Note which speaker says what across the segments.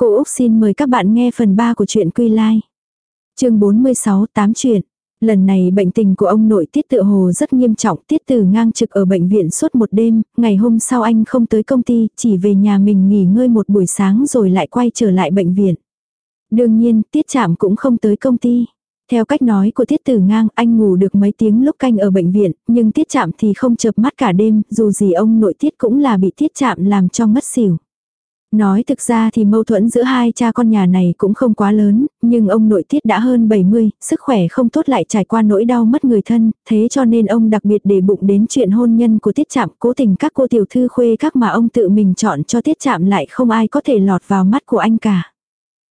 Speaker 1: Cô Úc xin mời các bạn nghe phần 3 của truyện Quy Lai. chương 46 tám chuyện. Lần này bệnh tình của ông nội tiết tự hồ rất nghiêm trọng, tiết tử ngang trực ở bệnh viện suốt một đêm, ngày hôm sau anh không tới công ty, chỉ về nhà mình nghỉ ngơi một buổi sáng rồi lại quay trở lại bệnh viện. Đương nhiên, tiết chạm cũng không tới công ty. Theo cách nói của tiết tử ngang, anh ngủ được mấy tiếng lúc canh ở bệnh viện, nhưng tiết chạm thì không chợp mắt cả đêm, dù gì ông nội tiết cũng là bị tiết chạm làm cho ngất xỉu. Nói thực ra thì mâu thuẫn giữa hai cha con nhà này cũng không quá lớn, nhưng ông nội tiết đã hơn 70, sức khỏe không tốt lại trải qua nỗi đau mất người thân, thế cho nên ông đặc biệt để bụng đến chuyện hôn nhân của tiết chạm cố tình các cô tiểu thư khuê các mà ông tự mình chọn cho tiết chạm lại không ai có thể lọt vào mắt của anh cả.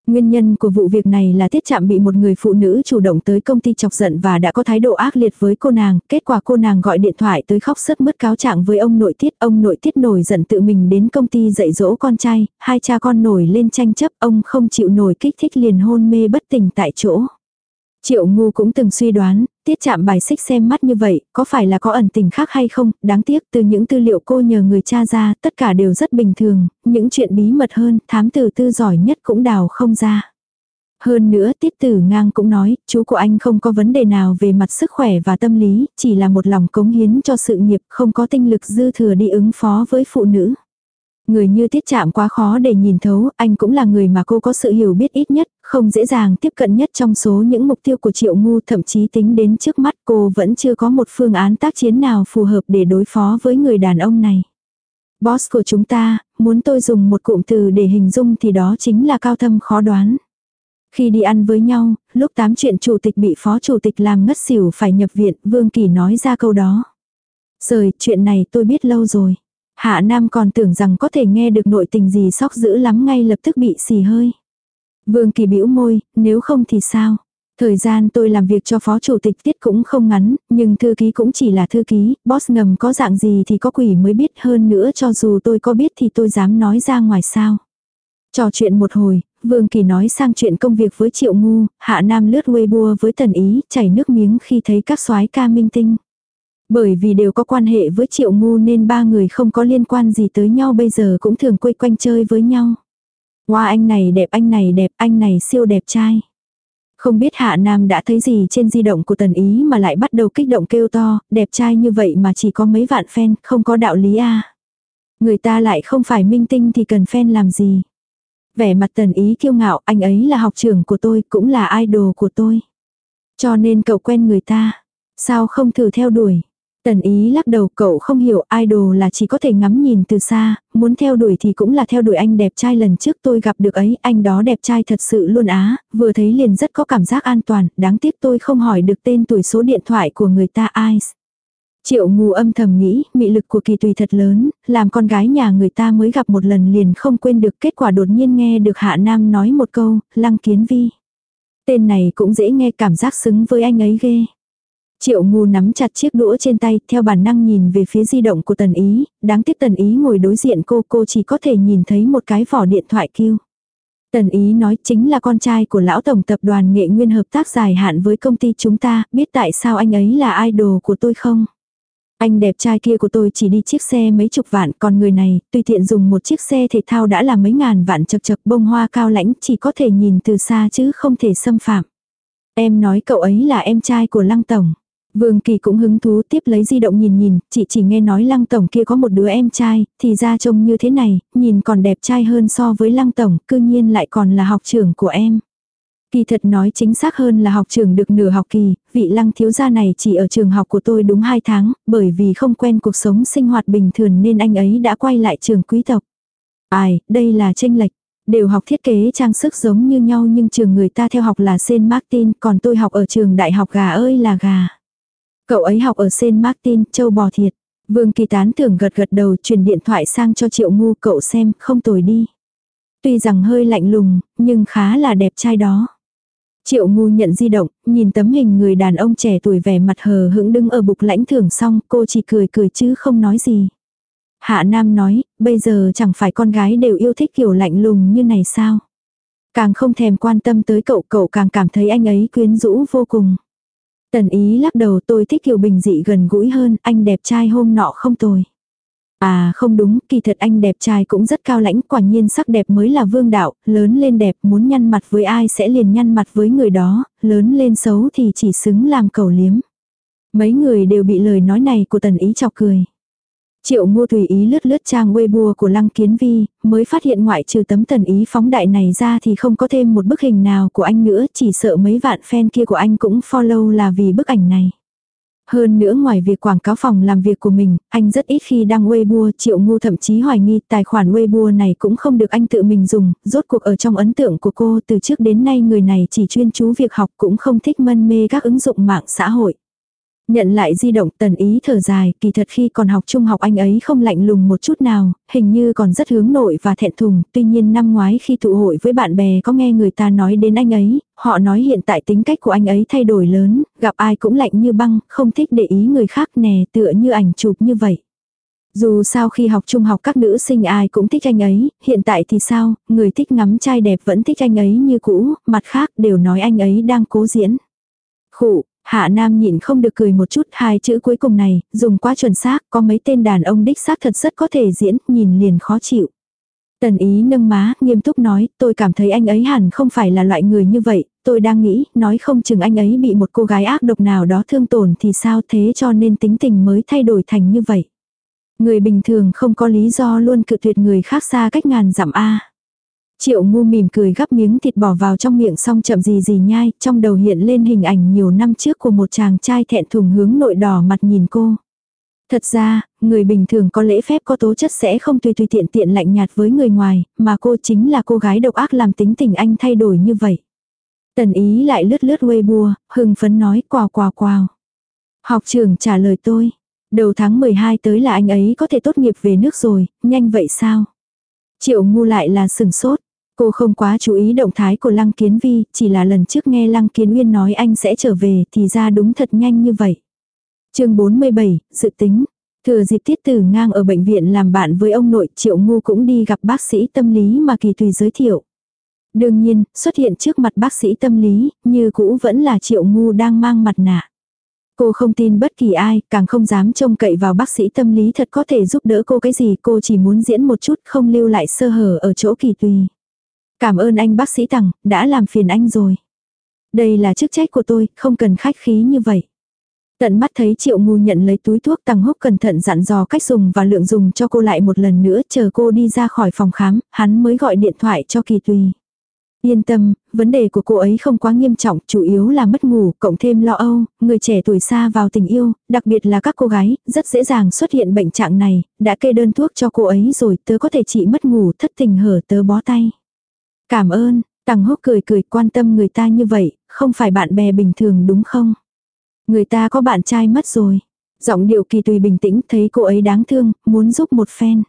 Speaker 1: Nguyên nhân của vụ việc này là tiết chạm bị một người phụ nữ chủ động tới công ty chọc giận và đã có thái độ ác liệt với cô nàng, kết quả cô nàng gọi điện thoại tới khóc sướt mướt cáo trạng với ông nội tiết, ông nội tiết nổi giận tự mình đến công ty dạy dỗ con trai, hai cha con nổi lên tranh chấp, ông không chịu nổi kích thích liền hôn mê bất tỉnh tại chỗ. Triệu ngu cũng từng suy đoán, tiết chạm bài xích xem mắt như vậy, có phải là có ẩn tình khác hay không, đáng tiếc từ những tư liệu cô nhờ người cha ra, tất cả đều rất bình thường, những chuyện bí mật hơn, thám tử tư giỏi nhất cũng đào không ra. Hơn nữa tiết tử ngang cũng nói, chú của anh không có vấn đề nào về mặt sức khỏe và tâm lý, chỉ là một lòng cống hiến cho sự nghiệp, không có tinh lực dư thừa đi ứng phó với phụ nữ. Người như tiết chạm quá khó để nhìn thấu, anh cũng là người mà cô có sự hiểu biết ít nhất, không dễ dàng tiếp cận nhất trong số những mục tiêu của triệu ngu thậm chí tính đến trước mắt cô vẫn chưa có một phương án tác chiến nào phù hợp để đối phó với người đàn ông này. Boss của chúng ta, muốn tôi dùng một cụm từ để hình dung thì đó chính là cao thâm khó đoán. Khi đi ăn với nhau, lúc tám chuyện chủ tịch bị phó chủ tịch làm ngất xỉu phải nhập viện, Vương Kỳ nói ra câu đó. Rời, chuyện này tôi biết lâu rồi. Hạ Nam còn tưởng rằng có thể nghe được nội tình gì sóc dữ lắm ngay lập tức bị xì hơi. Vương Kỳ bĩu môi, nếu không thì sao? Thời gian tôi làm việc cho phó chủ tịch tiết cũng không ngắn, nhưng thư ký cũng chỉ là thư ký, boss ngầm có dạng gì thì có quỷ mới biết hơn nữa cho dù tôi có biết thì tôi dám nói ra ngoài sao. Trò chuyện một hồi, Vương Kỳ nói sang chuyện công việc với Triệu Ngu, Hạ Nam lướt Weibo với Tần Ý, chảy nước miếng khi thấy các soái ca minh tinh. Bởi vì đều có quan hệ với triệu ngu nên ba người không có liên quan gì tới nhau bây giờ cũng thường quây quanh chơi với nhau. Wow anh này đẹp anh này đẹp anh này siêu đẹp trai. Không biết Hạ Nam đã thấy gì trên di động của tần ý mà lại bắt đầu kích động kêu to, đẹp trai như vậy mà chỉ có mấy vạn fan, không có đạo lý à. Người ta lại không phải minh tinh thì cần fan làm gì. Vẻ mặt tần ý kiêu ngạo, anh ấy là học trưởng của tôi, cũng là idol của tôi. Cho nên cậu quen người ta. Sao không thử theo đuổi. Tần ý lắc đầu cậu không hiểu idol là chỉ có thể ngắm nhìn từ xa, muốn theo đuổi thì cũng là theo đuổi anh đẹp trai lần trước tôi gặp được ấy, anh đó đẹp trai thật sự luôn á, vừa thấy liền rất có cảm giác an toàn, đáng tiếc tôi không hỏi được tên tuổi số điện thoại của người ta ai. Triệu ngu âm thầm nghĩ, mị lực của kỳ tùy thật lớn, làm con gái nhà người ta mới gặp một lần liền không quên được kết quả đột nhiên nghe được Hạ Nam nói một câu, lăng kiến vi. Tên này cũng dễ nghe cảm giác xứng với anh ấy ghê. Triệu ngu nắm chặt chiếc đũa trên tay, theo bản năng nhìn về phía di động của tần ý, đáng tiếc tần ý ngồi đối diện cô, cô chỉ có thể nhìn thấy một cái vỏ điện thoại kêu. Tần ý nói chính là con trai của lão tổng tập đoàn nghệ nguyên hợp tác dài hạn với công ty chúng ta, biết tại sao anh ấy là idol của tôi không? Anh đẹp trai kia của tôi chỉ đi chiếc xe mấy chục vạn, còn người này, tùy tiện dùng một chiếc xe thể thao đã là mấy ngàn vạn chật chật bông hoa cao lãnh chỉ có thể nhìn từ xa chứ không thể xâm phạm. Em nói cậu ấy là em trai của Lăng Tổng. Vương Kỳ cũng hứng thú tiếp lấy di động nhìn nhìn, chị chỉ nghe nói Lăng Tổng kia có một đứa em trai, thì ra trông như thế này, nhìn còn đẹp trai hơn so với Lăng Tổng, cư nhiên lại còn là học trưởng của em. Kỳ thật nói chính xác hơn là học trường được nửa học kỳ, vị lăng thiếu gia này chỉ ở trường học của tôi đúng 2 tháng, bởi vì không quen cuộc sống sinh hoạt bình thường nên anh ấy đã quay lại trường quý tộc. Ai, đây là tranh lệch. Đều học thiết kế trang sức giống như nhau nhưng trường người ta theo học là Saint Martin, còn tôi học ở trường đại học gà ơi là gà. Cậu ấy học ở Saint Martin, châu bò thiệt. Vương Kỳ Tán tưởng gật gật đầu truyền điện thoại sang cho Triệu Ngu cậu xem, không tồi đi. Tuy rằng hơi lạnh lùng, nhưng khá là đẹp trai đó. Triệu Ngu nhận di động, nhìn tấm hình người đàn ông trẻ tuổi vẻ mặt hờ hững đứng ở bục lãnh thưởng xong, cô chỉ cười cười chứ không nói gì. Hạ Nam nói, bây giờ chẳng phải con gái đều yêu thích kiểu lạnh lùng như này sao. Càng không thèm quan tâm tới cậu, cậu càng cảm thấy anh ấy quyến rũ vô cùng. Tần ý lắc đầu tôi thích kiểu bình dị gần gũi hơn, anh đẹp trai hôm nọ không tồi. À không đúng, kỳ thật anh đẹp trai cũng rất cao lãnh, quả nhiên sắc đẹp mới là vương đạo, lớn lên đẹp muốn nhăn mặt với ai sẽ liền nhăn mặt với người đó, lớn lên xấu thì chỉ xứng làm cầu liếm. Mấy người đều bị lời nói này của tần ý chọc cười. Triệu ngô tùy ý lướt lướt trang Weibo của Lăng Kiến Vi, mới phát hiện ngoại trừ tấm tần ý phóng đại này ra thì không có thêm một bức hình nào của anh nữa, chỉ sợ mấy vạn fan kia của anh cũng follow là vì bức ảnh này. Hơn nữa ngoài việc quảng cáo phòng làm việc của mình, anh rất ít khi đăng Weibo, Triệu Ngu thậm chí hoài nghi tài khoản Weibo này cũng không được anh tự mình dùng, rốt cuộc ở trong ấn tượng của cô từ trước đến nay người này chỉ chuyên chú việc học cũng không thích mân mê các ứng dụng mạng xã hội. Nhận lại di động tần ý thở dài, kỳ thật khi còn học trung học anh ấy không lạnh lùng một chút nào, hình như còn rất hướng nội và thẹn thùng, tuy nhiên năm ngoái khi tụ hội với bạn bè có nghe người ta nói đến anh ấy, họ nói hiện tại tính cách của anh ấy thay đổi lớn, gặp ai cũng lạnh như băng, không thích để ý người khác nè tựa như ảnh chụp như vậy. Dù sao khi học trung học các nữ sinh ai cũng thích anh ấy, hiện tại thì sao, người thích ngắm trai đẹp vẫn thích anh ấy như cũ, mặt khác đều nói anh ấy đang cố diễn. Khụ, Hạ Nam nhịn không được cười một chút hai chữ cuối cùng này, dùng quá chuẩn xác, có mấy tên đàn ông đích xác thật rất có thể diễn, nhìn liền khó chịu. Tần ý nâng má, nghiêm túc nói, tôi cảm thấy anh ấy hẳn không phải là loại người như vậy, tôi đang nghĩ, nói không chừng anh ấy bị một cô gái ác độc nào đó thương tổn thì sao thế cho nên tính tình mới thay đổi thành như vậy. Người bình thường không có lý do luôn cự tuyệt người khác xa cách ngàn dặm A. Triệu ngu mỉm cười gắp miếng thịt bỏ vào trong miệng xong chậm gì gì nhai, trong đầu hiện lên hình ảnh nhiều năm trước của một chàng trai thẹn thùng hướng nội đỏ mặt nhìn cô. Thật ra, người bình thường có lễ phép có tố chất sẽ không tùy tùy tiện tiện lạnh nhạt với người ngoài, mà cô chính là cô gái độc ác làm tính tình anh thay đổi như vậy. Tần ý lại lướt lướt Weibo, hưng phấn nói quào quào quào. Học trưởng trả lời tôi. Đầu tháng 12 tới là anh ấy có thể tốt nghiệp về nước rồi, nhanh vậy sao? Triệu ngu lại là sừng sốt. Cô không quá chú ý động thái của Lăng Kiến Vi, chỉ là lần trước nghe Lăng Kiến Uyên nói anh sẽ trở về thì ra đúng thật nhanh như vậy. chương 47, dự tính. Thừa dịp tiết tử ngang ở bệnh viện làm bạn với ông nội Triệu Ngu cũng đi gặp bác sĩ tâm lý mà kỳ tùy giới thiệu. Đương nhiên, xuất hiện trước mặt bác sĩ tâm lý, như cũ vẫn là Triệu Ngu đang mang mặt nạ. Cô không tin bất kỳ ai, càng không dám trông cậy vào bác sĩ tâm lý thật có thể giúp đỡ cô cái gì, cô chỉ muốn diễn một chút không lưu lại sơ hở ở chỗ kỳ tùy. Cảm ơn anh bác sĩ Tằng, đã làm phiền anh rồi. Đây là chức trách của tôi, không cần khách khí như vậy. Tận mắt thấy triệu ngu nhận lấy túi thuốc Tằng húc cẩn thận dặn dò cách dùng và lượng dùng cho cô lại một lần nữa chờ cô đi ra khỏi phòng khám, hắn mới gọi điện thoại cho kỳ tùy. Yên tâm, vấn đề của cô ấy không quá nghiêm trọng, chủ yếu là mất ngủ, cộng thêm lo âu, người trẻ tuổi xa vào tình yêu, đặc biệt là các cô gái, rất dễ dàng xuất hiện bệnh trạng này, đã kê đơn thuốc cho cô ấy rồi, tớ có thể trị mất ngủ, thất tình hở tớ bó tay. Cảm ơn, Tằng húc cười cười quan tâm người ta như vậy, không phải bạn bè bình thường đúng không? Người ta có bạn trai mất rồi. Giọng điệu kỳ tùy bình tĩnh thấy cô ấy đáng thương, muốn giúp một phen.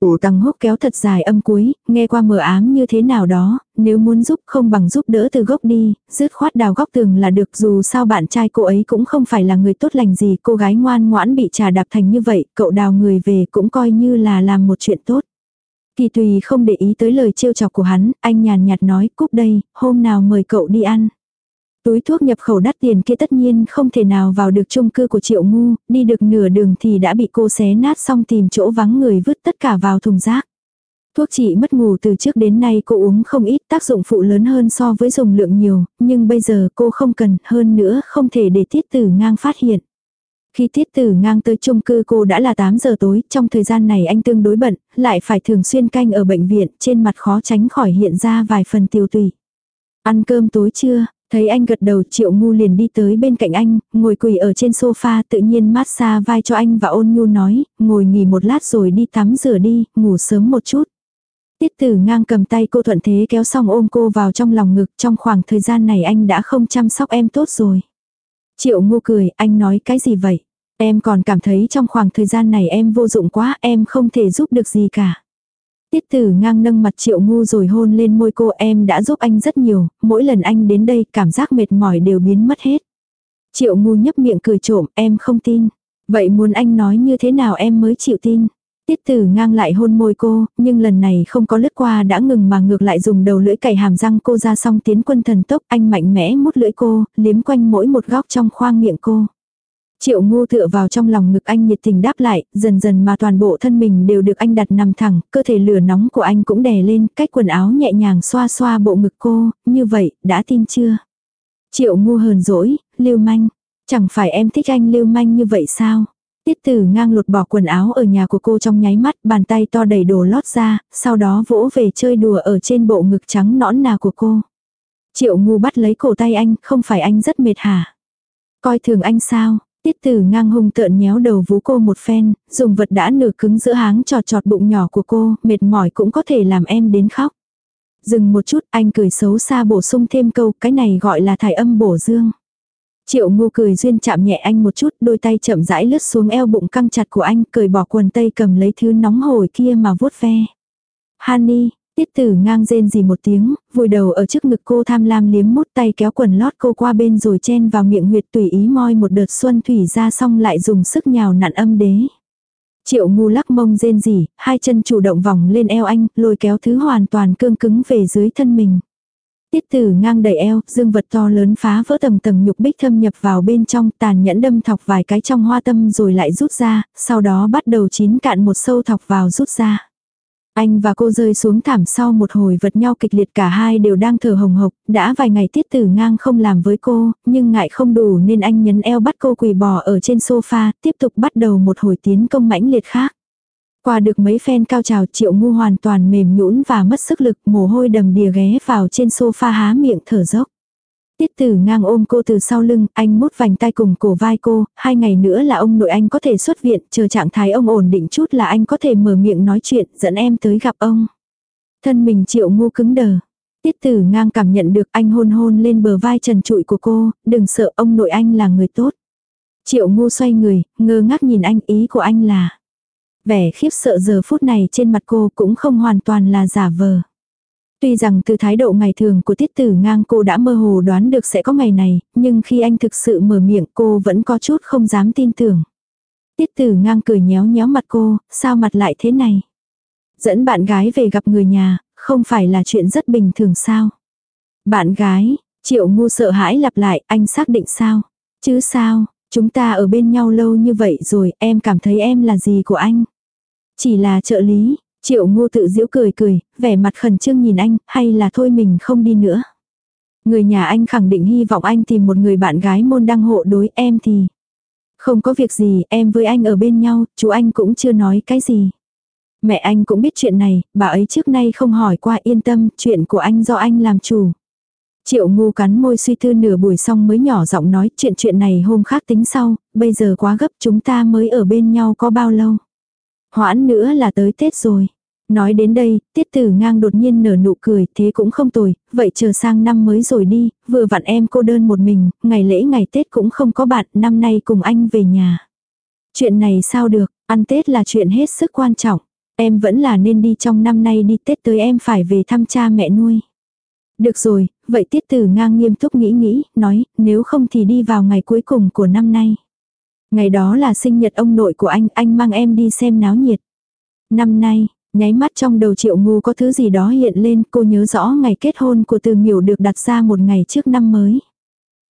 Speaker 1: Ủ tăng húc kéo thật dài âm cuối, nghe qua mờ ám như thế nào đó, nếu muốn giúp không bằng giúp đỡ từ gốc đi, dứt khoát đào góc tường là được dù sao bạn trai cô ấy cũng không phải là người tốt lành gì, cô gái ngoan ngoãn bị trà đạp thành như vậy, cậu đào người về cũng coi như là làm một chuyện tốt. Kỳ tùy không để ý tới lời trêu chọc của hắn, anh nhàn nhạt nói cúp đây, hôm nào mời cậu đi ăn. Túi thuốc nhập khẩu đắt tiền kia tất nhiên không thể nào vào được chung cư của triệu ngu, đi được nửa đường thì đã bị cô xé nát xong tìm chỗ vắng người vứt tất cả vào thùng rác. Thuốc trị mất ngủ từ trước đến nay cô uống không ít tác dụng phụ lớn hơn so với dùng lượng nhiều, nhưng bây giờ cô không cần hơn nữa không thể để tiết tử ngang phát hiện. Khi tiết tử ngang tới chung cư cô đã là 8 giờ tối, trong thời gian này anh tương đối bận, lại phải thường xuyên canh ở bệnh viện, trên mặt khó tránh khỏi hiện ra vài phần tiêu tùy. Ăn cơm tối chưa, Thấy anh gật đầu triệu ngu liền đi tới bên cạnh anh, ngồi quỳ ở trên sofa tự nhiên mát xa vai cho anh và ôn nhu nói, ngồi nghỉ một lát rồi đi tắm rửa đi, ngủ sớm một chút. Tiết tử ngang cầm tay cô thuận thế kéo xong ôm cô vào trong lòng ngực trong khoảng thời gian này anh đã không chăm sóc em tốt rồi. Triệu ngu cười, anh nói cái gì vậy? Em còn cảm thấy trong khoảng thời gian này em vô dụng quá, em không thể giúp được gì cả. Tiết tử ngang nâng mặt triệu ngu rồi hôn lên môi cô em đã giúp anh rất nhiều, mỗi lần anh đến đây cảm giác mệt mỏi đều biến mất hết. Triệu ngu nhấp miệng cười trộm em không tin. Vậy muốn anh nói như thế nào em mới chịu tin. Tiết tử ngang lại hôn môi cô, nhưng lần này không có lướt qua đã ngừng mà ngược lại dùng đầu lưỡi cày hàm răng cô ra xong tiến quân thần tốc anh mạnh mẽ mút lưỡi cô, liếm quanh mỗi một góc trong khoang miệng cô. Triệu ngu tựa vào trong lòng ngực anh nhiệt tình đáp lại, dần dần mà toàn bộ thân mình đều được anh đặt nằm thẳng, cơ thể lửa nóng của anh cũng đè lên, cách quần áo nhẹ nhàng xoa xoa bộ ngực cô, như vậy, đã tin chưa? Triệu ngu hờn dỗi, lưu manh. Chẳng phải em thích anh lưu manh như vậy sao? Tiết tử ngang lột bỏ quần áo ở nhà của cô trong nháy mắt, bàn tay to đầy đồ lót ra, sau đó vỗ về chơi đùa ở trên bộ ngực trắng nõn nà của cô. Triệu ngu bắt lấy cổ tay anh, không phải anh rất mệt hả? Coi thường anh sao? Tiết tử ngang hung tợn nhéo đầu vú cô một phen, dùng vật đã nửa cứng giữa háng trọt trọt bụng nhỏ của cô, mệt mỏi cũng có thể làm em đến khóc. Dừng một chút, anh cười xấu xa bổ sung thêm câu, cái này gọi là thải âm bổ dương. Triệu ngu cười duyên chạm nhẹ anh một chút, đôi tay chậm rãi lướt xuống eo bụng căng chặt của anh, cười bỏ quần tây cầm lấy thứ nóng hổi kia mà vuốt ve. Honey, tiết tử ngang rên gì một tiếng, vùi đầu ở trước ngực cô tham lam liếm mút tay kéo quần lót cô qua bên rồi chen vào miệng huyệt tùy ý moi một đợt xuân thủy ra xong lại dùng sức nhào nặn âm đế. Triệu ngu lắc mông rên rỉ, hai chân chủ động vòng lên eo anh, lôi kéo thứ hoàn toàn cương cứng về dưới thân mình. Tiết tử ngang đẩy eo, dương vật to lớn phá vỡ tầng tầng nhục bích thâm nhập vào bên trong, tàn nhẫn đâm thọc vài cái trong hoa tâm rồi lại rút ra, sau đó bắt đầu chín cạn một sâu thọc vào rút ra. Anh và cô rơi xuống thảm sau một hồi vật nhau kịch liệt cả hai đều đang thở hồng hộc, đã vài ngày tiết tử ngang không làm với cô, nhưng ngại không đủ nên anh nhấn eo bắt cô quỳ bò ở trên sofa, tiếp tục bắt đầu một hồi tiến công mãnh liệt khác. Qua được mấy phen cao trào triệu ngu hoàn toàn mềm nhũn và mất sức lực mồ hôi đầm đìa ghé vào trên sofa há miệng thở dốc. Tiết tử ngang ôm cô từ sau lưng, anh mút vành tay cùng cổ vai cô, hai ngày nữa là ông nội anh có thể xuất viện, chờ trạng thái ông ổn định chút là anh có thể mở miệng nói chuyện, dẫn em tới gặp ông. Thân mình triệu ngu cứng đờ. Tiết tử ngang cảm nhận được anh hôn hôn lên bờ vai trần trụi của cô, đừng sợ ông nội anh là người tốt. Triệu ngu xoay người, ngơ ngác nhìn anh ý của anh là. Vẻ khiếp sợ giờ phút này trên mặt cô cũng không hoàn toàn là giả vờ. Tuy rằng từ thái độ ngày thường của tiết tử ngang cô đã mơ hồ đoán được sẽ có ngày này, nhưng khi anh thực sự mở miệng cô vẫn có chút không dám tin tưởng. Tiết tử ngang cười nhéo nhéo mặt cô, sao mặt lại thế này? Dẫn bạn gái về gặp người nhà, không phải là chuyện rất bình thường sao? Bạn gái, triệu ngu sợ hãi lặp lại, anh xác định sao? Chứ sao, chúng ta ở bên nhau lâu như vậy rồi, em cảm thấy em là gì của anh? Chỉ là trợ lý, Triệu ngô tự giễu cười cười, vẻ mặt khẩn trương nhìn anh, hay là thôi mình không đi nữa. Người nhà anh khẳng định hy vọng anh tìm một người bạn gái môn đăng hộ đối em thì. Không có việc gì, em với anh ở bên nhau, chú anh cũng chưa nói cái gì. Mẹ anh cũng biết chuyện này, bà ấy trước nay không hỏi qua yên tâm, chuyện của anh do anh làm chủ. Triệu ngu cắn môi suy tư nửa buổi xong mới nhỏ giọng nói chuyện chuyện này hôm khác tính sau, bây giờ quá gấp chúng ta mới ở bên nhau có bao lâu. Hoãn nữa là tới Tết rồi. Nói đến đây, tiết tử ngang đột nhiên nở nụ cười, thế cũng không tồi, vậy chờ sang năm mới rồi đi, vừa vặn em cô đơn một mình, ngày lễ ngày Tết cũng không có bạn, năm nay cùng anh về nhà. Chuyện này sao được, ăn Tết là chuyện hết sức quan trọng, em vẫn là nên đi trong năm nay đi Tết tới em phải về thăm cha mẹ nuôi. Được rồi, vậy tiết tử ngang nghiêm túc nghĩ nghĩ, nói, nếu không thì đi vào ngày cuối cùng của năm nay. Ngày đó là sinh nhật ông nội của anh, anh mang em đi xem náo nhiệt. Năm nay, nháy mắt trong đầu triệu ngu có thứ gì đó hiện lên, cô nhớ rõ ngày kết hôn của từ miểu được đặt ra một ngày trước năm mới.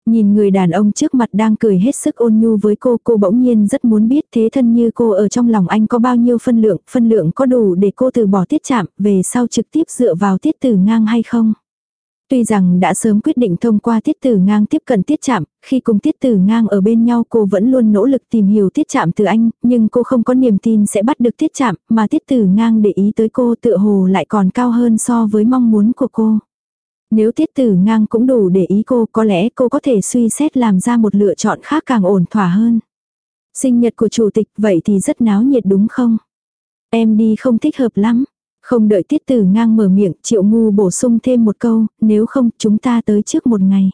Speaker 1: Nhìn người đàn ông trước mặt đang cười hết sức ôn nhu với cô, cô bỗng nhiên rất muốn biết thế thân như cô ở trong lòng anh có bao nhiêu phân lượng, phân lượng có đủ để cô từ bỏ tiết chạm, về sau trực tiếp dựa vào tiết tử ngang hay không. Tuy rằng đã sớm quyết định thông qua tiết tử ngang tiếp cận tiết chạm, khi cùng tiết tử ngang ở bên nhau cô vẫn luôn nỗ lực tìm hiểu tiết chạm từ anh, nhưng cô không có niềm tin sẽ bắt được tiết chạm, mà tiết tử ngang để ý tới cô tựa hồ lại còn cao hơn so với mong muốn của cô. Nếu tiết tử ngang cũng đủ để ý cô, có lẽ cô có thể suy xét làm ra một lựa chọn khác càng ổn thỏa hơn. Sinh nhật của chủ tịch vậy thì rất náo nhiệt đúng không? Em đi không thích hợp lắm. Không đợi tiết tử ngang mở miệng, triệu ngu bổ sung thêm một câu, nếu không chúng ta tới trước một ngày.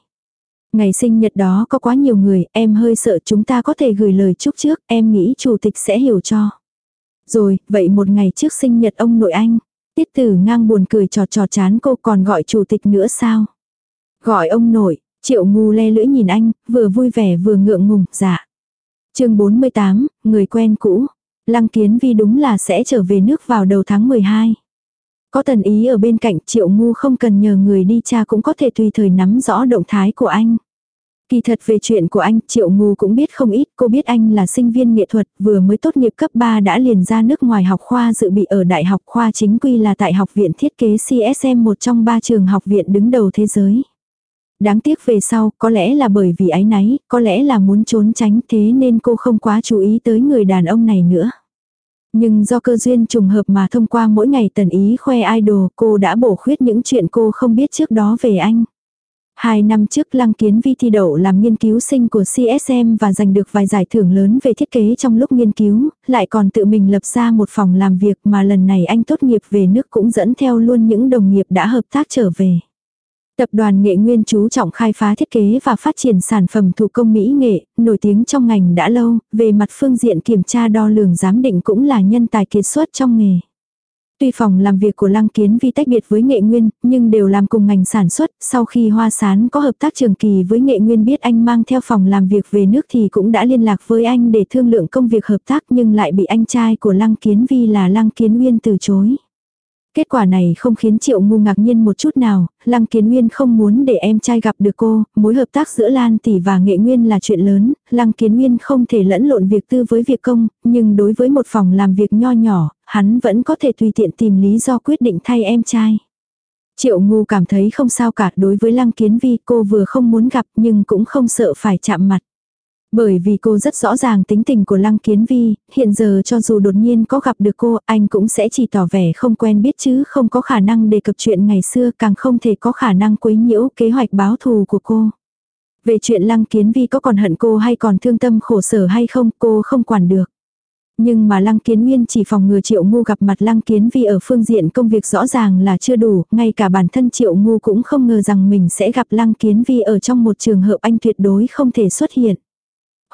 Speaker 1: Ngày sinh nhật đó có quá nhiều người, em hơi sợ chúng ta có thể gửi lời chúc trước, em nghĩ chủ tịch sẽ hiểu cho. Rồi, vậy một ngày trước sinh nhật ông nội anh, tiết tử ngang buồn cười trò trò chán cô còn gọi chủ tịch nữa sao? Gọi ông nội, triệu ngu le lưỡi nhìn anh, vừa vui vẻ vừa ngượng ngùng, dạ. chương 48, người quen cũ. Lăng kiến vi đúng là sẽ trở về nước vào đầu tháng 12. Có tần ý ở bên cạnh triệu ngu không cần nhờ người đi cha cũng có thể tùy thời nắm rõ động thái của anh. Kỳ thật về chuyện của anh, Triệu Ngu cũng biết không ít, cô biết anh là sinh viên nghệ thuật, vừa mới tốt nghiệp cấp 3 đã liền ra nước ngoài học khoa dự bị ở Đại học khoa chính quy là tại Học viện Thiết kế CSM một trong ba trường học viện đứng đầu thế giới. Đáng tiếc về sau, có lẽ là bởi vì ái náy, có lẽ là muốn trốn tránh thế nên cô không quá chú ý tới người đàn ông này nữa. Nhưng do cơ duyên trùng hợp mà thông qua mỗi ngày tần ý khoe idol cô đã bổ khuyết những chuyện cô không biết trước đó về anh. Hai năm trước Lăng Kiến Vi thi đậu làm nghiên cứu sinh của CSM và giành được vài giải thưởng lớn về thiết kế trong lúc nghiên cứu, lại còn tự mình lập ra một phòng làm việc mà lần này anh tốt nghiệp về nước cũng dẫn theo luôn những đồng nghiệp đã hợp tác trở về. Tập đoàn nghệ nguyên chú trọng khai phá thiết kế và phát triển sản phẩm thủ công mỹ nghệ, nổi tiếng trong ngành đã lâu, về mặt phương diện kiểm tra đo lường giám định cũng là nhân tài kiệt xuất trong nghề. Tuy phòng làm việc của Lăng Kiến Vi tách biệt với nghệ nguyên, nhưng đều làm cùng ngành sản xuất, sau khi Hoa Sán có hợp tác trường kỳ với nghệ nguyên biết anh mang theo phòng làm việc về nước thì cũng đã liên lạc với anh để thương lượng công việc hợp tác nhưng lại bị anh trai của Lăng Kiến Vi là Lăng Kiến Nguyên từ chối. Kết quả này không khiến Triệu Ngu ngạc nhiên một chút nào, Lăng Kiến Nguyên không muốn để em trai gặp được cô, mối hợp tác giữa Lan Tỷ và Nghệ Nguyên là chuyện lớn, Lăng Kiến Nguyên không thể lẫn lộn việc tư với việc công, nhưng đối với một phòng làm việc nho nhỏ, hắn vẫn có thể tùy tiện tìm lý do quyết định thay em trai. Triệu Ngu cảm thấy không sao cả đối với Lăng Kiến Vi cô vừa không muốn gặp nhưng cũng không sợ phải chạm mặt. Bởi vì cô rất rõ ràng tính tình của Lăng Kiến Vi, hiện giờ cho dù đột nhiên có gặp được cô, anh cũng sẽ chỉ tỏ vẻ không quen biết chứ không có khả năng đề cập chuyện ngày xưa càng không thể có khả năng quấy nhiễu kế hoạch báo thù của cô. Về chuyện Lăng Kiến Vi có còn hận cô hay còn thương tâm khổ sở hay không cô không quản được. Nhưng mà Lăng Kiến Nguyên chỉ phòng ngừa Triệu Ngu gặp mặt Lăng Kiến Vi ở phương diện công việc rõ ràng là chưa đủ, ngay cả bản thân Triệu Ngu cũng không ngờ rằng mình sẽ gặp Lăng Kiến Vi ở trong một trường hợp anh tuyệt đối không thể xuất hiện.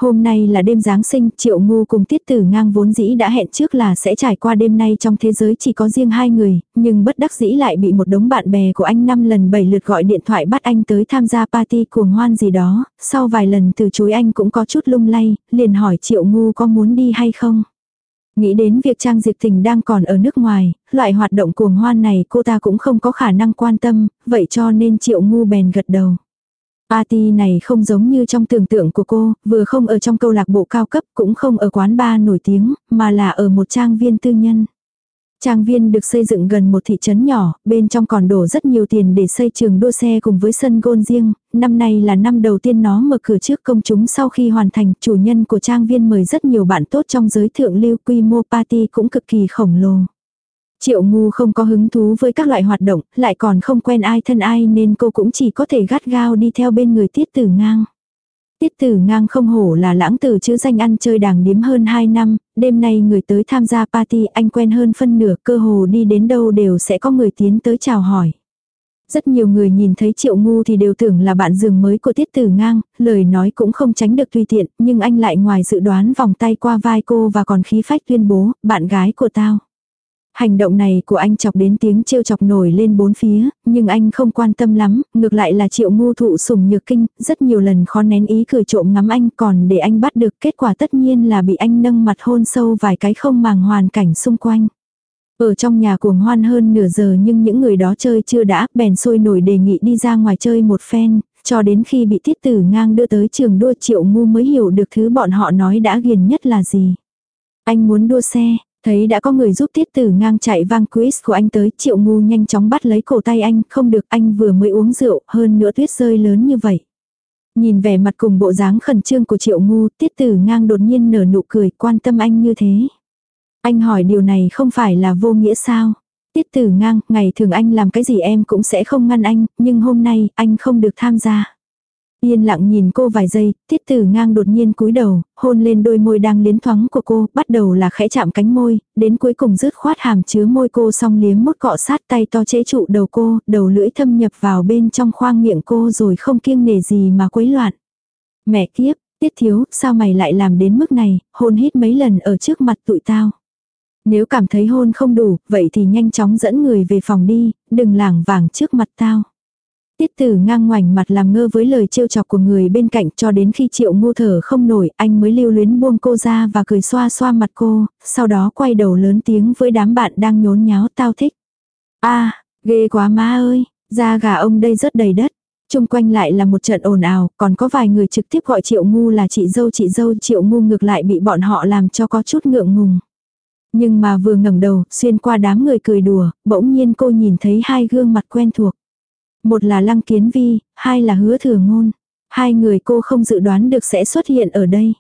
Speaker 1: Hôm nay là đêm Giáng sinh, Triệu Ngu cùng Tiết Tử Ngang vốn dĩ đã hẹn trước là sẽ trải qua đêm nay trong thế giới chỉ có riêng hai người, nhưng bất đắc dĩ lại bị một đống bạn bè của anh năm lần bảy lượt gọi điện thoại bắt anh tới tham gia party cuồng hoan gì đó, sau vài lần từ chối anh cũng có chút lung lay, liền hỏi Triệu Ngu có muốn đi hay không. Nghĩ đến việc Trang Diệp Tình đang còn ở nước ngoài, loại hoạt động cuồng hoan này cô ta cũng không có khả năng quan tâm, vậy cho nên Triệu Ngu bèn gật đầu. Party này không giống như trong tưởng tượng của cô, vừa không ở trong câu lạc bộ cao cấp, cũng không ở quán bar nổi tiếng, mà là ở một trang viên tư nhân. Trang viên được xây dựng gần một thị trấn nhỏ, bên trong còn đổ rất nhiều tiền để xây trường đua xe cùng với sân gôn riêng. Năm nay là năm đầu tiên nó mở cửa trước công chúng sau khi hoàn thành, chủ nhân của trang viên mời rất nhiều bạn tốt trong giới thượng lưu quy mô party cũng cực kỳ khổng lồ. Triệu ngu không có hứng thú với các loại hoạt động, lại còn không quen ai thân ai nên cô cũng chỉ có thể gắt gao đi theo bên người tiết tử ngang. Tiết tử ngang không hổ là lãng tử chữ danh ăn chơi đàng điếm hơn 2 năm, đêm nay người tới tham gia party anh quen hơn phân nửa cơ hồ đi đến đâu đều sẽ có người tiến tới chào hỏi. Rất nhiều người nhìn thấy triệu ngu thì đều tưởng là bạn giường mới của tiết tử ngang, lời nói cũng không tránh được tùy tiện, nhưng anh lại ngoài dự đoán vòng tay qua vai cô và còn khí phách tuyên bố, bạn gái của tao. Hành động này của anh chọc đến tiếng trêu chọc nổi lên bốn phía, nhưng anh không quan tâm lắm, ngược lại là triệu ngu thụ sùng nhược kinh, rất nhiều lần khó nén ý cười trộm ngắm anh còn để anh bắt được kết quả tất nhiên là bị anh nâng mặt hôn sâu vài cái không màng hoàn cảnh xung quanh. Ở trong nhà cuồng hoan hơn nửa giờ nhưng những người đó chơi chưa đã, bèn sôi nổi đề nghị đi ra ngoài chơi một phen, cho đến khi bị tiết tử ngang đưa tới trường đua triệu ngu mới hiểu được thứ bọn họ nói đã ghiền nhất là gì. Anh muốn đua xe, Thấy đã có người giúp tiết tử ngang chạy vang quiz của anh tới, triệu ngu nhanh chóng bắt lấy cổ tay anh, không được anh vừa mới uống rượu, hơn nữa tuyết rơi lớn như vậy. Nhìn vẻ mặt cùng bộ dáng khẩn trương của triệu ngu, tiết tử ngang đột nhiên nở nụ cười, quan tâm anh như thế. Anh hỏi điều này không phải là vô nghĩa sao? Tiết tử ngang, ngày thường anh làm cái gì em cũng sẽ không ngăn anh, nhưng hôm nay, anh không được tham gia. Yên lặng nhìn cô vài giây, tiết tử ngang đột nhiên cúi đầu, hôn lên đôi môi đang liến thoáng của cô, bắt đầu là khẽ chạm cánh môi, đến cuối cùng rứt khoát hàm chứa môi cô xong liếm mút cọ sát tay to chế trụ đầu cô, đầu lưỡi thâm nhập vào bên trong khoang miệng cô rồi không kiêng nể gì mà quấy loạn. Mẹ kiếp, tiết thiếu, sao mày lại làm đến mức này, hôn hít mấy lần ở trước mặt tụi tao. Nếu cảm thấy hôn không đủ, vậy thì nhanh chóng dẫn người về phòng đi, đừng lảng vàng trước mặt tao. Tiết tử ngang ngoảnh mặt làm ngơ với lời trêu chọc của người bên cạnh cho đến khi triệu ngu thở không nổi anh mới lưu luyến buông cô ra và cười xoa xoa mặt cô, sau đó quay đầu lớn tiếng với đám bạn đang nhốn nháo tao thích. a ghê quá má ơi, da gà ông đây rất đầy đất. Trung quanh lại là một trận ồn ào, còn có vài người trực tiếp gọi triệu ngu là chị dâu chị dâu triệu ngu ngược lại bị bọn họ làm cho có chút ngượng ngùng. Nhưng mà vừa ngẩng đầu, xuyên qua đám người cười đùa, bỗng nhiên cô nhìn thấy hai gương mặt quen thuộc. Một là Lăng Kiến Vi, hai là Hứa Thừa Ngôn. Hai người cô không dự đoán được sẽ xuất hiện ở đây.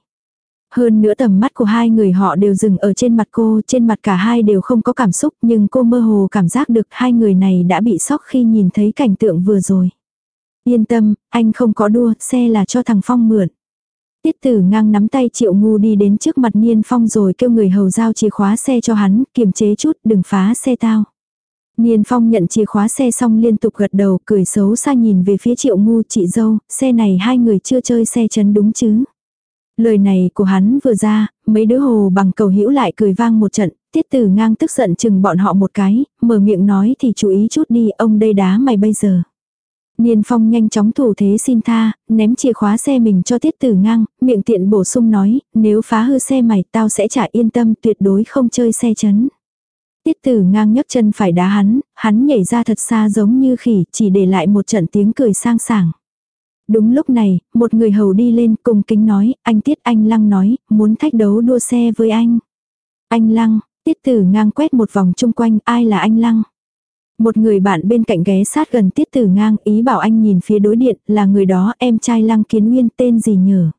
Speaker 1: Hơn nữa tầm mắt của hai người họ đều dừng ở trên mặt cô, trên mặt cả hai đều không có cảm xúc nhưng cô mơ hồ cảm giác được hai người này đã bị sốc khi nhìn thấy cảnh tượng vừa rồi. Yên tâm, anh không có đua, xe là cho thằng Phong mượn. Tiết tử ngang nắm tay triệu ngu đi đến trước mặt Niên Phong rồi kêu người hầu giao chìa khóa xe cho hắn, kiềm chế chút, đừng phá xe tao. Niên Phong nhận chìa khóa xe xong liên tục gật đầu, cười xấu xa nhìn về phía triệu ngu chị dâu, xe này hai người chưa chơi xe chấn đúng chứ. Lời này của hắn vừa ra, mấy đứa hồ bằng cầu hữu lại cười vang một trận, tiết tử ngang tức giận chừng bọn họ một cái, mở miệng nói thì chú ý chút đi, ông đây đá mày bây giờ. Niên Phong nhanh chóng thủ thế xin tha, ném chìa khóa xe mình cho tiết tử ngang, miệng tiện bổ sung nói, nếu phá hư xe mày tao sẽ trả yên tâm tuyệt đối không chơi xe chấn. Tiết tử ngang nhấc chân phải đá hắn, hắn nhảy ra thật xa giống như khỉ, chỉ để lại một trận tiếng cười sang sảng. Đúng lúc này, một người hầu đi lên cùng kính nói, anh Tiết anh Lăng nói, muốn thách đấu đua xe với anh. Anh Lăng, Tiết tử ngang quét một vòng chung quanh, ai là anh Lăng? Một người bạn bên cạnh ghé sát gần tiết tử ngang ý bảo anh nhìn phía đối điện là người đó em trai lăng kiến nguyên tên gì nhở.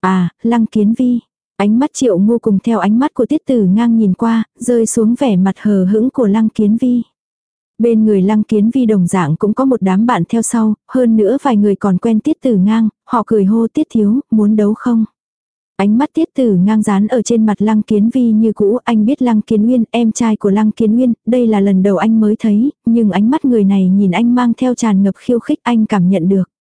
Speaker 1: À, lăng kiến vi. Ánh mắt triệu ngu cùng theo ánh mắt của tiết tử ngang nhìn qua, rơi xuống vẻ mặt hờ hững của lăng kiến vi. Bên người lăng kiến vi đồng dạng cũng có một đám bạn theo sau, hơn nữa vài người còn quen tiết tử ngang, họ cười hô tiết thiếu, muốn đấu không? Ánh mắt tiết tử ngang dán ở trên mặt lăng kiến vi như cũ, anh biết lăng kiến nguyên, em trai của lăng kiến nguyên, đây là lần đầu anh mới thấy, nhưng ánh mắt người này nhìn anh mang theo tràn ngập khiêu khích anh cảm nhận được.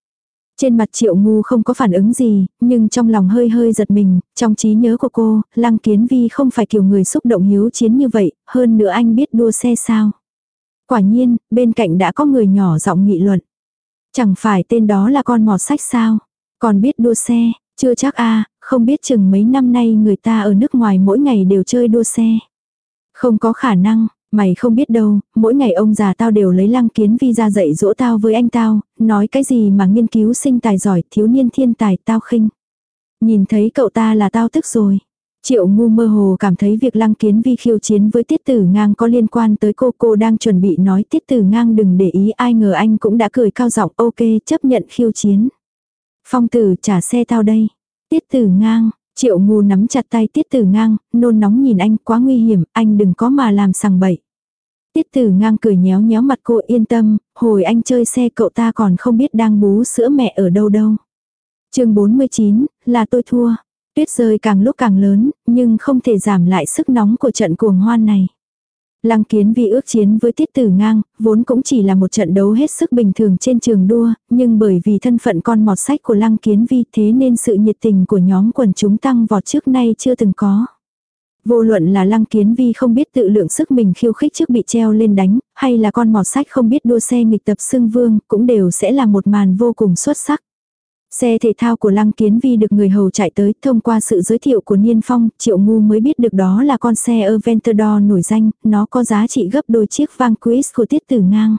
Speaker 1: Trên mặt triệu ngu không có phản ứng gì, nhưng trong lòng hơi hơi giật mình, trong trí nhớ của cô, lăng kiến vi không phải kiểu người xúc động hiếu chiến như vậy, hơn nữa anh biết đua xe sao. Quả nhiên, bên cạnh đã có người nhỏ giọng nghị luận. Chẳng phải tên đó là con mọt sách sao, còn biết đua xe, chưa chắc a không biết chừng mấy năm nay người ta ở nước ngoài mỗi ngày đều chơi đua xe. Không có khả năng, mày không biết đâu, mỗi ngày ông già tao đều lấy lăng kiến vi ra dạy dỗ tao với anh tao, nói cái gì mà nghiên cứu sinh tài giỏi, thiếu niên thiên tài tao khinh. Nhìn thấy cậu ta là tao tức rồi. Triệu ngu mơ hồ cảm thấy việc lăng kiến vi khiêu chiến với tiết tử ngang có liên quan tới cô cô đang chuẩn bị nói tiết tử ngang đừng để ý ai ngờ anh cũng đã cười cao giọng ok chấp nhận khiêu chiến. Phong tử trả xe tao đây. Tiết tử ngang, triệu ngu nắm chặt tay tiết tử ngang, nôn nóng nhìn anh quá nguy hiểm, anh đừng có mà làm sằng bậy. Tiết tử ngang cười nhéo nhéo mặt cô yên tâm, hồi anh chơi xe cậu ta còn không biết đang bú sữa mẹ ở đâu đâu. chương 49, là tôi thua. Tuyết rơi càng lúc càng lớn, nhưng không thể giảm lại sức nóng của trận cuồng hoan này. Lăng kiến vi ước chiến với tiết tử ngang, vốn cũng chỉ là một trận đấu hết sức bình thường trên trường đua, nhưng bởi vì thân phận con mọt sách của lăng kiến vi thế nên sự nhiệt tình của nhóm quần chúng tăng vọt trước nay chưa từng có. Vô luận là lăng kiến vi không biết tự lượng sức mình khiêu khích trước bị treo lên đánh, hay là con mọt sách không biết đua xe nghịch tập xưng vương, cũng đều sẽ là một màn vô cùng xuất sắc. Xe thể thao của Lăng Kiến Vi được người hầu chạy tới, thông qua sự giới thiệu của Niên Phong, Triệu Ngu mới biết được đó là con xe Aventador nổi danh, nó có giá trị gấp đôi chiếc Vanquish của Tiết Tử Ngang.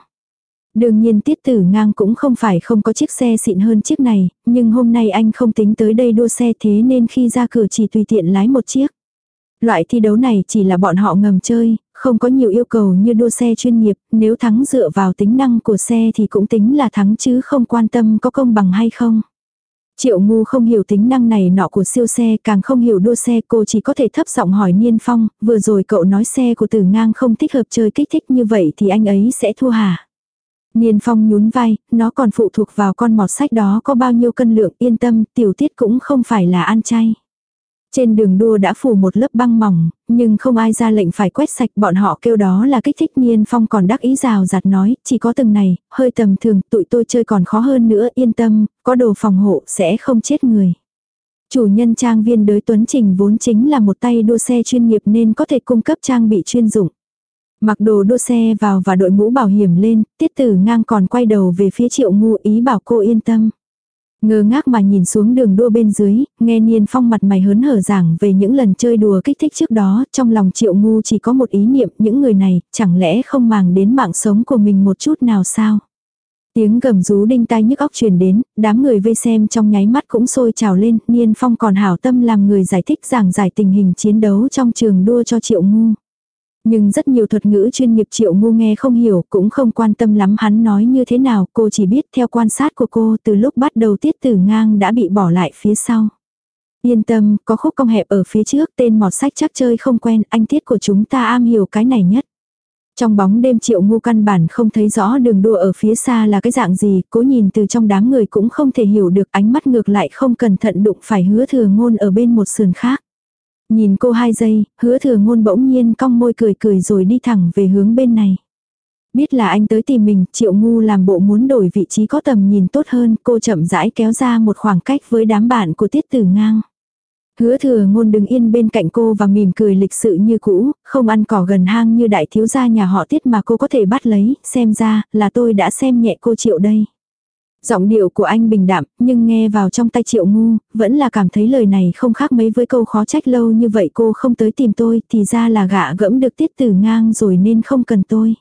Speaker 1: Đương nhiên Tiết Tử Ngang cũng không phải không có chiếc xe xịn hơn chiếc này, nhưng hôm nay anh không tính tới đây đua xe thế nên khi ra cửa chỉ tùy tiện lái một chiếc. Loại thi đấu này chỉ là bọn họ ngầm chơi, không có nhiều yêu cầu như đua xe chuyên nghiệp, nếu thắng dựa vào tính năng của xe thì cũng tính là thắng chứ không quan tâm có công bằng hay không. Triệu ngu không hiểu tính năng này nọ của siêu xe càng không hiểu đua xe cô chỉ có thể thấp giọng hỏi Niên Phong, vừa rồi cậu nói xe của tử ngang không thích hợp chơi kích thích như vậy thì anh ấy sẽ thua hả? Niên Phong nhún vai, nó còn phụ thuộc vào con mọt sách đó có bao nhiêu cân lượng yên tâm, tiểu tiết cũng không phải là ăn chay. Trên đường đua đã phủ một lớp băng mỏng, nhưng không ai ra lệnh phải quét sạch bọn họ kêu đó là kích thích Niên Phong còn đắc ý rào rạt nói, chỉ có từng này, hơi tầm thường, tụi tôi chơi còn khó hơn nữa, yên tâm, có đồ phòng hộ sẽ không chết người. Chủ nhân trang viên đới Tuấn Trình vốn chính là một tay đua xe chuyên nghiệp nên có thể cung cấp trang bị chuyên dụng. Mặc đồ đua xe vào và đội mũ bảo hiểm lên, tiết tử ngang còn quay đầu về phía triệu ngu ý bảo cô yên tâm. Ngơ ngác mà nhìn xuống đường đua bên dưới, nghe Niên Phong mặt mày hớn hở giảng về những lần chơi đùa kích thích trước đó, trong lòng triệu ngu chỉ có một ý niệm những người này, chẳng lẽ không màng đến mạng sống của mình một chút nào sao? Tiếng gầm rú đinh tai nhức óc truyền đến, đám người vây xem trong nháy mắt cũng sôi trào lên, Niên Phong còn hảo tâm làm người giải thích giảng giải tình hình chiến đấu trong trường đua cho Triệu Ngu. Nhưng rất nhiều thuật ngữ chuyên nghiệp Triệu Ngu nghe không hiểu, cũng không quan tâm lắm hắn nói như thế nào, cô chỉ biết theo quan sát của cô từ lúc bắt đầu tiết tử ngang đã bị bỏ lại phía sau. Yên tâm, có khúc cong hẹp ở phía trước, tên mọt sách chắc chơi không quen, anh tiết của chúng ta am hiểu cái này nhất. Trong bóng đêm triệu ngu căn bản không thấy rõ đường đua ở phía xa là cái dạng gì, cố nhìn từ trong đám người cũng không thể hiểu được ánh mắt ngược lại không cẩn thận đụng phải hứa thừa ngôn ở bên một sườn khác. Nhìn cô hai giây, hứa thừa ngôn bỗng nhiên cong môi cười cười rồi đi thẳng về hướng bên này. Biết là anh tới tìm mình, triệu ngu làm bộ muốn đổi vị trí có tầm nhìn tốt hơn, cô chậm rãi kéo ra một khoảng cách với đám bạn của tiết tử ngang. Hứa thừa ngôn đứng yên bên cạnh cô và mỉm cười lịch sự như cũ, không ăn cỏ gần hang như đại thiếu gia nhà họ tiết mà cô có thể bắt lấy, xem ra là tôi đã xem nhẹ cô triệu đây. Giọng điệu của anh bình đạm, nhưng nghe vào trong tay triệu ngu, vẫn là cảm thấy lời này không khác mấy với câu khó trách lâu như vậy cô không tới tìm tôi, thì ra là gạ gẫm được tiết tử ngang rồi nên không cần tôi.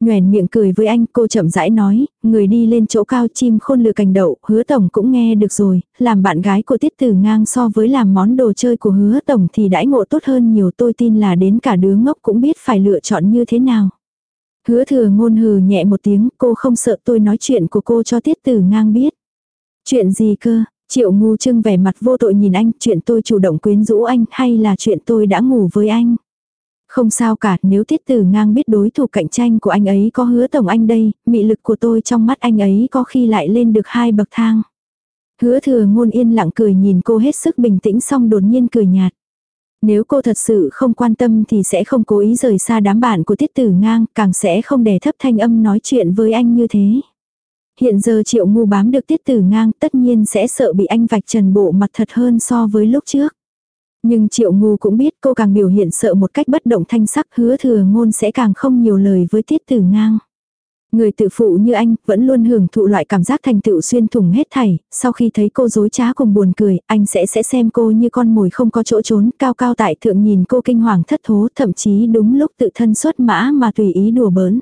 Speaker 1: Nhoèn miệng cười với anh, cô chậm rãi nói, người đi lên chỗ cao chim khôn lừa cành đậu, hứa tổng cũng nghe được rồi, làm bạn gái của tiết tử ngang so với làm món đồ chơi của hứa tổng thì đãi ngộ tốt hơn nhiều tôi tin là đến cả đứa ngốc cũng biết phải lựa chọn như thế nào. Hứa thừa ngôn hừ nhẹ một tiếng, cô không sợ tôi nói chuyện của cô cho tiết tử ngang biết. Chuyện gì cơ, triệu ngu trưng vẻ mặt vô tội nhìn anh, chuyện tôi chủ động quyến rũ anh hay là chuyện tôi đã ngủ với anh. Không sao cả, nếu tiết tử ngang biết đối thủ cạnh tranh của anh ấy có hứa tổng anh đây, mị lực của tôi trong mắt anh ấy có khi lại lên được hai bậc thang. Hứa thừa ngôn yên lặng cười nhìn cô hết sức bình tĩnh xong đột nhiên cười nhạt. Nếu cô thật sự không quan tâm thì sẽ không cố ý rời xa đám bạn của tiết tử ngang, càng sẽ không đè thấp thanh âm nói chuyện với anh như thế. Hiện giờ triệu ngu bám được tiết tử ngang tất nhiên sẽ sợ bị anh vạch trần bộ mặt thật hơn so với lúc trước. Nhưng triệu ngu cũng biết cô càng biểu hiện sợ một cách bất động thanh sắc hứa thừa ngôn sẽ càng không nhiều lời với tiết tử ngang. Người tự phụ như anh vẫn luôn hưởng thụ loại cảm giác thành tựu xuyên thủng hết thảy, sau khi thấy cô dối trá cùng buồn cười, anh sẽ sẽ xem cô như con mồi không có chỗ trốn, cao cao tại thượng nhìn cô kinh hoàng thất thố, thậm chí đúng lúc tự thân xuất mã mà tùy ý đùa bỡn.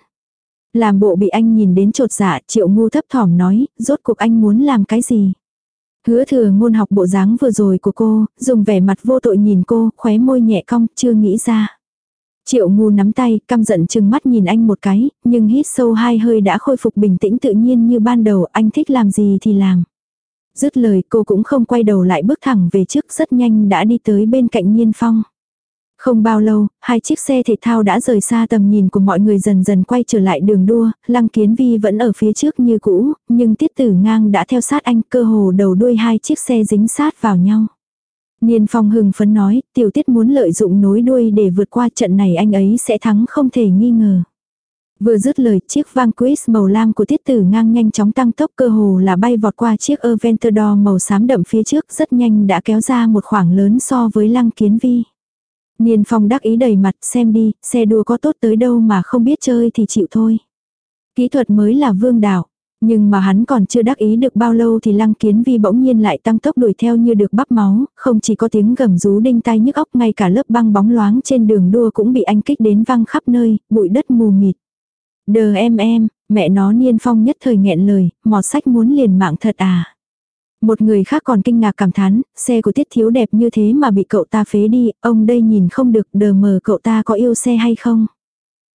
Speaker 1: Làm bộ bị anh nhìn đến trột dạ, triệu ngu thấp thỏm nói, rốt cuộc anh muốn làm cái gì? Hứa thừa ngôn học bộ dáng vừa rồi của cô, dùng vẻ mặt vô tội nhìn cô, khóe môi nhẹ cong, chưa nghĩ ra. Triệu ngu nắm tay, căm giận chừng mắt nhìn anh một cái, nhưng hít sâu hai hơi đã khôi phục bình tĩnh tự nhiên như ban đầu, anh thích làm gì thì làm. Dứt lời cô cũng không quay đầu lại bước thẳng về trước rất nhanh đã đi tới bên cạnh Nhiên Phong. Không bao lâu, hai chiếc xe thể thao đã rời xa tầm nhìn của mọi người dần dần quay trở lại đường đua, Lăng Kiến Vi vẫn ở phía trước như cũ, nhưng Tiết Tử Ngang đã theo sát anh cơ hồ đầu đuôi hai chiếc xe dính sát vào nhau. Niên Phong hừng phấn nói, tiểu tiết muốn lợi dụng nối đuôi để vượt qua trận này anh ấy sẽ thắng không thể nghi ngờ. Vừa dứt lời, chiếc vang quiz màu lam của tiết tử ngang nhanh chóng tăng tốc cơ hồ là bay vọt qua chiếc Aventador màu xám đậm phía trước rất nhanh đã kéo ra một khoảng lớn so với lăng kiến vi. Niên phong đắc ý đầy mặt xem đi, xe đua có tốt tới đâu mà không biết chơi thì chịu thôi. Kỹ thuật mới là vương đạo. Nhưng mà hắn còn chưa đắc ý được bao lâu thì lăng kiến vi bỗng nhiên lại tăng tốc đuổi theo như được bắp máu, không chỉ có tiếng gầm rú đinh tai nhức óc ngay cả lớp băng bóng loáng trên đường đua cũng bị anh kích đến văng khắp nơi, bụi đất mù mịt. Đờ em em, mẹ nó niên phong nhất thời nghẹn lời, mọt sách muốn liền mạng thật à. Một người khác còn kinh ngạc cảm thán, xe của tiết thiếu đẹp như thế mà bị cậu ta phế đi, ông đây nhìn không được đờ mờ cậu ta có yêu xe hay không.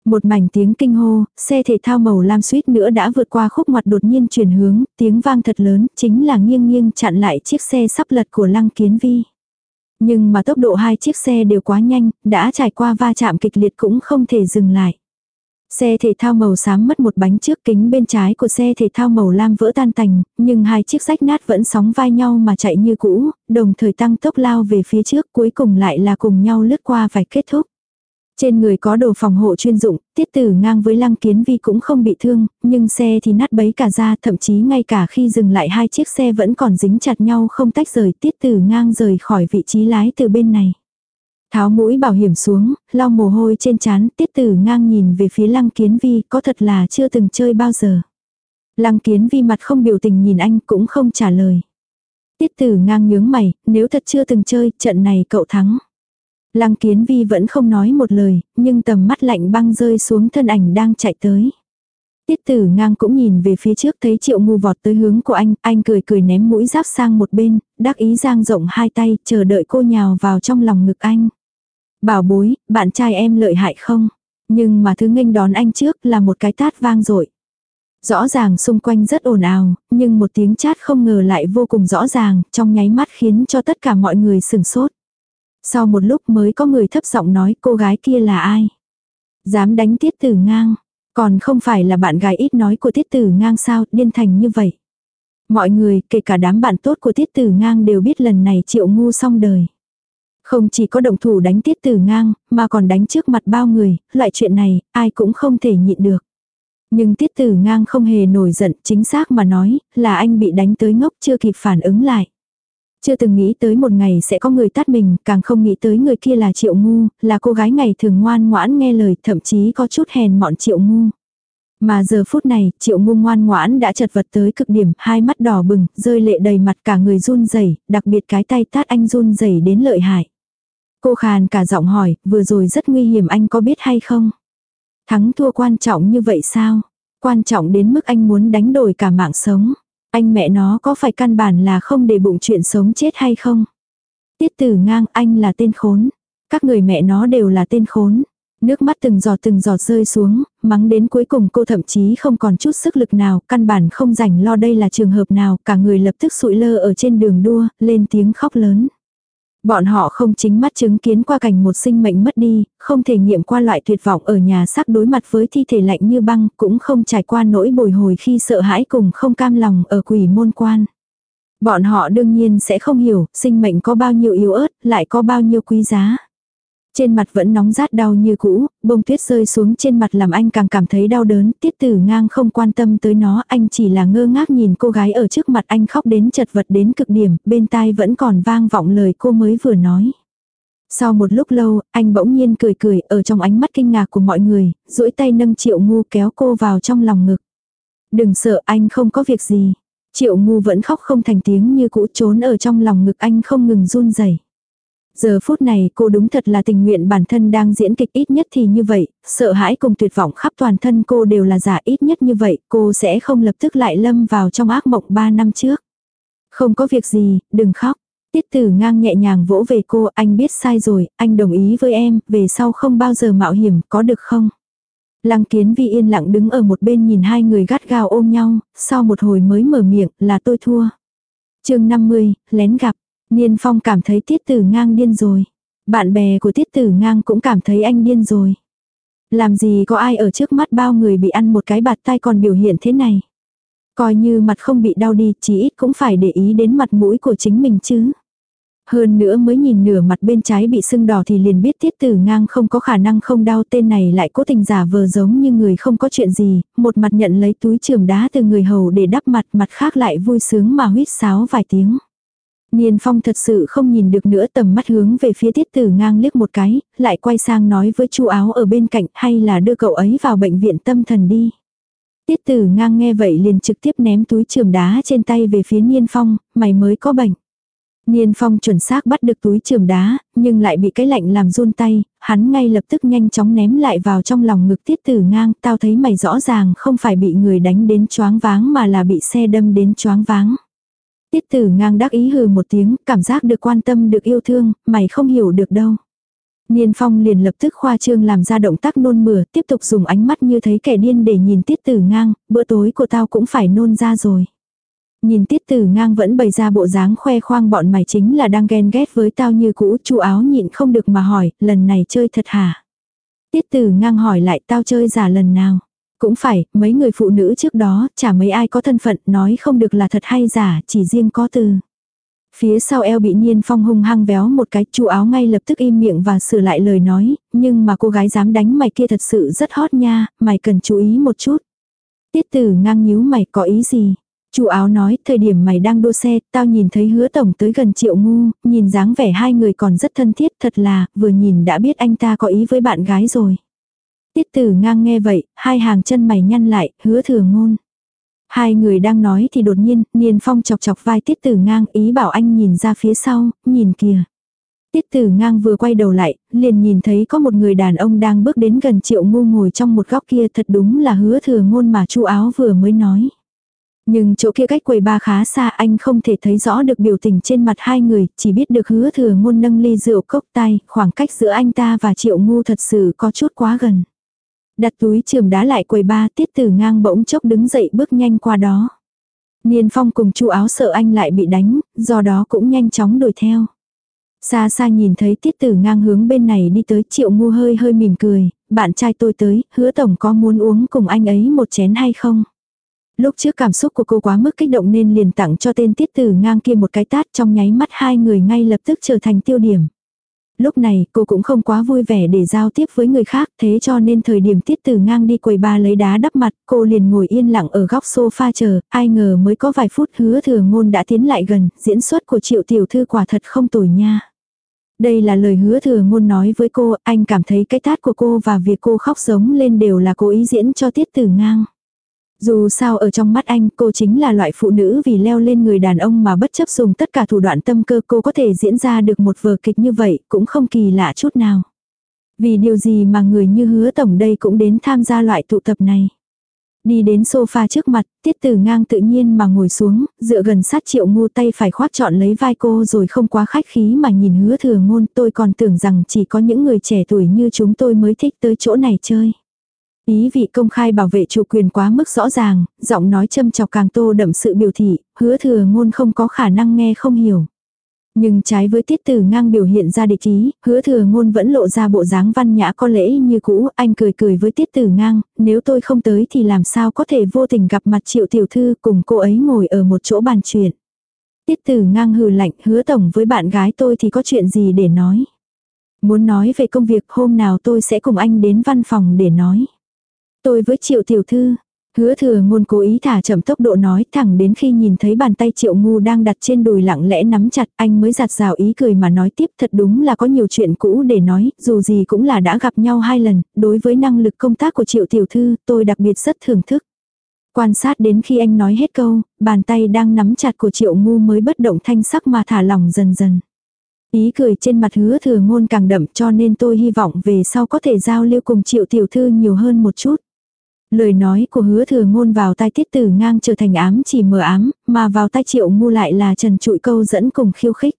Speaker 1: Một mảnh tiếng kinh hô, xe thể thao màu lam suýt nữa đã vượt qua khúc ngoặt đột nhiên chuyển hướng, tiếng vang thật lớn, chính là nghiêng nghiêng chặn lại chiếc xe sắp lật của lăng kiến vi. Nhưng mà tốc độ hai chiếc xe đều quá nhanh, đã trải qua va chạm kịch liệt cũng không thể dừng lại. Xe thể thao màu xám mất một bánh trước kính bên trái của xe thể thao màu lam vỡ tan tành, nhưng hai chiếc rách nát vẫn sóng vai nhau mà chạy như cũ, đồng thời tăng tốc lao về phía trước cuối cùng lại là cùng nhau lướt qua vạch kết thúc. Trên người có đồ phòng hộ chuyên dụng, tiết tử ngang với lăng kiến vi cũng không bị thương, nhưng xe thì nát bấy cả ra, thậm chí ngay cả khi dừng lại hai chiếc xe vẫn còn dính chặt nhau không tách rời, tiết tử ngang rời khỏi vị trí lái từ bên này. Tháo mũi bảo hiểm xuống, lau mồ hôi trên trán, tiết tử ngang nhìn về phía lăng kiến vi, có thật là chưa từng chơi bao giờ. Lăng kiến vi mặt không biểu tình nhìn anh cũng không trả lời. Tiết tử ngang nhướng mày, nếu thật chưa từng chơi, trận này cậu thắng. Lăng kiến vi vẫn không nói một lời, nhưng tầm mắt lạnh băng rơi xuống thân ảnh đang chạy tới. Tiết tử ngang cũng nhìn về phía trước thấy triệu ngu vọt tới hướng của anh, anh cười cười ném mũi giáp sang một bên, đắc ý giang rộng hai tay, chờ đợi cô nhào vào trong lòng ngực anh. Bảo bối, bạn trai em lợi hại không? Nhưng mà thứ nghênh đón anh trước là một cái tát vang dội Rõ ràng xung quanh rất ồn ào, nhưng một tiếng chát không ngờ lại vô cùng rõ ràng, trong nháy mắt khiến cho tất cả mọi người sừng sốt. Sau một lúc mới có người thấp giọng nói cô gái kia là ai? Dám đánh tiết tử ngang, còn không phải là bạn gái ít nói của tiết tử ngang sao, điên thành như vậy. Mọi người, kể cả đám bạn tốt của tiết tử ngang đều biết lần này triệu ngu xong đời. Không chỉ có động thủ đánh tiết tử ngang, mà còn đánh trước mặt bao người, loại chuyện này, ai cũng không thể nhịn được. Nhưng tiết tử ngang không hề nổi giận, chính xác mà nói, là anh bị đánh tới ngốc chưa kịp phản ứng lại. Chưa từng nghĩ tới một ngày sẽ có người tát mình, càng không nghĩ tới người kia là triệu ngu, là cô gái ngày thường ngoan ngoãn nghe lời, thậm chí có chút hèn mọn triệu ngu. Mà giờ phút này, triệu ngu ngoan ngoãn đã chật vật tới cực điểm, hai mắt đỏ bừng, rơi lệ đầy mặt cả người run rẩy đặc biệt cái tay tát anh run rẩy đến lợi hại. Cô khàn cả giọng hỏi, vừa rồi rất nguy hiểm anh có biết hay không? Thắng thua quan trọng như vậy sao? Quan trọng đến mức anh muốn đánh đổi cả mạng sống. Anh mẹ nó có phải căn bản là không để bụng chuyện sống chết hay không? Tiết tử ngang anh là tên khốn. Các người mẹ nó đều là tên khốn. Nước mắt từng giọt từng giọt rơi xuống, mắng đến cuối cùng cô thậm chí không còn chút sức lực nào, căn bản không rảnh lo đây là trường hợp nào, cả người lập tức sụi lơ ở trên đường đua, lên tiếng khóc lớn. Bọn họ không chính mắt chứng kiến qua cảnh một sinh mệnh mất đi, không thể nghiệm qua loại tuyệt vọng ở nhà xác đối mặt với thi thể lạnh như băng, cũng không trải qua nỗi bồi hồi khi sợ hãi cùng không cam lòng ở quỷ môn quan. Bọn họ đương nhiên sẽ không hiểu, sinh mệnh có bao nhiêu yếu ớt, lại có bao nhiêu quý giá. Trên mặt vẫn nóng rát đau như cũ, bông tuyết rơi xuống trên mặt làm anh càng cảm thấy đau đớn, tiết tử ngang không quan tâm tới nó, anh chỉ là ngơ ngác nhìn cô gái ở trước mặt anh khóc đến chật vật đến cực điểm, bên tai vẫn còn vang vọng lời cô mới vừa nói. Sau một lúc lâu, anh bỗng nhiên cười cười ở trong ánh mắt kinh ngạc của mọi người, duỗi tay nâng triệu ngu kéo cô vào trong lòng ngực. Đừng sợ anh không có việc gì. Triệu ngu vẫn khóc không thành tiếng như cũ trốn ở trong lòng ngực anh không ngừng run rẩy Giờ phút này cô đúng thật là tình nguyện bản thân đang diễn kịch ít nhất thì như vậy, sợ hãi cùng tuyệt vọng khắp toàn thân cô đều là giả ít nhất như vậy, cô sẽ không lập tức lại lâm vào trong ác mộng 3 năm trước. Không có việc gì, đừng khóc. Tiết tử ngang nhẹ nhàng vỗ về cô, anh biết sai rồi, anh đồng ý với em, về sau không bao giờ mạo hiểm, có được không? Lăng kiến vi yên lặng đứng ở một bên nhìn hai người gắt gao ôm nhau, sau một hồi mới mở miệng, là tôi thua. chương 50, lén gặp. Niên Phong cảm thấy tiết tử ngang điên rồi. Bạn bè của tiết tử ngang cũng cảm thấy anh điên rồi. Làm gì có ai ở trước mắt bao người bị ăn một cái bạt tay còn biểu hiện thế này. Coi như mặt không bị đau đi, chỉ ít cũng phải để ý đến mặt mũi của chính mình chứ. Hơn nữa mới nhìn nửa mặt bên trái bị sưng đỏ thì liền biết tiết tử ngang không có khả năng không đau tên này lại cố tình giả vờ giống như người không có chuyện gì, một mặt nhận lấy túi trường đá từ người hầu để đắp mặt mặt khác lại vui sướng mà huýt sáo vài tiếng. Niên Phong thật sự không nhìn được nữa tầm mắt hướng về phía tiết tử ngang liếc một cái, lại quay sang nói với chu áo ở bên cạnh hay là đưa cậu ấy vào bệnh viện tâm thần đi. Tiết tử ngang nghe vậy liền trực tiếp ném túi trường đá trên tay về phía Niên Phong, mày mới có bệnh. Niên Phong chuẩn xác bắt được túi trường đá, nhưng lại bị cái lạnh làm run tay, hắn ngay lập tức nhanh chóng ném lại vào trong lòng ngực tiết tử ngang, tao thấy mày rõ ràng không phải bị người đánh đến choáng váng mà là bị xe đâm đến choáng váng. Tiết tử ngang đắc ý hừ một tiếng, cảm giác được quan tâm được yêu thương, mày không hiểu được đâu. Niên phong liền lập tức khoa trương làm ra động tác nôn mửa, tiếp tục dùng ánh mắt như thấy kẻ điên để nhìn tiết tử ngang, bữa tối của tao cũng phải nôn ra rồi. Nhìn tiết tử ngang vẫn bày ra bộ dáng khoe khoang bọn mày chính là đang ghen ghét với tao như cũ, chu áo nhịn không được mà hỏi, lần này chơi thật hả? Tiết tử ngang hỏi lại tao chơi giả lần nào? Cũng phải, mấy người phụ nữ trước đó, chả mấy ai có thân phận, nói không được là thật hay giả, chỉ riêng có từ. Phía sau eo bị Niên Phong hung hăng véo một cái, chu áo ngay lập tức im miệng và sửa lại lời nói, nhưng mà cô gái dám đánh mày kia thật sự rất hot nha, mày cần chú ý một chút. Tiết tử ngang nhíu mày có ý gì? Chu áo nói, thời điểm mày đang đua xe, tao nhìn thấy hứa tổng tới gần triệu ngu, nhìn dáng vẻ hai người còn rất thân thiết, thật là, vừa nhìn đã biết anh ta có ý với bạn gái rồi. Tiết tử ngang nghe vậy, hai hàng chân mày nhăn lại, hứa thừa ngôn. Hai người đang nói thì đột nhiên, Niên Phong chọc chọc vai tiết tử ngang ý bảo anh nhìn ra phía sau, nhìn kìa. Tiết tử ngang vừa quay đầu lại, liền nhìn thấy có một người đàn ông đang bước đến gần triệu ngu ngồi trong một góc kia thật đúng là hứa thừa ngôn mà chu áo vừa mới nói. Nhưng chỗ kia cách quầy ba khá xa anh không thể thấy rõ được biểu tình trên mặt hai người, chỉ biết được hứa thừa ngôn nâng ly rượu cốc tay, khoảng cách giữa anh ta và triệu ngu thật sự có chút quá gần. Đặt túi trường đá lại quầy ba tiết tử ngang bỗng chốc đứng dậy bước nhanh qua đó. Niên phong cùng chu áo sợ anh lại bị đánh, do đó cũng nhanh chóng đuổi theo. Xa xa nhìn thấy tiết tử ngang hướng bên này đi tới triệu ngu hơi hơi mỉm cười, bạn trai tôi tới, hứa tổng có muốn uống cùng anh ấy một chén hay không? Lúc trước cảm xúc của cô quá mức kích động nên liền tặng cho tên tiết tử ngang kia một cái tát trong nháy mắt hai người ngay lập tức trở thành tiêu điểm. Lúc này cô cũng không quá vui vẻ để giao tiếp với người khác thế cho nên thời điểm tiết tử ngang đi quầy ba lấy đá đắp mặt cô liền ngồi yên lặng ở góc sofa chờ, ai ngờ mới có vài phút hứa thừa ngôn đã tiến lại gần, diễn xuất của triệu tiểu thư quả thật không tồi nha. Đây là lời hứa thừa ngôn nói với cô, anh cảm thấy cái tát của cô và việc cô khóc giống lên đều là cố ý diễn cho tiết tử ngang. Dù sao ở trong mắt anh cô chính là loại phụ nữ vì leo lên người đàn ông mà bất chấp dùng tất cả thủ đoạn tâm cơ cô có thể diễn ra được một vở kịch như vậy cũng không kỳ lạ chút nào. Vì điều gì mà người như hứa tổng đây cũng đến tham gia loại tụ tập này. Đi đến sofa trước mặt, tiết tử ngang tự nhiên mà ngồi xuống, dựa gần sát triệu ngu tay phải khoác chọn lấy vai cô rồi không quá khách khí mà nhìn hứa thừa ngôn tôi còn tưởng rằng chỉ có những người trẻ tuổi như chúng tôi mới thích tới chỗ này chơi. Ý vị công khai bảo vệ chủ quyền quá mức rõ ràng, giọng nói châm chọc càng tô đậm sự biểu thị, hứa thừa ngôn không có khả năng nghe không hiểu. Nhưng trái với tiết tử ngang biểu hiện ra địch ý, hứa thừa ngôn vẫn lộ ra bộ dáng văn nhã có lễ như cũ, anh cười cười với tiết tử ngang, nếu tôi không tới thì làm sao có thể vô tình gặp mặt triệu tiểu thư cùng cô ấy ngồi ở một chỗ bàn chuyện. Tiết tử ngang hừ lạnh hứa tổng với bạn gái tôi thì có chuyện gì để nói. Muốn nói về công việc hôm nào tôi sẽ cùng anh đến văn phòng để nói. Tôi với triệu tiểu thư, hứa thừa ngôn cố ý thả chậm tốc độ nói thẳng đến khi nhìn thấy bàn tay triệu ngu đang đặt trên đùi lặng lẽ nắm chặt anh mới giặt rào ý cười mà nói tiếp thật đúng là có nhiều chuyện cũ để nói, dù gì cũng là đã gặp nhau hai lần, đối với năng lực công tác của triệu tiểu thư tôi đặc biệt rất thưởng thức. Quan sát đến khi anh nói hết câu, bàn tay đang nắm chặt của triệu ngu mới bất động thanh sắc mà thả lỏng dần dần. Ý cười trên mặt hứa thừa ngôn càng đậm cho nên tôi hy vọng về sau có thể giao lưu cùng triệu tiểu thư nhiều hơn một chút. Lời nói của hứa thừa ngôn vào tai tiết tử ngang trở thành ám chỉ mờ ám, mà vào tai triệu ngu lại là trần trụi câu dẫn cùng khiêu khích.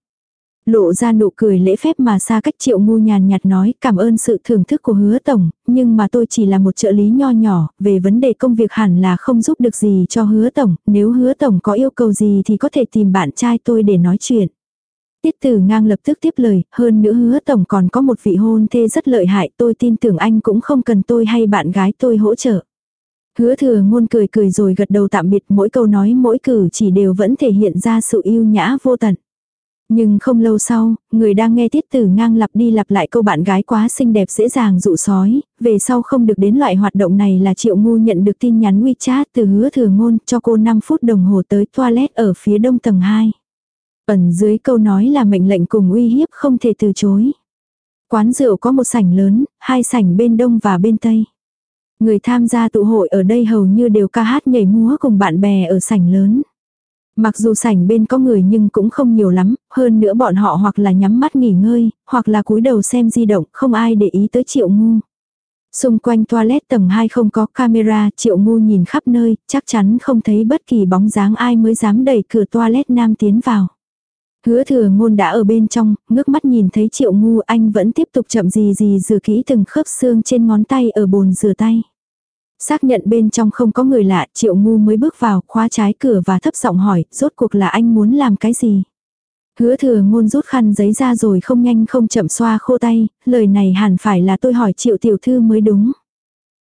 Speaker 1: Lộ ra nụ cười lễ phép mà xa cách triệu ngu nhàn nhạt nói cảm ơn sự thưởng thức của hứa tổng, nhưng mà tôi chỉ là một trợ lý nho nhỏ, về vấn đề công việc hẳn là không giúp được gì cho hứa tổng, nếu hứa tổng có yêu cầu gì thì có thể tìm bạn trai tôi để nói chuyện. Tiết tử ngang lập tức tiếp lời, hơn nữa hứa tổng còn có một vị hôn thê rất lợi hại tôi tin tưởng anh cũng không cần tôi hay bạn gái tôi hỗ trợ. Hứa thừa ngôn cười cười rồi gật đầu tạm biệt mỗi câu nói mỗi cử chỉ đều vẫn thể hiện ra sự yêu nhã vô tận. Nhưng không lâu sau, người đang nghe tiết tử ngang lặp đi lặp lại câu bạn gái quá xinh đẹp dễ dàng dụ sói, về sau không được đến loại hoạt động này là triệu ngu nhận được tin nhắn WeChat từ hứa thừa ngôn cho cô 5 phút đồng hồ tới toilet ở phía đông tầng 2. Ẩn dưới câu nói là mệnh lệnh cùng uy hiếp không thể từ chối. Quán rượu có một sảnh lớn, hai sảnh bên đông và bên tây. Người tham gia tụ hội ở đây hầu như đều ca hát nhảy múa cùng bạn bè ở sảnh lớn. Mặc dù sảnh bên có người nhưng cũng không nhiều lắm, hơn nữa bọn họ hoặc là nhắm mắt nghỉ ngơi, hoặc là cúi đầu xem di động, không ai để ý tới triệu ngu. Xung quanh toilet tầng 2 không có camera, triệu ngu nhìn khắp nơi, chắc chắn không thấy bất kỳ bóng dáng ai mới dám đẩy cửa toilet nam tiến vào. Hứa thừa ngôn đã ở bên trong, ngước mắt nhìn thấy triệu ngu anh vẫn tiếp tục chậm gì gì rửa kỹ từng khớp xương trên ngón tay ở bồn rửa tay. Xác nhận bên trong không có người lạ, triệu ngu mới bước vào, khóa trái cửa và thấp giọng hỏi, rốt cuộc là anh muốn làm cái gì? Hứa thừa ngôn rút khăn giấy ra rồi không nhanh không chậm xoa khô tay, lời này hẳn phải là tôi hỏi triệu tiểu thư mới đúng.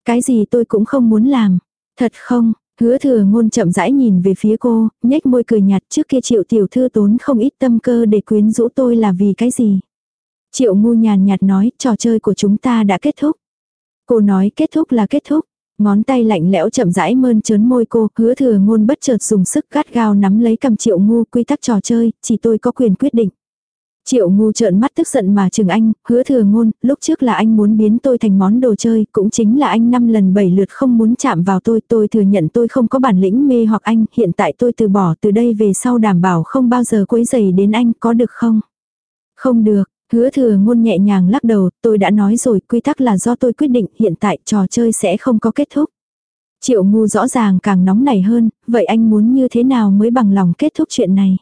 Speaker 1: Cái gì tôi cũng không muốn làm. Thật không, Hứa thừa ngôn chậm rãi nhìn về phía cô, nhếch môi cười nhạt trước kia triệu tiểu thư tốn không ít tâm cơ để quyến rũ tôi là vì cái gì. Triệu ngu nhàn nhạt nói trò chơi của chúng ta đã kết thúc. Cô nói kết thúc là kết thúc. Ngón tay lạnh lẽo chậm rãi mơn trớn môi cô, hứa thừa ngôn bất chợt dùng sức gắt gao nắm lấy cầm triệu ngu quy tắc trò chơi, chỉ tôi có quyền quyết định. Triệu ngu trợn mắt tức giận mà chừng anh, hứa thừa ngôn, lúc trước là anh muốn biến tôi thành món đồ chơi, cũng chính là anh năm lần bảy lượt không muốn chạm vào tôi, tôi thừa nhận tôi không có bản lĩnh mê hoặc anh, hiện tại tôi từ bỏ từ đây về sau đảm bảo không bao giờ quấy giày đến anh, có được không? Không được, Hứa thừa ngôn nhẹ nhàng lắc đầu, tôi đã nói rồi, quy tắc là do tôi quyết định, hiện tại trò chơi sẽ không có kết thúc. Triệu ngu rõ ràng càng nóng nảy hơn, vậy anh muốn như thế nào mới bằng lòng kết thúc chuyện này?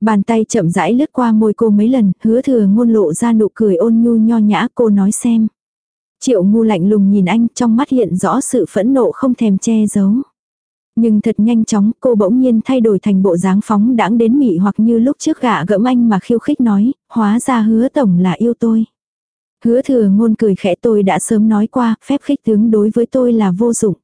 Speaker 1: Bàn tay chậm rãi lướt qua môi cô mấy lần, hứa thừa ngôn lộ ra nụ cười ôn nhu nho nhã cô nói xem. Triệu ngu lạnh lùng nhìn anh trong mắt hiện rõ sự phẫn nộ không thèm che giấu. Nhưng thật nhanh chóng cô bỗng nhiên thay đổi thành bộ dáng phóng đãng đến mị hoặc như lúc trước gạ gẫm anh mà khiêu khích nói, hóa ra hứa tổng là yêu tôi. Hứa thừa ngôn cười khẽ tôi đã sớm nói qua, phép khích tướng đối với tôi là vô dụng.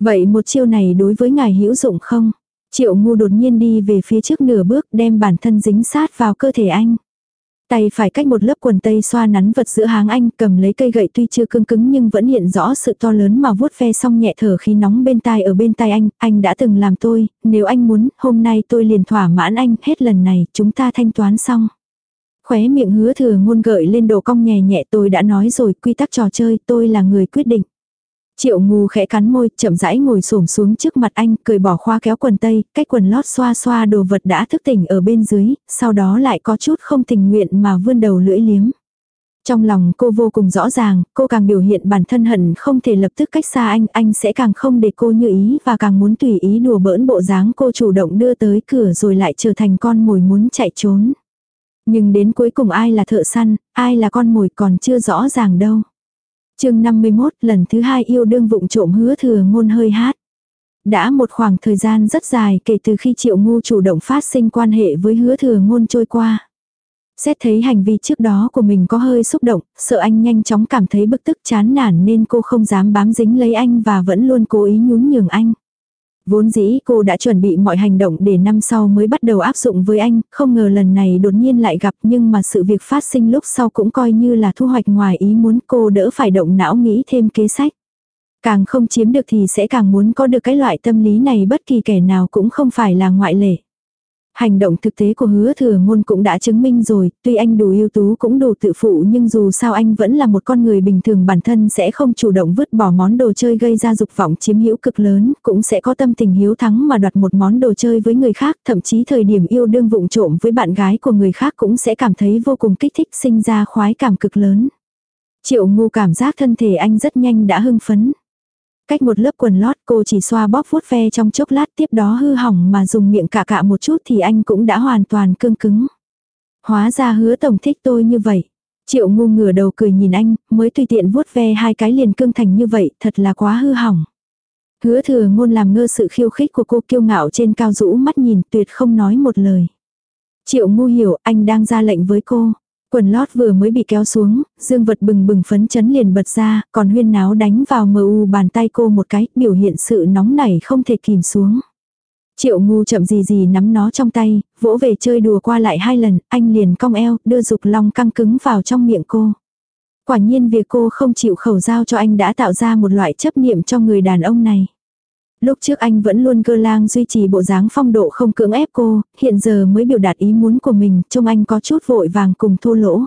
Speaker 1: Vậy một chiêu này đối với ngài hữu dụng không? Triệu ngu đột nhiên đi về phía trước nửa bước đem bản thân dính sát vào cơ thể anh. Tay phải cách một lớp quần tây xoa nắn vật giữa háng anh cầm lấy cây gậy tuy chưa cương cứng nhưng vẫn hiện rõ sự to lớn mà vuốt ve xong nhẹ thở khí nóng bên tai ở bên tai anh, anh đã từng làm tôi, nếu anh muốn, hôm nay tôi liền thỏa mãn anh, hết lần này, chúng ta thanh toán xong. Khóe miệng hứa thừa ngôn gợi lên độ cong nhẹ nhẹ tôi đã nói rồi, quy tắc trò chơi, tôi là người quyết định. Triệu ngu khẽ cắn môi, chậm rãi ngồi xổm xuống trước mặt anh, cười bỏ khoa kéo quần tây, cách quần lót xoa xoa đồ vật đã thức tỉnh ở bên dưới, sau đó lại có chút không tình nguyện mà vươn đầu lưỡi liếm. Trong lòng cô vô cùng rõ ràng, cô càng biểu hiện bản thân hận không thể lập tức cách xa anh, anh sẽ càng không để cô như ý và càng muốn tùy ý đùa bỡn bộ dáng cô chủ động đưa tới cửa rồi lại trở thành con mồi muốn chạy trốn. Nhưng đến cuối cùng ai là thợ săn, ai là con mồi còn chưa rõ ràng đâu chương 51 lần thứ hai yêu đương vụng trộm hứa thừa ngôn hơi hát. Đã một khoảng thời gian rất dài kể từ khi triệu ngu chủ động phát sinh quan hệ với hứa thừa ngôn trôi qua. Xét thấy hành vi trước đó của mình có hơi xúc động, sợ anh nhanh chóng cảm thấy bức tức chán nản nên cô không dám bám dính lấy anh và vẫn luôn cố ý nhún nhường anh. Vốn dĩ cô đã chuẩn bị mọi hành động để năm sau mới bắt đầu áp dụng với anh, không ngờ lần này đột nhiên lại gặp nhưng mà sự việc phát sinh lúc sau cũng coi như là thu hoạch ngoài ý muốn cô đỡ phải động não nghĩ thêm kế sách. Càng không chiếm được thì sẽ càng muốn có được cái loại tâm lý này bất kỳ kẻ nào cũng không phải là ngoại lệ. Hành động thực tế của hứa thừa ngôn cũng đã chứng minh rồi, tuy anh đủ ưu tú cũng đủ tự phụ nhưng dù sao anh vẫn là một con người bình thường bản thân sẽ không chủ động vứt bỏ món đồ chơi gây ra dục vọng chiếm hữu cực lớn, cũng sẽ có tâm tình hiếu thắng mà đoạt một món đồ chơi với người khác, thậm chí thời điểm yêu đương vụng trộm với bạn gái của người khác cũng sẽ cảm thấy vô cùng kích thích sinh ra khoái cảm cực lớn. Triệu ngu cảm giác thân thể anh rất nhanh đã hưng phấn. Cách một lớp quần lót cô chỉ xoa bóp vuốt ve trong chốc lát tiếp đó hư hỏng mà dùng miệng cạ cạ một chút thì anh cũng đã hoàn toàn cương cứng. Hóa ra hứa tổng thích tôi như vậy. Triệu ngu ngửa đầu cười nhìn anh, mới tùy tiện vuốt ve hai cái liền cương thành như vậy, thật là quá hư hỏng. Hứa thừa ngôn làm ngơ sự khiêu khích của cô kiêu ngạo trên cao rũ mắt nhìn tuyệt không nói một lời. Triệu ngu hiểu anh đang ra lệnh với cô. Quần lót vừa mới bị kéo xuống, dương vật bừng bừng phấn chấn liền bật ra, còn huyên náo đánh vào mờ u bàn tay cô một cái, biểu hiện sự nóng nảy không thể kìm xuống. Triệu ngu chậm gì gì nắm nó trong tay, vỗ về chơi đùa qua lại hai lần, anh liền cong eo, đưa dục long căng cứng vào trong miệng cô. Quả nhiên việc cô không chịu khẩu giao cho anh đã tạo ra một loại chấp niệm cho người đàn ông này. Lúc trước anh vẫn luôn cơ lang duy trì bộ dáng phong độ không cưỡng ép cô, hiện giờ mới biểu đạt ý muốn của mình, trông anh có chút vội vàng cùng thô lỗ.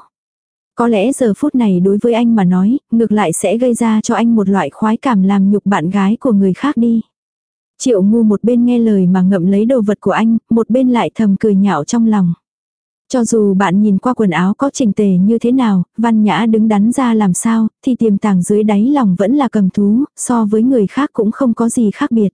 Speaker 1: Có lẽ giờ phút này đối với anh mà nói, ngược lại sẽ gây ra cho anh một loại khoái cảm làm nhục bạn gái của người khác đi. Triệu ngu một bên nghe lời mà ngậm lấy đồ vật của anh, một bên lại thầm cười nhạo trong lòng. Cho dù bạn nhìn qua quần áo có trình tề như thế nào, văn nhã đứng đắn ra làm sao, thì tiềm tàng dưới đáy lòng vẫn là cầm thú, so với người khác cũng không có gì khác biệt.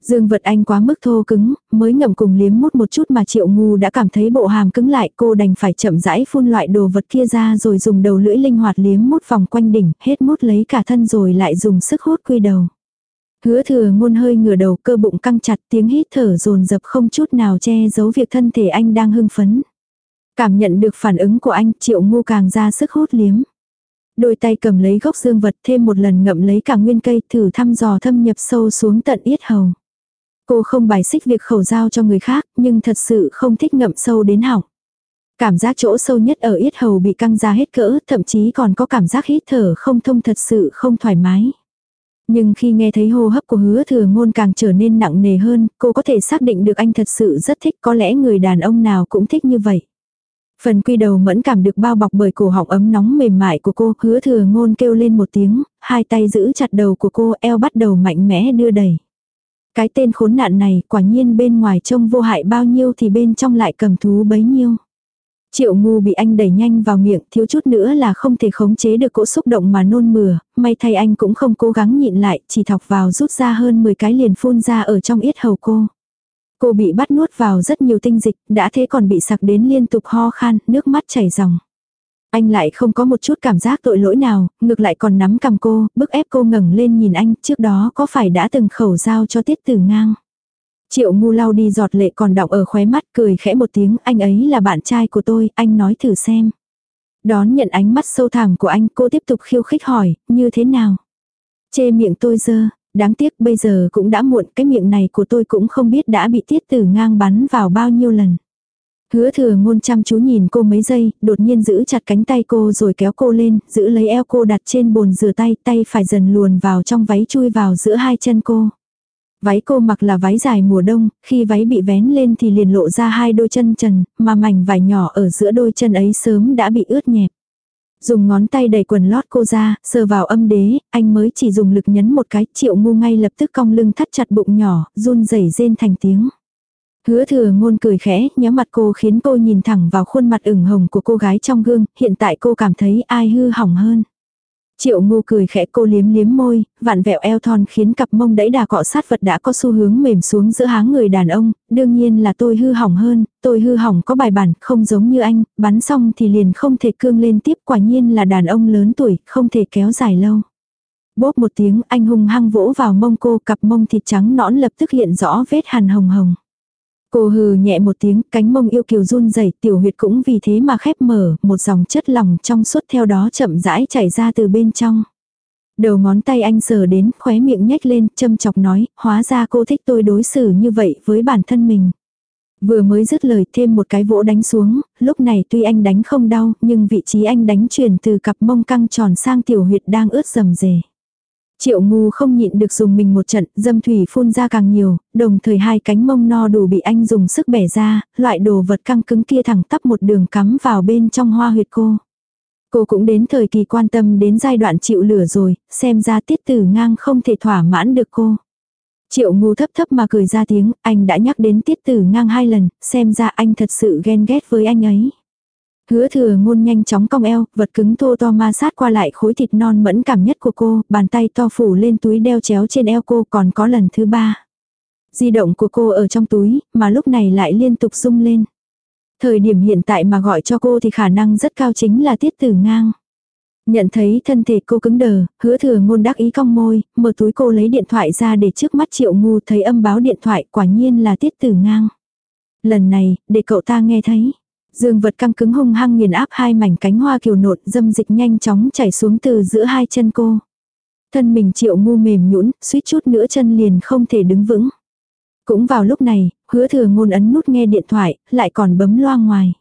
Speaker 1: Dương vật anh quá mức thô cứng, mới ngậm cùng liếm mút một chút mà triệu ngu đã cảm thấy bộ hàm cứng lại cô đành phải chậm rãi phun loại đồ vật kia ra rồi dùng đầu lưỡi linh hoạt liếm mút vòng quanh đỉnh, hết mút lấy cả thân rồi lại dùng sức hút quy đầu. Hứa thừa ngôn hơi ngửa đầu cơ bụng căng chặt tiếng hít thở dồn dập không chút nào che giấu việc thân thể anh đang hưng phấn. Cảm nhận được phản ứng của anh, triệu ngu càng ra sức hút liếm. Đôi tay cầm lấy gốc dương vật thêm một lần ngậm lấy cả nguyên cây thử thăm dò thâm nhập sâu xuống tận yết hầu. Cô không bài xích việc khẩu giao cho người khác, nhưng thật sự không thích ngậm sâu đến hỏng. Cảm giác chỗ sâu nhất ở yết hầu bị căng ra hết cỡ, thậm chí còn có cảm giác hít thở không thông thật sự không thoải mái. Nhưng khi nghe thấy hô hấp của hứa thừa ngôn càng trở nên nặng nề hơn, cô có thể xác định được anh thật sự rất thích có lẽ người đàn ông nào cũng thích như vậy. Phần quy đầu mẫn cảm được bao bọc bởi cổ họng ấm nóng mềm mại của cô, hứa thừa ngôn kêu lên một tiếng, hai tay giữ chặt đầu của cô, eo bắt đầu mạnh mẽ đưa đẩy. Cái tên khốn nạn này quả nhiên bên ngoài trông vô hại bao nhiêu thì bên trong lại cầm thú bấy nhiêu. Triệu ngu bị anh đẩy nhanh vào miệng, thiếu chút nữa là không thể khống chế được cỗ xúc động mà nôn mửa, may thay anh cũng không cố gắng nhịn lại, chỉ thọc vào rút ra hơn 10 cái liền phun ra ở trong yết hầu cô. Cô bị bắt nuốt vào rất nhiều tinh dịch, đã thế còn bị sặc đến liên tục ho khan, nước mắt chảy ròng. Anh lại không có một chút cảm giác tội lỗi nào, ngược lại còn nắm cầm cô, bức ép cô ngẩng lên nhìn anh, trước đó có phải đã từng khẩu giao cho tiết tử ngang. Triệu ngu lau đi giọt lệ còn đọng ở khóe mắt cười khẽ một tiếng, anh ấy là bạn trai của tôi, anh nói thử xem. Đón nhận ánh mắt sâu thẳm của anh, cô tiếp tục khiêu khích hỏi, như thế nào? Chê miệng tôi dơ, đáng tiếc bây giờ cũng đã muộn, cái miệng này của tôi cũng không biết đã bị tiết tử ngang bắn vào bao nhiêu lần. Hứa thừa ngôn chăm chú nhìn cô mấy giây, đột nhiên giữ chặt cánh tay cô rồi kéo cô lên, giữ lấy eo cô đặt trên bồn rửa tay, tay phải dần luồn vào trong váy chui vào giữa hai chân cô. Váy cô mặc là váy dài mùa đông, khi váy bị vén lên thì liền lộ ra hai đôi chân trần, mà mảnh vải nhỏ ở giữa đôi chân ấy sớm đã bị ướt nhẹp. Dùng ngón tay đẩy quần lót cô ra, sờ vào âm đế, anh mới chỉ dùng lực nhấn một cái, triệu ngu ngay lập tức cong lưng thắt chặt bụng nhỏ, run rẩy rên thành tiếng. Hứa thừa ngôn cười khẽ, nhắm mặt cô khiến cô nhìn thẳng vào khuôn mặt ửng hồng của cô gái trong gương, hiện tại cô cảm thấy ai hư hỏng hơn. Triệu ngu cười khẽ cô liếm liếm môi, vạn vẹo eo thon khiến cặp mông đẫy đà cọ sát vật đã có xu hướng mềm xuống giữa háng người đàn ông, đương nhiên là tôi hư hỏng hơn, tôi hư hỏng có bài bản, không giống như anh, bắn xong thì liền không thể cương lên tiếp quả nhiên là đàn ông lớn tuổi, không thể kéo dài lâu. Bốp một tiếng anh hung hăng vỗ vào mông cô, cặp mông thịt trắng nõn lập tức hiện rõ vết hằn hồng hồng. Cô hừ nhẹ một tiếng, cánh mông yêu kiều run rẩy, tiểu huyệt cũng vì thế mà khép mở, một dòng chất lỏng trong suốt theo đó chậm rãi chảy ra từ bên trong. Đầu ngón tay anh sờ đến, khóe miệng nhếch lên, châm chọc nói, hóa ra cô thích tôi đối xử như vậy với bản thân mình. Vừa mới dứt lời thêm một cái vỗ đánh xuống, lúc này tuy anh đánh không đau, nhưng vị trí anh đánh chuyển từ cặp mông căng tròn sang tiểu huyệt đang ướt rầm rề. Triệu ngu không nhịn được dùng mình một trận, dâm thủy phun ra càng nhiều, đồng thời hai cánh mông no đủ bị anh dùng sức bẻ ra, loại đồ vật căng cứng kia thẳng tắp một đường cắm vào bên trong hoa huyệt cô. Cô cũng đến thời kỳ quan tâm đến giai đoạn chịu lửa rồi, xem ra tiết tử ngang không thể thỏa mãn được cô. Triệu ngu thấp thấp mà cười ra tiếng, anh đã nhắc đến tiết tử ngang hai lần, xem ra anh thật sự ghen ghét với anh ấy. Hứa thừa ngôn nhanh chóng cong eo, vật cứng thô to ma sát qua lại khối thịt non mẫn cảm nhất của cô, bàn tay to phủ lên túi đeo chéo trên eo cô còn có lần thứ ba. Di động của cô ở trong túi, mà lúc này lại liên tục rung lên. Thời điểm hiện tại mà gọi cho cô thì khả năng rất cao chính là tiết tử ngang. Nhận thấy thân thể cô cứng đờ, hứa thừa ngôn đắc ý cong môi, mở túi cô lấy điện thoại ra để trước mắt triệu ngu thấy âm báo điện thoại quả nhiên là tiết tử ngang. Lần này, để cậu ta nghe thấy. Dương vật căng cứng hung hăng nghiền áp hai mảnh cánh hoa kiều nộn dâm dịch nhanh chóng chảy xuống từ giữa hai chân cô. Thân mình triệu ngu mềm nhũn suýt chút nữa chân liền không thể đứng vững. Cũng vào lúc này, hứa thừa ngôn ấn nút nghe điện thoại, lại còn bấm loa ngoài.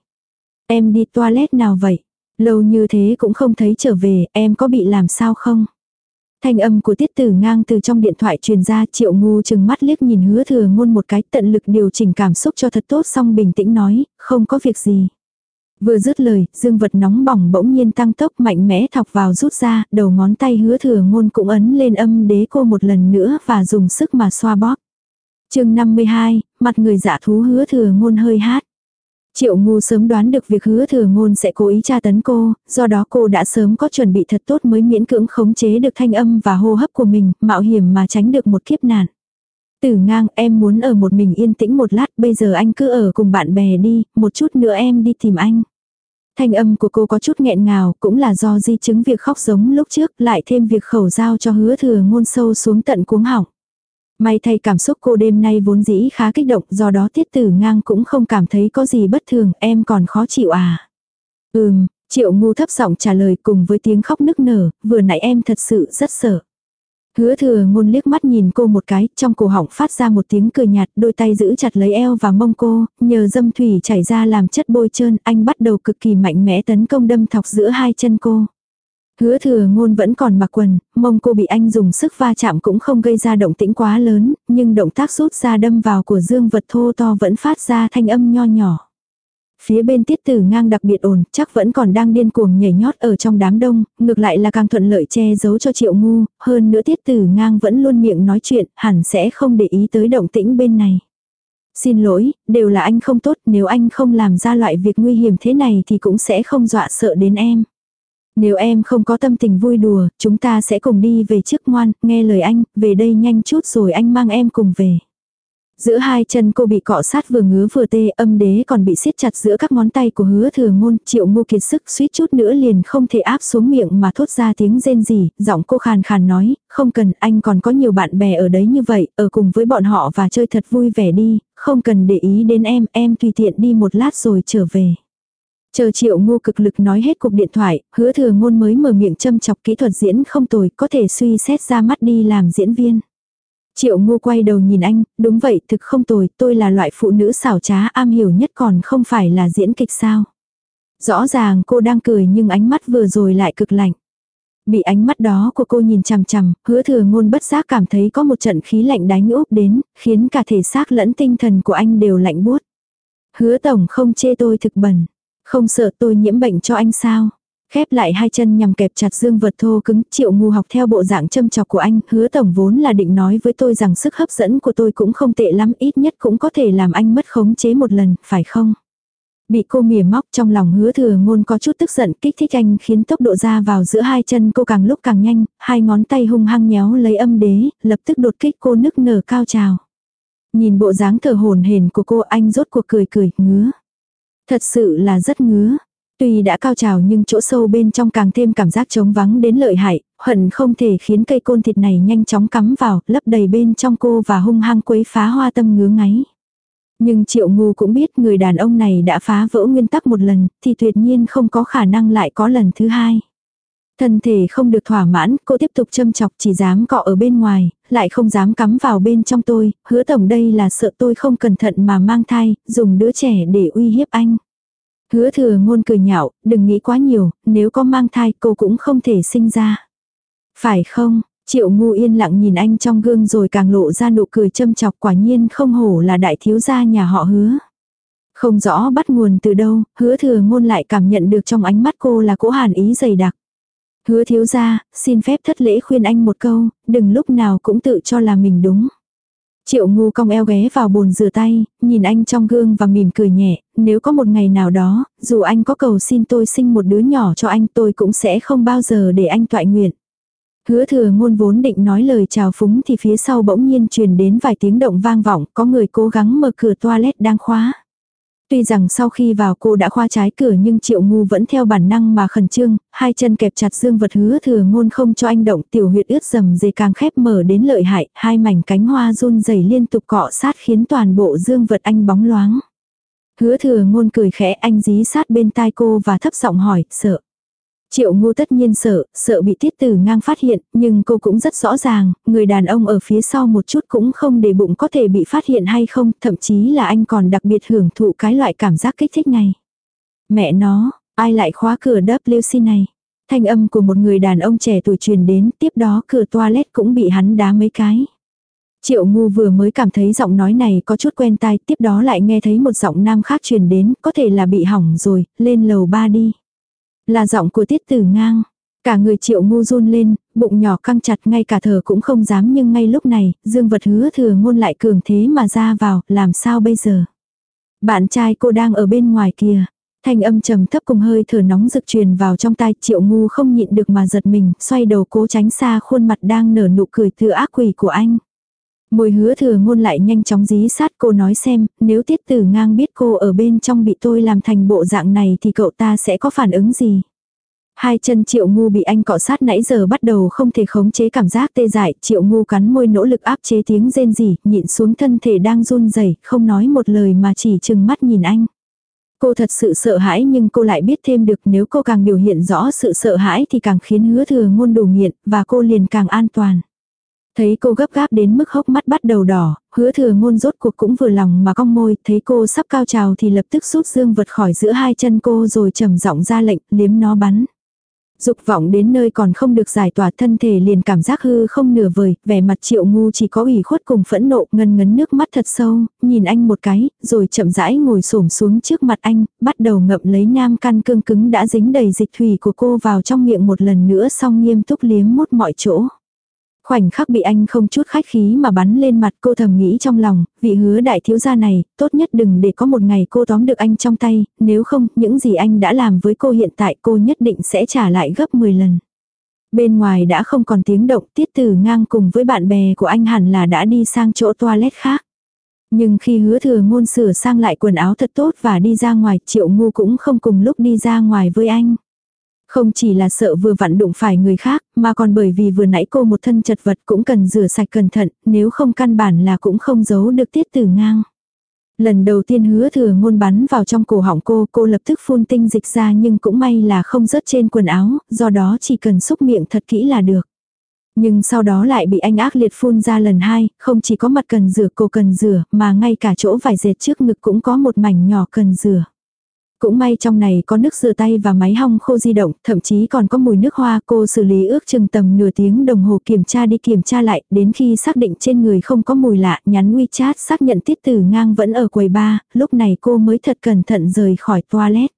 Speaker 1: Em đi toilet nào vậy? Lâu như thế cũng không thấy trở về, em có bị làm sao không? Thanh âm của tiết tử ngang từ trong điện thoại truyền ra triệu ngu chừng mắt liếc nhìn hứa thừa ngôn một cái tận lực điều chỉnh cảm xúc cho thật tốt xong bình tĩnh nói, không có việc gì. Vừa dứt lời, dương vật nóng bỏng bỗng nhiên tăng tốc mạnh mẽ thọc vào rút ra, đầu ngón tay hứa thừa ngôn cũng ấn lên âm đế cô một lần nữa và dùng sức mà xoa bóp. chương 52, mặt người giả thú hứa thừa ngôn hơi hát. Triệu ngu sớm đoán được việc hứa thừa ngôn sẽ cố ý tra tấn cô, do đó cô đã sớm có chuẩn bị thật tốt mới miễn cưỡng khống chế được thanh âm và hô hấp của mình, mạo hiểm mà tránh được một kiếp nạn. Tử ngang em muốn ở một mình yên tĩnh một lát, bây giờ anh cứ ở cùng bạn bè đi, một chút nữa em đi tìm anh. Thanh âm của cô có chút nghẹn ngào, cũng là do di chứng việc khóc giống lúc trước, lại thêm việc khẩu giao cho hứa thừa ngôn sâu xuống tận cuống họng. May thay cảm xúc cô đêm nay vốn dĩ khá kích động do đó tiết tử ngang cũng không cảm thấy có gì bất thường, em còn khó chịu à. Ừm, triệu ngu thấp giọng trả lời cùng với tiếng khóc nức nở, vừa nãy em thật sự rất sợ. Hứa thừa ngôn liếc mắt nhìn cô một cái, trong cổ họng phát ra một tiếng cười nhạt, đôi tay giữ chặt lấy eo và mông cô, nhờ dâm thủy chảy ra làm chất bôi trơn, anh bắt đầu cực kỳ mạnh mẽ tấn công đâm thọc giữa hai chân cô. Hứa thừa ngôn vẫn còn mặc quần, mông cô bị anh dùng sức va chạm cũng không gây ra động tĩnh quá lớn, nhưng động tác rút ra đâm vào của dương vật thô to vẫn phát ra thanh âm nho nhỏ. Phía bên tiết tử ngang đặc biệt ổn, chắc vẫn còn đang điên cuồng nhảy nhót ở trong đám đông, ngược lại là càng thuận lợi che giấu cho triệu ngu, hơn nữa tiết tử ngang vẫn luôn miệng nói chuyện, hẳn sẽ không để ý tới động tĩnh bên này. Xin lỗi, đều là anh không tốt, nếu anh không làm ra loại việc nguy hiểm thế này thì cũng sẽ không dọa sợ đến em. Nếu em không có tâm tình vui đùa, chúng ta sẽ cùng đi về trước ngoan, nghe lời anh, về đây nhanh chút rồi anh mang em cùng về. Giữa hai chân cô bị cọ sát vừa ngứa vừa tê, âm đế còn bị siết chặt giữa các ngón tay của hứa thừa ngôn, triệu ngô kiệt sức suýt chút nữa liền không thể áp xuống miệng mà thốt ra tiếng rên gì, giọng cô khàn khàn nói, không cần, anh còn có nhiều bạn bè ở đấy như vậy, ở cùng với bọn họ và chơi thật vui vẻ đi, không cần để ý đến em, em tùy tiện đi một lát rồi trở về. Chờ triệu ngô cực lực nói hết cuộc điện thoại, hứa thừa ngôn mới mở miệng châm chọc kỹ thuật diễn không tồi, có thể suy xét ra mắt đi làm diễn viên. Triệu ngu quay đầu nhìn anh, đúng vậy thực không tồi, tôi là loại phụ nữ xảo trá am hiểu nhất còn không phải là diễn kịch sao. Rõ ràng cô đang cười nhưng ánh mắt vừa rồi lại cực lạnh. Bị ánh mắt đó của cô nhìn chằm chằm, hứa thừa ngôn bất giác cảm thấy có một trận khí lạnh đánh úp đến, khiến cả thể xác lẫn tinh thần của anh đều lạnh buốt. Hứa tổng không chê tôi thực bẩn, không sợ tôi nhiễm bệnh cho anh sao. Khép lại hai chân nhằm kẹp chặt dương vật thô cứng, triệu ngu học theo bộ dạng châm chọc của anh, hứa tổng vốn là định nói với tôi rằng sức hấp dẫn của tôi cũng không tệ lắm, ít nhất cũng có thể làm anh mất khống chế một lần, phải không? Bị cô mỉa móc trong lòng hứa thừa ngôn có chút tức giận kích thích anh khiến tốc độ ra vào giữa hai chân cô càng lúc càng nhanh, hai ngón tay hung hăng nhéo lấy âm đế, lập tức đột kích cô nức nở cao trào. Nhìn bộ dáng thở hồn hển của cô anh rốt cuộc cười cười, ngứa. Thật sự là rất ngứa, Tuy đã cao trào nhưng chỗ sâu bên trong càng thêm cảm giác trống vắng đến lợi hại, hận không thể khiến cây côn thịt này nhanh chóng cắm vào, lấp đầy bên trong cô và hung hăng quấy phá hoa tâm ngứa ngáy. Nhưng triệu ngu cũng biết người đàn ông này đã phá vỡ nguyên tắc một lần, thì tuyệt nhiên không có khả năng lại có lần thứ hai. Thân thể không được thỏa mãn, cô tiếp tục châm chọc chỉ dám cọ ở bên ngoài, lại không dám cắm vào bên trong tôi, hứa tổng đây là sợ tôi không cẩn thận mà mang thai, dùng đứa trẻ để uy hiếp anh. Hứa thừa ngôn cười nhạo, đừng nghĩ quá nhiều, nếu có mang thai cô cũng không thể sinh ra. Phải không? Triệu ngu yên lặng nhìn anh trong gương rồi càng lộ ra nụ cười châm chọc quả nhiên không hổ là đại thiếu gia nhà họ hứa. Không rõ bắt nguồn từ đâu, hứa thừa ngôn lại cảm nhận được trong ánh mắt cô là cỗ hàn ý dày đặc. Hứa thiếu gia, xin phép thất lễ khuyên anh một câu, đừng lúc nào cũng tự cho là mình đúng. Triệu ngu cong eo ghé vào bồn rửa tay, nhìn anh trong gương và mỉm cười nhẹ, nếu có một ngày nào đó, dù anh có cầu xin tôi sinh một đứa nhỏ cho anh tôi cũng sẽ không bao giờ để anh toại nguyện. Hứa thừa ngôn vốn định nói lời chào phúng thì phía sau bỗng nhiên truyền đến vài tiếng động vang vọng, có người cố gắng mở cửa toilet đang khóa. Tuy rằng sau khi vào cô đã khoa trái cửa nhưng triệu ngu vẫn theo bản năng mà khẩn trương, hai chân kẹp chặt dương vật hứa thừa ngôn không cho anh động tiểu huyệt ướt dầm dề càng khép mở đến lợi hại, hai mảnh cánh hoa run rẩy liên tục cọ sát khiến toàn bộ dương vật anh bóng loáng. Hứa thừa ngôn cười khẽ anh dí sát bên tai cô và thấp giọng hỏi, sợ. Triệu ngu tất nhiên sợ, sợ bị tiết tử ngang phát hiện, nhưng cô cũng rất rõ ràng, người đàn ông ở phía sau một chút cũng không để bụng có thể bị phát hiện hay không, thậm chí là anh còn đặc biệt hưởng thụ cái loại cảm giác kích thích này. Mẹ nó, ai lại khóa cửa WC này? Thanh âm của một người đàn ông trẻ tuổi truyền đến, tiếp đó cửa toilet cũng bị hắn đá mấy cái. Triệu ngu vừa mới cảm thấy giọng nói này có chút quen tai, tiếp đó lại nghe thấy một giọng nam khác truyền đến, có thể là bị hỏng rồi, lên lầu ba đi. Là giọng của tiết tử ngang. Cả người triệu ngu run lên, bụng nhỏ căng chặt ngay cả thở cũng không dám nhưng ngay lúc này, dương vật hứa thừa ngôn lại cường thế mà ra vào, làm sao bây giờ? Bạn trai cô đang ở bên ngoài kìa. Thanh âm trầm thấp cùng hơi thở nóng rực truyền vào trong tai triệu ngu không nhịn được mà giật mình, xoay đầu cố tránh xa khuôn mặt đang nở nụ cười tựa ác quỷ của anh. Môi hứa thừa ngôn lại nhanh chóng dí sát cô nói xem, nếu tiết tử ngang biết cô ở bên trong bị tôi làm thành bộ dạng này thì cậu ta sẽ có phản ứng gì. Hai chân triệu ngu bị anh cọ sát nãy giờ bắt đầu không thể khống chế cảm giác tê dại, triệu ngu cắn môi nỗ lực áp chế tiếng rên rỉ, nhịn xuống thân thể đang run rẩy không nói một lời mà chỉ chừng mắt nhìn anh. Cô thật sự sợ hãi nhưng cô lại biết thêm được nếu cô càng biểu hiện rõ sự sợ hãi thì càng khiến hứa thừa ngôn đủ nghiện và cô liền càng an toàn. Thấy cô gấp gáp đến mức hốc mắt bắt đầu đỏ, hứa thừa ngôn rốt cuộc cũng vừa lòng mà cong môi, thấy cô sắp cao trào thì lập tức rút dương vật khỏi giữa hai chân cô rồi trầm giọng ra lệnh, liếm nó bắn. Dục vọng đến nơi còn không được giải tỏa thân thể liền cảm giác hư không nửa vời, vẻ mặt triệu ngu chỉ có ủy khuất cùng phẫn nộ ngân ngấn nước mắt thật sâu, nhìn anh một cái, rồi chậm rãi ngồi xổm xuống trước mặt anh, bắt đầu ngậm lấy nam căn cương cứng đã dính đầy dịch thủy của cô vào trong miệng một lần nữa xong nghiêm túc liếm mốt mọi chỗ. Khoảnh khắc bị anh không chút khách khí mà bắn lên mặt cô thầm nghĩ trong lòng, vị hứa đại thiếu gia này, tốt nhất đừng để có một ngày cô tóm được anh trong tay, nếu không, những gì anh đã làm với cô hiện tại cô nhất định sẽ trả lại gấp 10 lần. Bên ngoài đã không còn tiếng động, tiết tử ngang cùng với bạn bè của anh hẳn là đã đi sang chỗ toilet khác. Nhưng khi hứa thừa ngôn sửa sang lại quần áo thật tốt và đi ra ngoài, triệu ngu cũng không cùng lúc đi ra ngoài với anh. Không chỉ là sợ vừa vặn đụng phải người khác, mà còn bởi vì vừa nãy cô một thân chật vật cũng cần rửa sạch cẩn thận, nếu không căn bản là cũng không giấu được tiết tử ngang. Lần đầu tiên hứa thừa ngôn bắn vào trong cổ họng cô, cô lập tức phun tinh dịch ra nhưng cũng may là không rớt trên quần áo, do đó chỉ cần xúc miệng thật kỹ là được. Nhưng sau đó lại bị anh ác liệt phun ra lần hai, không chỉ có mặt cần rửa cô cần rửa, mà ngay cả chỗ vải dệt trước ngực cũng có một mảnh nhỏ cần rửa. Cũng may trong này có nước rửa tay và máy hong khô di động, thậm chí còn có mùi nước hoa cô xử lý ước chừng tầm nửa tiếng đồng hồ kiểm tra đi kiểm tra lại, đến khi xác định trên người không có mùi lạ, nhắn WeChat xác nhận tiết tử ngang vẫn ở quầy ba, lúc này cô mới thật cẩn thận rời khỏi toilet.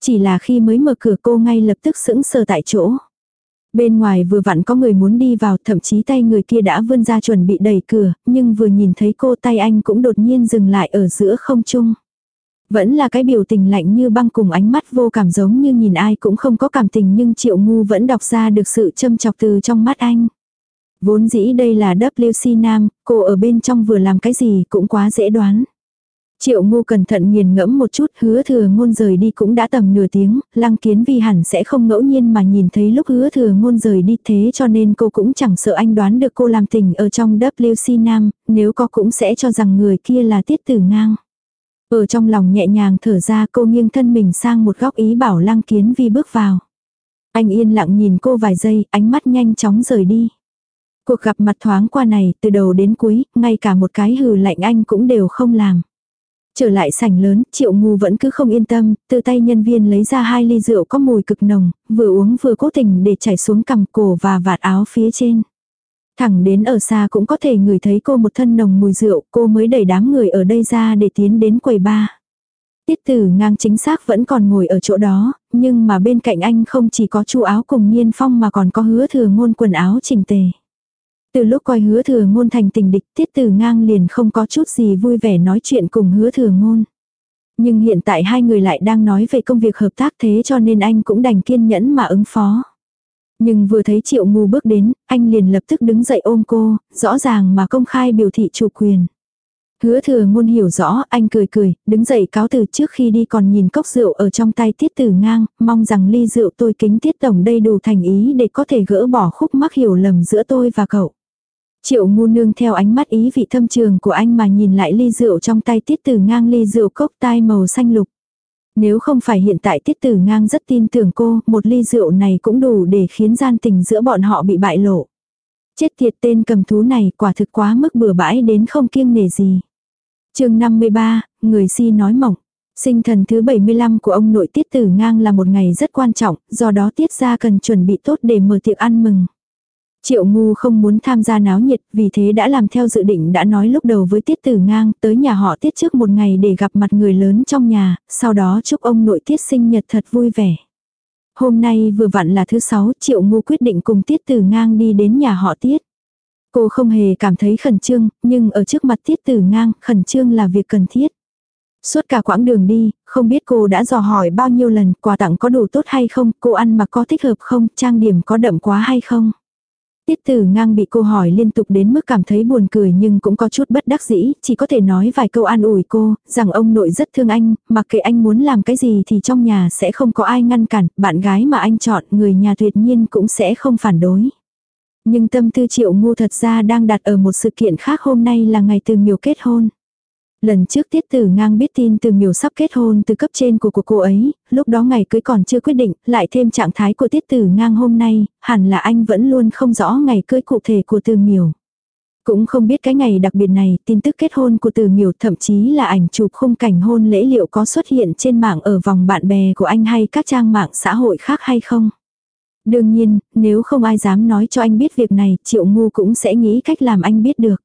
Speaker 1: Chỉ là khi mới mở cửa cô ngay lập tức sững sờ tại chỗ. Bên ngoài vừa vặn có người muốn đi vào, thậm chí tay người kia đã vươn ra chuẩn bị đẩy cửa, nhưng vừa nhìn thấy cô tay anh cũng đột nhiên dừng lại ở giữa không trung. Vẫn là cái biểu tình lạnh như băng cùng ánh mắt vô cảm giống như nhìn ai cũng không có cảm tình nhưng triệu ngu vẫn đọc ra được sự châm chọc từ trong mắt anh. Vốn dĩ đây là WC Nam, cô ở bên trong vừa làm cái gì cũng quá dễ đoán. Triệu ngu cẩn thận nghiền ngẫm một chút hứa thừa ngôn rời đi cũng đã tầm nửa tiếng, lăng kiến vi hẳn sẽ không ngẫu nhiên mà nhìn thấy lúc hứa thừa ngôn rời đi thế cho nên cô cũng chẳng sợ anh đoán được cô làm tình ở trong WC Nam, nếu có cũng sẽ cho rằng người kia là tiết tử ngang. Ở trong lòng nhẹ nhàng thở ra cô nghiêng thân mình sang một góc ý bảo lăng kiến vi bước vào. Anh yên lặng nhìn cô vài giây, ánh mắt nhanh chóng rời đi. Cuộc gặp mặt thoáng qua này, từ đầu đến cuối, ngay cả một cái hừ lạnh anh cũng đều không làm. Trở lại sảnh lớn, triệu ngu vẫn cứ không yên tâm, từ tay nhân viên lấy ra hai ly rượu có mùi cực nồng, vừa uống vừa cố tình để chảy xuống cằm cổ và vạt áo phía trên. Thẳng đến ở xa cũng có thể ngửi thấy cô một thân nồng mùi rượu, cô mới đẩy đám người ở đây ra để tiến đến quầy ba. Tiết tử ngang chính xác vẫn còn ngồi ở chỗ đó, nhưng mà bên cạnh anh không chỉ có chu áo cùng niên phong mà còn có hứa thừa ngôn quần áo chỉnh tề. Từ lúc coi hứa thừa ngôn thành tình địch tiết tử ngang liền không có chút gì vui vẻ nói chuyện cùng hứa thừa ngôn. Nhưng hiện tại hai người lại đang nói về công việc hợp tác thế cho nên anh cũng đành kiên nhẫn mà ứng phó. Nhưng vừa thấy triệu ngu bước đến, anh liền lập tức đứng dậy ôm cô, rõ ràng mà công khai biểu thị chủ quyền. Hứa thừa ngôn hiểu rõ, anh cười cười, đứng dậy cáo từ trước khi đi còn nhìn cốc rượu ở trong tay tiết tử ngang, mong rằng ly rượu tôi kính tiết tổng đây đủ thành ý để có thể gỡ bỏ khúc mắc hiểu lầm giữa tôi và cậu. Triệu ngu nương theo ánh mắt ý vị thâm trường của anh mà nhìn lại ly rượu trong tay tiết tử ngang ly rượu cốc tai màu xanh lục. Nếu không phải hiện tại tiết tử ngang rất tin tưởng cô, một ly rượu này cũng đủ để khiến gian tình giữa bọn họ bị bại lộ. Chết tiệt tên cầm thú này quả thực quá mức bừa bãi đến không kiêng nể gì. chương 53, người si nói mỏng. Sinh thần thứ 75 của ông nội tiết tử ngang là một ngày rất quan trọng, do đó tiết ra cần chuẩn bị tốt để mở tiệc ăn mừng. Triệu ngu không muốn tham gia náo nhiệt, vì thế đã làm theo dự định đã nói lúc đầu với tiết tử ngang tới nhà họ tiết trước một ngày để gặp mặt người lớn trong nhà, sau đó chúc ông nội tiết sinh nhật thật vui vẻ. Hôm nay vừa vặn là thứ sáu, triệu ngu quyết định cùng tiết tử ngang đi đến nhà họ tiết. Cô không hề cảm thấy khẩn trương, nhưng ở trước mặt tiết tử ngang, khẩn trương là việc cần thiết. Suốt cả quãng đường đi, không biết cô đã dò hỏi bao nhiêu lần quà tặng có đủ tốt hay không, cô ăn mặc có thích hợp không, trang điểm có đậm quá hay không. Tiết tử ngang bị cô hỏi liên tục đến mức cảm thấy buồn cười nhưng cũng có chút bất đắc dĩ, chỉ có thể nói vài câu an ủi cô, rằng ông nội rất thương anh, mặc kệ anh muốn làm cái gì thì trong nhà sẽ không có ai ngăn cản, bạn gái mà anh chọn người nhà tuyệt nhiên cũng sẽ không phản đối. Nhưng tâm tư triệu ngu thật ra đang đặt ở một sự kiện khác hôm nay là ngày từ miều kết hôn. Lần trước tiết tử ngang biết tin từ miểu sắp kết hôn từ cấp trên của của cô ấy, lúc đó ngày cưới còn chưa quyết định, lại thêm trạng thái của tiết tử ngang hôm nay, hẳn là anh vẫn luôn không rõ ngày cưới cụ thể của từ miểu Cũng không biết cái ngày đặc biệt này, tin tức kết hôn của từ miểu thậm chí là ảnh chụp khung cảnh hôn lễ liệu có xuất hiện trên mạng ở vòng bạn bè của anh hay các trang mạng xã hội khác hay không. Đương nhiên, nếu không ai dám nói cho anh biết việc này, triệu ngu cũng sẽ nghĩ cách làm anh biết được.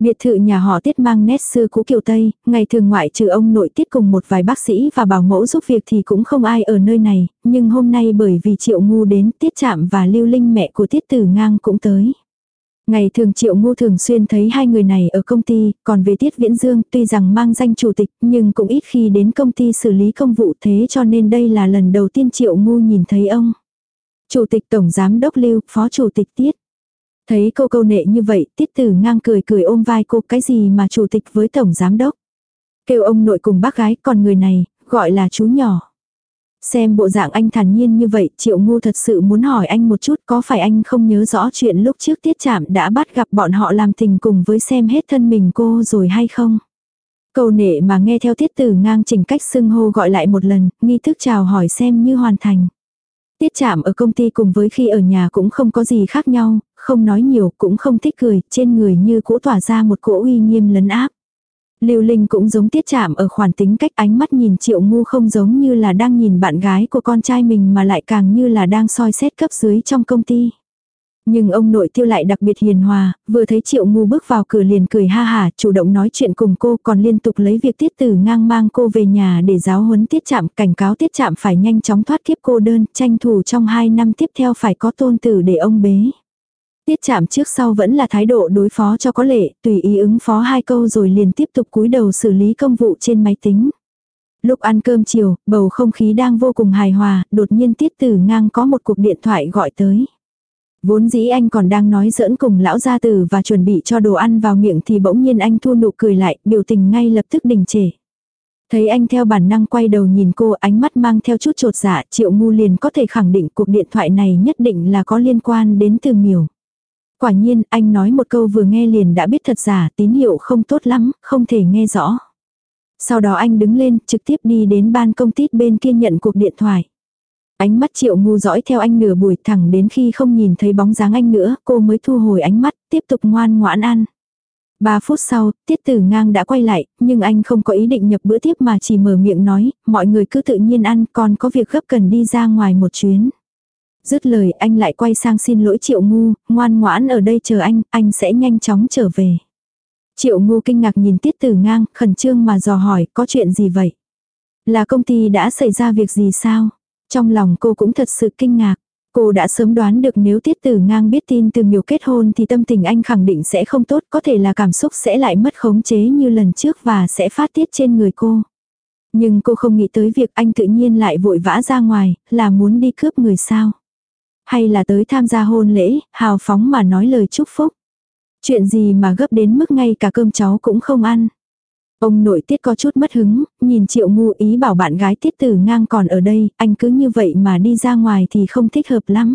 Speaker 1: Biệt thự nhà họ tiết mang nét xưa cũ kiều Tây, ngày thường ngoại trừ ông nội tiết cùng một vài bác sĩ và bảo mẫu giúp việc thì cũng không ai ở nơi này, nhưng hôm nay bởi vì triệu ngu đến tiết chạm và lưu linh mẹ của tiết tử ngang cũng tới. Ngày thường Triệu ngu thường xuyên thấy hai người này ở công ty, còn về Tiết Viễn Dương tuy rằng mang danh chủ tịch nhưng cũng ít khi đến công ty xử lý công vụ thế cho nên đây là lần đầu tiên Triệu ngu nhìn thấy ông. Chủ tịch Tổng Giám Đốc Lưu, Phó Chủ tịch Tiết. Thấy cô câu nệ như vậy, Tiết Tử ngang cười cười ôm vai cô cái gì mà Chủ tịch với Tổng Giám Đốc. Kêu ông nội cùng bác gái còn người này, gọi là chú nhỏ. Xem bộ dạng anh thản nhiên như vậy, Triệu Ngu thật sự muốn hỏi anh một chút có phải anh không nhớ rõ chuyện lúc trước tiết chạm đã bắt gặp bọn họ làm tình cùng với xem hết thân mình cô rồi hay không? Câu nệ mà nghe theo tiết tử ngang chỉnh cách xưng hô gọi lại một lần, nghi thức chào hỏi xem như hoàn thành. Tiết chạm ở công ty cùng với khi ở nhà cũng không có gì khác nhau, không nói nhiều cũng không thích cười, trên người như cũ tỏa ra một cỗ uy nghiêm lấn áp. Lưu Linh cũng giống tiết chạm ở khoản tính cách ánh mắt nhìn triệu ngu không giống như là đang nhìn bạn gái của con trai mình mà lại càng như là đang soi xét cấp dưới trong công ty. Nhưng ông nội tiêu lại đặc biệt hiền hòa, vừa thấy triệu ngu bước vào cửa liền cười ha hả, chủ động nói chuyện cùng cô còn liên tục lấy việc tiết tử ngang mang cô về nhà để giáo huấn tiết chạm, cảnh cáo tiết chạm phải nhanh chóng thoát kiếp cô đơn, tranh thủ trong hai năm tiếp theo phải có tôn tử để ông bế. Tiết chạm trước sau vẫn là thái độ đối phó cho có lệ, tùy ý ứng phó hai câu rồi liền tiếp tục cúi đầu xử lý công vụ trên máy tính. Lúc ăn cơm chiều, bầu không khí đang vô cùng hài hòa, đột nhiên tiết tử ngang có một cuộc điện thoại gọi tới. Vốn dĩ anh còn đang nói giỡn cùng lão gia tử và chuẩn bị cho đồ ăn vào miệng thì bỗng nhiên anh thu nụ cười lại, biểu tình ngay lập tức đình trệ. Thấy anh theo bản năng quay đầu nhìn cô ánh mắt mang theo chút trột dạ triệu ngu liền có thể khẳng định cuộc điện thoại này nhất định là có liên quan đến từ miểu. Quả nhiên, anh nói một câu vừa nghe liền đã biết thật giả, tín hiệu không tốt lắm, không thể nghe rõ. Sau đó anh đứng lên, trực tiếp đi đến ban công tít bên kia nhận cuộc điện thoại. Ánh mắt triệu ngu dõi theo anh nửa buổi thẳng đến khi không nhìn thấy bóng dáng anh nữa, cô mới thu hồi ánh mắt, tiếp tục ngoan ngoãn ăn. Ba phút sau, tiết tử ngang đã quay lại, nhưng anh không có ý định nhập bữa tiếp mà chỉ mở miệng nói, mọi người cứ tự nhiên ăn, còn có việc gấp cần đi ra ngoài một chuyến. Dứt lời anh lại quay sang xin lỗi triệu ngu, ngoan ngoãn ở đây chờ anh, anh sẽ nhanh chóng trở về. Triệu ngu kinh ngạc nhìn tiết tử ngang, khẩn trương mà dò hỏi, có chuyện gì vậy? Là công ty đã xảy ra việc gì sao? Trong lòng cô cũng thật sự kinh ngạc. Cô đã sớm đoán được nếu tiết tử ngang biết tin từ miều kết hôn thì tâm tình anh khẳng định sẽ không tốt, có thể là cảm xúc sẽ lại mất khống chế như lần trước và sẽ phát tiết trên người cô. Nhưng cô không nghĩ tới việc anh tự nhiên lại vội vã ra ngoài, là muốn đi cướp người sao hay là tới tham gia hôn lễ, hào phóng mà nói lời chúc phúc. Chuyện gì mà gấp đến mức ngay cả cơm cháu cũng không ăn. Ông nội tiết có chút mất hứng, nhìn triệu ngu ý bảo bạn gái tiết tử ngang còn ở đây, anh cứ như vậy mà đi ra ngoài thì không thích hợp lắm.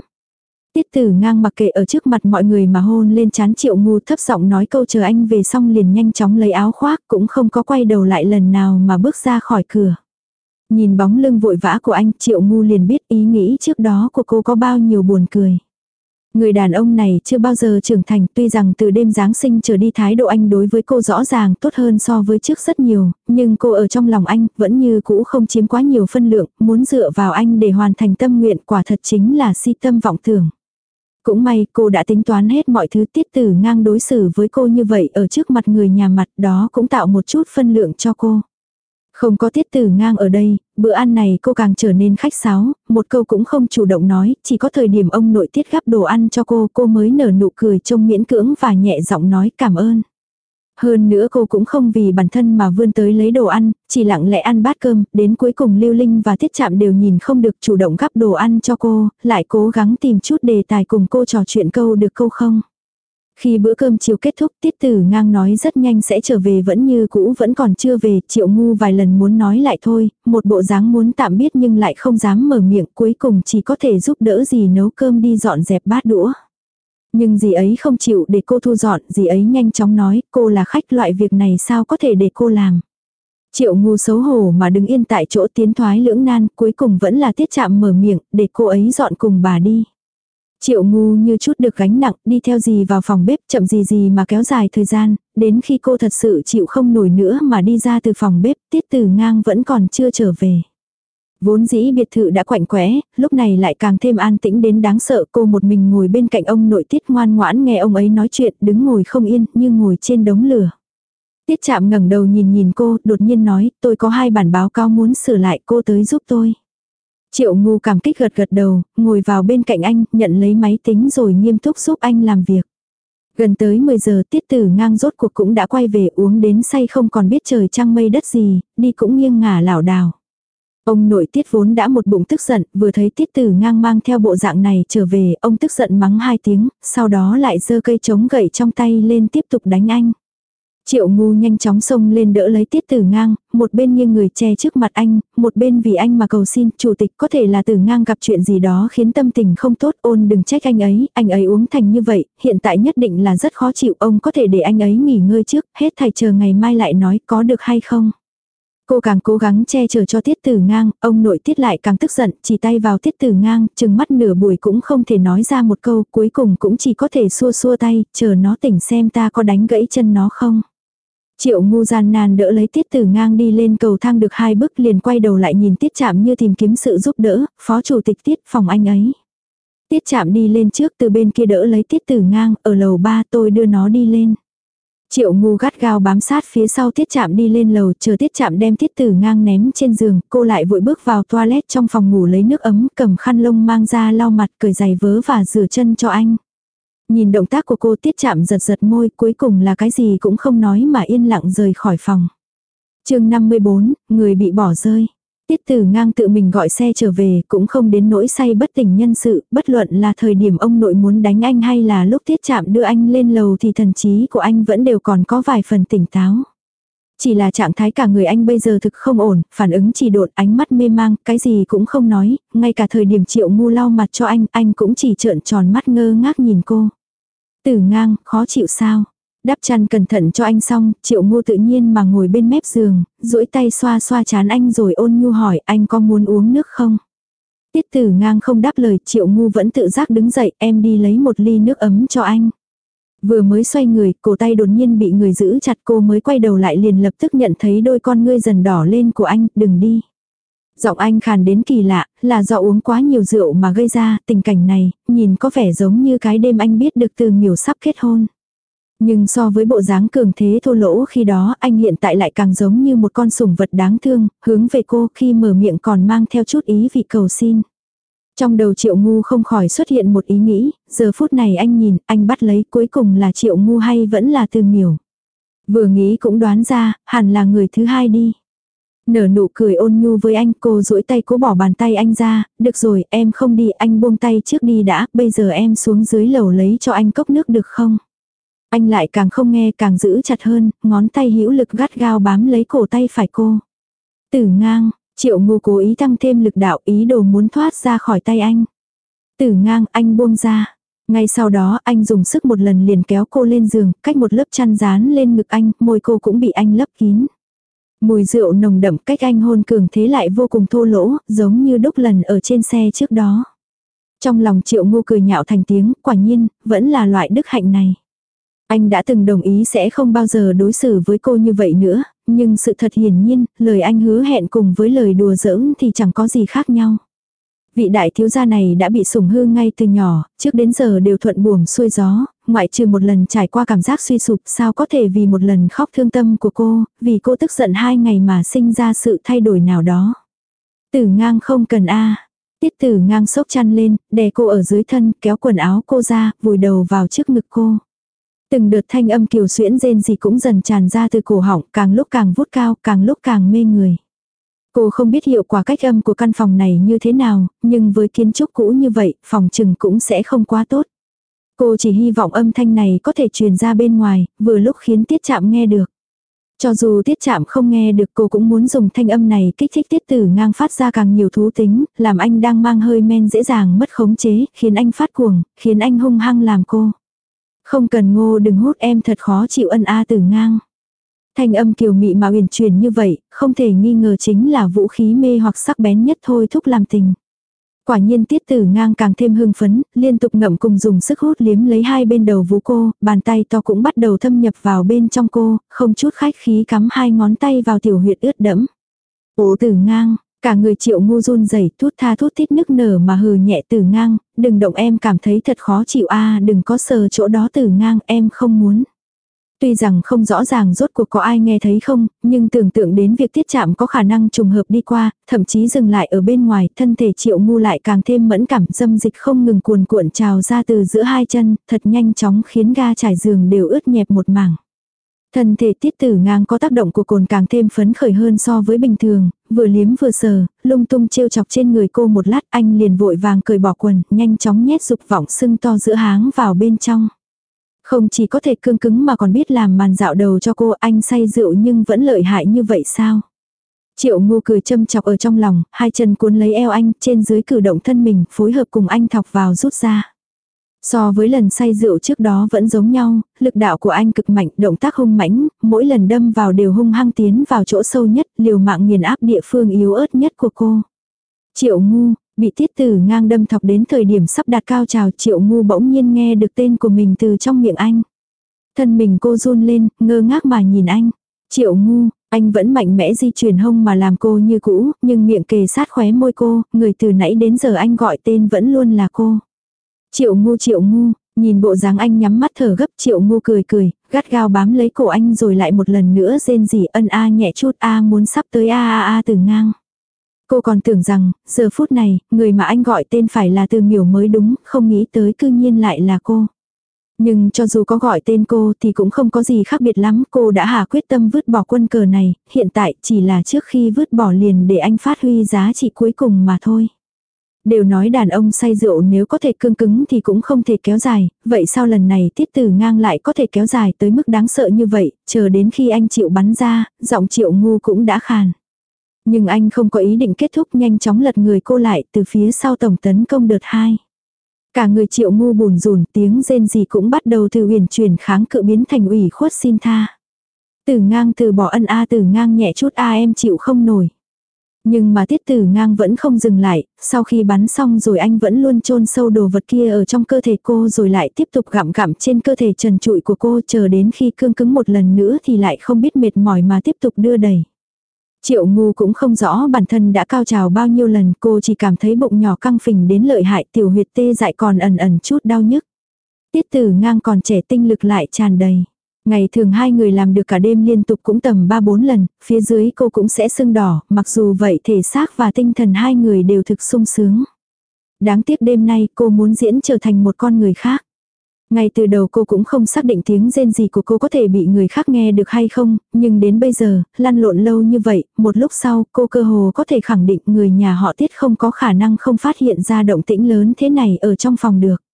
Speaker 1: Tiết tử ngang mặc kệ ở trước mặt mọi người mà hôn lên chán triệu ngu thấp giọng nói câu chờ anh về xong liền nhanh chóng lấy áo khoác cũng không có quay đầu lại lần nào mà bước ra khỏi cửa. Nhìn bóng lưng vội vã của anh, Triệu Ngu liền biết ý nghĩ trước đó của cô có bao nhiêu buồn cười. Người đàn ông này chưa bao giờ trưởng thành tuy rằng từ đêm Giáng sinh trở đi thái độ anh đối với cô rõ ràng tốt hơn so với trước rất nhiều, nhưng cô ở trong lòng anh vẫn như cũ không chiếm quá nhiều phân lượng, muốn dựa vào anh để hoàn thành tâm nguyện quả thật chính là si tâm vọng tưởng. Cũng may cô đã tính toán hết mọi thứ tiết tử ngang đối xử với cô như vậy ở trước mặt người nhà mặt đó cũng tạo một chút phân lượng cho cô. Không có tiết tử ngang ở đây, bữa ăn này cô càng trở nên khách sáo, một câu cũng không chủ động nói, chỉ có thời điểm ông nội tiết gắp đồ ăn cho cô, cô mới nở nụ cười trông miễn cưỡng và nhẹ giọng nói cảm ơn. Hơn nữa cô cũng không vì bản thân mà vươn tới lấy đồ ăn, chỉ lặng lẽ ăn bát cơm, đến cuối cùng Lưu Linh và Tiết Chạm đều nhìn không được chủ động gắp đồ ăn cho cô, lại cố gắng tìm chút đề tài cùng cô trò chuyện câu được câu không. Khi bữa cơm chiều kết thúc tiết tử ngang nói rất nhanh sẽ trở về vẫn như cũ vẫn còn chưa về, triệu ngu vài lần muốn nói lại thôi, một bộ dáng muốn tạm biết nhưng lại không dám mở miệng cuối cùng chỉ có thể giúp đỡ gì nấu cơm đi dọn dẹp bát đũa. Nhưng dì ấy không chịu để cô thu dọn, dì ấy nhanh chóng nói cô là khách loại việc này sao có thể để cô làm. Triệu ngu xấu hổ mà đứng yên tại chỗ tiến thoái lưỡng nan cuối cùng vẫn là tiết chạm mở miệng để cô ấy dọn cùng bà đi. Triệu ngu như chút được gánh nặng, đi theo gì vào phòng bếp, chậm gì gì mà kéo dài thời gian, đến khi cô thật sự chịu không nổi nữa mà đi ra từ phòng bếp, tiết từ ngang vẫn còn chưa trở về. Vốn dĩ biệt thự đã quạnh quẽ, lúc này lại càng thêm an tĩnh đến đáng sợ cô một mình ngồi bên cạnh ông nội tiết ngoan ngoãn nghe ông ấy nói chuyện đứng ngồi không yên như ngồi trên đống lửa. Tiết chạm ngẩng đầu nhìn nhìn cô, đột nhiên nói, tôi có hai bản báo cáo muốn sửa lại cô tới giúp tôi. Triệu ngu cảm kích gật gật đầu, ngồi vào bên cạnh anh, nhận lấy máy tính rồi nghiêm túc giúp anh làm việc. Gần tới 10 giờ tiết tử ngang rốt cuộc cũng đã quay về uống đến say không còn biết trời trăng mây đất gì, đi cũng nghiêng ngả lảo đảo. Ông nội tiết vốn đã một bụng tức giận, vừa thấy tiết tử ngang mang theo bộ dạng này trở về, ông tức giận mắng hai tiếng, sau đó lại giơ cây chống gậy trong tay lên tiếp tục đánh anh. Triệu ngu nhanh chóng xông lên đỡ lấy tiết tử ngang, một bên nghiêng người che trước mặt anh, một bên vì anh mà cầu xin, chủ tịch có thể là tử ngang gặp chuyện gì đó khiến tâm tình không tốt, ôn đừng trách anh ấy, anh ấy uống thành như vậy, hiện tại nhất định là rất khó chịu, ông có thể để anh ấy nghỉ ngơi trước, hết thầy chờ ngày mai lại nói có được hay không. Cô càng cố gắng che chở cho tiết tử ngang, ông nội tiết lại càng tức giận, chỉ tay vào tiết tử ngang, chừng mắt nửa buổi cũng không thể nói ra một câu, cuối cùng cũng chỉ có thể xua xua tay, chờ nó tỉnh xem ta có đánh gãy chân nó không. Triệu ngu gian nan đỡ lấy tiết tử ngang đi lên cầu thang được hai bước liền quay đầu lại nhìn tiết chạm như tìm kiếm sự giúp đỡ, phó chủ tịch tiết phòng anh ấy. Tiết chạm đi lên trước từ bên kia đỡ lấy tiết tử ngang, ở lầu ba tôi đưa nó đi lên. Triệu ngu gắt gao bám sát phía sau tiết chạm đi lên lầu, chờ tiết chạm đem tiết tử ngang ném trên giường, cô lại vội bước vào toilet trong phòng ngủ lấy nước ấm, cầm khăn lông mang ra lau mặt, cởi giày vớ và rửa chân cho anh. Nhìn động tác của cô tiết chạm giật giật môi, cuối cùng là cái gì cũng không nói mà yên lặng rời khỏi phòng. chương 54, người bị bỏ rơi. Tiết tử ngang tự mình gọi xe trở về, cũng không đến nỗi say bất tỉnh nhân sự, bất luận là thời điểm ông nội muốn đánh anh hay là lúc tiết chạm đưa anh lên lầu thì thần trí của anh vẫn đều còn có vài phần tỉnh táo. Chỉ là trạng thái cả người anh bây giờ thực không ổn, phản ứng chỉ đột ánh mắt mê mang, cái gì cũng không nói, ngay cả thời điểm triệu ngu lau mặt cho anh, anh cũng chỉ trợn tròn mắt ngơ ngác nhìn cô. Tử ngang, khó chịu sao? Đắp chăn cẩn thận cho anh xong, triệu ngu tự nhiên mà ngồi bên mép giường, duỗi tay xoa xoa chán anh rồi ôn nhu hỏi anh có muốn uống nước không? Tiết tử ngang không đáp lời, triệu ngu vẫn tự giác đứng dậy, em đi lấy một ly nước ấm cho anh. Vừa mới xoay người, cổ tay đột nhiên bị người giữ chặt cô mới quay đầu lại liền lập tức nhận thấy đôi con ngươi dần đỏ lên của anh, đừng đi. Giọng anh khàn đến kỳ lạ, là do uống quá nhiều rượu mà gây ra, tình cảnh này, nhìn có vẻ giống như cái đêm anh biết được từ miểu sắp kết hôn. Nhưng so với bộ dáng cường thế thô lỗ khi đó, anh hiện tại lại càng giống như một con sủng vật đáng thương, hướng về cô khi mở miệng còn mang theo chút ý vị cầu xin. Trong đầu triệu ngu không khỏi xuất hiện một ý nghĩ, giờ phút này anh nhìn, anh bắt lấy cuối cùng là triệu ngu hay vẫn là từ miểu. Vừa nghĩ cũng đoán ra, hẳn là người thứ hai đi. Nở nụ cười ôn nhu với anh cô duỗi tay cố bỏ bàn tay anh ra, được rồi em không đi anh buông tay trước đi đã, bây giờ em xuống dưới lầu lấy cho anh cốc nước được không? Anh lại càng không nghe càng giữ chặt hơn, ngón tay hữu lực gắt gao bám lấy cổ tay phải cô. Tử ngang, triệu Ngô cố ý tăng thêm lực đạo ý đồ muốn thoát ra khỏi tay anh. Tử ngang anh buông ra. Ngay sau đó anh dùng sức một lần liền kéo cô lên giường, cách một lớp chăn dán lên ngực anh, môi cô cũng bị anh lấp kín. Mùi rượu nồng đậm cách anh hôn cường thế lại vô cùng thô lỗ, giống như đúc lần ở trên xe trước đó. Trong lòng triệu Ngô cười nhạo thành tiếng, quả nhiên, vẫn là loại đức hạnh này. Anh đã từng đồng ý sẽ không bao giờ đối xử với cô như vậy nữa, nhưng sự thật hiển nhiên, lời anh hứa hẹn cùng với lời đùa giỡn thì chẳng có gì khác nhau. Vị đại thiếu gia này đã bị sủng hư ngay từ nhỏ, trước đến giờ đều thuận buồm xuôi gió, ngoại trừ một lần trải qua cảm giác suy sụp sao có thể vì một lần khóc thương tâm của cô, vì cô tức giận hai ngày mà sinh ra sự thay đổi nào đó. Tử ngang không cần a Tiết tử ngang sốc chăn lên, đè cô ở dưới thân, kéo quần áo cô ra, vùi đầu vào trước ngực cô. Từng đợt thanh âm kiều xuyễn rên gì cũng dần tràn ra từ cổ họng, càng lúc càng vút cao, càng lúc càng mê người. Cô không biết hiệu quả cách âm của căn phòng này như thế nào, nhưng với kiến trúc cũ như vậy, phòng trừng cũng sẽ không quá tốt. Cô chỉ hy vọng âm thanh này có thể truyền ra bên ngoài, vừa lúc khiến tiết chạm nghe được. Cho dù tiết chạm không nghe được cô cũng muốn dùng thanh âm này kích thích tiết tử ngang phát ra càng nhiều thú tính, làm anh đang mang hơi men dễ dàng mất khống chế, khiến anh phát cuồng, khiến anh hung hăng làm cô. Không cần ngô đừng hút em thật khó chịu ân a tử ngang. Thanh âm kiều mị mà uyển chuyển như vậy, không thể nghi ngờ chính là vũ khí mê hoặc sắc bén nhất thôi thúc làm tình. Quả nhiên tiết tử ngang càng thêm hưng phấn, liên tục ngậm cùng dùng sức hút liếm lấy hai bên đầu vú cô, bàn tay to cũng bắt đầu thâm nhập vào bên trong cô, không chút khách khí cắm hai ngón tay vào tiểu huyệt ướt đẫm. Ố tử ngang, cả người triệu ngu run rẩy thút tha thút thít nức nở mà hừ nhẹ từ ngang, đừng động em cảm thấy thật khó chịu a đừng có sờ chỗ đó từ ngang em không muốn. Tuy rằng không rõ ràng rốt cuộc có ai nghe thấy không, nhưng tưởng tượng đến việc tiết chạm có khả năng trùng hợp đi qua, thậm chí dừng lại ở bên ngoài, thân thể triệu ngu lại càng thêm mẫn cảm dâm dịch không ngừng cuồn cuộn trào ra từ giữa hai chân, thật nhanh chóng khiến ga trải giường đều ướt nhẹp một mảng. Thân thể tiết tử ngang có tác động của cồn càng thêm phấn khởi hơn so với bình thường, vừa liếm vừa sờ, lung tung trêu chọc trên người cô một lát anh liền vội vàng cởi bỏ quần, nhanh chóng nhét dục vọng sưng to giữa háng vào bên trong. Không chỉ có thể cương cứng mà còn biết làm màn dạo đầu cho cô anh say rượu nhưng vẫn lợi hại như vậy sao? Triệu ngu cười châm chọc ở trong lòng, hai chân cuốn lấy eo anh trên dưới cử động thân mình phối hợp cùng anh thọc vào rút ra. So với lần say rượu trước đó vẫn giống nhau, lực đạo của anh cực mạnh, động tác hung mãnh, mỗi lần đâm vào đều hung hăng tiến vào chỗ sâu nhất, liều mạng nghiền áp địa phương yếu ớt nhất của cô. Triệu ngu, bị tiết tử ngang đâm thọc đến thời điểm sắp đạt cao trào triệu ngu bỗng nhiên nghe được tên của mình từ trong miệng anh. Thân mình cô run lên, ngơ ngác mà nhìn anh. Triệu ngu, anh vẫn mạnh mẽ di chuyển hông mà làm cô như cũ, nhưng miệng kề sát khóe môi cô, người từ nãy đến giờ anh gọi tên vẫn luôn là cô. Triệu ngu triệu ngu, nhìn bộ dáng anh nhắm mắt thở gấp triệu ngu cười cười, gắt gao bám lấy cổ anh rồi lại một lần nữa rên rỉ ân a nhẹ chút a muốn sắp tới a a a từ ngang. Cô còn tưởng rằng, giờ phút này, người mà anh gọi tên phải là từ miểu mới đúng, không nghĩ tới cư nhiên lại là cô. Nhưng cho dù có gọi tên cô thì cũng không có gì khác biệt lắm, cô đã hà quyết tâm vứt bỏ quân cờ này, hiện tại chỉ là trước khi vứt bỏ liền để anh phát huy giá trị cuối cùng mà thôi. Đều nói đàn ông say rượu nếu có thể cương cứng thì cũng không thể kéo dài, vậy sao lần này tiết tử ngang lại có thể kéo dài tới mức đáng sợ như vậy, chờ đến khi anh chịu bắn ra, giọng triệu ngu cũng đã khàn. Nhưng anh không có ý định kết thúc nhanh chóng lật người cô lại từ phía sau tổng tấn công đợt 2. Cả người triệu ngu bùn rùn tiếng rên gì cũng bắt đầu từ huyền chuyển kháng cự biến thành ủy khuất xin tha. Từ ngang từ bỏ ân a từ ngang nhẹ chút a em chịu không nổi. Nhưng mà tiết tử ngang vẫn không dừng lại, sau khi bắn xong rồi anh vẫn luôn chôn sâu đồ vật kia ở trong cơ thể cô rồi lại tiếp tục gặm gặm trên cơ thể trần trụi của cô chờ đến khi cương cứng một lần nữa thì lại không biết mệt mỏi mà tiếp tục đưa đẩy. Triệu ngu cũng không rõ bản thân đã cao trào bao nhiêu lần cô chỉ cảm thấy bụng nhỏ căng phình đến lợi hại tiểu huyệt tê dại còn ẩn ẩn chút đau nhức. Tiết tử ngang còn trẻ tinh lực lại tràn đầy. Ngày thường hai người làm được cả đêm liên tục cũng tầm 3-4 lần, phía dưới cô cũng sẽ sưng đỏ, mặc dù vậy thể xác và tinh thần hai người đều thực sung sướng. Đáng tiếc đêm nay cô muốn diễn trở thành một con người khác. Ngay từ đầu cô cũng không xác định tiếng rên gì của cô có thể bị người khác nghe được hay không, nhưng đến bây giờ, lăn lộn lâu như vậy, một lúc sau cô cơ hồ có thể khẳng định người nhà họ tiết không có khả năng không phát hiện ra động tĩnh lớn thế này ở trong phòng được.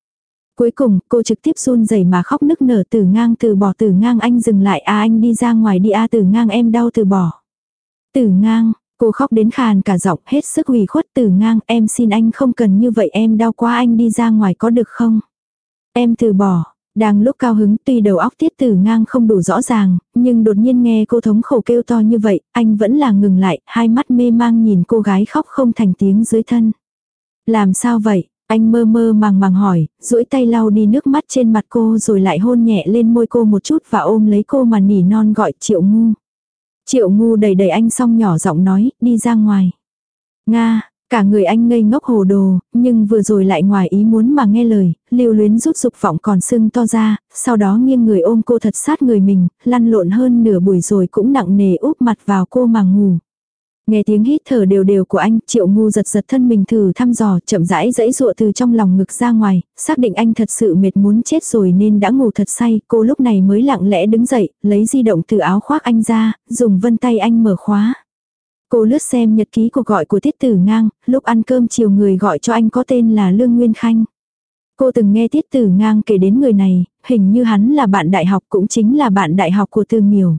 Speaker 1: Cuối cùng, cô trực tiếp run rẩy mà khóc nức nở từ ngang từ bỏ từ ngang anh dừng lại a anh đi ra ngoài đi à, a từ ngang em đau từ bỏ. Từ ngang, cô khóc đến khàn cả giọng hết sức ủy khuất từ ngang em xin anh không cần như vậy em đau quá anh đi ra ngoài có được không? Em từ bỏ, đang lúc cao hứng tuy đầu óc tiết tử ngang không đủ rõ ràng, nhưng đột nhiên nghe cô thống khổ kêu to như vậy, anh vẫn là ngừng lại, hai mắt mê mang nhìn cô gái khóc không thành tiếng dưới thân. Làm sao vậy? Anh mơ mơ màng màng hỏi, duỗi tay lau đi nước mắt trên mặt cô rồi lại hôn nhẹ lên môi cô một chút và ôm lấy cô mà nỉ non gọi triệu ngu. Triệu ngu đầy đầy anh xong nhỏ giọng nói, đi ra ngoài. Nga, cả người anh ngây ngốc hồ đồ, nhưng vừa rồi lại ngoài ý muốn mà nghe lời, lưu luyến rút dục vọng còn sưng to ra, sau đó nghiêng người ôm cô thật sát người mình, lăn lộn hơn nửa buổi rồi cũng nặng nề úp mặt vào cô mà ngủ. Nghe tiếng hít thở đều đều của anh, triệu ngu giật giật thân mình thử thăm dò, chậm rãi dẫy dụa từ trong lòng ngực ra ngoài, xác định anh thật sự mệt muốn chết rồi nên đã ngủ thật say, cô lúc này mới lặng lẽ đứng dậy, lấy di động từ áo khoác anh ra, dùng vân tay anh mở khóa. Cô lướt xem nhật ký cuộc gọi của Tiết Tử Ngang, lúc ăn cơm chiều người gọi cho anh có tên là Lương Nguyên Khanh. Cô từng nghe Tiết Tử Ngang kể đến người này, hình như hắn là bạn đại học cũng chính là bạn đại học của Tư Miểu.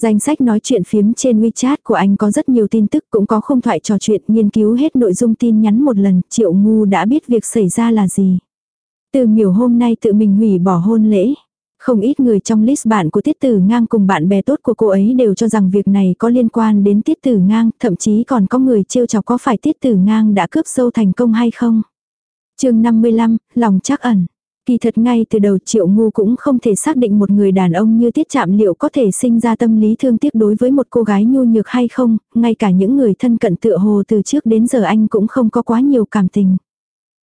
Speaker 1: Danh sách nói chuyện phiếm trên WeChat của anh có rất nhiều tin tức cũng có không thoại trò chuyện nghiên cứu hết nội dung tin nhắn một lần, triệu ngu đã biết việc xảy ra là gì. Từ miểu hôm nay tự mình hủy bỏ hôn lễ. Không ít người trong list bạn của Tiết Tử Ngang cùng bạn bè tốt của cô ấy đều cho rằng việc này có liên quan đến Tiết Tử Ngang, thậm chí còn có người trêu chọc có phải Tiết Tử Ngang đã cướp sâu thành công hay không. chương 55, lòng chắc ẩn. Kỳ thật ngay từ đầu triệu ngu cũng không thể xác định một người đàn ông như tiết chạm liệu có thể sinh ra tâm lý thương tiếc đối với một cô gái nhu nhược hay không, ngay cả những người thân cận tựa hồ từ trước đến giờ anh cũng không có quá nhiều cảm tình.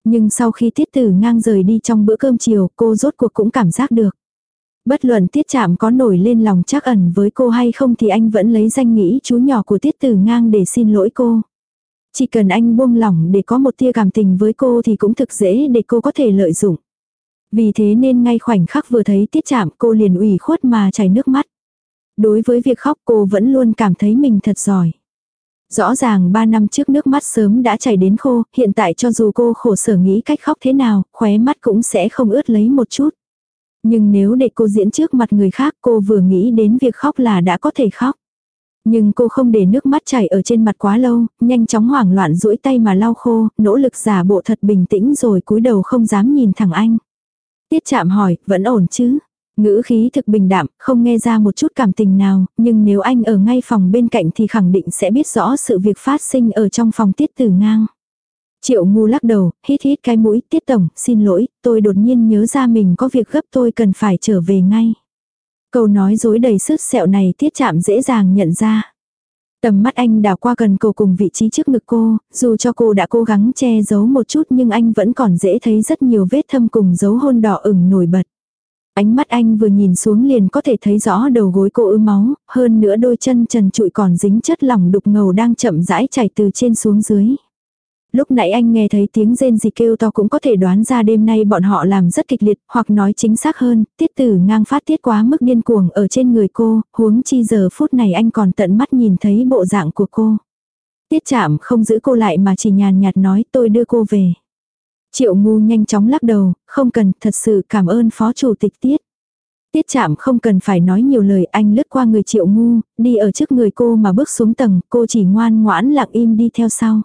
Speaker 1: Nhưng sau khi tiết tử ngang rời đi trong bữa cơm chiều cô rốt cuộc cũng cảm giác được. Bất luận tiết chạm có nổi lên lòng chắc ẩn với cô hay không thì anh vẫn lấy danh nghĩ chú nhỏ của tiết tử ngang để xin lỗi cô. Chỉ cần anh buông lỏng để có một tia cảm tình với cô thì cũng thực dễ để cô có thể lợi dụng. Vì thế nên ngay khoảnh khắc vừa thấy tiết chạm cô liền ủy khuất mà chảy nước mắt. Đối với việc khóc cô vẫn luôn cảm thấy mình thật giỏi. Rõ ràng 3 năm trước nước mắt sớm đã chảy đến khô, hiện tại cho dù cô khổ sở nghĩ cách khóc thế nào, khóe mắt cũng sẽ không ướt lấy một chút. Nhưng nếu để cô diễn trước mặt người khác cô vừa nghĩ đến việc khóc là đã có thể khóc. Nhưng cô không để nước mắt chảy ở trên mặt quá lâu, nhanh chóng hoảng loạn duỗi tay mà lau khô, nỗ lực giả bộ thật bình tĩnh rồi cúi đầu không dám nhìn thẳng anh. Tiết chạm hỏi, vẫn ổn chứ? Ngữ khí thực bình đạm, không nghe ra một chút cảm tình nào, nhưng nếu anh ở ngay phòng bên cạnh thì khẳng định sẽ biết rõ sự việc phát sinh ở trong phòng tiết tử ngang. Triệu ngu lắc đầu, hít hít cái mũi, tiết tổng, xin lỗi, tôi đột nhiên nhớ ra mình có việc gấp tôi cần phải trở về ngay. Câu nói dối đầy sức sẹo này tiết chạm dễ dàng nhận ra. Tầm mắt anh đảo qua gần cổ cùng vị trí trước ngực cô, dù cho cô đã cố gắng che giấu một chút nhưng anh vẫn còn dễ thấy rất nhiều vết thâm cùng dấu hôn đỏ ửng nổi bật. Ánh mắt anh vừa nhìn xuống liền có thể thấy rõ đầu gối cô ứ máu, hơn nữa đôi chân trần trụi còn dính chất lỏng đục ngầu đang chậm rãi chảy từ trên xuống dưới. Lúc nãy anh nghe thấy tiếng rên gì kêu to cũng có thể đoán ra đêm nay bọn họ làm rất kịch liệt, hoặc nói chính xác hơn, tiết tử ngang phát tiết quá mức điên cuồng ở trên người cô, huống chi giờ phút này anh còn tận mắt nhìn thấy bộ dạng của cô. Tiết chạm không giữ cô lại mà chỉ nhàn nhạt nói tôi đưa cô về. Triệu ngu nhanh chóng lắc đầu, không cần, thật sự cảm ơn phó chủ tịch tiết. Tiết chạm không cần phải nói nhiều lời anh lướt qua người triệu ngu, đi ở trước người cô mà bước xuống tầng, cô chỉ ngoan ngoãn lặng im đi theo sau.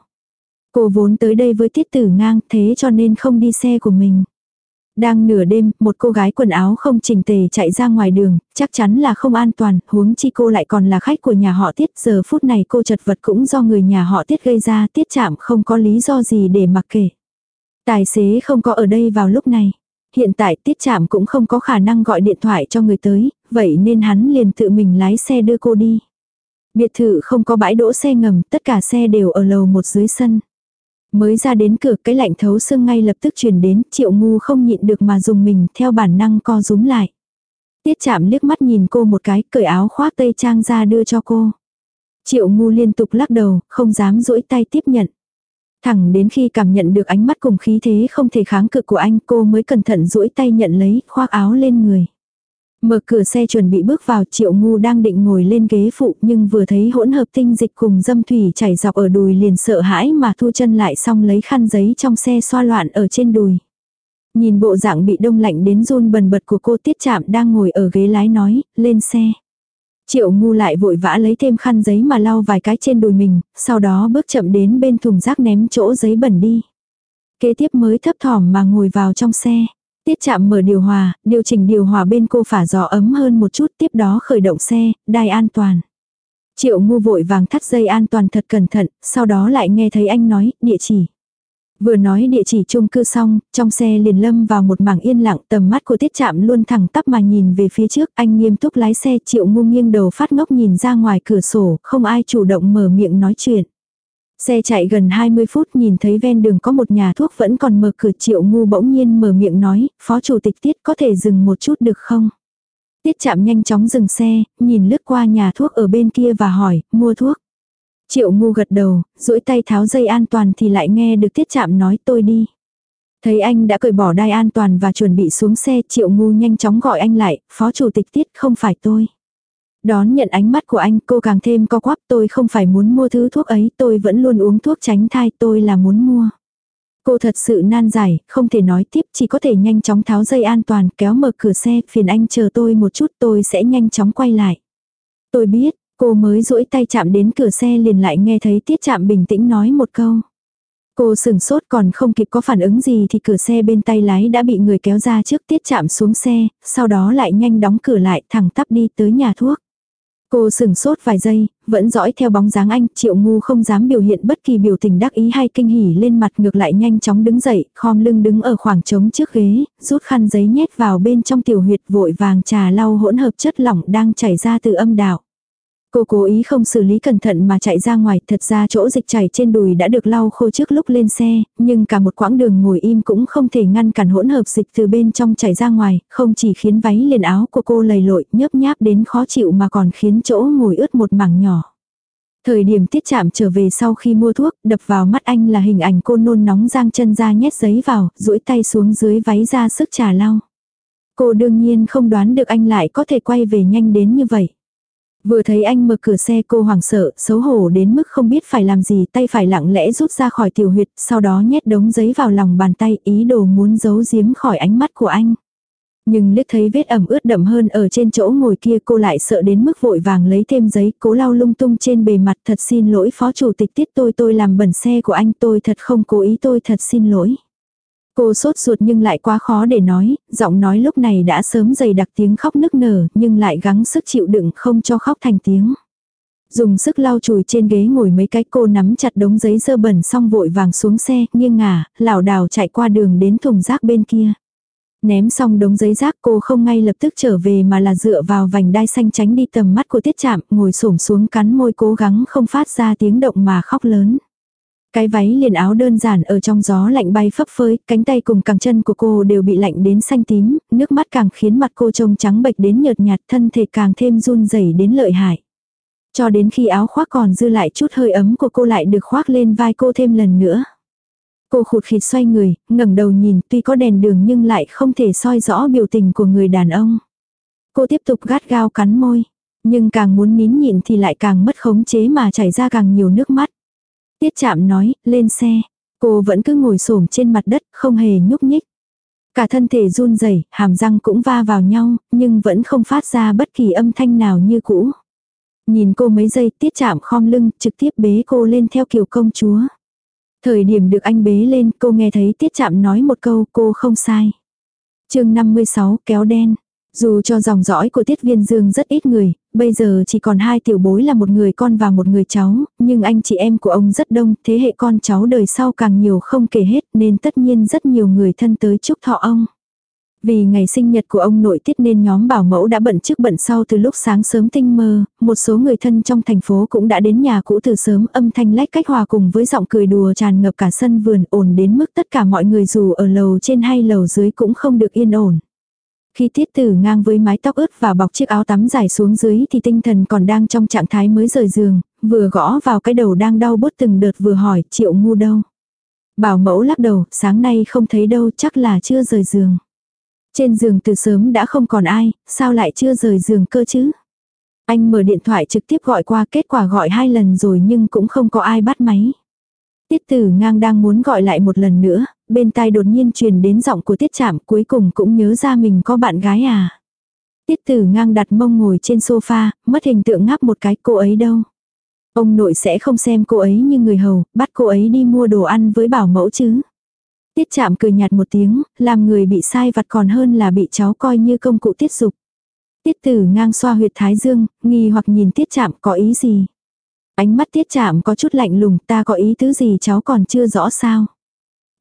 Speaker 1: Cô vốn tới đây với tiết tử ngang thế cho nên không đi xe của mình. Đang nửa đêm, một cô gái quần áo không chỉnh tề chạy ra ngoài đường, chắc chắn là không an toàn, huống chi cô lại còn là khách của nhà họ tiết. Giờ phút này cô chật vật cũng do người nhà họ tiết gây ra, tiết chạm không có lý do gì để mặc kể. Tài xế không có ở đây vào lúc này. Hiện tại tiết chạm cũng không có khả năng gọi điện thoại cho người tới, vậy nên hắn liền tự mình lái xe đưa cô đi. Biệt thự không có bãi đỗ xe ngầm, tất cả xe đều ở lầu một dưới sân. Mới ra đến cửa cái lạnh thấu xương ngay lập tức truyền đến, triệu ngu không nhịn được mà dùng mình theo bản năng co rúm lại. Tiết chạm liếc mắt nhìn cô một cái, cởi áo khoác tây trang ra đưa cho cô. Triệu ngu liên tục lắc đầu, không dám duỗi tay tiếp nhận. Thẳng đến khi cảm nhận được ánh mắt cùng khí thế không thể kháng cự của anh cô mới cẩn thận duỗi tay nhận lấy, khoác áo lên người. Mở cửa xe chuẩn bị bước vào triệu ngu đang định ngồi lên ghế phụ nhưng vừa thấy hỗn hợp tinh dịch cùng dâm thủy chảy dọc ở đùi liền sợ hãi mà thu chân lại xong lấy khăn giấy trong xe xoa loạn ở trên đùi. Nhìn bộ dạng bị đông lạnh đến run bần bật của cô tiết chạm đang ngồi ở ghế lái nói, lên xe. Triệu ngu lại vội vã lấy thêm khăn giấy mà lau vài cái trên đùi mình, sau đó bước chậm đến bên thùng rác ném chỗ giấy bẩn đi. Kế tiếp mới thấp thỏm mà ngồi vào trong xe. Tiết chạm mở điều hòa, điều chỉnh điều hòa bên cô phả gió ấm hơn một chút tiếp đó khởi động xe, đai an toàn. Triệu ngu vội vàng thắt dây an toàn thật cẩn thận, sau đó lại nghe thấy anh nói, địa chỉ. Vừa nói địa chỉ chung cư xong, trong xe liền lâm vào một mảng yên lặng tầm mắt của tiết chạm luôn thẳng tắp mà nhìn về phía trước, anh nghiêm túc lái xe triệu ngu nghiêng đầu phát ngốc nhìn ra ngoài cửa sổ, không ai chủ động mở miệng nói chuyện. Xe chạy gần 20 phút nhìn thấy ven đường có một nhà thuốc vẫn còn mở cửa triệu ngu bỗng nhiên mở miệng nói, phó chủ tịch tiết có thể dừng một chút được không? Tiết chạm nhanh chóng dừng xe, nhìn lướt qua nhà thuốc ở bên kia và hỏi, mua thuốc. Triệu ngu gật đầu, duỗi tay tháo dây an toàn thì lại nghe được tiết chạm nói tôi đi. Thấy anh đã cởi bỏ đai an toàn và chuẩn bị xuống xe, triệu ngu nhanh chóng gọi anh lại, phó chủ tịch tiết không phải tôi. Đón nhận ánh mắt của anh cô càng thêm co quắp tôi không phải muốn mua thứ thuốc ấy tôi vẫn luôn uống thuốc tránh thai tôi là muốn mua. Cô thật sự nan giải, không thể nói tiếp chỉ có thể nhanh chóng tháo dây an toàn kéo mở cửa xe phiền anh chờ tôi một chút tôi sẽ nhanh chóng quay lại. Tôi biết, cô mới duỗi tay chạm đến cửa xe liền lại nghe thấy tiết chạm bình tĩnh nói một câu. Cô sừng sốt còn không kịp có phản ứng gì thì cửa xe bên tay lái đã bị người kéo ra trước tiết chạm xuống xe, sau đó lại nhanh đóng cửa lại thẳng tắp đi tới nhà thuốc. Cô sừng sốt vài giây, vẫn dõi theo bóng dáng anh, triệu ngu không dám biểu hiện bất kỳ biểu tình đắc ý hay kinh hỉ lên mặt ngược lại nhanh chóng đứng dậy, khom lưng đứng ở khoảng trống trước ghế, rút khăn giấy nhét vào bên trong tiểu huyệt vội vàng trà lau hỗn hợp chất lỏng đang chảy ra từ âm đạo. Cô cố ý không xử lý cẩn thận mà chạy ra ngoài, thật ra chỗ dịch chảy trên đùi đã được lau khô trước lúc lên xe, nhưng cả một quãng đường ngồi im cũng không thể ngăn cản hỗn hợp dịch từ bên trong chảy ra ngoài, không chỉ khiến váy liền áo của cô lầy lội, nhớp nháp đến khó chịu mà còn khiến chỗ ngồi ướt một mảng nhỏ. Thời điểm tiết chạm trở về sau khi mua thuốc, đập vào mắt anh là hình ảnh cô nôn nóng giang chân ra nhét giấy vào, duỗi tay xuống dưới váy ra sức trà lau. Cô đương nhiên không đoán được anh lại có thể quay về nhanh đến như vậy. Vừa thấy anh mở cửa xe cô hoảng sợ, xấu hổ đến mức không biết phải làm gì, tay phải lặng lẽ rút ra khỏi tiểu huyệt, sau đó nhét đống giấy vào lòng bàn tay, ý đồ muốn giấu giếm khỏi ánh mắt của anh. Nhưng liếc thấy vết ẩm ướt đậm hơn ở trên chỗ ngồi kia cô lại sợ đến mức vội vàng lấy thêm giấy, cố lau lung tung trên bề mặt thật xin lỗi phó chủ tịch tiết tôi tôi làm bẩn xe của anh tôi thật không cố ý tôi thật xin lỗi. Cô sốt ruột nhưng lại quá khó để nói, giọng nói lúc này đã sớm dày đặc tiếng khóc nức nở nhưng lại gắng sức chịu đựng không cho khóc thành tiếng. Dùng sức lau chùi trên ghế ngồi mấy cái cô nắm chặt đống giấy dơ bẩn xong vội vàng xuống xe, nghiêng ngả, lảo đảo chạy qua đường đến thùng rác bên kia. Ném xong đống giấy rác cô không ngay lập tức trở về mà là dựa vào vành đai xanh tránh đi tầm mắt của tiết chạm, ngồi xổm xuống cắn môi cố gắng không phát ra tiếng động mà khóc lớn. Cái váy liền áo đơn giản ở trong gió lạnh bay phấp phới, cánh tay cùng càng chân của cô đều bị lạnh đến xanh tím, nước mắt càng khiến mặt cô trông trắng bệch đến nhợt nhạt, thân thể càng thêm run rẩy đến lợi hại. Cho đến khi áo khoác còn dư lại chút hơi ấm của cô lại được khoác lên vai cô thêm lần nữa. Cô khụt khịt xoay người, ngẩng đầu nhìn tuy có đèn đường nhưng lại không thể soi rõ biểu tình của người đàn ông. Cô tiếp tục gắt gao cắn môi, nhưng càng muốn nín nhịn thì lại càng mất khống chế mà chảy ra càng nhiều nước mắt. Tiết chạm nói, lên xe. Cô vẫn cứ ngồi xổm trên mặt đất, không hề nhúc nhích. Cả thân thể run rẩy, hàm răng cũng va vào nhau, nhưng vẫn không phát ra bất kỳ âm thanh nào như cũ. Nhìn cô mấy giây tiết chạm khom lưng, trực tiếp bế cô lên theo kiểu công chúa. Thời điểm được anh bế lên, cô nghe thấy tiết chạm nói một câu cô không sai. chương 56 kéo đen. Dù cho dòng dõi của Tiết Viên Dương rất ít người, bây giờ chỉ còn hai tiểu bối là một người con và một người cháu, nhưng anh chị em của ông rất đông, thế hệ con cháu đời sau càng nhiều không kể hết nên tất nhiên rất nhiều người thân tới chúc thọ ông. Vì ngày sinh nhật của ông nội tiết nên nhóm bảo mẫu đã bận trước bận sau từ lúc sáng sớm tinh mơ, một số người thân trong thành phố cũng đã đến nhà cũ từ sớm âm thanh lách cách hòa cùng với giọng cười đùa tràn ngập cả sân vườn ổn đến mức tất cả mọi người dù ở lầu trên hay lầu dưới cũng không được yên ổn. Khi tiết tử ngang với mái tóc ướt và bọc chiếc áo tắm dài xuống dưới thì tinh thần còn đang trong trạng thái mới rời giường, vừa gõ vào cái đầu đang đau bút từng đợt vừa hỏi triệu ngu đâu. Bảo mẫu lắc đầu, sáng nay không thấy đâu chắc là chưa rời giường. Trên giường từ sớm đã không còn ai, sao lại chưa rời giường cơ chứ? Anh mở điện thoại trực tiếp gọi qua kết quả gọi hai lần rồi nhưng cũng không có ai bắt máy. Tiết tử ngang đang muốn gọi lại một lần nữa, bên tai đột nhiên truyền đến giọng của tiết chạm cuối cùng cũng nhớ ra mình có bạn gái à. Tiết tử ngang đặt mông ngồi trên sofa, mất hình tượng ngáp một cái cô ấy đâu. Ông nội sẽ không xem cô ấy như người hầu, bắt cô ấy đi mua đồ ăn với bảo mẫu chứ. Tiết chạm cười nhạt một tiếng, làm người bị sai vặt còn hơn là bị cháu coi như công cụ tiết dục. Tiết tử ngang xoa huyệt thái dương, nghi hoặc nhìn tiết chạm có ý gì. Ánh mắt tiết chạm có chút lạnh lùng ta có ý thứ gì cháu còn chưa rõ sao.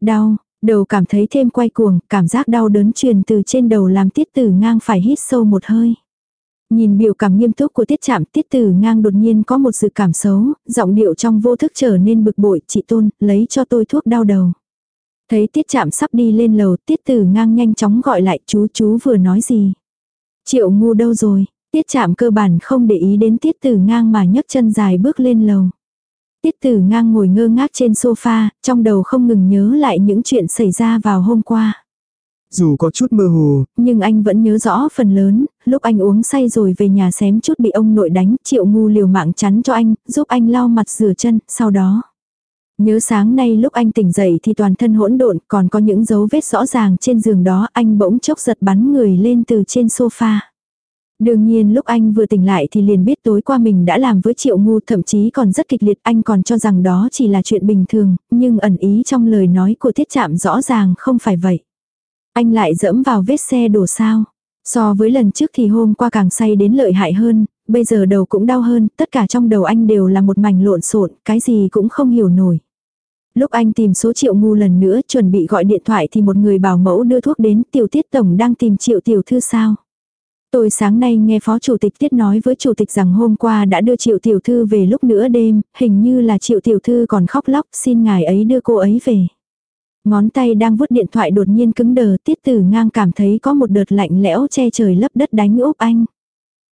Speaker 1: Đau, đầu cảm thấy thêm quay cuồng, cảm giác đau đớn truyền từ trên đầu làm tiết tử ngang phải hít sâu một hơi. Nhìn biểu cảm nghiêm túc của tiết chạm tiết tử ngang đột nhiên có một sự cảm xấu, giọng điệu trong vô thức trở nên bực bội, chị tôn, lấy cho tôi thuốc đau đầu. Thấy tiết chạm sắp đi lên lầu, tiết tử ngang nhanh chóng gọi lại chú chú vừa nói gì. Triệu ngu đâu rồi, tiết chạm cơ bản không để ý đến tiết tử ngang mà nhấc chân dài bước lên lầu. Tiết tử ngang ngồi ngơ ngác trên sofa, trong đầu không ngừng nhớ lại những chuyện xảy ra vào hôm qua.
Speaker 2: Dù có chút mơ hồ,
Speaker 1: nhưng anh vẫn nhớ rõ phần lớn, lúc anh uống say rồi về nhà xém chút bị ông nội đánh, triệu ngu liều mạng chắn cho anh, giúp anh lau mặt rửa chân, sau đó. Nhớ sáng nay lúc anh tỉnh dậy thì toàn thân hỗn độn, còn có những dấu vết rõ ràng trên giường đó, anh bỗng chốc giật bắn người lên từ trên sofa. Đương nhiên lúc anh vừa tỉnh lại thì liền biết tối qua mình đã làm với triệu ngu thậm chí còn rất kịch liệt anh còn cho rằng đó chỉ là chuyện bình thường, nhưng ẩn ý trong lời nói của tiết chạm rõ ràng không phải vậy. Anh lại dẫm vào vết xe đổ sao. So với lần trước thì hôm qua càng say đến lợi hại hơn, bây giờ đầu cũng đau hơn, tất cả trong đầu anh đều là một mảnh lộn xộn, cái gì cũng không hiểu nổi. Lúc anh tìm số triệu ngu lần nữa chuẩn bị gọi điện thoại thì một người bảo mẫu đưa thuốc đến tiểu tiết tổng đang tìm triệu tiểu thư sao. Tôi sáng nay nghe phó chủ tịch tiết nói với chủ tịch rằng hôm qua đã đưa triệu tiểu thư về lúc nửa đêm, hình như là triệu tiểu thư còn khóc lóc xin ngài ấy đưa cô ấy về. Ngón tay đang vuốt điện thoại đột nhiên cứng đờ tiết tử ngang cảm thấy có một đợt lạnh lẽo che trời lấp đất đánh úp anh.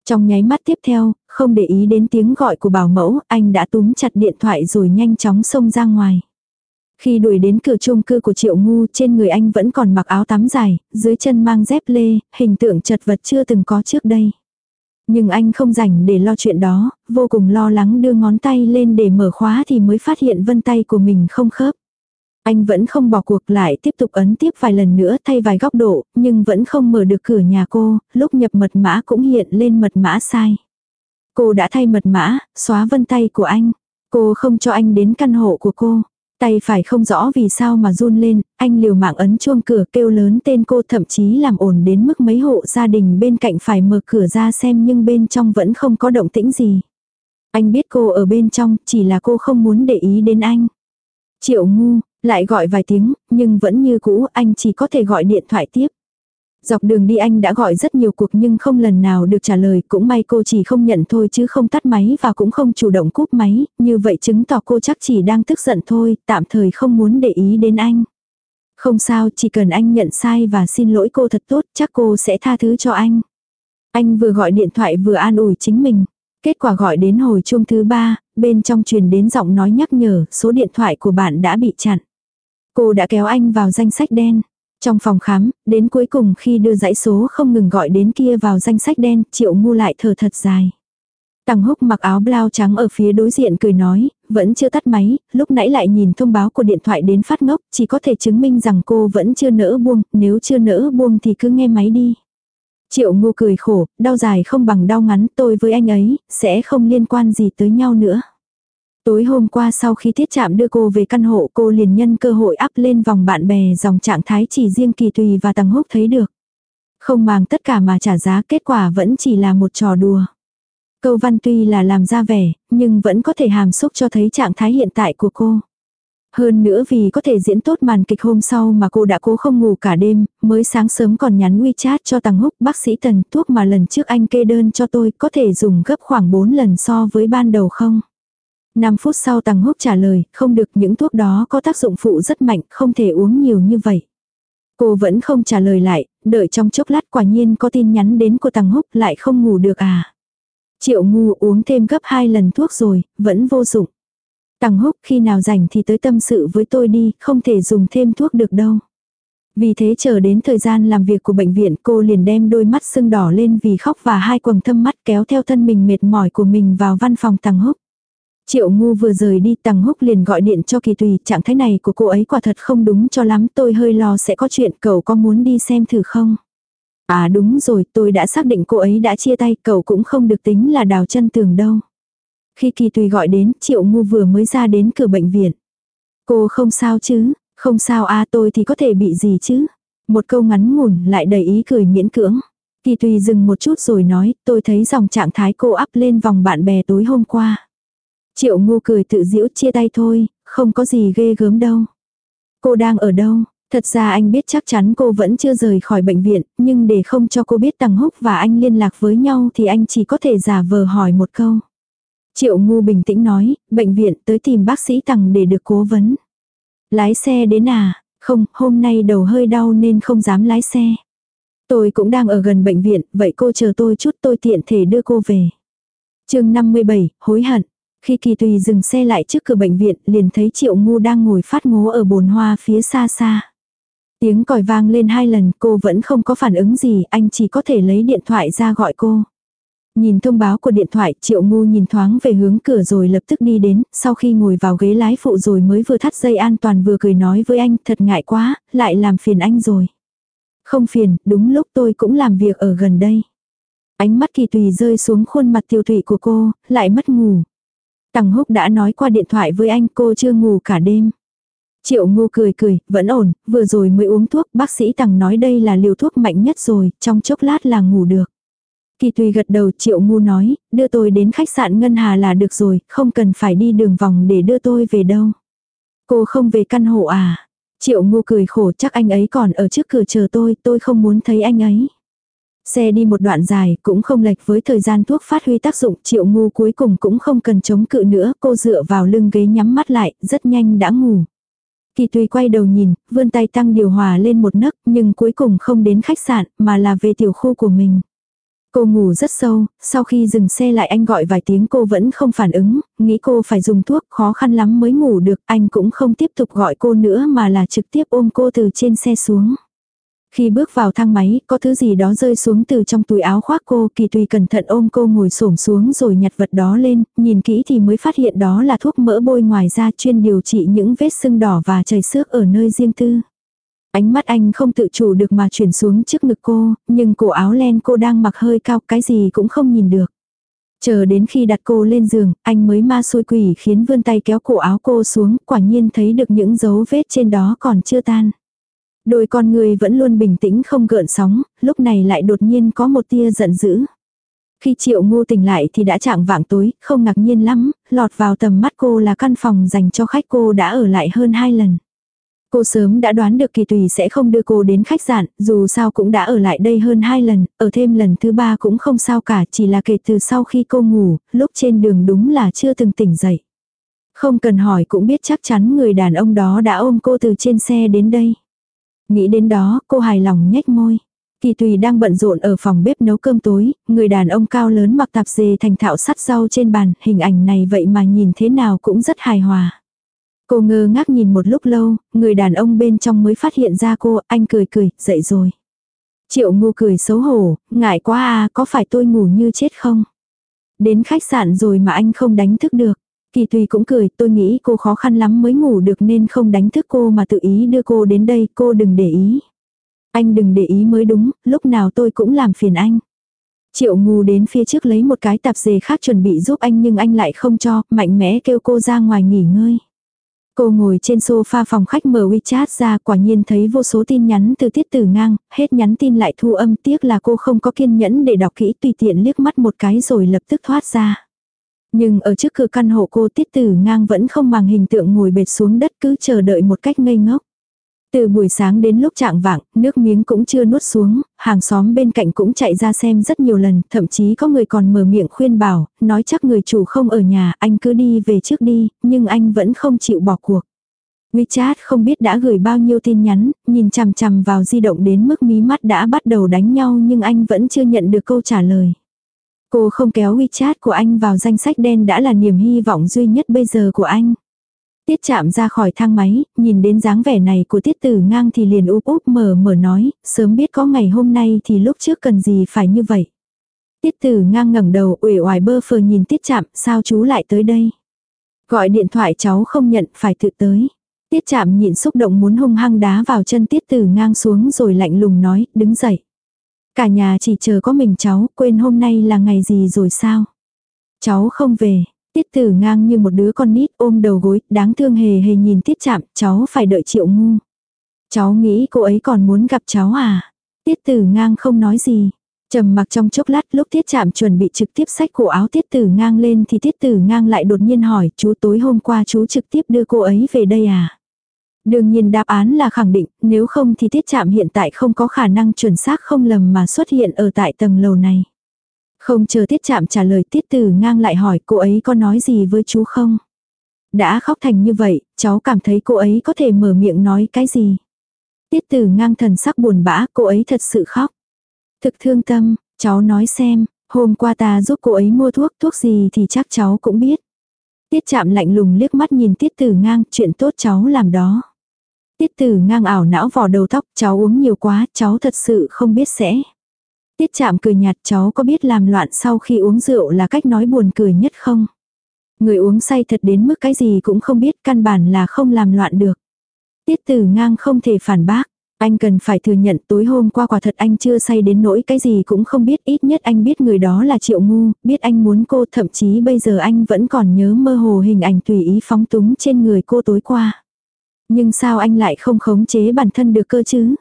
Speaker 1: Trong nháy mắt tiếp theo, không để ý đến tiếng gọi của bảo mẫu, anh đã túm chặt điện thoại rồi nhanh chóng xông ra ngoài. Khi đuổi đến cửa chung cư của Triệu Ngu, trên người anh vẫn còn mặc áo tắm dài, dưới chân mang dép lê, hình tượng chật vật chưa từng có trước đây. Nhưng anh không rảnh để lo chuyện đó, vô cùng lo lắng đưa ngón tay lên để mở khóa thì mới phát hiện vân tay của mình không khớp. Anh vẫn không bỏ cuộc lại tiếp tục ấn tiếp vài lần nữa thay vài góc độ, nhưng vẫn không mở được cửa nhà cô, lúc nhập mật mã cũng hiện lên mật mã sai. Cô đã thay mật mã, xóa vân tay của anh. Cô không cho anh đến căn hộ của cô. Tay phải không rõ vì sao mà run lên, anh liều mạng ấn chuông cửa kêu lớn tên cô thậm chí làm ổn đến mức mấy hộ gia đình bên cạnh phải mở cửa ra xem nhưng bên trong vẫn không có động tĩnh gì. Anh biết cô ở bên trong, chỉ là cô không muốn để ý đến anh. Triệu ngu, lại gọi vài tiếng, nhưng vẫn như cũ anh chỉ có thể gọi điện thoại tiếp. Dọc đường đi anh đã gọi rất nhiều cuộc nhưng không lần nào được trả lời, cũng may cô chỉ không nhận thôi chứ không tắt máy và cũng không chủ động cúp máy, như vậy chứng tỏ cô chắc chỉ đang tức giận thôi, tạm thời không muốn để ý đến anh. Không sao, chỉ cần anh nhận sai và xin lỗi cô thật tốt, chắc cô sẽ tha thứ cho anh. Anh vừa gọi điện thoại vừa an ủi chính mình. Kết quả gọi đến hồi chuông thứ ba, bên trong truyền đến giọng nói nhắc nhở, số điện thoại của bạn đã bị chặn. Cô đã kéo anh vào danh sách đen. Trong phòng khám, đến cuối cùng khi đưa dãy số không ngừng gọi đến kia vào danh sách đen, triệu ngu lại thở thật dài. Tằng húc mặc áo blau trắng ở phía đối diện cười nói, vẫn chưa tắt máy, lúc nãy lại nhìn thông báo của điện thoại đến phát ngốc, chỉ có thể chứng minh rằng cô vẫn chưa nỡ buông, nếu chưa nỡ buông thì cứ nghe máy đi. Triệu ngu cười khổ, đau dài không bằng đau ngắn, tôi với anh ấy, sẽ không liên quan gì tới nhau nữa. Tối hôm qua sau khi tiết chạm đưa cô về căn hộ cô liền nhân cơ hội áp lên vòng bạn bè dòng trạng thái chỉ riêng kỳ tùy và tầng húc thấy được. Không màng tất cả mà trả giá kết quả vẫn chỉ là một trò đùa. Câu văn tuy là làm ra vẻ, nhưng vẫn có thể hàm xúc cho thấy trạng thái hiện tại của cô. Hơn nữa vì có thể diễn tốt màn kịch hôm sau mà cô đã cố không ngủ cả đêm, mới sáng sớm còn nhắn WeChat cho tăng Húc bác sĩ Tần thuốc mà lần trước anh kê đơn cho tôi có thể dùng gấp khoảng 4 lần so với ban đầu không? 5 phút sau Tằng Húc trả lời, không được những thuốc đó có tác dụng phụ rất mạnh, không thể uống nhiều như vậy. Cô vẫn không trả lời lại, đợi trong chốc lát quả nhiên có tin nhắn đến của Tằng Húc lại không ngủ được à. Triệu ngu uống thêm gấp 2 lần thuốc rồi, vẫn vô dụng. Tằng Húc khi nào rảnh thì tới tâm sự với tôi đi, không thể dùng thêm thuốc được đâu. Vì thế chờ đến thời gian làm việc của bệnh viện cô liền đem đôi mắt sưng đỏ lên vì khóc và hai quầng thâm mắt kéo theo thân mình mệt mỏi của mình vào văn phòng Tằng Húc. Triệu ngu vừa rời đi Tằng Húc liền gọi điện cho Kỳ Tùy, trạng thái này của cô ấy quả thật không đúng cho lắm, tôi hơi lo sẽ có chuyện, cậu có muốn đi xem thử không? À đúng rồi, tôi đã xác định cô ấy đã chia tay, cậu cũng không được tính là đào chân tường đâu. Khi Kỳ Tùy gọi đến, Triệu ngu vừa mới ra đến cửa bệnh viện. Cô không sao chứ, không sao à tôi thì có thể bị gì chứ? Một câu ngắn ngủn lại đầy ý cười miễn cưỡng. Kỳ Tùy dừng một chút rồi nói, tôi thấy dòng trạng thái cô up lên vòng bạn bè tối hôm qua. Triệu ngu cười tự giễu chia tay thôi, không có gì ghê gớm đâu. Cô đang ở đâu? Thật ra anh biết chắc chắn cô vẫn chưa rời khỏi bệnh viện, nhưng để không cho cô biết Tằng Húc và anh liên lạc với nhau thì anh chỉ có thể giả vờ hỏi một câu. Triệu ngu bình tĩnh nói, bệnh viện tới tìm bác sĩ Tằng để được cố vấn. Lái xe đến à? Không, hôm nay đầu hơi đau nên không dám lái xe. Tôi cũng đang ở gần bệnh viện, vậy cô chờ tôi chút tôi tiện thể đưa cô về. chương 57, hối hận. Khi kỳ tùy dừng xe lại trước cửa bệnh viện liền thấy triệu ngu đang ngồi phát ngố ở bồn hoa phía xa xa. Tiếng còi vang lên hai lần cô vẫn không có phản ứng gì anh chỉ có thể lấy điện thoại ra gọi cô. Nhìn thông báo của điện thoại triệu ngu nhìn thoáng về hướng cửa rồi lập tức đi đến, sau khi ngồi vào ghế lái phụ rồi mới vừa thắt dây an toàn vừa cười nói với anh thật ngại quá, lại làm phiền anh rồi. Không phiền, đúng lúc tôi cũng làm việc ở gần đây. Ánh mắt kỳ tùy rơi xuống khuôn mặt tiêu thủy của cô, lại mất ngủ. Tằng húc đã nói qua điện thoại với anh cô chưa ngủ cả đêm. Triệu ngu cười cười, vẫn ổn, vừa rồi mới uống thuốc, bác sĩ Tằng nói đây là liều thuốc mạnh nhất rồi, trong chốc lát là ngủ được. Kỳ tùy gật đầu triệu ngu nói, đưa tôi đến khách sạn Ngân Hà là được rồi, không cần phải đi đường vòng để đưa tôi về đâu. Cô không về căn hộ à? Triệu ngu cười khổ chắc anh ấy còn ở trước cửa chờ tôi, tôi không muốn thấy anh ấy. Xe đi một đoạn dài cũng không lệch với thời gian thuốc phát huy tác dụng triệu ngu cuối cùng cũng không cần chống cự nữa cô dựa vào lưng ghế nhắm mắt lại rất nhanh đã ngủ. Kỳ tùy quay đầu nhìn, vươn tay tăng điều hòa lên một nấc nhưng cuối cùng không đến khách sạn mà là về tiểu khu của mình. Cô ngủ rất sâu, sau khi dừng xe lại anh gọi vài tiếng cô vẫn không phản ứng, nghĩ cô phải dùng thuốc khó khăn lắm mới ngủ được, anh cũng không tiếp tục gọi cô nữa mà là trực tiếp ôm cô từ trên xe xuống. Khi bước vào thang máy, có thứ gì đó rơi xuống từ trong túi áo khoác cô, kỳ tùy cẩn thận ôm cô ngồi xổm xuống rồi nhặt vật đó lên, nhìn kỹ thì mới phát hiện đó là thuốc mỡ bôi ngoài da chuyên điều trị những vết sưng đỏ và chảy xước ở nơi riêng tư. Ánh mắt anh không tự chủ được mà chuyển xuống trước ngực cô, nhưng cổ áo len cô đang mặc hơi cao cái gì cũng không nhìn được. Chờ đến khi đặt cô lên giường, anh mới ma xôi quỷ khiến vươn tay kéo cổ áo cô xuống, quả nhiên thấy được những dấu vết trên đó còn chưa tan. Đôi con người vẫn luôn bình tĩnh không gợn sóng, lúc này lại đột nhiên có một tia giận dữ. Khi triệu ngu tỉnh lại thì đã chạng vạng tối, không ngạc nhiên lắm, lọt vào tầm mắt cô là căn phòng dành cho khách cô đã ở lại hơn hai lần. Cô sớm đã đoán được kỳ tùy sẽ không đưa cô đến khách sạn, dù sao cũng đã ở lại đây hơn hai lần, ở thêm lần thứ ba cũng không sao cả, chỉ là kể từ sau khi cô ngủ, lúc trên đường đúng là chưa từng tỉnh dậy. Không cần hỏi cũng biết chắc chắn người đàn ông đó đã ôm cô từ trên xe đến đây. Nghĩ đến đó, cô hài lòng nhếch môi. Kỳ tùy đang bận rộn ở phòng bếp nấu cơm tối, người đàn ông cao lớn mặc tạp dề thành thạo sắt rau trên bàn, hình ảnh này vậy mà nhìn thế nào cũng rất hài hòa. Cô ngơ ngác nhìn một lúc lâu, người đàn ông bên trong mới phát hiện ra cô, anh cười cười, dậy rồi. Triệu ngu cười xấu hổ, ngại quá à, có phải tôi ngủ như chết không? Đến khách sạn rồi mà anh không đánh thức được. Kỳ tùy cũng cười, tôi nghĩ cô khó khăn lắm mới ngủ được nên không đánh thức cô mà tự ý đưa cô đến đây, cô đừng để ý. Anh đừng để ý mới đúng, lúc nào tôi cũng làm phiền anh. Triệu ngu đến phía trước lấy một cái tạp dề khác chuẩn bị giúp anh nhưng anh lại không cho, mạnh mẽ kêu cô ra ngoài nghỉ ngơi. Cô ngồi trên sofa phòng khách mở WeChat ra quả nhiên thấy vô số tin nhắn từ tiết tử ngang, hết nhắn tin lại thu âm tiếc là cô không có kiên nhẫn để đọc kỹ tùy tiện liếc mắt một cái rồi lập tức thoát ra. Nhưng ở trước cửa căn hộ cô tiết tử ngang vẫn không màng hình tượng ngồi bệt xuống đất cứ chờ đợi một cách ngây ngốc. Từ buổi sáng đến lúc trạng vạng, nước miếng cũng chưa nuốt xuống, hàng xóm bên cạnh cũng chạy ra xem rất nhiều lần, thậm chí có người còn mở miệng khuyên bảo, nói chắc người chủ không ở nhà, anh cứ đi về trước đi, nhưng anh vẫn không chịu bỏ cuộc. WeChat không biết đã gửi bao nhiêu tin nhắn, nhìn chằm chằm vào di động đến mức mí mắt đã bắt đầu đánh nhau nhưng anh vẫn chưa nhận được câu trả lời. Cô không kéo WeChat của anh vào danh sách đen đã là niềm hy vọng duy nhất bây giờ của anh. Tiết chạm ra khỏi thang máy, nhìn đến dáng vẻ này của tiết tử ngang thì liền úp úp mở mở nói, sớm biết có ngày hôm nay thì lúc trước cần gì phải như vậy. Tiết tử ngang ngẩng đầu uể oải bơ phờ nhìn tiết chạm, sao chú lại tới đây. Gọi điện thoại cháu không nhận, phải tự tới. Tiết chạm nhịn xúc động muốn hung hăng đá vào chân tiết tử ngang xuống rồi lạnh lùng nói, đứng dậy. Cả nhà chỉ chờ có mình cháu, quên hôm nay là ngày gì rồi sao? Cháu không về, Tiết tử ngang như một đứa con nít ôm đầu gối, đáng thương hề hề nhìn tiết chạm, cháu phải đợi triệu ngu. Cháu nghĩ cô ấy còn muốn gặp cháu à? Tiết tử ngang không nói gì. trầm mặc trong chốc lát lúc tiết chạm chuẩn bị trực tiếp sách cổ áo tiết tử ngang lên thì tiết tử ngang lại đột nhiên hỏi chú tối hôm qua chú trực tiếp đưa cô ấy về đây à? Đương nhiên đáp án là khẳng định, nếu không thì tiết chạm hiện tại không có khả năng chuẩn xác không lầm mà xuất hiện ở tại tầng lầu này. Không chờ tiết chạm trả lời tiết tử ngang lại hỏi cô ấy có nói gì với chú không? Đã khóc thành như vậy, cháu cảm thấy cô ấy có thể mở miệng nói cái gì? Tiết tử ngang thần sắc buồn bã, cô ấy thật sự khóc. Thực thương tâm, cháu nói xem, hôm qua ta giúp cô ấy mua thuốc, thuốc gì thì chắc cháu cũng biết. Tiết chạm lạnh lùng liếc mắt nhìn tiết tử ngang, chuyện tốt cháu làm đó. Tiết tử ngang ảo não vò đầu tóc, cháu uống nhiều quá, cháu thật sự không biết sẽ. Tiết chạm cười nhạt cháu có biết làm loạn sau khi uống rượu là cách nói buồn cười nhất không? Người uống say thật đến mức cái gì cũng không biết căn bản là không làm loạn được. Tiết tử ngang không thể phản bác. Anh cần phải thừa nhận tối hôm qua quả thật anh chưa say đến nỗi cái gì cũng không biết ít nhất anh biết người đó là triệu ngu, biết anh muốn cô thậm chí bây giờ anh vẫn còn nhớ mơ hồ hình ảnh tùy ý phóng túng trên người cô tối qua. Nhưng sao anh lại không khống chế bản thân được cơ chứ?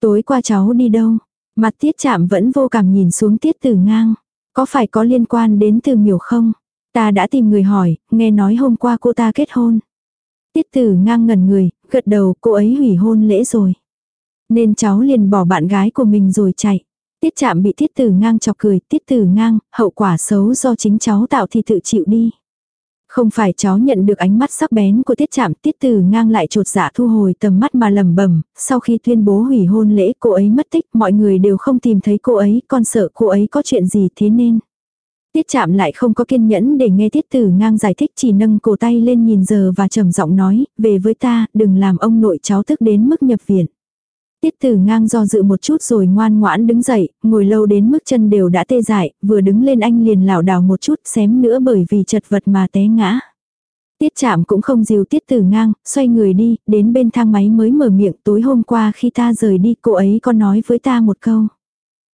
Speaker 1: Tối qua cháu đi đâu? Mặt tiết chạm vẫn vô cảm nhìn xuống tiết tử ngang. Có phải có liên quan đến từ miểu không? Ta đã tìm người hỏi, nghe nói hôm qua cô ta kết hôn. Tiết tử ngang ngẩn người, gật đầu cô ấy hủy hôn lễ rồi. Nên cháu liền bỏ bạn gái của mình rồi chạy. Tiết chạm bị tiết tử ngang chọc cười, tiết tử ngang, hậu quả xấu do chính cháu tạo thì tự chịu đi. Không phải cháu nhận được ánh mắt sắc bén của tiết chạm tiết tử ngang lại trột dạ thu hồi tầm mắt mà lầm bẩm sau khi tuyên bố hủy hôn lễ cô ấy mất tích mọi người đều không tìm thấy cô ấy con sợ cô ấy có chuyện gì thế nên. Tiết chạm lại không có kiên nhẫn để nghe tiết tử ngang giải thích chỉ nâng cổ tay lên nhìn giờ và trầm giọng nói, về với ta, đừng làm ông nội cháu tức đến mức nhập viện. Tiết tử ngang do dự một chút rồi ngoan ngoãn đứng dậy, ngồi lâu đến mức chân đều đã tê dại, vừa đứng lên anh liền lảo đảo một chút xém nữa bởi vì chật vật mà té ngã. Tiết chạm cũng không dìu tiết tử ngang, xoay người đi, đến bên thang máy mới mở miệng tối hôm qua khi ta rời đi cô ấy có nói với ta một câu.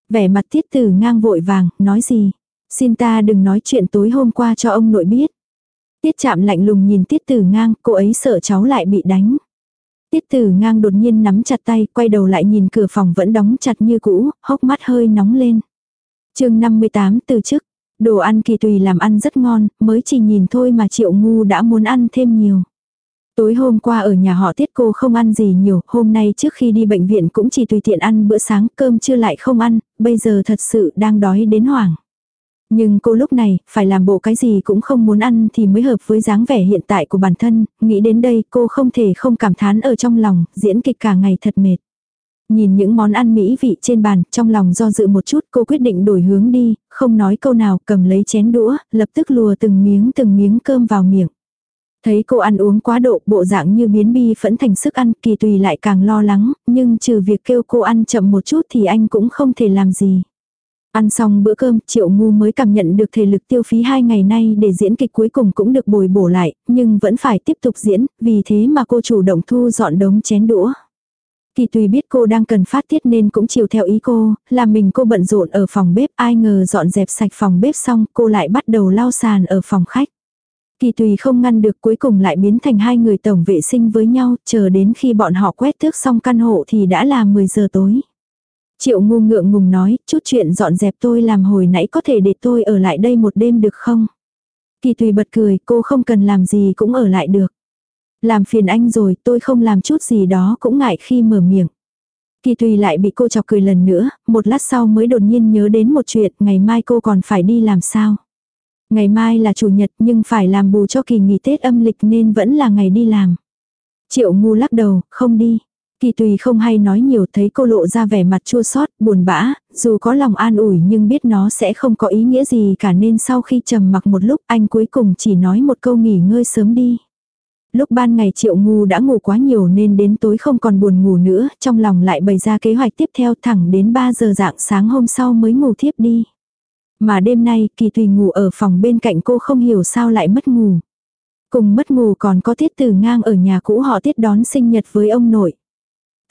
Speaker 1: Vẻ mặt tiết tử ngang vội vàng, nói gì? Xin ta đừng nói chuyện tối hôm qua cho ông nội biết. Tiết chạm lạnh lùng nhìn tiết tử ngang, cô ấy sợ cháu lại bị đánh. Tiết tử ngang đột nhiên nắm chặt tay, quay đầu lại nhìn cửa phòng vẫn đóng chặt như cũ, hốc mắt hơi nóng lên. chương 58 từ chức, đồ ăn kỳ tùy làm ăn rất ngon, mới chỉ nhìn thôi mà triệu ngu đã muốn ăn thêm nhiều. Tối hôm qua ở nhà họ tiết cô không ăn gì nhiều, hôm nay trước khi đi bệnh viện cũng chỉ tùy tiện ăn bữa sáng, cơm chưa lại không ăn, bây giờ thật sự đang đói đến hoảng. Nhưng cô lúc này, phải làm bộ cái gì cũng không muốn ăn thì mới hợp với dáng vẻ hiện tại của bản thân, nghĩ đến đây cô không thể không cảm thán ở trong lòng, diễn kịch cả ngày thật mệt. Nhìn những món ăn mỹ vị trên bàn, trong lòng do dự một chút cô quyết định đổi hướng đi, không nói câu nào, cầm lấy chén đũa, lập tức lùa từng miếng từng miếng cơm vào miệng. Thấy cô ăn uống quá độ, bộ dạng như biến bi phẫn thành sức ăn, kỳ tùy lại càng lo lắng, nhưng trừ việc kêu cô ăn chậm một chút thì anh cũng không thể làm gì. Ăn xong bữa cơm, Triệu Ngu mới cảm nhận được thể lực tiêu phí hai ngày nay để diễn kịch cuối cùng cũng được bồi bổ lại, nhưng vẫn phải tiếp tục diễn, vì thế mà cô chủ động thu dọn đống chén đũa. Kỳ tùy biết cô đang cần phát tiết nên cũng chiều theo ý cô, làm mình cô bận rộn ở phòng bếp, ai ngờ dọn dẹp sạch phòng bếp xong cô lại bắt đầu lau sàn ở phòng khách. Kỳ tùy không ngăn được cuối cùng lại biến thành hai người tổng vệ sinh với nhau, chờ đến khi bọn họ quét tước xong căn hộ thì đã là 10 giờ tối. Triệu ngu ngượng ngùng nói, chút chuyện dọn dẹp tôi làm hồi nãy có thể để tôi ở lại đây một đêm được không? Kỳ tùy bật cười, cô không cần làm gì cũng ở lại được. Làm phiền anh rồi, tôi không làm chút gì đó cũng ngại khi mở miệng. Kỳ tùy lại bị cô chọc cười lần nữa, một lát sau mới đột nhiên nhớ đến một chuyện, ngày mai cô còn phải đi làm sao. Ngày mai là chủ nhật nhưng phải làm bù cho kỳ nghỉ Tết âm lịch nên vẫn là ngày đi làm. Triệu ngu lắc đầu, không đi. Kỳ tùy không hay nói nhiều thấy cô lộ ra vẻ mặt chua xót buồn bã, dù có lòng an ủi nhưng biết nó sẽ không có ý nghĩa gì cả nên sau khi trầm mặc một lúc anh cuối cùng chỉ nói một câu nghỉ ngơi sớm đi. Lúc ban ngày triệu ngu đã ngủ quá nhiều nên đến tối không còn buồn ngủ nữa, trong lòng lại bày ra kế hoạch tiếp theo thẳng đến 3 giờ dạng sáng hôm sau mới ngủ thiếp đi. Mà đêm nay kỳ tùy ngủ ở phòng bên cạnh cô không hiểu sao lại mất ngủ. Cùng mất ngủ còn có tiết từ ngang ở nhà cũ họ tiết đón sinh nhật với ông nội.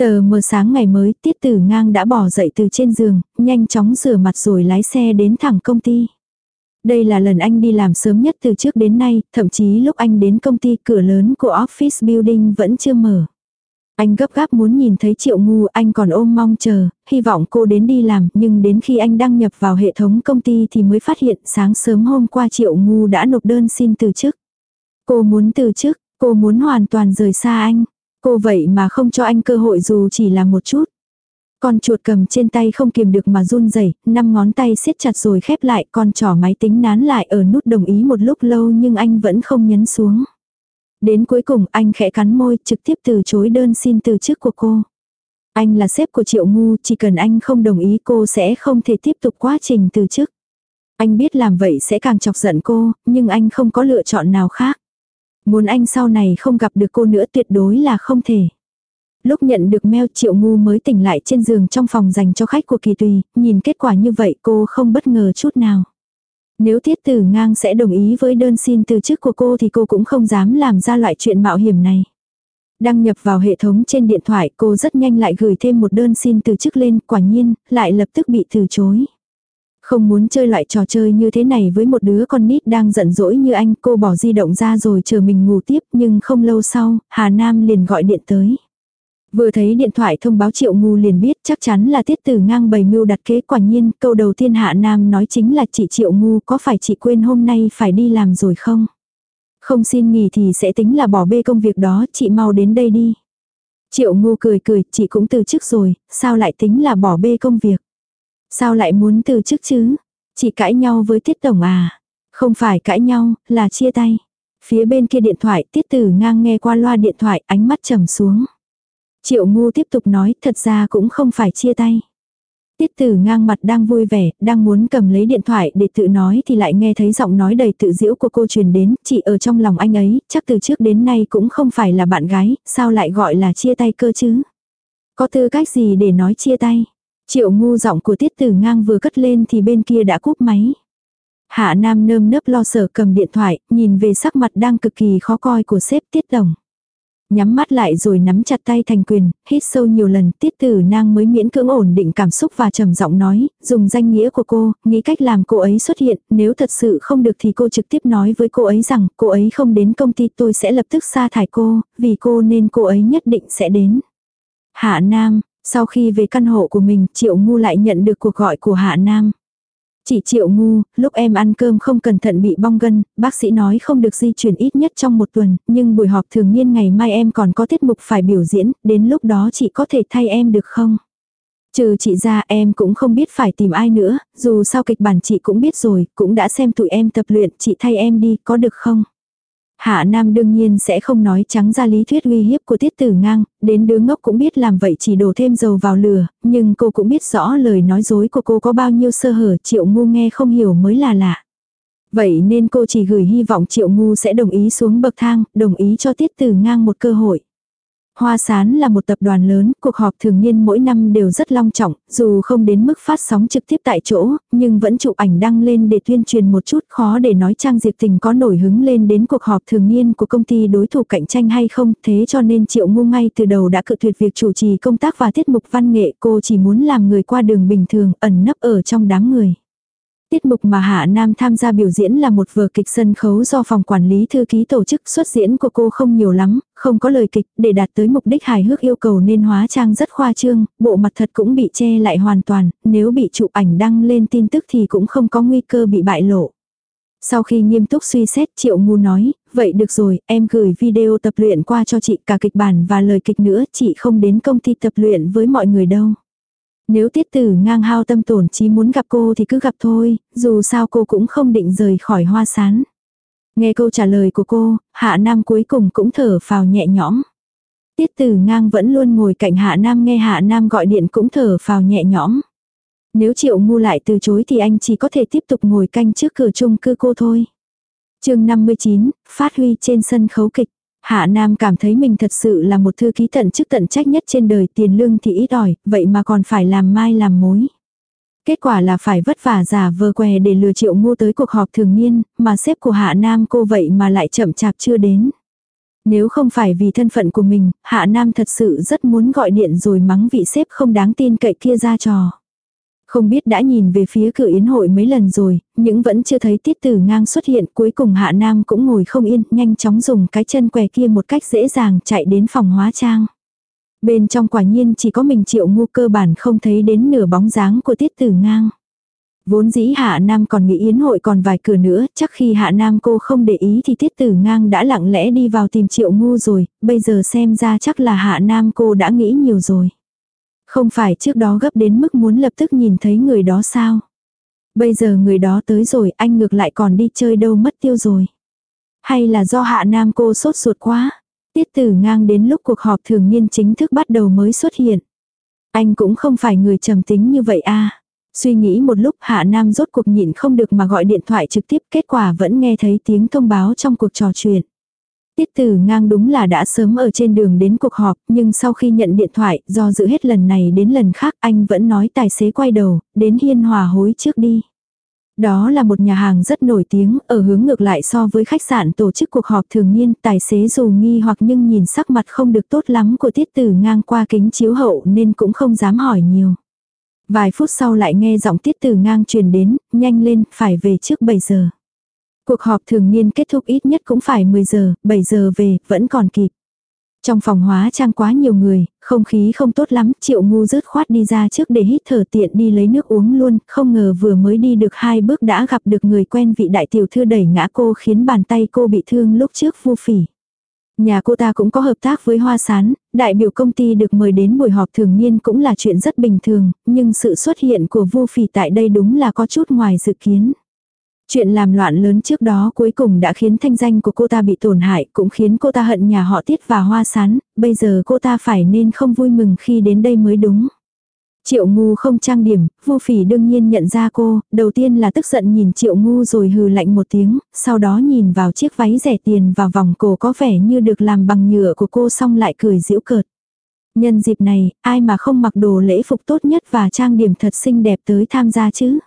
Speaker 1: Tờ mờ sáng ngày mới, tiết tử ngang đã bỏ dậy từ trên giường, nhanh chóng rửa mặt rồi lái xe đến thẳng công ty. Đây là lần anh đi làm sớm nhất từ trước đến nay, thậm chí lúc anh đến công ty cửa lớn của office building vẫn chưa mở. Anh gấp gáp muốn nhìn thấy triệu ngu anh còn ôm mong chờ, hy vọng cô đến đi làm nhưng đến khi anh đăng nhập vào hệ thống công ty thì mới phát hiện sáng sớm hôm qua triệu ngu đã nộp đơn xin từ chức. Cô muốn từ chức, cô muốn hoàn toàn rời xa anh. Cô vậy mà không cho anh cơ hội dù chỉ là một chút. Con chuột cầm trên tay không kiềm được mà run rẩy, năm ngón tay siết chặt rồi khép lại, con trỏ máy tính nán lại ở nút đồng ý một lúc lâu nhưng anh vẫn không nhấn xuống. Đến cuối cùng anh khẽ cắn môi trực tiếp từ chối đơn xin từ chức của cô. Anh là sếp của Triệu Ngu, chỉ cần anh không đồng ý cô sẽ không thể tiếp tục quá trình từ chức. Anh biết làm vậy sẽ càng chọc giận cô, nhưng anh không có lựa chọn nào khác. Muốn anh sau này không gặp được cô nữa tuyệt đối là không thể. Lúc nhận được mail triệu ngu mới tỉnh lại trên giường trong phòng dành cho khách của kỳ tùy, nhìn kết quả như vậy cô không bất ngờ chút nào. Nếu tiết tử ngang sẽ đồng ý với đơn xin từ chức của cô thì cô cũng không dám làm ra loại chuyện mạo hiểm này. Đăng nhập vào hệ thống trên điện thoại cô rất nhanh lại gửi thêm một đơn xin từ chức lên, quả nhiên, lại lập tức bị từ chối. Không muốn chơi loại trò chơi như thế này với một đứa con nít đang giận dỗi như anh, cô bỏ di động ra rồi chờ mình ngủ tiếp, nhưng không lâu sau, Hà Nam liền gọi điện tới. Vừa thấy điện thoại thông báo triệu ngu liền biết chắc chắn là tiết tử ngang bày mưu đặt kế quả nhiên câu đầu tiên hạ nam nói chính là chị triệu ngu có phải chị quên hôm nay phải đi làm rồi không? Không xin nghỉ thì sẽ tính là bỏ bê công việc đó chị mau đến đây đi. Triệu ngu cười cười chị cũng từ chức rồi, sao lại tính là bỏ bê công việc? Sao lại muốn từ chức chứ? Chỉ cãi nhau với tiết tổng à? Không phải cãi nhau, là chia tay. Phía bên kia điện thoại tiết tử ngang nghe qua loa điện thoại ánh mắt trầm xuống. Triệu ngu tiếp tục nói thật ra cũng không phải chia tay. Tiết tử ngang mặt đang vui vẻ, đang muốn cầm lấy điện thoại để tự nói thì lại nghe thấy giọng nói đầy tự diễu của cô truyền đến, chị ở trong lòng anh ấy, chắc từ trước đến nay cũng không phải là bạn gái, sao lại gọi là chia tay cơ chứ? Có tư cách gì để nói chia tay? Triệu ngu giọng của tiết tử ngang vừa cất lên thì bên kia đã cúp máy. Hạ Nam nơm nớp lo sợ cầm điện thoại, nhìn về sắc mặt đang cực kỳ khó coi của sếp tiết đồng. Nhắm mắt lại rồi nắm chặt tay thành quyền, hít sâu nhiều lần, tiết tử nang mới miễn cưỡng ổn định cảm xúc và trầm giọng nói, dùng danh nghĩa của cô, nghĩ cách làm cô ấy xuất hiện, nếu thật sự không được thì cô trực tiếp nói với cô ấy rằng cô ấy không đến công ty tôi sẽ lập tức sa thải cô, vì cô nên cô ấy nhất định sẽ đến. Hạ Nam, sau khi về căn hộ của mình, Triệu Ngu lại nhận được cuộc gọi của Hạ Nam. chị triệu ngu, lúc em ăn cơm không cẩn thận bị bong gân, bác sĩ nói không được di chuyển ít nhất trong một tuần, nhưng buổi họp thường niên ngày mai em còn có tiết mục phải biểu diễn, đến lúc đó chị có thể thay em được không? Trừ chị ra em cũng không biết phải tìm ai nữa, dù sao kịch bản chị cũng biết rồi, cũng đã xem tụi em tập luyện, chị thay em đi, có được không? Hạ Nam đương nhiên sẽ không nói trắng ra lý thuyết uy hiếp của tiết tử ngang, đến đứa ngốc cũng biết làm vậy chỉ đổ thêm dầu vào lửa, nhưng cô cũng biết rõ lời nói dối của cô có bao nhiêu sơ hở triệu ngu nghe không hiểu mới là lạ. Vậy nên cô chỉ gửi hy vọng triệu ngu sẽ đồng ý xuống bậc thang, đồng ý cho tiết tử ngang một cơ hội. Hoa Sán là một tập đoàn lớn, cuộc họp thường niên mỗi năm đều rất long trọng, dù không đến mức phát sóng trực tiếp tại chỗ, nhưng vẫn chụp ảnh đăng lên để tuyên truyền một chút khó để nói Trang Diệp Tình có nổi hứng lên đến cuộc họp thường niên của công ty đối thủ cạnh tranh hay không, thế cho nên Triệu Ngu ngay từ đầu đã cự tuyệt việc chủ trì công tác và tiết mục văn nghệ, cô chỉ muốn làm người qua đường bình thường, ẩn nấp ở trong đám người. Tiết mục mà Hạ Nam tham gia biểu diễn là một vở kịch sân khấu do phòng quản lý thư ký tổ chức xuất diễn của cô không nhiều lắm, không có lời kịch, để đạt tới mục đích hài hước yêu cầu nên hóa trang rất khoa trương, bộ mặt thật cũng bị che lại hoàn toàn, nếu bị chụp ảnh đăng lên tin tức thì cũng không có nguy cơ bị bại lộ. Sau khi nghiêm túc suy xét Triệu Ngu nói, vậy được rồi, em gửi video tập luyện qua cho chị cả kịch bản và lời kịch nữa, chị không đến công ty tập luyện với mọi người đâu. Nếu tiết tử ngang hao tâm tổn trí muốn gặp cô thì cứ gặp thôi, dù sao cô cũng không định rời khỏi hoa sán. Nghe câu trả lời của cô, Hạ Nam cuối cùng cũng thở phào nhẹ nhõm. Tiết tử ngang vẫn luôn ngồi cạnh Hạ Nam nghe Hạ Nam gọi điện cũng thở phào nhẹ nhõm. Nếu triệu ngu lại từ chối thì anh chỉ có thể tiếp tục ngồi canh trước cửa chung cư cô thôi. chương 59, phát huy trên sân khấu kịch. Hạ Nam cảm thấy mình thật sự là một thư ký tận chức tận trách nhất trên đời tiền lương thì ít ỏi, vậy mà còn phải làm mai làm mối. Kết quả là phải vất vả giả vờ què để lừa triệu ngu tới cuộc họp thường niên, mà sếp của Hạ Nam cô vậy mà lại chậm chạp chưa đến. Nếu không phải vì thân phận của mình, Hạ Nam thật sự rất muốn gọi điện rồi mắng vị sếp không đáng tin cậy kia ra trò. Không biết đã nhìn về phía cửa yến hội mấy lần rồi, nhưng vẫn chưa thấy tiết tử ngang xuất hiện. Cuối cùng hạ nam cũng ngồi không yên, nhanh chóng dùng cái chân què kia một cách dễ dàng chạy đến phòng hóa trang. Bên trong quả nhiên chỉ có mình triệu ngu cơ bản không thấy đến nửa bóng dáng của tiết tử ngang. Vốn dĩ Hạ Nam còn nghĩ yến hội còn vài cửa nữa, chắc khi Hạ Nam cô không để ý thì Tiết Tử Ngang đã lặng lẽ đi vào tìm Triệu Ngu rồi, bây giờ xem ra chắc là Hạ Nam cô đã nghĩ nhiều rồi. Không phải trước đó gấp đến mức muốn lập tức nhìn thấy người đó sao? Bây giờ người đó tới rồi, anh ngược lại còn đi chơi đâu mất tiêu rồi. Hay là do hạ nam cô sốt ruột quá? Tiết tử ngang đến lúc cuộc họp thường niên chính thức bắt đầu mới xuất hiện. Anh cũng không phải người trầm tính như vậy a Suy nghĩ một lúc hạ nam rốt cuộc nhịn không được mà gọi điện thoại trực tiếp, kết quả vẫn nghe thấy tiếng thông báo trong cuộc trò chuyện. Tiết tử ngang đúng là đã sớm ở trên đường đến cuộc họp, nhưng sau khi nhận điện thoại, do dự hết lần này đến lần khác, anh vẫn nói tài xế quay đầu, đến hiên hòa hối trước đi. Đó là một nhà hàng rất nổi tiếng, ở hướng ngược lại so với khách sạn tổ chức cuộc họp thường niên, tài xế dù nghi hoặc nhưng nhìn sắc mặt không được tốt lắm của tiết tử ngang qua kính chiếu hậu nên cũng không dám hỏi nhiều. Vài phút sau lại nghe giọng tiết tử ngang truyền đến, nhanh lên, phải về trước 7 giờ. Cuộc họp thường niên kết thúc ít nhất cũng phải 10 giờ, 7 giờ về, vẫn còn kịp. Trong phòng hóa trang quá nhiều người, không khí không tốt lắm, triệu ngu rớt khoát đi ra trước để hít thở tiện đi lấy nước uống luôn, không ngờ vừa mới đi được hai bước đã gặp được người quen vị đại tiểu thư đẩy ngã cô khiến bàn tay cô bị thương lúc trước vu phỉ. Nhà cô ta cũng có hợp tác với Hoa Sán, đại biểu công ty được mời đến buổi họp thường niên cũng là chuyện rất bình thường, nhưng sự xuất hiện của Vu Phỉ tại đây đúng là có chút ngoài dự kiến. Chuyện làm loạn lớn trước đó cuối cùng đã khiến thanh danh của cô ta bị tổn hại, cũng khiến cô ta hận nhà họ Tiết và Hoa Sán, bây giờ cô ta phải nên không vui mừng khi đến đây mới đúng. Triệu ngu không trang điểm, vô phỉ đương nhiên nhận ra cô, đầu tiên là tức giận nhìn triệu ngu rồi hừ lạnh một tiếng, sau đó nhìn vào chiếc váy rẻ tiền và vòng cổ có vẻ như được làm bằng nhựa của cô xong lại cười giễu cợt. Nhân dịp này, ai mà không mặc đồ lễ phục tốt nhất và trang điểm thật xinh đẹp tới tham gia chứ?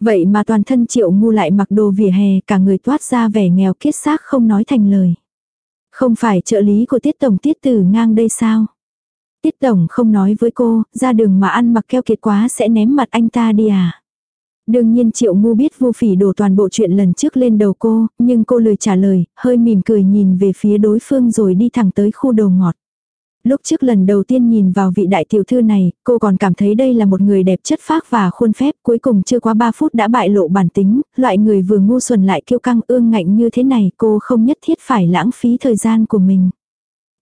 Speaker 1: Vậy mà toàn thân triệu ngu lại mặc đồ vỉa hè cả người toát ra vẻ nghèo kiết xác không nói thành lời. Không phải trợ lý của tiết tổng tiết tử ngang đây sao? Tiết tổng không nói với cô, ra đường mà ăn mặc keo kiệt quá sẽ ném mặt anh ta đi à? Đương nhiên triệu ngu biết vô phỉ đổ toàn bộ chuyện lần trước lên đầu cô, nhưng cô lười trả lời, hơi mỉm cười nhìn về phía đối phương rồi đi thẳng tới khu đầu ngọt. Lúc trước lần đầu tiên nhìn vào vị đại tiểu thư này, cô còn cảm thấy đây là một người đẹp chất phác và khuôn phép, cuối cùng chưa quá 3 phút đã bại lộ bản tính, loại người vừa ngu xuẩn lại kiêu căng ương ngạnh như thế này cô không nhất thiết phải lãng phí thời gian của mình.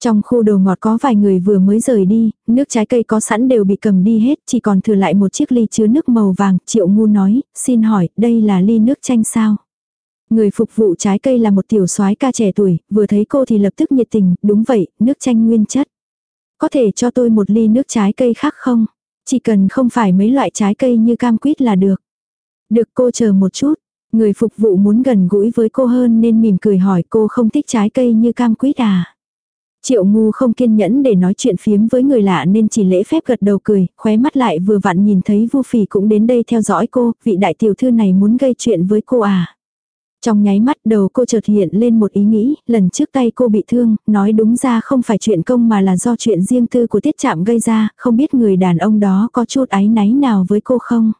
Speaker 1: Trong khu đồ ngọt có vài người vừa mới rời đi, nước trái cây có sẵn đều bị cầm đi hết, chỉ còn thừa lại một chiếc ly chứa nước màu vàng, triệu ngu nói, xin hỏi, đây là ly nước chanh sao? Người phục vụ trái cây là một tiểu soái ca trẻ tuổi, vừa thấy cô thì lập tức nhiệt tình, đúng vậy, nước chanh nguyên chất. Có thể cho tôi một ly nước trái cây khác không? Chỉ cần không phải mấy loại trái cây như cam quýt là được. Được cô chờ một chút. Người phục vụ muốn gần gũi với cô hơn nên mỉm cười hỏi cô không thích trái cây như cam quýt à? Triệu ngu không kiên nhẫn để nói chuyện phiếm với người lạ nên chỉ lễ phép gật đầu cười, khóe mắt lại vừa vặn nhìn thấy Vu Phỉ cũng đến đây theo dõi cô, vị đại tiểu thư này muốn gây chuyện với cô à. Trong nháy mắt đầu cô chợt hiện lên một ý nghĩ, lần trước tay cô bị thương, nói đúng ra không phải chuyện công mà là do chuyện riêng tư của tiết chạm gây ra, không biết người đàn ông đó có chút áy náy nào với cô không?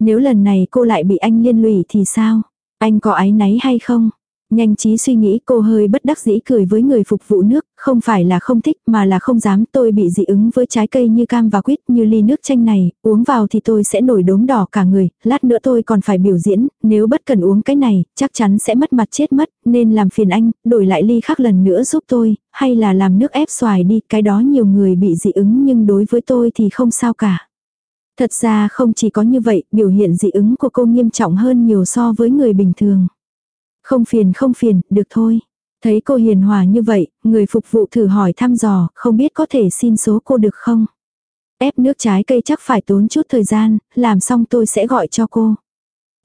Speaker 1: Nếu lần này cô lại bị anh liên lụy thì sao? Anh có áy náy hay không? Nhanh trí suy nghĩ cô hơi bất đắc dĩ cười với người phục vụ nước, không phải là không thích mà là không dám tôi bị dị ứng với trái cây như cam và quýt như ly nước chanh này, uống vào thì tôi sẽ nổi đốm đỏ cả người, lát nữa tôi còn phải biểu diễn, nếu bất cần uống cái này, chắc chắn sẽ mất mặt chết mất, nên làm phiền anh, đổi lại ly khác lần nữa giúp tôi, hay là làm nước ép xoài đi, cái đó nhiều người bị dị ứng nhưng đối với tôi thì không sao cả. Thật ra không chỉ có như vậy, biểu hiện dị ứng của cô nghiêm trọng hơn nhiều so với người bình thường. Không phiền không phiền, được thôi. Thấy cô hiền hòa như vậy, người phục vụ thử hỏi thăm dò, không biết có thể xin số cô được không? Ép nước trái cây chắc phải tốn chút thời gian, làm xong tôi sẽ gọi cho cô.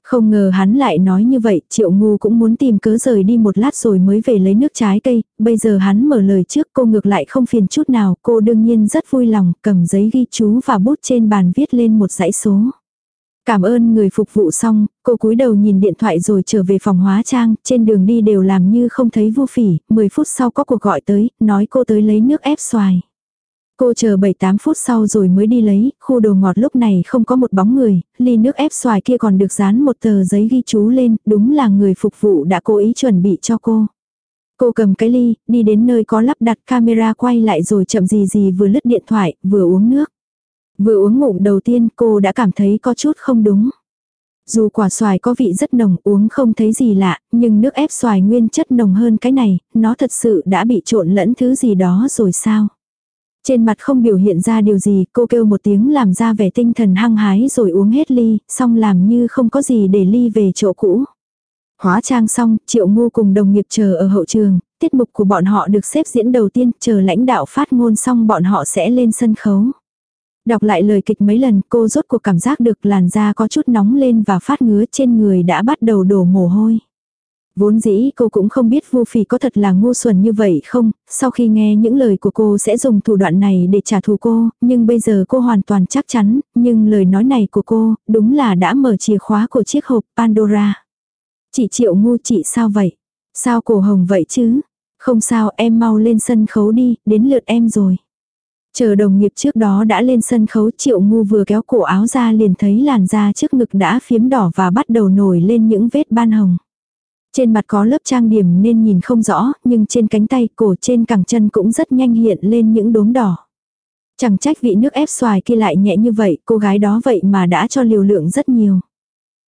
Speaker 1: Không ngờ hắn lại nói như vậy, triệu ngu cũng muốn tìm cớ rời đi một lát rồi mới về lấy nước trái cây, bây giờ hắn mở lời trước cô ngược lại không phiền chút nào, cô đương nhiên rất vui lòng, cầm giấy ghi chú và bút trên bàn viết lên một dãy số. Cảm ơn người phục vụ xong, cô cúi đầu nhìn điện thoại rồi trở về phòng hóa trang, trên đường đi đều làm như không thấy vô phỉ, 10 phút sau có cuộc gọi tới, nói cô tới lấy nước ép xoài. Cô chờ 7-8 phút sau rồi mới đi lấy, khu đồ ngọt lúc này không có một bóng người, ly nước ép xoài kia còn được dán một tờ giấy ghi chú lên, đúng là người phục vụ đã cố ý chuẩn bị cho cô. Cô cầm cái ly, đi đến nơi có lắp đặt camera quay lại rồi chậm gì gì vừa lướt điện thoại, vừa uống nước. Vừa uống ngụm đầu tiên cô đã cảm thấy có chút không đúng. Dù quả xoài có vị rất nồng uống không thấy gì lạ, nhưng nước ép xoài nguyên chất nồng hơn cái này, nó thật sự đã bị trộn lẫn thứ gì đó rồi sao? Trên mặt không biểu hiện ra điều gì, cô kêu một tiếng làm ra vẻ tinh thần hăng hái rồi uống hết ly, xong làm như không có gì để ly về chỗ cũ. Hóa trang xong, triệu ngu cùng đồng nghiệp chờ ở hậu trường, tiết mục của bọn họ được xếp diễn đầu tiên, chờ lãnh đạo phát ngôn xong bọn họ sẽ lên sân khấu. Đọc lại lời kịch mấy lần cô rốt cuộc cảm giác được làn da có chút nóng lên và phát ngứa trên người đã bắt đầu đổ mồ hôi. Vốn dĩ cô cũng không biết Vu Phỉ có thật là ngu xuẩn như vậy không, sau khi nghe những lời của cô sẽ dùng thủ đoạn này để trả thù cô, nhưng bây giờ cô hoàn toàn chắc chắn, nhưng lời nói này của cô, đúng là đã mở chìa khóa của chiếc hộp Pandora. Chị Triệu ngu chị sao vậy? Sao cổ hồng vậy chứ? Không sao em mau lên sân khấu đi, đến lượt em rồi. Chờ đồng nghiệp trước đó đã lên sân khấu triệu ngu vừa kéo cổ áo ra liền thấy làn da trước ngực đã phiếm đỏ và bắt đầu nổi lên những vết ban hồng. Trên mặt có lớp trang điểm nên nhìn không rõ, nhưng trên cánh tay cổ trên cẳng chân cũng rất nhanh hiện lên những đốm đỏ. Chẳng trách vị nước ép xoài kia lại nhẹ như vậy, cô gái đó vậy mà đã cho liều lượng rất nhiều.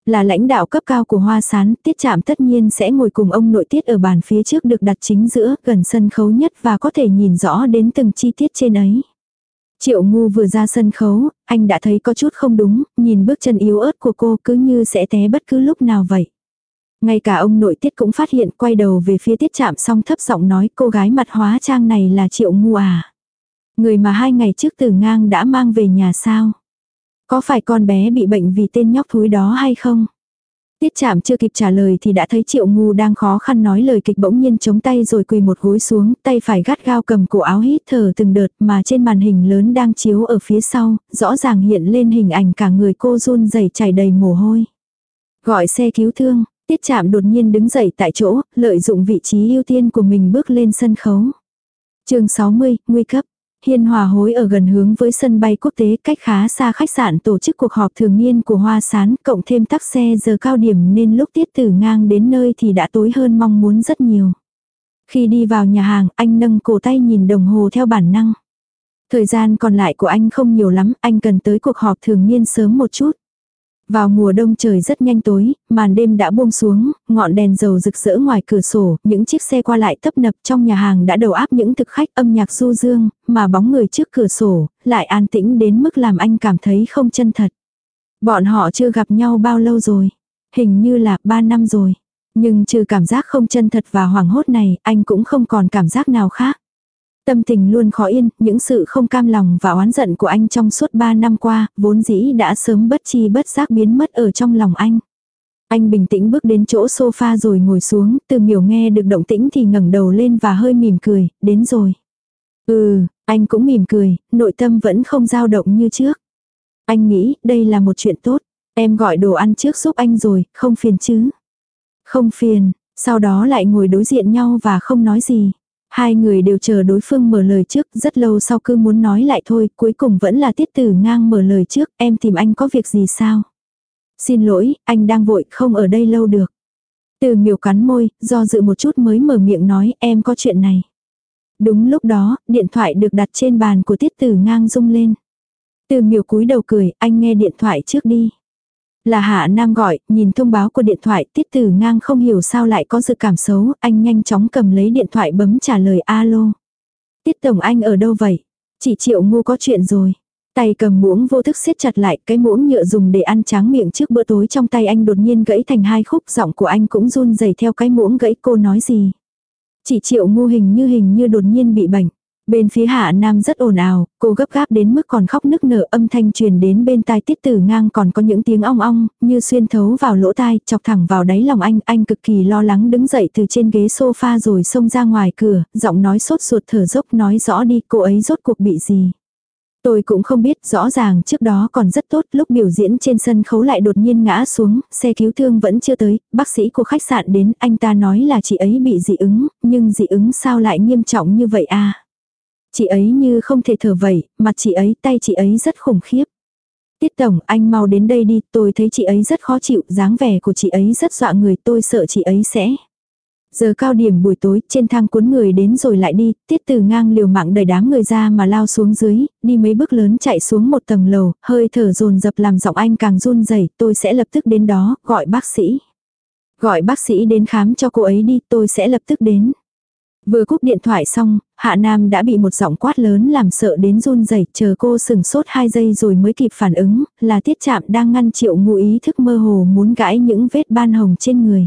Speaker 1: Là lãnh đạo cấp cao của hoa sán, tiết chạm tất nhiên sẽ ngồi cùng ông nội tiết ở bàn phía trước được đặt chính giữa, gần sân khấu nhất và có thể nhìn rõ đến từng chi tiết trên ấy. Triệu ngu vừa ra sân khấu, anh đã thấy có chút không đúng, nhìn bước chân yếu ớt của cô cứ như sẽ té bất cứ lúc nào vậy. Ngay cả ông nội tiết cũng phát hiện quay đầu về phía tiết chạm xong thấp giọng nói cô gái mặt hóa trang này là triệu ngu à. Người mà hai ngày trước từ ngang đã mang về nhà sao. Có phải con bé bị bệnh vì tên nhóc thúi đó hay không? Tiết chạm chưa kịp trả lời thì đã thấy triệu ngu đang khó khăn nói lời kịch bỗng nhiên chống tay rồi quỳ một gối xuống, tay phải gắt gao cầm cổ áo hít thở từng đợt mà trên màn hình lớn đang chiếu ở phía sau, rõ ràng hiện lên hình ảnh cả người cô run rẩy chảy đầy mồ hôi. Gọi xe cứu thương, tiết chạm đột nhiên đứng dậy tại chỗ, lợi dụng vị trí ưu tiên của mình bước lên sân khấu. chương 60, nguy cấp. Hiên Hòa Hối ở gần hướng với sân bay quốc tế cách khá xa khách sạn tổ chức cuộc họp thường niên của Hoa Sán, cộng thêm tắc xe giờ cao điểm nên lúc tiết tử ngang đến nơi thì đã tối hơn mong muốn rất nhiều. Khi đi vào nhà hàng, anh nâng cổ tay nhìn đồng hồ theo bản năng. Thời gian còn lại của anh không nhiều lắm, anh cần tới cuộc họp thường niên sớm một chút. Vào mùa đông trời rất nhanh tối, màn đêm đã buông xuống, ngọn đèn dầu rực rỡ ngoài cửa sổ, những chiếc xe qua lại tấp nập trong nhà hàng đã đầu áp những thực khách âm nhạc du dương, mà bóng người trước cửa sổ, lại an tĩnh đến mức làm anh cảm thấy không chân thật. Bọn họ chưa gặp nhau bao lâu rồi, hình như là ba năm rồi. Nhưng trừ cảm giác không chân thật và hoảng hốt này, anh cũng không còn cảm giác nào khác. Tâm tình luôn khó yên, những sự không cam lòng và oán giận của anh trong suốt 3 năm qua, vốn dĩ đã sớm bất chi bất giác biến mất ở trong lòng anh. Anh bình tĩnh bước đến chỗ sofa rồi ngồi xuống, từ miểu nghe được động tĩnh thì ngẩng đầu lên và hơi mỉm cười, đến rồi. Ừ, anh cũng mỉm cười, nội tâm vẫn không dao động như trước. Anh nghĩ đây là một chuyện tốt, em gọi đồ ăn trước giúp anh rồi, không phiền chứ. Không phiền, sau đó lại ngồi đối diện nhau và không nói gì. Hai người đều chờ đối phương mở lời trước, rất lâu sau cứ muốn nói lại thôi, cuối cùng vẫn là tiết tử ngang mở lời trước, em tìm anh có việc gì sao? Xin lỗi, anh đang vội, không ở đây lâu được. Từ miều cắn môi, do dự một chút mới mở miệng nói, em có chuyện này. Đúng lúc đó, điện thoại được đặt trên bàn của tiết tử ngang rung lên. Từ miều cúi đầu cười, anh nghe điện thoại trước đi. Là Hạ Nam gọi, nhìn thông báo của điện thoại, tiết tử ngang không hiểu sao lại có dự cảm xấu, anh nhanh chóng cầm lấy điện thoại bấm trả lời alo. Tiết tổng anh ở đâu vậy? Chỉ triệu ngu có chuyện rồi. Tay cầm muỗng vô thức siết chặt lại, cái muỗng nhựa dùng để ăn tráng miệng trước bữa tối trong tay anh đột nhiên gãy thành hai khúc, giọng của anh cũng run rẩy theo cái muỗng gãy cô nói gì. Chỉ triệu ngu hình như hình như đột nhiên bị bệnh. Bên phía hạ nam rất ồn ào, cô gấp gáp đến mức còn khóc nức nở âm thanh truyền đến bên tai tiết tử ngang còn có những tiếng ong ong, như xuyên thấu vào lỗ tai, chọc thẳng vào đáy lòng anh, anh cực kỳ lo lắng đứng dậy từ trên ghế sofa rồi xông ra ngoài cửa, giọng nói sốt ruột thở dốc nói rõ đi cô ấy rốt cuộc bị gì. Tôi cũng không biết, rõ ràng trước đó còn rất tốt, lúc biểu diễn trên sân khấu lại đột nhiên ngã xuống, xe cứu thương vẫn chưa tới, bác sĩ của khách sạn đến, anh ta nói là chị ấy bị dị ứng, nhưng dị ứng sao lại nghiêm trọng như vậy à? Chị ấy như không thể thở vậy, mặt chị ấy, tay chị ấy rất khủng khiếp. Tiết tổng, anh mau đến đây đi, tôi thấy chị ấy rất khó chịu, dáng vẻ của chị ấy rất dọa người, tôi sợ chị ấy sẽ. Giờ cao điểm buổi tối, trên thang cuốn người đến rồi lại đi, tiết từ ngang liều mạng đẩy đám người ra mà lao xuống dưới, đi mấy bước lớn chạy xuống một tầng lầu, hơi thở dồn dập làm giọng anh càng run rẩy tôi sẽ lập tức đến đó, gọi bác sĩ. Gọi bác sĩ đến khám cho cô ấy đi, tôi sẽ lập tức đến. Vừa cúp điện thoại xong, Hạ Nam đã bị một giọng quát lớn làm sợ đến run rẩy, chờ cô sừng sốt hai giây rồi mới kịp phản ứng, là tiết chạm đang ngăn triệu ngu ý thức mơ hồ muốn gãi những vết ban hồng trên người.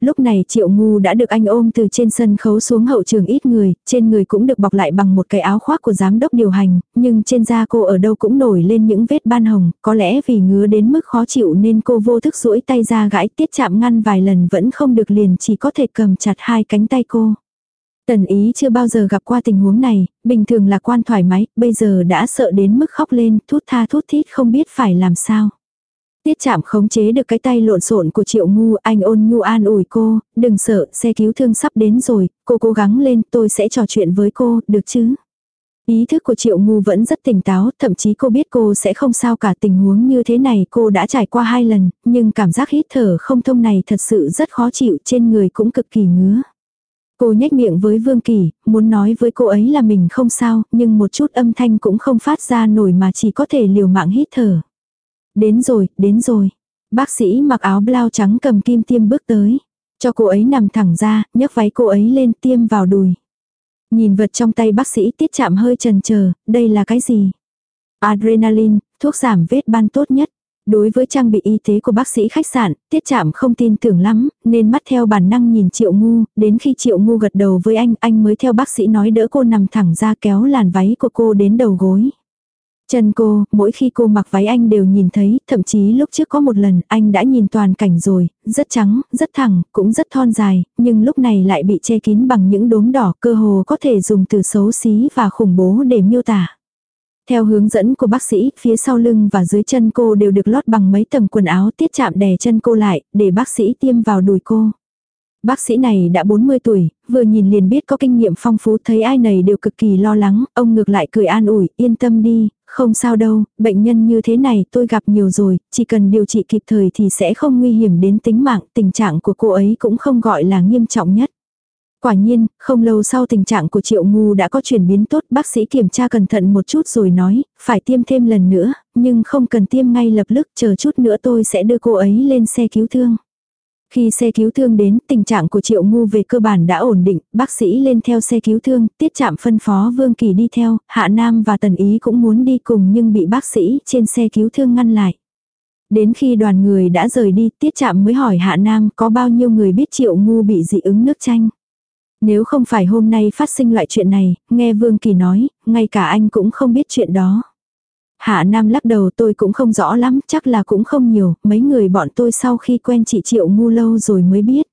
Speaker 1: Lúc này triệu ngu đã được anh ôm từ trên sân khấu xuống hậu trường ít người, trên người cũng được bọc lại bằng một cái áo khoác của giám đốc điều hành, nhưng trên da cô ở đâu cũng nổi lên những vết ban hồng, có lẽ vì ngứa đến mức khó chịu nên cô vô thức duỗi tay ra gãi tiết chạm ngăn vài lần vẫn không được liền chỉ có thể cầm chặt hai cánh tay cô. Tần ý chưa bao giờ gặp qua tình huống này, bình thường là quan thoải mái, bây giờ đã sợ đến mức khóc lên, thút tha thút thít không biết phải làm sao. Tiết chạm khống chế được cái tay lộn xộn của triệu ngu, anh ôn nhu an ủi cô, đừng sợ, xe cứu thương sắp đến rồi, cô cố gắng lên, tôi sẽ trò chuyện với cô, được chứ? Ý thức của triệu ngu vẫn rất tỉnh táo, thậm chí cô biết cô sẽ không sao cả tình huống như thế này cô đã trải qua hai lần, nhưng cảm giác hít thở không thông này thật sự rất khó chịu trên người cũng cực kỳ ngứa. Cô nhếch miệng với Vương Kỳ, muốn nói với cô ấy là mình không sao, nhưng một chút âm thanh cũng không phát ra nổi mà chỉ có thể liều mạng hít thở. Đến rồi, đến rồi. Bác sĩ mặc áo blau trắng cầm kim tiêm bước tới. Cho cô ấy nằm thẳng ra, nhấc váy cô ấy lên tiêm vào đùi. Nhìn vật trong tay bác sĩ tiết chạm hơi trần chờ đây là cái gì? Adrenaline, thuốc giảm vết ban tốt nhất. Đối với trang bị y tế của bác sĩ khách sạn, tiết chạm không tin tưởng lắm, nên mắt theo bản năng nhìn triệu ngu, đến khi triệu ngu gật đầu với anh, anh mới theo bác sĩ nói đỡ cô nằm thẳng ra kéo làn váy của cô đến đầu gối. Chân cô, mỗi khi cô mặc váy anh đều nhìn thấy, thậm chí lúc trước có một lần anh đã nhìn toàn cảnh rồi, rất trắng, rất thẳng, cũng rất thon dài, nhưng lúc này lại bị che kín bằng những đốm đỏ cơ hồ có thể dùng từ xấu xí và khủng bố để miêu tả. Theo hướng dẫn của bác sĩ, phía sau lưng và dưới chân cô đều được lót bằng mấy tầng quần áo tiết chạm đè chân cô lại, để bác sĩ tiêm vào đùi cô. Bác sĩ này đã 40 tuổi, vừa nhìn liền biết có kinh nghiệm phong phú thấy ai này đều cực kỳ lo lắng, ông ngược lại cười an ủi, yên tâm đi, không sao đâu, bệnh nhân như thế này tôi gặp nhiều rồi, chỉ cần điều trị kịp thời thì sẽ không nguy hiểm đến tính mạng, tình trạng của cô ấy cũng không gọi là nghiêm trọng nhất. Quả nhiên, không lâu sau tình trạng của triệu ngu đã có chuyển biến tốt, bác sĩ kiểm tra cẩn thận một chút rồi nói, phải tiêm thêm lần nữa, nhưng không cần tiêm ngay lập tức, chờ chút nữa tôi sẽ đưa cô ấy lên xe cứu thương. Khi xe cứu thương đến, tình trạng của Triệu Ngu về cơ bản đã ổn định, bác sĩ lên theo xe cứu thương, tiết chạm phân phó Vương Kỳ đi theo, Hạ Nam và Tần Ý cũng muốn đi cùng nhưng bị bác sĩ trên xe cứu thương ngăn lại. Đến khi đoàn người đã rời đi, tiết chạm mới hỏi Hạ Nam có bao nhiêu người biết Triệu Ngu bị dị ứng nước chanh. Nếu không phải hôm nay phát sinh loại chuyện này, nghe Vương Kỳ nói, ngay cả anh cũng không biết chuyện đó. Hạ Nam lắc đầu tôi cũng không rõ lắm, chắc là cũng không nhiều, mấy người bọn tôi sau khi quen chị Triệu ngu lâu rồi mới biết.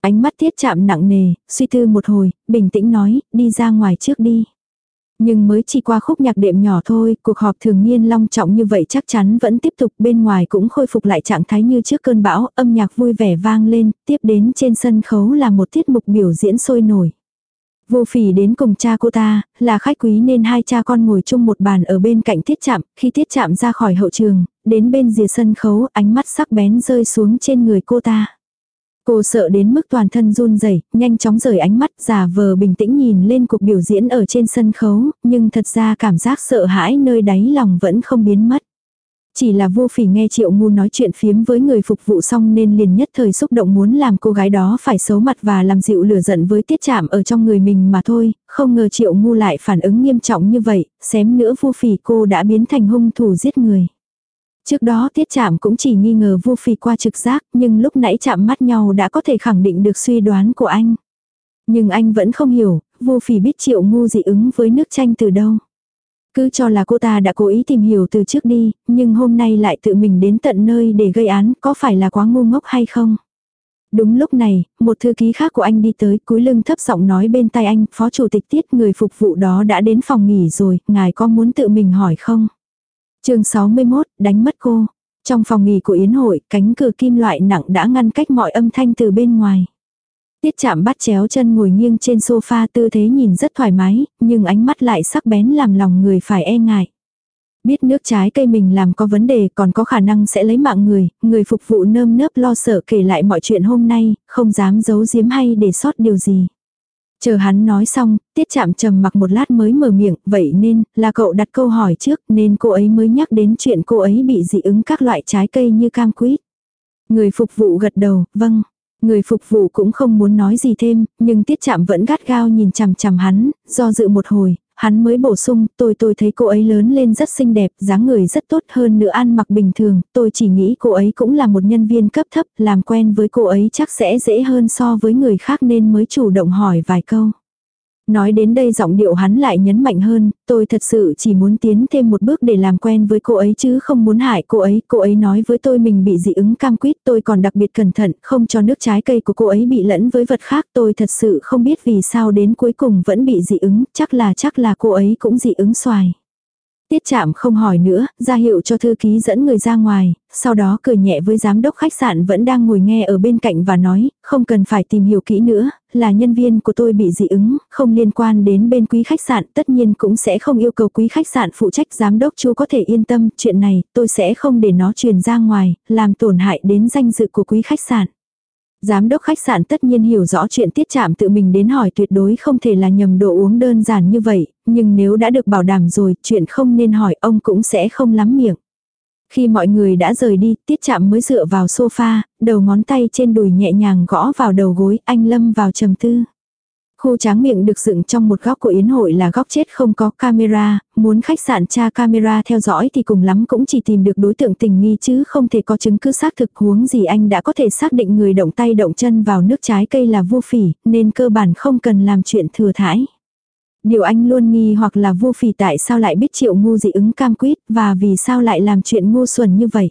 Speaker 1: Ánh mắt tiết chạm nặng nề, suy tư một hồi, bình tĩnh nói, đi ra ngoài trước đi. Nhưng mới chỉ qua khúc nhạc đệm nhỏ thôi, cuộc họp thường niên long trọng như vậy chắc chắn vẫn tiếp tục bên ngoài cũng khôi phục lại trạng thái như trước cơn bão, âm nhạc vui vẻ vang lên, tiếp đến trên sân khấu là một tiết mục biểu diễn sôi nổi. Vô phỉ đến cùng cha cô ta, là khách quý nên hai cha con ngồi chung một bàn ở bên cạnh tiết chạm, khi tiết chạm ra khỏi hậu trường, đến bên rìa sân khấu ánh mắt sắc bén rơi xuống trên người cô ta. Cô sợ đến mức toàn thân run rẩy, nhanh chóng rời ánh mắt giả vờ bình tĩnh nhìn lên cuộc biểu diễn ở trên sân khấu, nhưng thật ra cảm giác sợ hãi nơi đáy lòng vẫn không biến mất. Chỉ là vô phỉ nghe triệu ngu nói chuyện phiếm với người phục vụ xong nên liền nhất thời xúc động muốn làm cô gái đó phải xấu mặt và làm dịu lửa giận với tiết chạm ở trong người mình mà thôi, không ngờ triệu ngu lại phản ứng nghiêm trọng như vậy, xém nữa vô phỉ cô đã biến thành hung thủ giết người. Trước đó tiết chạm cũng chỉ nghi ngờ vô phì qua trực giác, nhưng lúc nãy chạm mắt nhau đã có thể khẳng định được suy đoán của anh. Nhưng anh vẫn không hiểu, vô phì biết triệu ngu dị ứng với nước chanh từ đâu. Cứ cho là cô ta đã cố ý tìm hiểu từ trước đi, nhưng hôm nay lại tự mình đến tận nơi để gây án, có phải là quá ngu ngốc hay không? Đúng lúc này, một thư ký khác của anh đi tới, cúi lưng thấp giọng nói bên tai anh, phó chủ tịch tiết người phục vụ đó đã đến phòng nghỉ rồi, ngài có muốn tự mình hỏi không? Chương 61, đánh mất cô. Trong phòng nghỉ của Yến hội, cánh cửa kim loại nặng đã ngăn cách mọi âm thanh từ bên ngoài. Tiết chạm bắt chéo chân ngồi nghiêng trên sofa tư thế nhìn rất thoải mái, nhưng ánh mắt lại sắc bén làm lòng người phải e ngại. Biết nước trái cây mình làm có vấn đề còn có khả năng sẽ lấy mạng người, người phục vụ nơm nớp lo sợ kể lại mọi chuyện hôm nay, không dám giấu giếm hay để sót điều gì. Chờ hắn nói xong, tiết chạm trầm mặc một lát mới mở miệng, vậy nên, là cậu đặt câu hỏi trước nên cô ấy mới nhắc đến chuyện cô ấy bị dị ứng các loại trái cây như cam quýt. Người phục vụ gật đầu, vâng. Người phục vụ cũng không muốn nói gì thêm, nhưng tiết chạm vẫn gắt gao nhìn chằm chằm hắn, do dự một hồi, hắn mới bổ sung, tôi tôi thấy cô ấy lớn lên rất xinh đẹp, dáng người rất tốt hơn nữa ăn mặc bình thường, tôi chỉ nghĩ cô ấy cũng là một nhân viên cấp thấp, làm quen với cô ấy chắc sẽ dễ hơn so với người khác nên mới chủ động hỏi vài câu. Nói đến đây giọng điệu hắn lại nhấn mạnh hơn, tôi thật sự chỉ muốn tiến thêm một bước để làm quen với cô ấy chứ không muốn hại cô ấy. Cô ấy nói với tôi mình bị dị ứng cam quýt, tôi còn đặc biệt cẩn thận, không cho nước trái cây của cô ấy bị lẫn với vật khác. Tôi thật sự không biết vì sao đến cuối cùng vẫn bị dị ứng, chắc là chắc là cô ấy cũng dị ứng xoài. Tiết chạm không hỏi nữa, ra hiệu cho thư ký dẫn người ra ngoài, sau đó cười nhẹ với giám đốc khách sạn vẫn đang ngồi nghe ở bên cạnh và nói, không cần phải tìm hiểu kỹ nữa, là nhân viên của tôi bị dị ứng, không liên quan đến bên quý khách sạn, tất nhiên cũng sẽ không yêu cầu quý khách sạn phụ trách giám đốc chú có thể yên tâm, chuyện này tôi sẽ không để nó truyền ra ngoài, làm tổn hại đến danh dự của quý khách sạn. Giám đốc khách sạn tất nhiên hiểu rõ chuyện tiết chạm tự mình đến hỏi tuyệt đối không thể là nhầm đồ uống đơn giản như vậy, nhưng nếu đã được bảo đảm rồi, chuyện không nên hỏi ông cũng sẽ không lắm miệng. Khi mọi người đã rời đi, tiết chạm mới dựa vào sofa, đầu ngón tay trên đùi nhẹ nhàng gõ vào đầu gối, anh lâm vào trầm tư. Khu tráng miệng được dựng trong một góc của yến hội là góc chết không có camera, muốn khách sạn tra camera theo dõi thì cùng lắm cũng chỉ tìm được đối tượng tình nghi chứ không thể có chứng cứ xác thực huống gì anh đã có thể xác định người động tay động chân vào nước trái cây là vô phỉ, nên cơ bản không cần làm chuyện thừa thãi. Điều anh luôn nghi hoặc là vô phỉ tại sao lại biết triệu ngu dị ứng cam quýt và vì sao lại làm chuyện ngu xuẩn như vậy.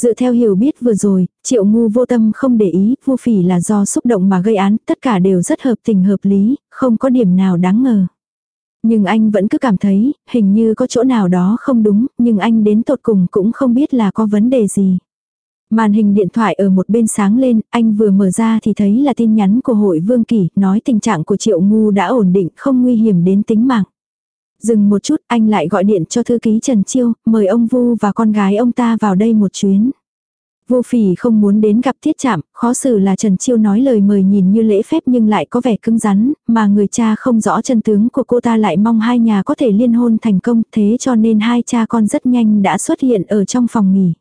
Speaker 1: Dựa theo hiểu biết vừa rồi, triệu ngu vô tâm không để ý, vô phỉ là do xúc động mà gây án, tất cả đều rất hợp tình hợp lý, không có điểm nào đáng ngờ. Nhưng anh vẫn cứ cảm thấy, hình như có chỗ nào đó không đúng, nhưng anh đến tột cùng cũng không biết là có vấn đề gì. Màn hình điện thoại ở một bên sáng lên, anh vừa mở ra thì thấy là tin nhắn của hội Vương Kỷ, nói tình trạng của Triệu Ngu đã ổn định, không nguy hiểm đến tính mạng. Dừng một chút, anh lại gọi điện cho thư ký Trần Chiêu, mời ông Vu và con gái ông ta vào đây một chuyến. Vô phỉ không muốn đến gặp thiết chạm, khó xử là Trần Chiêu nói lời mời nhìn như lễ phép nhưng lại có vẻ cứng rắn, mà người cha không rõ chân tướng của cô ta lại mong hai nhà có thể liên hôn thành công thế cho nên hai cha con rất nhanh đã xuất hiện ở trong phòng nghỉ.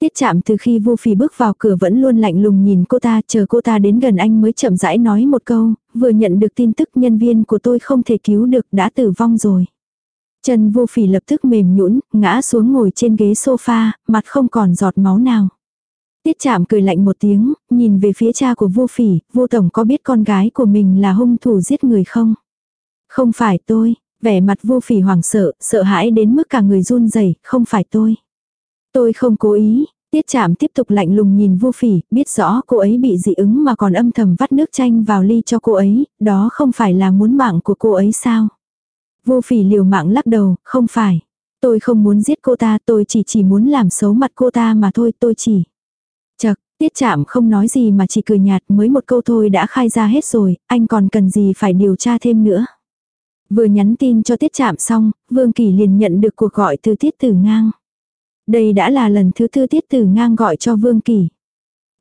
Speaker 1: Tiết chạm từ khi vô phỉ bước vào cửa vẫn luôn lạnh lùng nhìn cô ta, chờ cô ta đến gần anh mới chậm rãi nói một câu, vừa nhận được tin tức nhân viên của tôi không thể cứu được đã tử vong rồi. Chân vô phỉ lập tức mềm nhũn ngã xuống ngồi trên ghế sofa, mặt không còn giọt máu nào. Tiết chạm cười lạnh một tiếng, nhìn về phía cha của vô phỉ, vô tổng có biết con gái của mình là hung thủ giết người không? Không phải tôi, vẻ mặt vô phỉ hoảng sợ, sợ hãi đến mức cả người run rẩy không phải tôi. Tôi không cố ý, tiết chạm tiếp tục lạnh lùng nhìn vô phỉ, biết rõ cô ấy bị dị ứng mà còn âm thầm vắt nước chanh vào ly cho cô ấy, đó không phải là muốn mạng của cô ấy sao? Vô phỉ liều mạng lắc đầu, không phải. Tôi không muốn giết cô ta, tôi chỉ chỉ muốn làm xấu mặt cô ta mà thôi, tôi chỉ. Chật, tiết chạm không nói gì mà chỉ cười nhạt mới một câu thôi đã khai ra hết rồi, anh còn cần gì phải điều tra thêm nữa. Vừa nhắn tin cho tiết chạm xong, Vương Kỳ liền nhận được cuộc gọi từ tiết tử ngang. Đây đã là lần thứ tư tiết tử ngang gọi cho Vương Kỳ.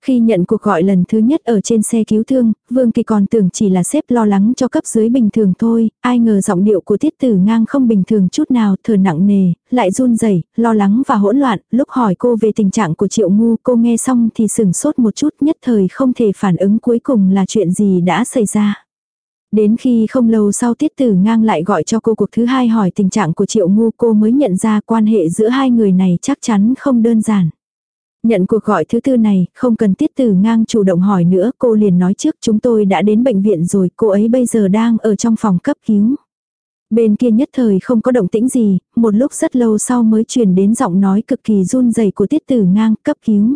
Speaker 1: Khi nhận cuộc gọi lần thứ nhất ở trên xe cứu thương, Vương Kỳ còn tưởng chỉ là xếp lo lắng cho cấp dưới bình thường thôi, ai ngờ giọng điệu của tiết tử ngang không bình thường chút nào, thở nặng nề, lại run rẩy lo lắng và hỗn loạn, lúc hỏi cô về tình trạng của triệu ngu cô nghe xong thì sừng sốt một chút nhất thời không thể phản ứng cuối cùng là chuyện gì đã xảy ra. Đến khi không lâu sau tiết tử ngang lại gọi cho cô cuộc thứ hai hỏi tình trạng của triệu ngu cô mới nhận ra quan hệ giữa hai người này chắc chắn không đơn giản. Nhận cuộc gọi thứ tư này, không cần tiết tử ngang chủ động hỏi nữa, cô liền nói trước chúng tôi đã đến bệnh viện rồi, cô ấy bây giờ đang ở trong phòng cấp cứu. Bên kia nhất thời không có động tĩnh gì, một lúc rất lâu sau mới truyền đến giọng nói cực kỳ run rẩy của tiết tử ngang cấp cứu.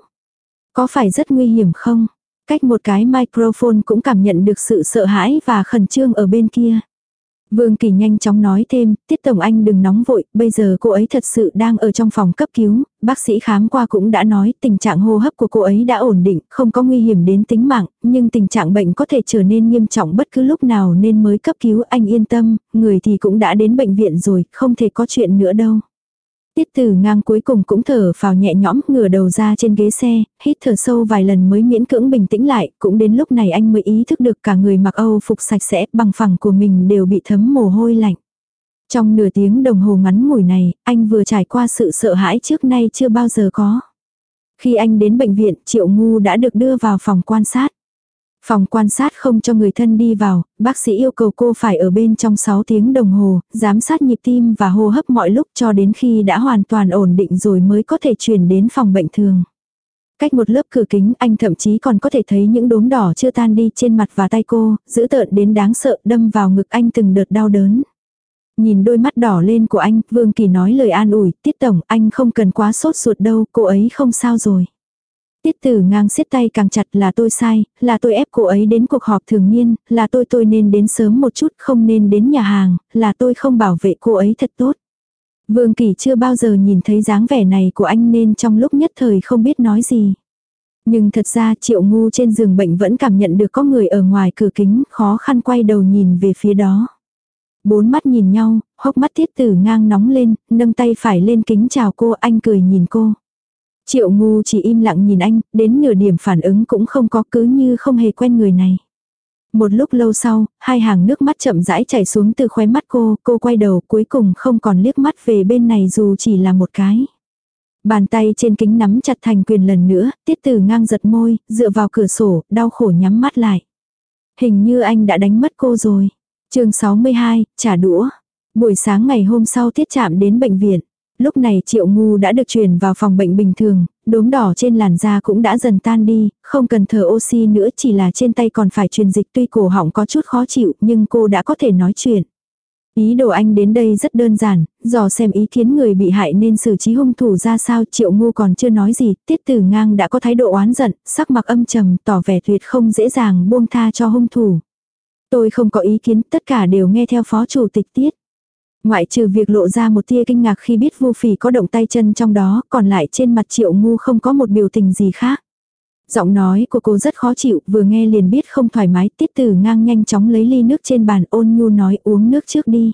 Speaker 1: Có phải rất nguy hiểm không? Cách một cái microphone cũng cảm nhận được sự sợ hãi và khẩn trương ở bên kia. Vương Kỳ nhanh chóng nói thêm, Tiết Tổng Anh đừng nóng vội, bây giờ cô ấy thật sự đang ở trong phòng cấp cứu, bác sĩ khám qua cũng đã nói tình trạng hô hấp của cô ấy đã ổn định, không có nguy hiểm đến tính mạng, nhưng tình trạng bệnh có thể trở nên nghiêm trọng bất cứ lúc nào nên mới cấp cứu anh yên tâm, người thì cũng đã đến bệnh viện rồi, không thể có chuyện nữa đâu. Tiết tử ngang cuối cùng cũng thở vào nhẹ nhõm ngửa đầu ra trên ghế xe, hít thở sâu vài lần mới miễn cưỡng bình tĩnh lại, cũng đến lúc này anh mới ý thức được cả người mặc Âu phục sạch sẽ bằng phẳng của mình đều bị thấm mồ hôi lạnh. Trong nửa tiếng đồng hồ ngắn ngủi này, anh vừa trải qua sự sợ hãi trước nay chưa bao giờ có. Khi anh đến bệnh viện, Triệu Ngu đã được đưa vào phòng quan sát. Phòng quan sát không cho người thân đi vào, bác sĩ yêu cầu cô phải ở bên trong 6 tiếng đồng hồ, giám sát nhịp tim và hô hấp mọi lúc cho đến khi đã hoàn toàn ổn định rồi mới có thể chuyển đến phòng bệnh thường. Cách một lớp cửa kính anh thậm chí còn có thể thấy những đốm đỏ chưa tan đi trên mặt và tay cô, giữ tợn đến đáng sợ đâm vào ngực anh từng đợt đau đớn. Nhìn đôi mắt đỏ lên của anh, Vương Kỳ nói lời an ủi, tiết tổng, anh không cần quá sốt ruột đâu, cô ấy không sao rồi. Tiết tử ngang siết tay càng chặt là tôi sai, là tôi ép cô ấy đến cuộc họp thường niên, là tôi tôi nên đến sớm một chút không nên đến nhà hàng, là tôi không bảo vệ cô ấy thật tốt. Vương Kỳ chưa bao giờ nhìn thấy dáng vẻ này của anh nên trong lúc nhất thời không biết nói gì. Nhưng thật ra triệu ngu trên giường bệnh vẫn cảm nhận được có người ở ngoài cửa kính khó khăn quay đầu nhìn về phía đó. Bốn mắt nhìn nhau, hốc mắt tiết tử ngang nóng lên, nâng tay phải lên kính chào cô anh cười nhìn cô. Triệu ngu chỉ im lặng nhìn anh, đến nửa điểm phản ứng cũng không có cứ như không hề quen người này. Một lúc lâu sau, hai hàng nước mắt chậm rãi chảy xuống từ khóe mắt cô, cô quay đầu cuối cùng không còn liếc mắt về bên này dù chỉ là một cái. Bàn tay trên kính nắm chặt thành quyền lần nữa, tiết tử ngang giật môi, dựa vào cửa sổ, đau khổ nhắm mắt lại. Hình như anh đã đánh mất cô rồi. chương 62, trả đũa. Buổi sáng ngày hôm sau tiết chạm đến bệnh viện. Lúc này triệu ngu đã được chuyển vào phòng bệnh bình thường, đốm đỏ trên làn da cũng đã dần tan đi, không cần thở oxy nữa chỉ là trên tay còn phải truyền dịch tuy cổ họng có chút khó chịu nhưng cô đã có thể nói chuyện. Ý đồ anh đến đây rất đơn giản, dò xem ý kiến người bị hại nên xử trí hung thủ ra sao triệu ngu còn chưa nói gì, tiết tử ngang đã có thái độ oán giận, sắc mặt âm trầm, tỏ vẻ tuyệt không dễ dàng buông tha cho hung thủ. Tôi không có ý kiến, tất cả đều nghe theo phó chủ tịch tiết. Ngoại trừ việc lộ ra một tia kinh ngạc khi biết vu phỉ có động tay chân trong đó, còn lại trên mặt triệu ngu không có một biểu tình gì khác. Giọng nói của cô rất khó chịu, vừa nghe liền biết không thoải mái, tiết tử ngang nhanh chóng lấy ly nước trên bàn ôn nhu nói uống nước trước đi.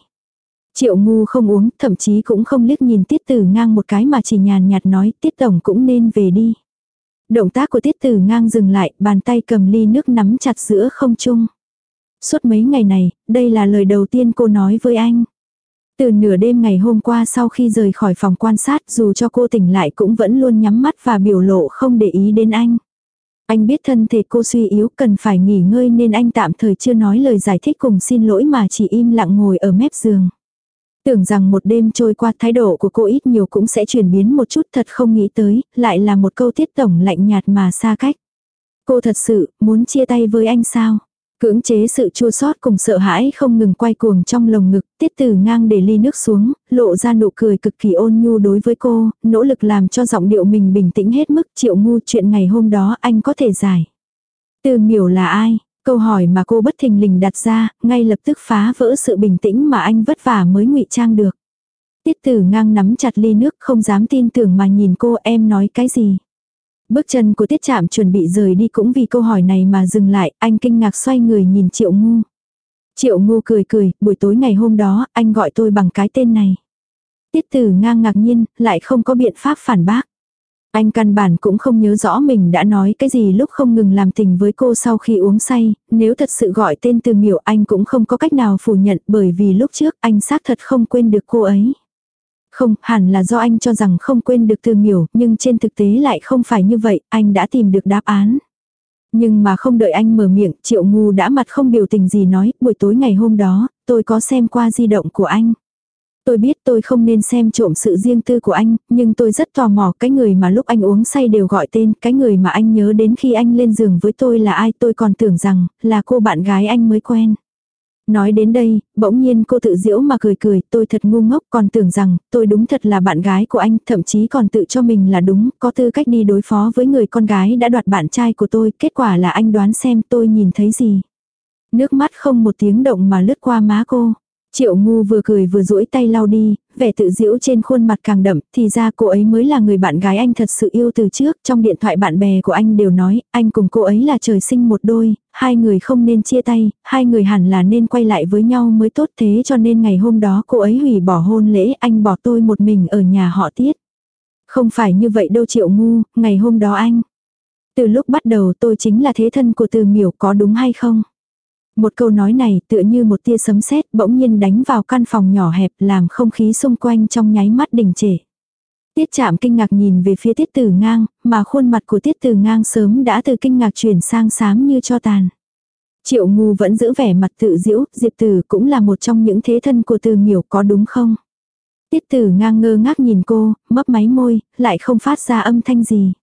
Speaker 1: Triệu ngu không uống, thậm chí cũng không liếc nhìn tiết tử ngang một cái mà chỉ nhàn nhạt nói tiết tổng cũng nên về đi. Động tác của tiết tử ngang dừng lại, bàn tay cầm ly nước nắm chặt giữa không trung. Suốt mấy ngày này, đây là lời đầu tiên cô nói với anh. Từ nửa đêm ngày hôm qua sau khi rời khỏi phòng quan sát dù cho cô tỉnh lại cũng vẫn luôn nhắm mắt và biểu lộ không để ý đến anh. Anh biết thân thể cô suy yếu cần phải nghỉ ngơi nên anh tạm thời chưa nói lời giải thích cùng xin lỗi mà chỉ im lặng ngồi ở mép giường. Tưởng rằng một đêm trôi qua thái độ của cô ít nhiều cũng sẽ chuyển biến một chút thật không nghĩ tới, lại là một câu tiết tổng lạnh nhạt mà xa cách. Cô thật sự muốn chia tay với anh sao? Cưỡng chế sự chua xót cùng sợ hãi không ngừng quay cuồng trong lồng ngực, tiết tử ngang để ly nước xuống, lộ ra nụ cười cực kỳ ôn nhu đối với cô, nỗ lực làm cho giọng điệu mình bình tĩnh hết mức triệu ngu chuyện ngày hôm đó anh có thể giải. Từ miểu là ai? Câu hỏi mà cô bất thình lình đặt ra, ngay lập tức phá vỡ sự bình tĩnh mà anh vất vả mới ngụy trang được. Tiết tử ngang nắm chặt ly nước không dám tin tưởng mà nhìn cô em nói cái gì. Bước chân của tiết chạm chuẩn bị rời đi cũng vì câu hỏi này mà dừng lại, anh kinh ngạc xoay người nhìn triệu ngu. Triệu ngu cười cười, buổi tối ngày hôm đó, anh gọi tôi bằng cái tên này. Tiết tử ngang ngạc nhiên, lại không có biện pháp phản bác. Anh căn bản cũng không nhớ rõ mình đã nói cái gì lúc không ngừng làm tình với cô sau khi uống say, nếu thật sự gọi tên từ miểu anh cũng không có cách nào phủ nhận bởi vì lúc trước anh xác thật không quên được cô ấy. Không, hẳn là do anh cho rằng không quên được từ miểu, nhưng trên thực tế lại không phải như vậy, anh đã tìm được đáp án. Nhưng mà không đợi anh mở miệng, triệu ngu đã mặt không biểu tình gì nói, buổi tối ngày hôm đó, tôi có xem qua di động của anh. Tôi biết tôi không nên xem trộm sự riêng tư của anh, nhưng tôi rất tò mò cái người mà lúc anh uống say đều gọi tên, cái người mà anh nhớ đến khi anh lên giường với tôi là ai tôi còn tưởng rằng là cô bạn gái anh mới quen. Nói đến đây, bỗng nhiên cô tự diễu mà cười cười, tôi thật ngu ngốc còn tưởng rằng tôi đúng thật là bạn gái của anh, thậm chí còn tự cho mình là đúng, có tư cách đi đối phó với người con gái đã đoạt bạn trai của tôi, kết quả là anh đoán xem tôi nhìn thấy gì. Nước mắt không một tiếng động mà lướt qua má cô. Triệu ngu vừa cười vừa duỗi tay lau đi, vẻ tự diễu trên khuôn mặt càng đậm, thì ra cô ấy mới là người bạn gái anh thật sự yêu từ trước, trong điện thoại bạn bè của anh đều nói, anh cùng cô ấy là trời sinh một đôi, hai người không nên chia tay, hai người hẳn là nên quay lại với nhau mới tốt thế cho nên ngày hôm đó cô ấy hủy bỏ hôn lễ, anh bỏ tôi một mình ở nhà họ tiết. Không phải như vậy đâu triệu ngu, ngày hôm đó anh. Từ lúc bắt đầu tôi chính là thế thân của từ miểu có đúng hay không? Một câu nói này tựa như một tia sấm sét bỗng nhiên đánh vào căn phòng nhỏ hẹp làm không khí xung quanh trong nháy mắt đình trệ. Tiết chạm kinh ngạc nhìn về phía tiết tử ngang, mà khuôn mặt của tiết tử ngang sớm đã từ kinh ngạc chuyển sang xám như cho tàn. Triệu ngu vẫn giữ vẻ mặt tự diễu, diệp tử cũng là một trong những thế thân của từ miểu có đúng không? Tiết tử ngang ngơ ngác nhìn cô, mấp máy môi, lại không phát ra âm thanh gì.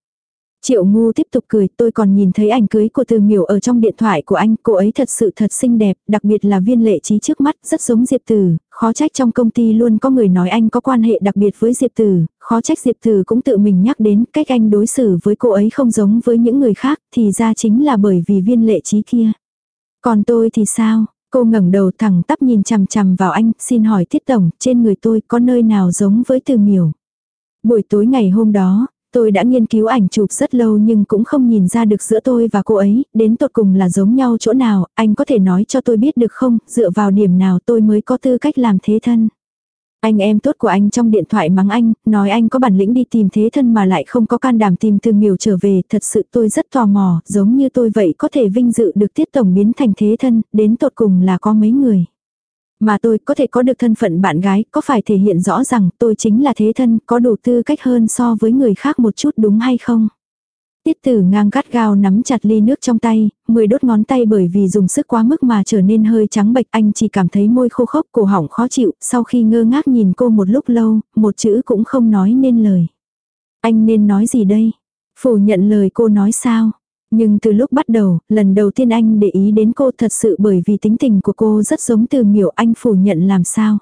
Speaker 1: Triệu ngu tiếp tục cười, tôi còn nhìn thấy ảnh cưới của từ miểu ở trong điện thoại của anh, cô ấy thật sự thật xinh đẹp, đặc biệt là viên lệ trí trước mắt, rất giống Diệp Tử, khó trách trong công ty luôn có người nói anh có quan hệ đặc biệt với Diệp Tử, khó trách Diệp Tử cũng tự mình nhắc đến cách anh đối xử với cô ấy không giống với những người khác, thì ra chính là bởi vì viên lệ trí kia. Còn tôi thì sao? Cô ngẩng đầu thẳng tắp nhìn chằm chằm vào anh, xin hỏi tiết tổng, trên người tôi có nơi nào giống với từ miểu. Buổi tối ngày hôm đó, Tôi đã nghiên cứu ảnh chụp rất lâu nhưng cũng không nhìn ra được giữa tôi và cô ấy, đến tột cùng là giống nhau chỗ nào, anh có thể nói cho tôi biết được không, dựa vào điểm nào tôi mới có tư cách làm thế thân. Anh em tốt của anh trong điện thoại mắng anh, nói anh có bản lĩnh đi tìm thế thân mà lại không có can đảm tìm từ miều trở về, thật sự tôi rất tò mò, giống như tôi vậy có thể vinh dự được tiết tổng biến thành thế thân, đến tột cùng là có mấy người. Mà tôi có thể có được thân phận bạn gái, có phải thể hiện rõ rằng tôi chính là thế thân, có đủ tư cách hơn so với người khác một chút đúng hay không? Tiết tử ngang gắt gao nắm chặt ly nước trong tay, mười đốt ngón tay bởi vì dùng sức quá mức mà trở nên hơi trắng bệch anh chỉ cảm thấy môi khô khốc cổ họng khó chịu, sau khi ngơ ngác nhìn cô một lúc lâu, một chữ cũng không nói nên lời. Anh nên nói gì đây? Phủ nhận lời cô nói sao? Nhưng từ lúc bắt đầu, lần đầu tiên anh để ý đến cô thật sự bởi vì tính tình của cô rất giống từ miểu anh phủ nhận làm sao.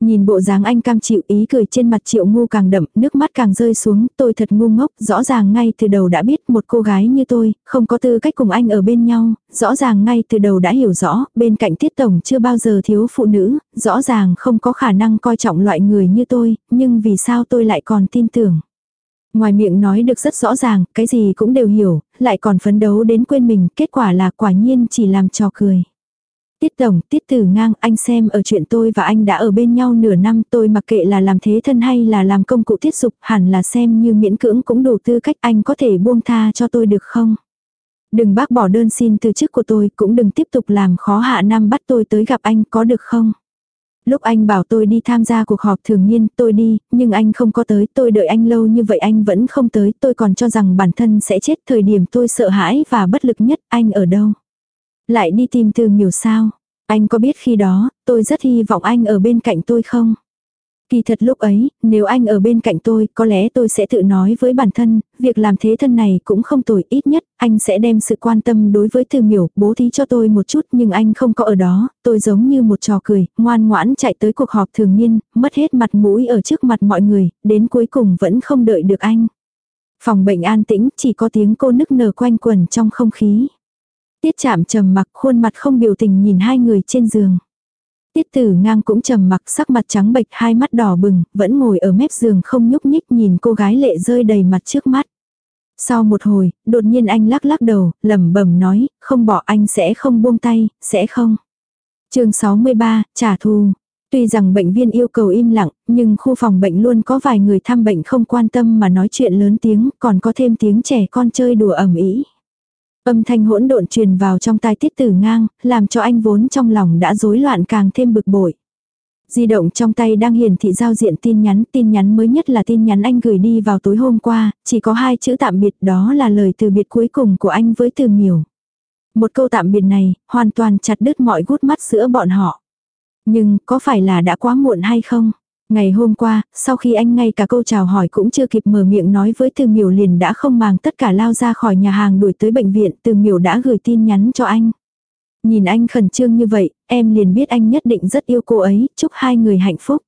Speaker 1: Nhìn bộ dáng anh cam chịu ý cười trên mặt triệu ngu càng đậm, nước mắt càng rơi xuống, tôi thật ngu ngốc, rõ ràng ngay từ đầu đã biết một cô gái như tôi, không có tư cách cùng anh ở bên nhau, rõ ràng ngay từ đầu đã hiểu rõ, bên cạnh tiết tổng chưa bao giờ thiếu phụ nữ, rõ ràng không có khả năng coi trọng loại người như tôi, nhưng vì sao tôi lại còn tin tưởng. Ngoài miệng nói được rất rõ ràng, cái gì cũng đều hiểu, lại còn phấn đấu đến quên mình, kết quả là quả nhiên chỉ làm trò cười. Tiết Tổng, Tiết Tử Ngang, anh xem ở chuyện tôi và anh đã ở bên nhau nửa năm tôi mặc kệ là làm thế thân hay là làm công cụ tiết dục hẳn là xem như miễn cưỡng cũng đủ tư cách anh có thể buông tha cho tôi được không? Đừng bác bỏ đơn xin từ chức của tôi cũng đừng tiếp tục làm khó hạ nam bắt tôi tới gặp anh có được không? Lúc anh bảo tôi đi tham gia cuộc họp thường niên, tôi đi, nhưng anh không có tới, tôi đợi anh lâu như vậy anh vẫn không tới, tôi còn cho rằng bản thân sẽ chết thời điểm tôi sợ hãi và bất lực nhất, anh ở đâu? Lại đi tìm từ nhiều sao? Anh có biết khi đó, tôi rất hy vọng anh ở bên cạnh tôi không? Kỳ thật lúc ấy, nếu anh ở bên cạnh tôi, có lẽ tôi sẽ tự nói với bản thân, việc làm thế thân này cũng không tồi ít nhất, anh sẽ đem sự quan tâm đối với từ miểu, bố thí cho tôi một chút nhưng anh không có ở đó, tôi giống như một trò cười, ngoan ngoãn chạy tới cuộc họp thường niên, mất hết mặt mũi ở trước mặt mọi người, đến cuối cùng vẫn không đợi được anh. Phòng bệnh an tĩnh, chỉ có tiếng cô nức nở quanh quẩn trong không khí. Tiết chạm trầm mặc khuôn mặt không biểu tình nhìn hai người trên giường. Tiết tử ngang cũng trầm mặc sắc mặt trắng bệch hai mắt đỏ bừng, vẫn ngồi ở mép giường không nhúc nhích nhìn cô gái lệ rơi đầy mặt trước mắt. Sau một hồi, đột nhiên anh lắc lắc đầu, lẩm bẩm nói, không bỏ anh sẽ không buông tay, sẽ không. chương 63, trả thù. Tuy rằng bệnh viên yêu cầu im lặng, nhưng khu phòng bệnh luôn có vài người thăm bệnh không quan tâm mà nói chuyện lớn tiếng, còn có thêm tiếng trẻ con chơi đùa ẩm ý. Âm thanh hỗn độn truyền vào trong tai tiết tử ngang, làm cho anh vốn trong lòng đã rối loạn càng thêm bực bội. Di động trong tay đang hiển thị giao diện tin nhắn, tin nhắn mới nhất là tin nhắn anh gửi đi vào tối hôm qua, chỉ có hai chữ tạm biệt đó là lời từ biệt cuối cùng của anh với từ miểu. Một câu tạm biệt này, hoàn toàn chặt đứt mọi gút mắt giữa bọn họ. Nhưng, có phải là đã quá muộn hay không? Ngày hôm qua, sau khi anh ngay cả câu chào hỏi cũng chưa kịp mở miệng nói với từ miểu liền đã không màng tất cả lao ra khỏi nhà hàng đuổi tới bệnh viện, từ miểu đã gửi tin nhắn cho anh. Nhìn anh khẩn trương như vậy, em liền biết anh nhất định rất yêu cô ấy, chúc hai người hạnh phúc.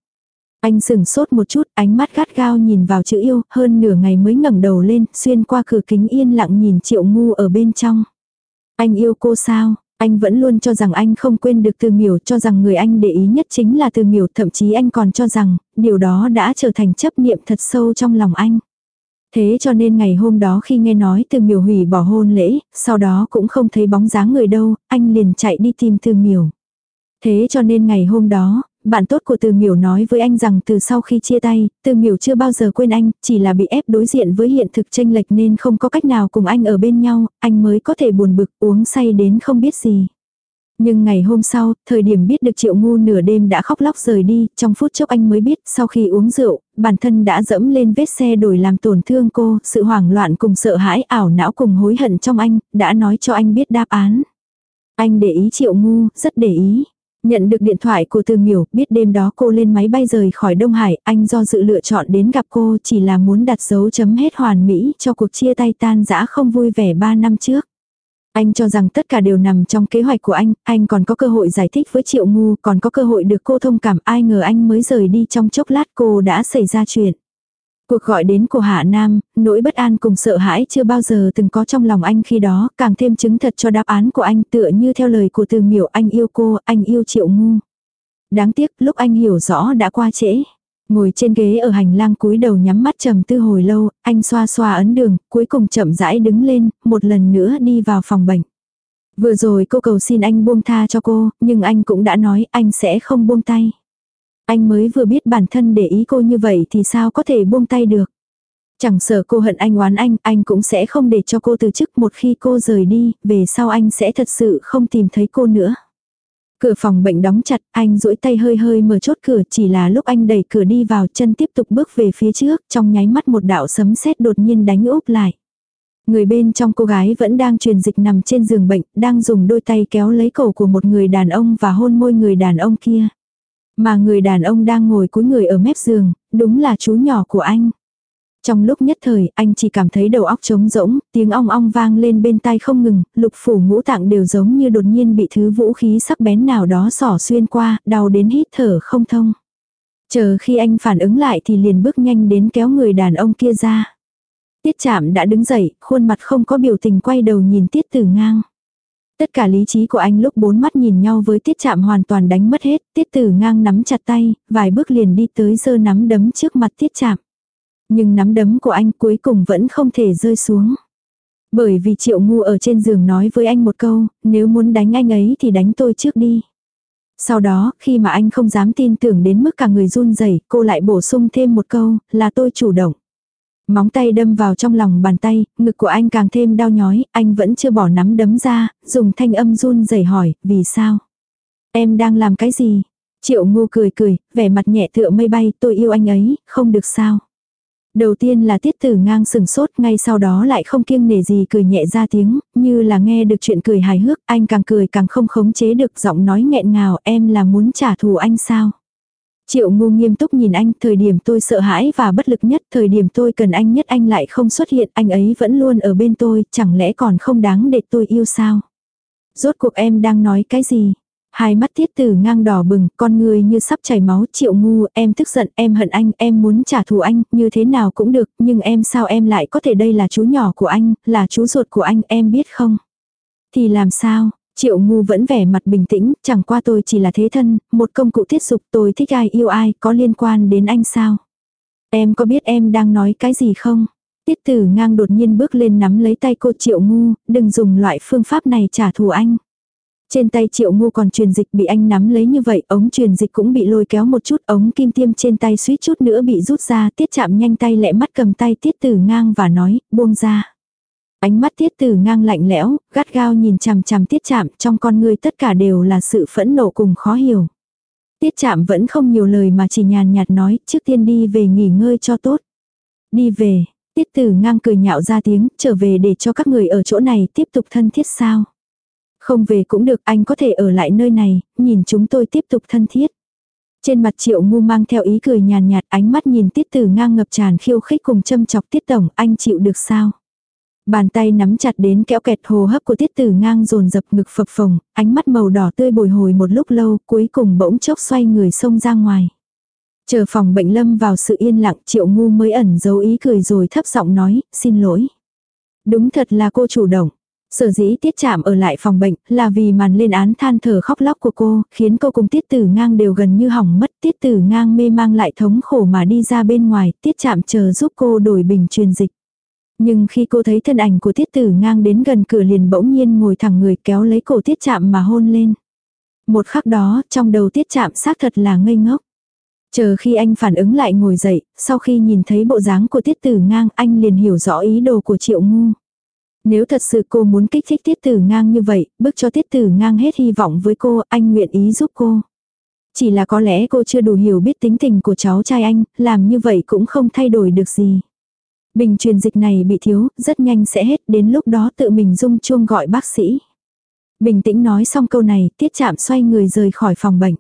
Speaker 1: Anh sừng sốt một chút, ánh mắt gắt gao nhìn vào chữ yêu, hơn nửa ngày mới ngẩng đầu lên, xuyên qua cửa kính yên lặng nhìn triệu ngu ở bên trong. Anh yêu cô sao? Anh vẫn luôn cho rằng anh không quên được từ miểu, cho rằng người anh để ý nhất chính là từ miểu, thậm chí anh còn cho rằng, điều đó đã trở thành chấp niệm thật sâu trong lòng anh. Thế cho nên ngày hôm đó khi nghe nói từ miểu hủy bỏ hôn lễ, sau đó cũng không thấy bóng dáng người đâu, anh liền chạy đi tìm từ miểu. Thế cho nên ngày hôm đó, bạn tốt của từ miểu nói với anh rằng từ sau khi chia tay, từ miểu chưa bao giờ quên anh, chỉ là bị ép đối diện với hiện thực tranh lệch nên không có cách nào cùng anh ở bên nhau, anh mới có thể buồn bực uống say đến không biết gì. Nhưng ngày hôm sau, thời điểm biết được triệu ngu nửa đêm đã khóc lóc rời đi, trong phút chốc anh mới biết sau khi uống rượu, bản thân đã dẫm lên vết xe đổi làm tổn thương cô, sự hoảng loạn cùng sợ hãi ảo não cùng hối hận trong anh, đã nói cho anh biết đáp án. Anh để ý triệu ngu, rất để ý. Nhận được điện thoại của Từ Miểu, biết đêm đó cô lên máy bay rời khỏi Đông Hải, anh do dự lựa chọn đến gặp cô chỉ là muốn đặt dấu chấm hết hoàn mỹ cho cuộc chia tay tan dã không vui vẻ 3 năm trước. Anh cho rằng tất cả đều nằm trong kế hoạch của anh, anh còn có cơ hội giải thích với Triệu Ngu, còn có cơ hội được cô thông cảm, ai ngờ anh mới rời đi trong chốc lát cô đã xảy ra chuyện. Cuộc gọi đến của Hạ Nam, nỗi bất an cùng sợ hãi chưa bao giờ từng có trong lòng anh khi đó, càng thêm chứng thật cho đáp án của anh tựa như theo lời của từ miểu anh yêu cô, anh yêu triệu ngu. Đáng tiếc lúc anh hiểu rõ đã qua trễ. Ngồi trên ghế ở hành lang cúi đầu nhắm mắt trầm tư hồi lâu, anh xoa xoa ấn đường, cuối cùng chậm rãi đứng lên, một lần nữa đi vào phòng bệnh. Vừa rồi cô cầu xin anh buông tha cho cô, nhưng anh cũng đã nói anh sẽ không buông tay. Anh mới vừa biết bản thân để ý cô như vậy thì sao có thể buông tay được. Chẳng sợ cô hận anh oán anh, anh cũng sẽ không để cho cô từ chức một khi cô rời đi, về sau anh sẽ thật sự không tìm thấy cô nữa. Cửa phòng bệnh đóng chặt, anh duỗi tay hơi hơi mở chốt cửa chỉ là lúc anh đẩy cửa đi vào chân tiếp tục bước về phía trước, trong nháy mắt một đạo sấm sét đột nhiên đánh úp lại. Người bên trong cô gái vẫn đang truyền dịch nằm trên giường bệnh, đang dùng đôi tay kéo lấy cổ của một người đàn ông và hôn môi người đàn ông kia. Mà người đàn ông đang ngồi cúi người ở mép giường, đúng là chú nhỏ của anh. Trong lúc nhất thời, anh chỉ cảm thấy đầu óc trống rỗng, tiếng ong ong vang lên bên tai không ngừng, lục phủ ngũ tạng đều giống như đột nhiên bị thứ vũ khí sắc bén nào đó sỏ xuyên qua, đau đến hít thở không thông. Chờ khi anh phản ứng lại thì liền bước nhanh đến kéo người đàn ông kia ra. Tiết chạm đã đứng dậy, khuôn mặt không có biểu tình quay đầu nhìn tiết tử ngang. Tất cả lý trí của anh lúc bốn mắt nhìn nhau với tiết chạm hoàn toàn đánh mất hết, tiết tử ngang nắm chặt tay, vài bước liền đi tới giơ nắm đấm trước mặt tiết chạm. Nhưng nắm đấm của anh cuối cùng vẫn không thể rơi xuống. Bởi vì triệu ngu ở trên giường nói với anh một câu, nếu muốn đánh anh ấy thì đánh tôi trước đi. Sau đó, khi mà anh không dám tin tưởng đến mức cả người run rẩy cô lại bổ sung thêm một câu, là tôi chủ động. Móng tay đâm vào trong lòng bàn tay, ngực của anh càng thêm đau nhói, anh vẫn chưa bỏ nắm đấm ra, dùng thanh âm run rẩy hỏi, vì sao? Em đang làm cái gì? Triệu ngu cười cười, vẻ mặt nhẹ tựa mây bay, tôi yêu anh ấy, không được sao? Đầu tiên là tiết tử ngang sừng sốt, ngay sau đó lại không kiêng nể gì cười nhẹ ra tiếng, như là nghe được chuyện cười hài hước, anh càng cười càng không khống chế được giọng nói nghẹn ngào, em là muốn trả thù anh sao? Triệu ngu nghiêm túc nhìn anh, thời điểm tôi sợ hãi và bất lực nhất, thời điểm tôi cần anh nhất anh lại không xuất hiện, anh ấy vẫn luôn ở bên tôi, chẳng lẽ còn không đáng để tôi yêu sao? Rốt cuộc em đang nói cái gì? Hai mắt thiết tử ngang đỏ bừng, con người như sắp chảy máu, triệu ngu, em tức giận, em hận anh, em muốn trả thù anh, như thế nào cũng được, nhưng em sao em lại có thể đây là chú nhỏ của anh, là chú ruột của anh, em biết không? Thì làm sao? Triệu ngu vẫn vẻ mặt bình tĩnh, chẳng qua tôi chỉ là thế thân, một công cụ tiết dục tôi thích ai yêu ai, có liên quan đến anh sao? Em có biết em đang nói cái gì không? Tiết tử ngang đột nhiên bước lên nắm lấy tay cô triệu ngu, đừng dùng loại phương pháp này trả thù anh. Trên tay triệu ngu còn truyền dịch bị anh nắm lấy như vậy, ống truyền dịch cũng bị lôi kéo một chút, ống kim tiêm trên tay suýt chút nữa bị rút ra, tiết chạm nhanh tay lẹ mắt cầm tay tiết tử ngang và nói, buông ra. Ánh mắt tiết tử ngang lạnh lẽo, gắt gao nhìn chằm chằm tiết chạm, trong con người tất cả đều là sự phẫn nộ cùng khó hiểu. Tiết chạm vẫn không nhiều lời mà chỉ nhàn nhạt nói, trước tiên đi về nghỉ ngơi cho tốt. Đi về, tiết tử ngang cười nhạo ra tiếng, trở về để cho các người ở chỗ này tiếp tục thân thiết sao. Không về cũng được, anh có thể ở lại nơi này, nhìn chúng tôi tiếp tục thân thiết. Trên mặt triệu ngu mang theo ý cười nhàn nhạt ánh mắt nhìn tiết tử ngang ngập tràn khiêu khích cùng châm chọc tiết tổng, anh chịu được sao? Bàn tay nắm chặt đến kéo kẹt hồ hấp của tiết tử ngang dồn dập ngực phập phồng, ánh mắt màu đỏ tươi bồi hồi một lúc lâu, cuối cùng bỗng chốc xoay người xông ra ngoài. Chờ phòng bệnh lâm vào sự yên lặng triệu ngu mới ẩn giấu ý cười rồi thấp giọng nói, xin lỗi. Đúng thật là cô chủ động. Sở dĩ tiết chạm ở lại phòng bệnh là vì màn lên án than thở khóc lóc của cô, khiến cô cùng tiết tử ngang đều gần như hỏng mất. Tiết tử ngang mê mang lại thống khổ mà đi ra bên ngoài, tiết chạm chờ giúp cô đổi bình truyền dịch. Nhưng khi cô thấy thân ảnh của tiết tử ngang đến gần cửa liền bỗng nhiên ngồi thẳng người kéo lấy cổ tiết chạm mà hôn lên. Một khắc đó, trong đầu tiết chạm xác thật là ngây ngốc. Chờ khi anh phản ứng lại ngồi dậy, sau khi nhìn thấy bộ dáng của tiết tử ngang anh liền hiểu rõ ý đồ của triệu ngu. Nếu thật sự cô muốn kích thích tiết tử ngang như vậy, bức cho tiết tử ngang hết hy vọng với cô, anh nguyện ý giúp cô. Chỉ là có lẽ cô chưa đủ hiểu biết tính tình của cháu trai anh, làm như vậy cũng không thay đổi được gì. Bình truyền dịch này bị thiếu, rất nhanh sẽ hết, đến lúc đó tự mình rung chuông gọi bác sĩ. Bình tĩnh nói xong câu này, tiết chạm xoay người rời khỏi phòng bệnh.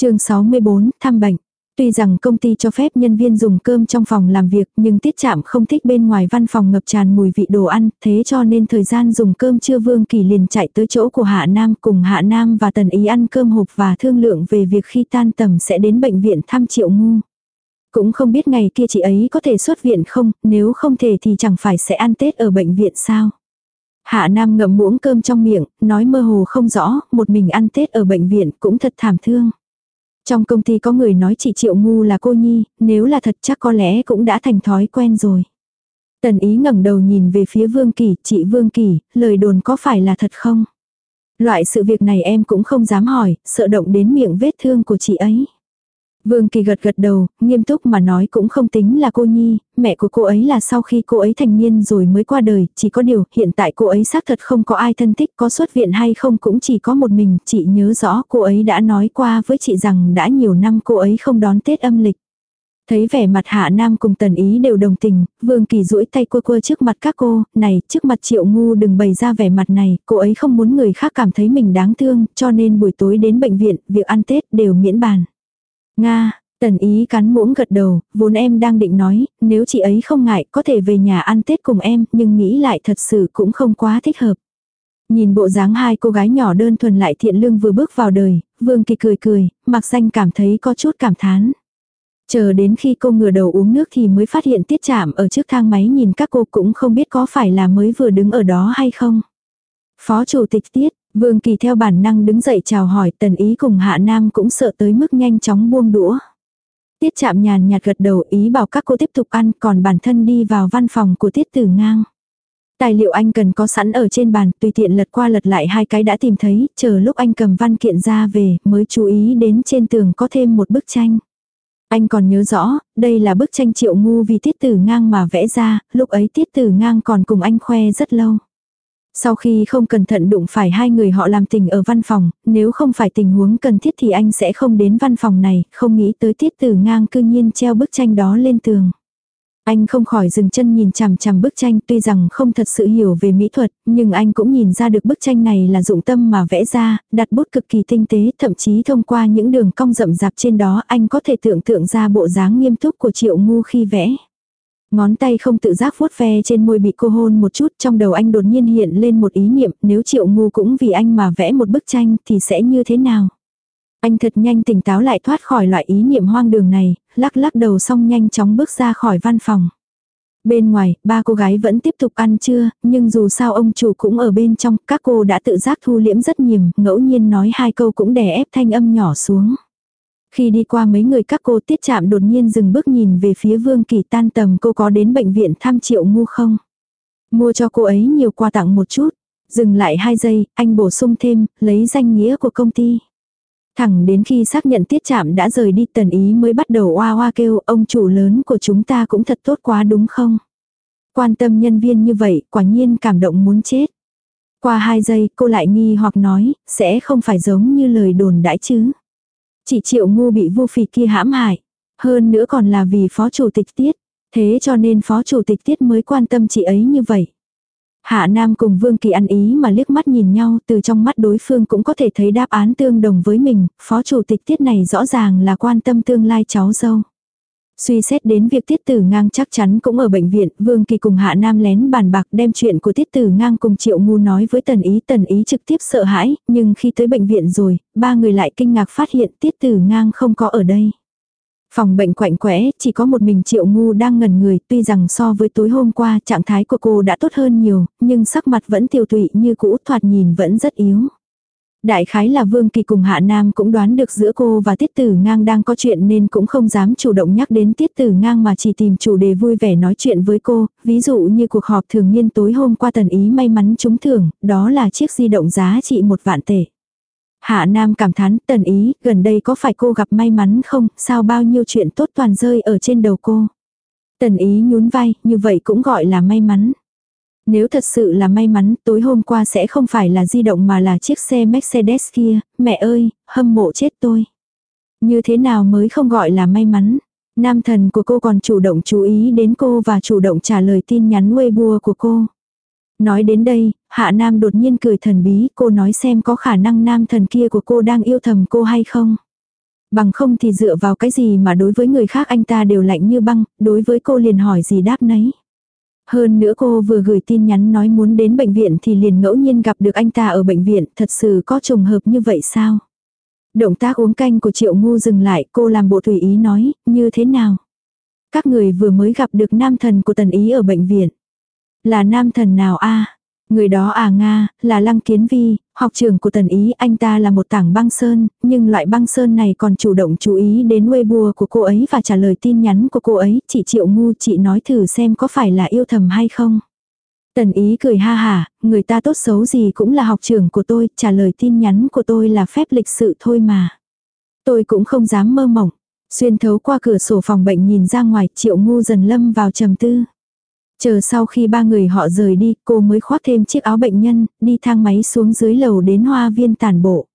Speaker 1: chương 64, thăm bệnh. Tuy rằng công ty cho phép nhân viên dùng cơm trong phòng làm việc nhưng tiết chạm không thích bên ngoài văn phòng ngập tràn mùi vị đồ ăn, thế cho nên thời gian dùng cơm trưa Vương Kỳ liền chạy tới chỗ của Hạ Nam cùng Hạ Nam và Tần Ý ăn cơm hộp và thương lượng về việc khi tan tầm sẽ đến bệnh viện thăm Triệu Ngu. Cũng không biết ngày kia chị ấy có thể xuất viện không, nếu không thể thì chẳng phải sẽ ăn Tết ở bệnh viện sao. Hạ Nam ngậm muỗng cơm trong miệng, nói mơ hồ không rõ, một mình ăn Tết ở bệnh viện cũng thật thảm thương. Trong công ty có người nói chị Triệu Ngu là cô Nhi, nếu là thật chắc có lẽ cũng đã thành thói quen rồi. Tần ý ngẩng đầu nhìn về phía Vương Kỳ, chị Vương Kỳ, lời đồn có phải là thật không? Loại sự việc này em cũng không dám hỏi, sợ động đến miệng vết thương của chị ấy. Vương Kỳ gật gật đầu, nghiêm túc mà nói cũng không tính là cô Nhi, mẹ của cô ấy là sau khi cô ấy thành niên rồi mới qua đời, chỉ có điều hiện tại cô ấy xác thật không có ai thân thích có xuất viện hay không cũng chỉ có một mình, chị nhớ rõ cô ấy đã nói qua với chị rằng đã nhiều năm cô ấy không đón Tết âm lịch. Thấy vẻ mặt Hạ Nam cùng Tần Ý đều đồng tình, Vương Kỳ duỗi tay quơ quơ trước mặt các cô, này, trước mặt Triệu Ngu đừng bày ra vẻ mặt này, cô ấy không muốn người khác cảm thấy mình đáng thương, cho nên buổi tối đến bệnh viện, việc ăn Tết đều miễn bàn. Nga, Tần Ý cắn muỗng gật đầu, vốn em đang định nói, nếu chị ấy không ngại có thể về nhà ăn Tết cùng em, nhưng nghĩ lại thật sự cũng không quá thích hợp. Nhìn bộ dáng hai cô gái nhỏ đơn thuần lại thiện lương vừa bước vào đời, Vương Kỳ cười cười, mặc danh cảm thấy có chút cảm thán. Chờ đến khi cô ngửa đầu uống nước thì mới phát hiện tiết chạm ở trước thang máy nhìn các cô cũng không biết có phải là mới vừa đứng ở đó hay không. Phó chủ tịch tiết, Vương Kỳ theo bản năng đứng dậy chào hỏi tần ý cùng Hạ Nam cũng sợ tới mức nhanh chóng buông đũa. Tiết chạm nhàn nhạt gật đầu ý bảo các cô tiếp tục ăn còn bản thân đi vào văn phòng của tiết tử ngang. Tài liệu anh cần có sẵn ở trên bàn, tùy tiện lật qua lật lại hai cái đã tìm thấy, chờ lúc anh cầm văn kiện ra về mới chú ý đến trên tường có thêm một bức tranh. Anh còn nhớ rõ, đây là bức tranh triệu ngu vì tiết tử ngang mà vẽ ra, lúc ấy tiết tử ngang còn cùng anh khoe rất lâu. Sau khi không cẩn thận đụng phải hai người họ làm tình ở văn phòng, nếu không phải tình huống cần thiết thì anh sẽ không đến văn phòng này, không nghĩ tới tiết tử ngang cư nhiên treo bức tranh đó lên tường. Anh không khỏi dừng chân nhìn chằm chằm bức tranh tuy rằng không thật sự hiểu về mỹ thuật, nhưng anh cũng nhìn ra được bức tranh này là dụng tâm mà vẽ ra, đặt bút cực kỳ tinh tế, thậm chí thông qua những đường cong rậm rạp trên đó anh có thể tưởng tượng ra bộ dáng nghiêm túc của triệu ngu khi vẽ. Ngón tay không tự giác vuốt ve trên môi bị cô hôn một chút trong đầu anh đột nhiên hiện lên một ý niệm nếu triệu ngu cũng vì anh mà vẽ một bức tranh thì sẽ như thế nào. Anh thật nhanh tỉnh táo lại thoát khỏi loại ý niệm hoang đường này, lắc lắc đầu xong nhanh chóng bước ra khỏi văn phòng. Bên ngoài, ba cô gái vẫn tiếp tục ăn trưa, nhưng dù sao ông chủ cũng ở bên trong, các cô đã tự giác thu liễm rất nhiều, ngẫu nhiên nói hai câu cũng đè ép thanh âm nhỏ xuống. Khi đi qua mấy người các cô tiết chạm đột nhiên dừng bước nhìn về phía vương kỳ tan tầm cô có đến bệnh viện thăm triệu ngu không. Mua cho cô ấy nhiều quà tặng một chút. Dừng lại hai giây, anh bổ sung thêm, lấy danh nghĩa của công ty. Thẳng đến khi xác nhận tiết chạm đã rời đi tần ý mới bắt đầu oa oa kêu ông chủ lớn của chúng ta cũng thật tốt quá đúng không? Quan tâm nhân viên như vậy quả nhiên cảm động muốn chết. Qua hai giây cô lại nghi hoặc nói sẽ không phải giống như lời đồn đãi chứ. Chỉ triệu ngu bị vô phì kia hãm hại. Hơn nữa còn là vì phó chủ tịch tiết. Thế cho nên phó chủ tịch tiết mới quan tâm chị ấy như vậy. Hạ Nam cùng Vương Kỳ ăn ý mà liếc mắt nhìn nhau từ trong mắt đối phương cũng có thể thấy đáp án tương đồng với mình, phó chủ tịch tiết này rõ ràng là quan tâm tương lai cháu dâu. Suy xét đến việc tiết tử ngang chắc chắn cũng ở bệnh viện, Vương Kỳ cùng Hạ Nam lén bàn bạc đem chuyện của tiết tử ngang cùng Triệu Ngu nói với Tần Ý. Tần Ý trực tiếp sợ hãi, nhưng khi tới bệnh viện rồi, ba người lại kinh ngạc phát hiện tiết tử ngang không có ở đây. Phòng bệnh quạnh quẽ, chỉ có một mình triệu ngu đang ngẩn người, tuy rằng so với tối hôm qua trạng thái của cô đã tốt hơn nhiều, nhưng sắc mặt vẫn tiêu tụy như cũ thoạt nhìn vẫn rất yếu. Đại khái là Vương Kỳ cùng Hạ Nam cũng đoán được giữa cô và Tiết Tử Ngang đang có chuyện nên cũng không dám chủ động nhắc đến Tiết Tử Ngang mà chỉ tìm chủ đề vui vẻ nói chuyện với cô, ví dụ như cuộc họp thường niên tối hôm qua tần ý may mắn trúng thưởng, đó là chiếc di động giá trị một vạn tệ. Hạ Nam cảm thán tần ý, gần đây có phải cô gặp may mắn không, sao bao nhiêu chuyện tốt toàn rơi ở trên đầu cô. Tần ý nhún vai, như vậy cũng gọi là may mắn. Nếu thật sự là may mắn, tối hôm qua sẽ không phải là di động mà là chiếc xe Mercedes kia, mẹ ơi, hâm mộ chết tôi. Như thế nào mới không gọi là may mắn. Nam thần của cô còn chủ động chú ý đến cô và chủ động trả lời tin nhắn Weibo của cô. Nói đến đây, Hạ Nam đột nhiên cười thần bí, cô nói xem có khả năng nam thần kia của cô đang yêu thầm cô hay không. Bằng không thì dựa vào cái gì mà đối với người khác anh ta đều lạnh như băng, đối với cô liền hỏi gì đáp nấy. Hơn nữa cô vừa gửi tin nhắn nói muốn đến bệnh viện thì liền ngẫu nhiên gặp được anh ta ở bệnh viện, thật sự có trùng hợp như vậy sao? Động tác uống canh của Triệu Ngu dừng lại, cô làm bộ tùy ý nói, như thế nào? Các người vừa mới gặp được nam thần của tần ý ở bệnh viện. Là nam thần nào a Người đó à Nga, là Lăng Kiến Vi, học trưởng của tần ý, anh ta là một tảng băng sơn, nhưng loại băng sơn này còn chủ động chú ý đến Weibo của cô ấy và trả lời tin nhắn của cô ấy, chị Triệu Ngu chị nói thử xem có phải là yêu thầm hay không. Tần ý cười ha hả, người ta tốt xấu gì cũng là học trưởng của tôi, trả lời tin nhắn của tôi là phép lịch sự thôi mà. Tôi cũng không dám mơ mộng. Xuyên thấu qua cửa sổ phòng bệnh nhìn ra ngoài, triệu ngu dần lâm vào trầm tư. Chờ sau khi ba người họ rời đi, cô mới khoác thêm chiếc áo bệnh nhân, đi thang máy xuống dưới lầu đến hoa viên tàn bộ.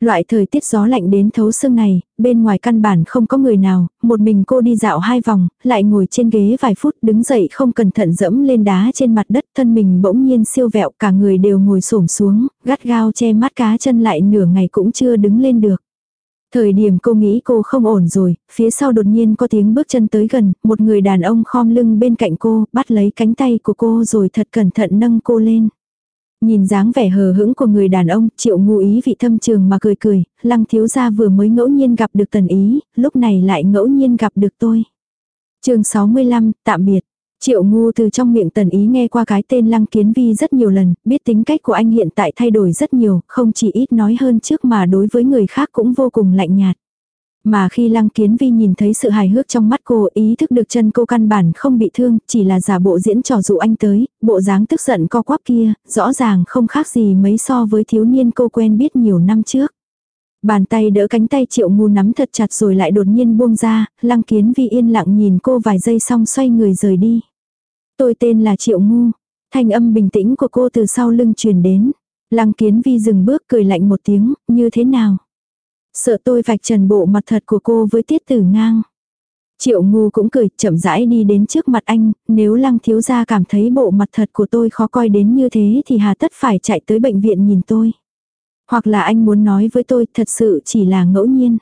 Speaker 1: Loại thời tiết gió lạnh đến thấu xương này, bên ngoài căn bản không có người nào, một mình cô đi dạo hai vòng, lại ngồi trên ghế vài phút đứng dậy không cẩn thận dẫm lên đá trên mặt đất thân mình bỗng nhiên siêu vẹo cả người đều ngồi xổm xuống, gắt gao che mắt cá chân lại nửa ngày cũng chưa đứng lên được. Thời điểm cô nghĩ cô không ổn rồi, phía sau đột nhiên có tiếng bước chân tới gần, một người đàn ông khom lưng bên cạnh cô, bắt lấy cánh tay của cô rồi thật cẩn thận nâng cô lên. Nhìn dáng vẻ hờ hững của người đàn ông, triệu ngu ý vị thâm trường mà cười cười, lăng thiếu gia vừa mới ngẫu nhiên gặp được tần ý, lúc này lại ngẫu nhiên gặp được tôi. chương 65, tạm biệt. Triệu ngu từ trong miệng tần ý nghe qua cái tên lăng kiến vi rất nhiều lần, biết tính cách của anh hiện tại thay đổi rất nhiều, không chỉ ít nói hơn trước mà đối với người khác cũng vô cùng lạnh nhạt. Mà khi lăng kiến vi nhìn thấy sự hài hước trong mắt cô ý thức được chân cô căn bản không bị thương, chỉ là giả bộ diễn trò dụ anh tới, bộ dáng tức giận co quắp kia, rõ ràng không khác gì mấy so với thiếu niên cô quen biết nhiều năm trước. Bàn tay đỡ cánh tay triệu ngu nắm thật chặt rồi lại đột nhiên buông ra, lăng kiến vi yên lặng nhìn cô vài giây xong xoay người rời đi. Tôi tên là triệu ngu, thanh âm bình tĩnh của cô từ sau lưng truyền đến. Lăng kiến vi dừng bước cười lạnh một tiếng, như thế nào? Sợ tôi vạch trần bộ mặt thật của cô với tiết tử ngang. Triệu ngu cũng cười, chậm rãi đi đến trước mặt anh, nếu lăng thiếu gia cảm thấy bộ mặt thật của tôi khó coi đến như thế thì hà tất phải chạy tới bệnh viện nhìn tôi. Hoặc là anh muốn nói với tôi thật sự chỉ là ngẫu nhiên.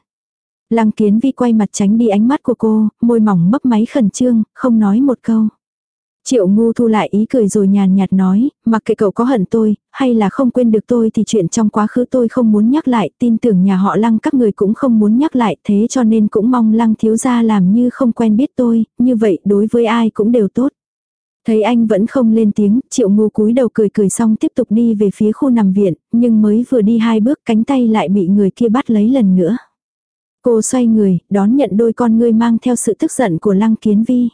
Speaker 1: Lăng kiến vi quay mặt tránh đi ánh mắt của cô, môi mỏng mấp máy khẩn trương, không nói một câu. Triệu ngu thu lại ý cười rồi nhàn nhạt nói, mặc kệ cậu có hận tôi, hay là không quên được tôi thì chuyện trong quá khứ tôi không muốn nhắc lại, tin tưởng nhà họ lăng các người cũng không muốn nhắc lại, thế cho nên cũng mong lăng thiếu gia làm như không quen biết tôi, như vậy đối với ai cũng đều tốt. Thấy anh vẫn không lên tiếng, triệu ngu cúi đầu cười cười xong tiếp tục đi về phía khu nằm viện, nhưng mới vừa đi hai bước cánh tay lại bị người kia bắt lấy lần nữa. Cô xoay người, đón nhận đôi con ngươi mang theo sự tức giận của lăng kiến vi.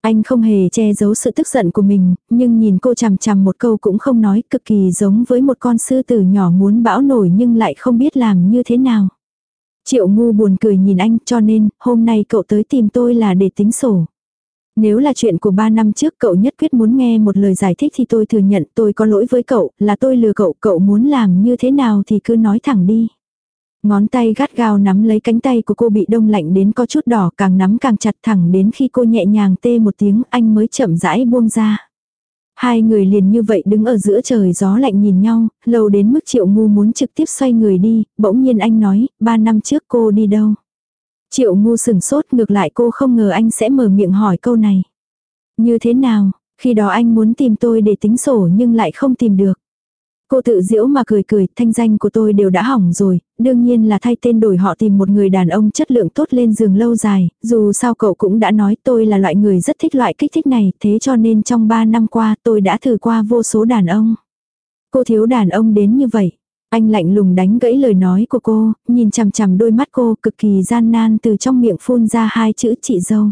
Speaker 1: Anh không hề che giấu sự tức giận của mình, nhưng nhìn cô chằm chằm một câu cũng không nói, cực kỳ giống với một con sư tử nhỏ muốn bão nổi nhưng lại không biết làm như thế nào. Triệu ngu buồn cười nhìn anh cho nên, hôm nay cậu tới tìm tôi là để tính sổ. Nếu là chuyện của ba năm trước cậu nhất quyết muốn nghe một lời giải thích thì tôi thừa nhận tôi có lỗi với cậu, là tôi lừa cậu, cậu muốn làm như thế nào thì cứ nói thẳng đi. Ngón tay gắt gao nắm lấy cánh tay của cô bị đông lạnh đến có chút đỏ càng nắm càng chặt thẳng đến khi cô nhẹ nhàng tê một tiếng anh mới chậm rãi buông ra. Hai người liền như vậy đứng ở giữa trời gió lạnh nhìn nhau, lâu đến mức triệu ngu muốn trực tiếp xoay người đi, bỗng nhiên anh nói, ba năm trước cô đi đâu. Triệu ngu sừng sốt ngược lại cô không ngờ anh sẽ mở miệng hỏi câu này. Như thế nào, khi đó anh muốn tìm tôi để tính sổ nhưng lại không tìm được. Cô tự diễu mà cười cười, thanh danh của tôi đều đã hỏng rồi, đương nhiên là thay tên đổi họ tìm một người đàn ông chất lượng tốt lên giường lâu dài, dù sao cậu cũng đã nói tôi là loại người rất thích loại kích thích này, thế cho nên trong 3 năm qua tôi đã thử qua vô số đàn ông. Cô thiếu đàn ông đến như vậy. Anh lạnh lùng đánh gãy lời nói của cô, nhìn chằm chằm đôi mắt cô cực kỳ gian nan từ trong miệng phun ra hai chữ chị dâu.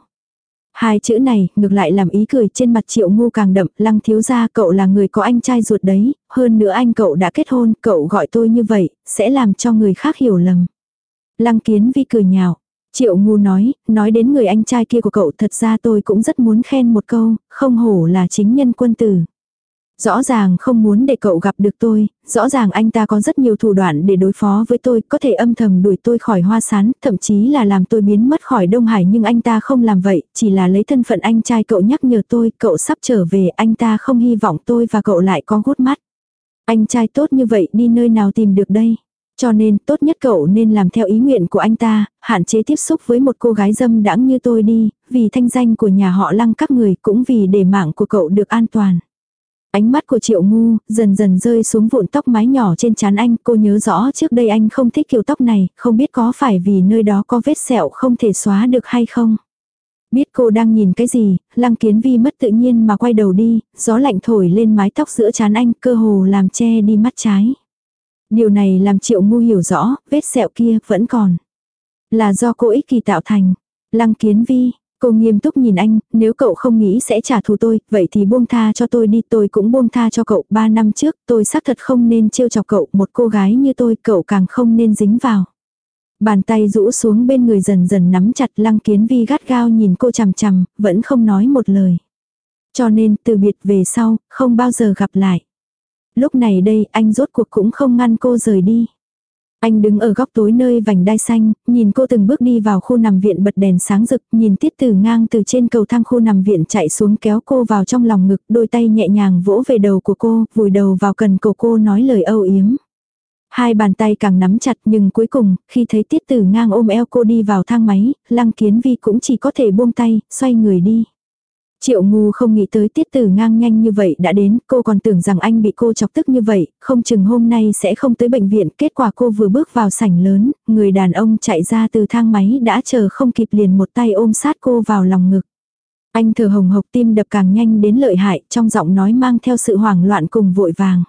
Speaker 1: Hai chữ này, ngược lại làm ý cười trên mặt triệu ngu càng đậm, lăng thiếu gia cậu là người có anh trai ruột đấy, hơn nữa anh cậu đã kết hôn, cậu gọi tôi như vậy, sẽ làm cho người khác hiểu lầm. Lăng kiến vi cười nhạo. Triệu ngu nói, nói đến người anh trai kia của cậu thật ra tôi cũng rất muốn khen một câu, không hổ là chính nhân quân tử. Rõ ràng không muốn để cậu gặp được tôi, rõ ràng anh ta có rất nhiều thủ đoạn để đối phó với tôi, có thể âm thầm đuổi tôi khỏi hoa sán, thậm chí là làm tôi biến mất khỏi Đông Hải nhưng anh ta không làm vậy, chỉ là lấy thân phận anh trai cậu nhắc nhở tôi, cậu sắp trở về, anh ta không hy vọng tôi và cậu lại có gút mắt. Anh trai tốt như vậy đi nơi nào tìm được đây? Cho nên tốt nhất cậu nên làm theo ý nguyện của anh ta, hạn chế tiếp xúc với một cô gái dâm đãng như tôi đi, vì thanh danh của nhà họ lăng các người cũng vì để mạng của cậu được an toàn. Ánh mắt của triệu ngu, dần dần rơi xuống vụn tóc mái nhỏ trên trán anh, cô nhớ rõ trước đây anh không thích kiểu tóc này, không biết có phải vì nơi đó có vết sẹo không thể xóa được hay không. Biết cô đang nhìn cái gì, lăng kiến vi mất tự nhiên mà quay đầu đi, gió lạnh thổi lên mái tóc giữa trán anh, cơ hồ làm che đi mắt trái. Điều này làm triệu ngu hiểu rõ, vết sẹo kia vẫn còn. Là do cô ích kỳ tạo thành. Lăng kiến vi, Cô nghiêm túc nhìn anh, nếu cậu không nghĩ sẽ trả thù tôi, vậy thì buông tha cho tôi đi, tôi cũng buông tha cho cậu. Ba năm trước, tôi xác thật không nên trêu chọc cậu, một cô gái như tôi, cậu càng không nên dính vào. Bàn tay rũ xuống bên người dần dần nắm chặt lăng kiến vi gắt gao nhìn cô chằm chằm, vẫn không nói một lời. Cho nên từ biệt về sau, không bao giờ gặp lại. Lúc này đây anh rốt cuộc cũng không ngăn cô rời đi. Anh đứng ở góc tối nơi vành đai xanh, nhìn cô từng bước đi vào khu nằm viện bật đèn sáng rực, nhìn tiết tử ngang từ trên cầu thang khu nằm viện chạy xuống kéo cô vào trong lòng ngực, đôi tay nhẹ nhàng vỗ về đầu của cô, vùi đầu vào cần cổ cô nói lời âu yếm. Hai bàn tay càng nắm chặt nhưng cuối cùng, khi thấy tiết tử ngang ôm eo cô đi vào thang máy, lăng kiến vi cũng chỉ có thể buông tay, xoay người đi. Triệu ngu không nghĩ tới tiết tử ngang nhanh như vậy đã đến, cô còn tưởng rằng anh bị cô chọc tức như vậy, không chừng hôm nay sẽ không tới bệnh viện, kết quả cô vừa bước vào sảnh lớn, người đàn ông chạy ra từ thang máy đã chờ không kịp liền một tay ôm sát cô vào lòng ngực. Anh thở hồng hộc tim đập càng nhanh đến lợi hại, trong giọng nói mang theo sự hoảng loạn cùng vội vàng.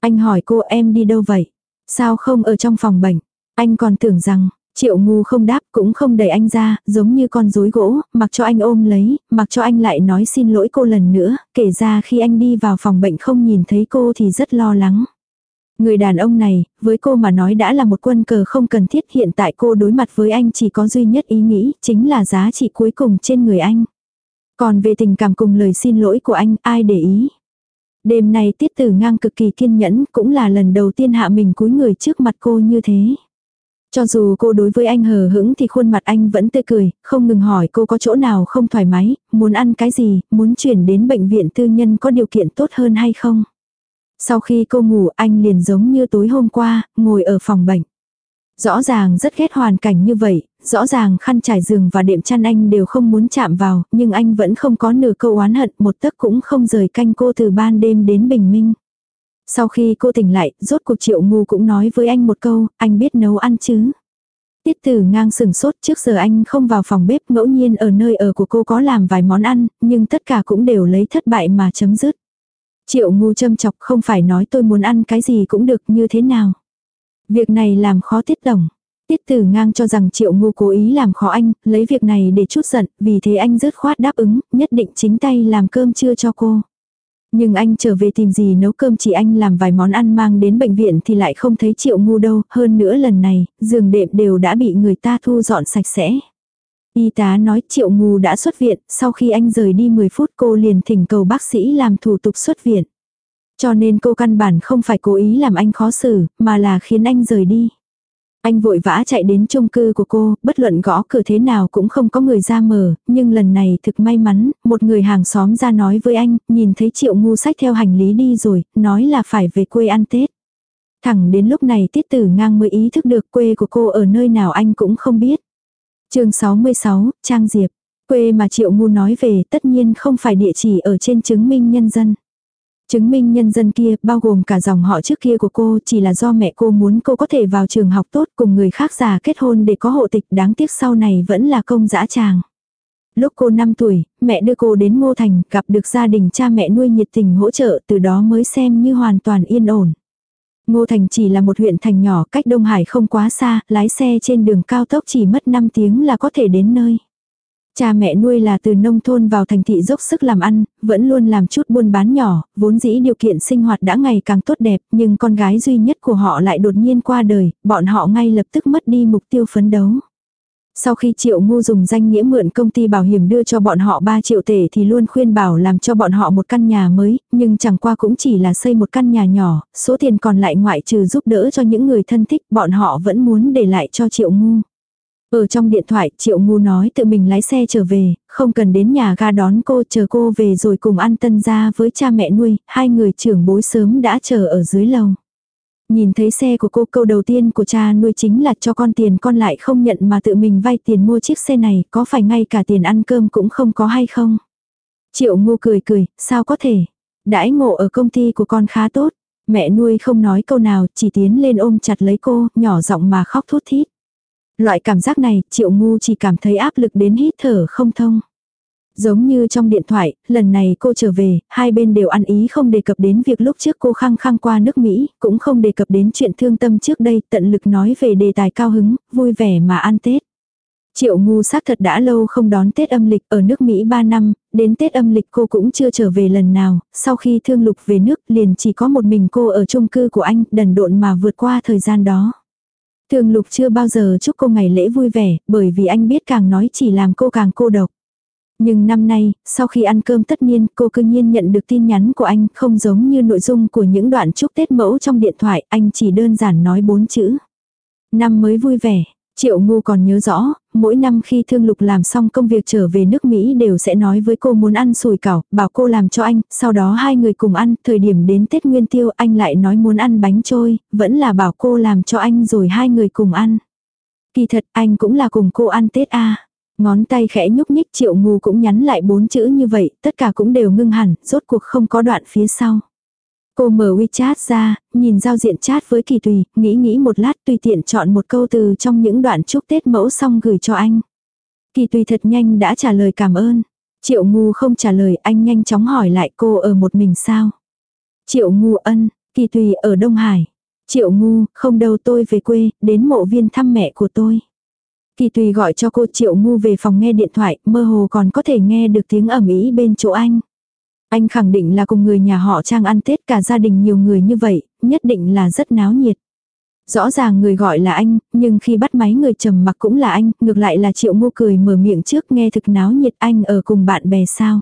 Speaker 1: Anh hỏi cô em đi đâu vậy? Sao không ở trong phòng bệnh? Anh còn tưởng rằng, Triệu ngu không đáp cũng không đẩy anh ra, giống như con rối gỗ, mặc cho anh ôm lấy, mặc cho anh lại nói xin lỗi cô lần nữa, kể ra khi anh đi vào phòng bệnh không nhìn thấy cô thì rất lo lắng. Người đàn ông này, với cô mà nói đã là một quân cờ không cần thiết hiện tại cô đối mặt với anh chỉ có duy nhất ý nghĩ, chính là giá trị cuối cùng trên người anh. Còn về tình cảm cùng lời xin lỗi của anh, ai để ý. Đêm nay tiết tử ngang cực kỳ kiên nhẫn, cũng là lần đầu tiên hạ mình cúi người trước mặt cô như thế. Cho dù cô đối với anh hờ hững thì khuôn mặt anh vẫn tươi cười, không ngừng hỏi cô có chỗ nào không thoải mái, muốn ăn cái gì, muốn chuyển đến bệnh viện tư nhân có điều kiện tốt hơn hay không. Sau khi cô ngủ anh liền giống như tối hôm qua, ngồi ở phòng bệnh. Rõ ràng rất ghét hoàn cảnh như vậy, rõ ràng khăn trải giường và đệm chăn anh đều không muốn chạm vào, nhưng anh vẫn không có nửa câu oán hận, một tấc cũng không rời canh cô từ ban đêm đến bình minh. Sau khi cô tỉnh lại, rốt cuộc triệu ngu cũng nói với anh một câu, anh biết nấu ăn chứ. Tiết tử ngang sừng sốt trước giờ anh không vào phòng bếp ngẫu nhiên ở nơi ở của cô có làm vài món ăn, nhưng tất cả cũng đều lấy thất bại mà chấm dứt. Triệu ngu châm chọc không phải nói tôi muốn ăn cái gì cũng được như thế nào. Việc này làm khó tiết đồng. Tiết tử ngang cho rằng triệu ngu cố ý làm khó anh, lấy việc này để chút giận, vì thế anh rớt khoát đáp ứng, nhất định chính tay làm cơm trưa cho cô. Nhưng anh trở về tìm gì nấu cơm chỉ anh làm vài món ăn mang đến bệnh viện thì lại không thấy triệu ngu đâu, hơn nữa lần này, giường đệm đều đã bị người ta thu dọn sạch sẽ. Y tá nói triệu ngu đã xuất viện, sau khi anh rời đi 10 phút cô liền thỉnh cầu bác sĩ làm thủ tục xuất viện. Cho nên cô căn bản không phải cố ý làm anh khó xử, mà là khiến anh rời đi. Anh vội vã chạy đến chung cư của cô, bất luận gõ cửa thế nào cũng không có người ra mở, nhưng lần này thực may mắn, một người hàng xóm ra nói với anh, nhìn thấy triệu ngu sách theo hành lý đi rồi, nói là phải về quê ăn Tết. Thẳng đến lúc này tiết tử ngang mới ý thức được quê của cô ở nơi nào anh cũng không biết. chương 66, Trang Diệp. Quê mà triệu ngu nói về tất nhiên không phải địa chỉ ở trên chứng minh nhân dân. Chứng minh nhân dân kia, bao gồm cả dòng họ trước kia của cô, chỉ là do mẹ cô muốn cô có thể vào trường học tốt cùng người khác già kết hôn để có hộ tịch đáng tiếc sau này vẫn là công dã tràng. Lúc cô 5 tuổi, mẹ đưa cô đến Ngô Thành, gặp được gia đình cha mẹ nuôi nhiệt tình hỗ trợ từ đó mới xem như hoàn toàn yên ổn. Ngô Thành chỉ là một huyện thành nhỏ cách Đông Hải không quá xa, lái xe trên đường cao tốc chỉ mất 5 tiếng là có thể đến nơi. Cha mẹ nuôi là từ nông thôn vào thành thị dốc sức làm ăn, vẫn luôn làm chút buôn bán nhỏ, vốn dĩ điều kiện sinh hoạt đã ngày càng tốt đẹp, nhưng con gái duy nhất của họ lại đột nhiên qua đời, bọn họ ngay lập tức mất đi mục tiêu phấn đấu. Sau khi Triệu Ngu dùng danh nghĩa mượn công ty bảo hiểm đưa cho bọn họ 3 triệu tể thì luôn khuyên bảo làm cho bọn họ một căn nhà mới, nhưng chẳng qua cũng chỉ là xây một căn nhà nhỏ, số tiền còn lại ngoại trừ giúp đỡ cho những người thân thích bọn họ vẫn muốn để lại cho Triệu Ngu. Ở trong điện thoại, Triệu Ngu nói tự mình lái xe trở về, không cần đến nhà ga đón cô, chờ cô về rồi cùng ăn tân gia với cha mẹ nuôi, hai người trưởng bối sớm đã chờ ở dưới lầu. Nhìn thấy xe của cô câu đầu tiên của cha nuôi chính là cho con tiền con lại không nhận mà tự mình vay tiền mua chiếc xe này, có phải ngay cả tiền ăn cơm cũng không có hay không? Triệu Ngu cười cười, sao có thể? Đãi ngộ ở công ty của con khá tốt. Mẹ nuôi không nói câu nào, chỉ tiến lên ôm chặt lấy cô, nhỏ giọng mà khóc thút thít. Loại cảm giác này, triệu ngu chỉ cảm thấy áp lực đến hít thở không thông. Giống như trong điện thoại, lần này cô trở về, hai bên đều ăn ý không đề cập đến việc lúc trước cô khăng khăng qua nước Mỹ, cũng không đề cập đến chuyện thương tâm trước đây, tận lực nói về đề tài cao hứng, vui vẻ mà ăn Tết. Triệu ngu xác thật đã lâu không đón Tết âm lịch ở nước Mỹ 3 năm, đến Tết âm lịch cô cũng chưa trở về lần nào, sau khi thương lục về nước liền chỉ có một mình cô ở chung cư của anh, đần độn mà vượt qua thời gian đó. Thường lục chưa bao giờ chúc cô ngày lễ vui vẻ, bởi vì anh biết càng nói chỉ làm cô càng cô độc. Nhưng năm nay, sau khi ăn cơm tất niên, cô cư nhiên nhận được tin nhắn của anh, không giống như nội dung của những đoạn chúc Tết mẫu trong điện thoại, anh chỉ đơn giản nói bốn chữ. Năm mới vui vẻ, Triệu Ngu còn nhớ rõ, mỗi năm khi Thương Lục làm xong công việc trở về nước Mỹ đều sẽ nói với cô muốn ăn sùi cảo, bảo cô làm cho anh, sau đó hai người cùng ăn, thời điểm đến Tết Nguyên Tiêu anh lại nói muốn ăn bánh trôi, vẫn là bảo cô làm cho anh rồi hai người cùng ăn. Kỳ thật anh cũng là cùng cô ăn Tết a Ngón tay khẽ nhúc nhích Triệu Ngu cũng nhắn lại bốn chữ như vậy, tất cả cũng đều ngưng hẳn, rốt cuộc không có đoạn phía sau. Cô mở WeChat ra, nhìn giao diện chat với Kỳ Tùy, nghĩ nghĩ một lát tùy tiện chọn một câu từ trong những đoạn chúc Tết mẫu xong gửi cho anh. Kỳ Tùy thật nhanh đã trả lời cảm ơn. Triệu Ngu không trả lời anh nhanh chóng hỏi lại cô ở một mình sao. Triệu Ngu ân, Kỳ Tùy ở Đông Hải. Triệu Ngu, không đâu tôi về quê, đến mộ viên thăm mẹ của tôi. Kỳ Tùy gọi cho cô Triệu Ngu về phòng nghe điện thoại, mơ hồ còn có thể nghe được tiếng ẩm ý bên chỗ anh. Anh khẳng định là cùng người nhà họ Trang ăn Tết cả gia đình nhiều người như vậy, nhất định là rất náo nhiệt. Rõ ràng người gọi là anh, nhưng khi bắt máy người trầm mặc cũng là anh, ngược lại là triệu ngô cười mở miệng trước nghe thực náo nhiệt anh ở cùng bạn bè sao.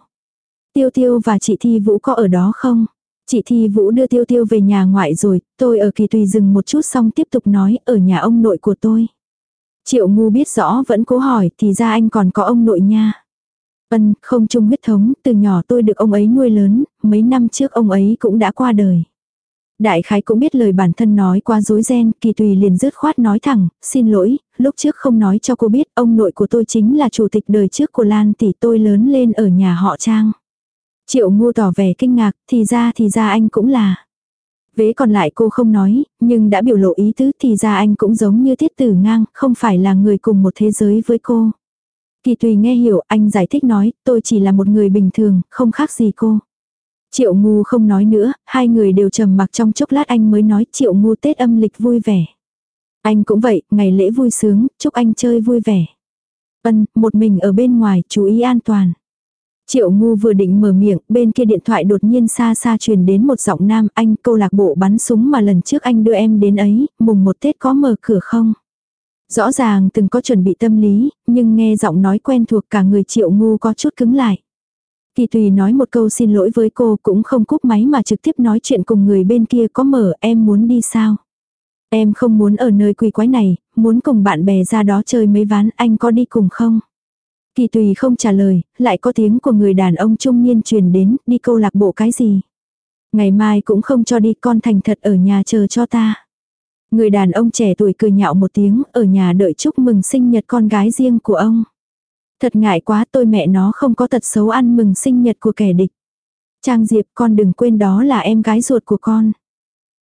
Speaker 1: Tiêu tiêu và chị Thi Vũ có ở đó không? Chị Thi Vũ đưa tiêu tiêu về nhà ngoại rồi, tôi ở kỳ tùy dừng một chút xong tiếp tục nói ở nhà ông nội của tôi. Triệu ngu biết rõ vẫn cố hỏi thì ra anh còn có ông nội nha. Ân, không chung huyết thống, từ nhỏ tôi được ông ấy nuôi lớn, mấy năm trước ông ấy cũng đã qua đời. Đại khái cũng biết lời bản thân nói qua dối ren, kỳ tùy liền dứt khoát nói thẳng, xin lỗi, lúc trước không nói cho cô biết, ông nội của tôi chính là chủ tịch đời trước của Lan tỷ tôi lớn lên ở nhà họ Trang. Triệu ngu tỏ vẻ kinh ngạc, thì ra thì ra anh cũng là. Vế còn lại cô không nói, nhưng đã biểu lộ ý tứ thì ra anh cũng giống như thiết tử ngang, không phải là người cùng một thế giới với cô. Kỳ tùy nghe hiểu, anh giải thích nói, tôi chỉ là một người bình thường, không khác gì cô. Triệu ngu không nói nữa, hai người đều trầm mặc trong chốc lát anh mới nói triệu ngu Tết âm lịch vui vẻ. Anh cũng vậy, ngày lễ vui sướng, chúc anh chơi vui vẻ. Ân, một mình ở bên ngoài, chú ý an toàn. Triệu ngu vừa định mở miệng, bên kia điện thoại đột nhiên xa xa truyền đến một giọng nam, anh câu lạc bộ bắn súng mà lần trước anh đưa em đến ấy, mùng một Tết có mở cửa không? Rõ ràng từng có chuẩn bị tâm lý, nhưng nghe giọng nói quen thuộc cả người triệu ngu có chút cứng lại. Kỳ tùy nói một câu xin lỗi với cô cũng không cúp máy mà trực tiếp nói chuyện cùng người bên kia có mở em muốn đi sao. Em không muốn ở nơi quỷ quái này, muốn cùng bạn bè ra đó chơi mấy ván anh có đi cùng không? Kỳ tùy không trả lời, lại có tiếng của người đàn ông trung niên truyền đến, đi câu lạc bộ cái gì? Ngày mai cũng không cho đi con thành thật ở nhà chờ cho ta. Người đàn ông trẻ tuổi cười nhạo một tiếng, ở nhà đợi chúc mừng sinh nhật con gái riêng của ông. Thật ngại quá tôi mẹ nó không có tật xấu ăn mừng sinh nhật của kẻ địch. Trang Diệp con đừng quên đó là em gái ruột của con.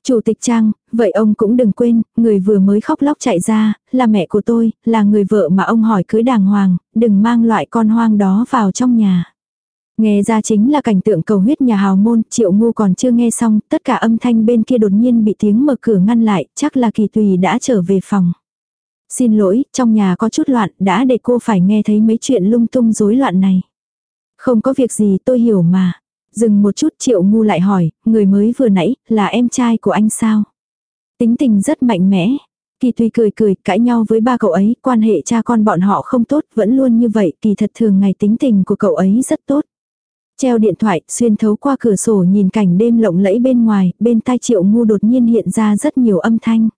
Speaker 1: Chủ tịch Trang, vậy ông cũng đừng quên, người vừa mới khóc lóc chạy ra, là mẹ của tôi, là người vợ mà ông hỏi cưới đàng hoàng, đừng mang loại con hoang đó vào trong nhà. Nghe ra chính là cảnh tượng cầu huyết nhà hào môn, triệu ngu còn chưa nghe xong, tất cả âm thanh bên kia đột nhiên bị tiếng mở cửa ngăn lại, chắc là kỳ tùy đã trở về phòng. Xin lỗi, trong nhà có chút loạn, đã để cô phải nghe thấy mấy chuyện lung tung rối loạn này. Không có việc gì tôi hiểu mà. Dừng một chút triệu ngu lại hỏi, người mới vừa nãy, là em trai của anh sao? Tính tình rất mạnh mẽ. Kỳ tùy cười cười, cãi nhau với ba cậu ấy, quan hệ cha con bọn họ không tốt, vẫn luôn như vậy, kỳ thật thường ngày tính tình của cậu ấy rất tốt. Treo điện thoại, xuyên thấu qua cửa sổ nhìn cảnh đêm lộng lẫy bên ngoài, bên tai triệu ngu đột nhiên hiện ra rất nhiều âm thanh.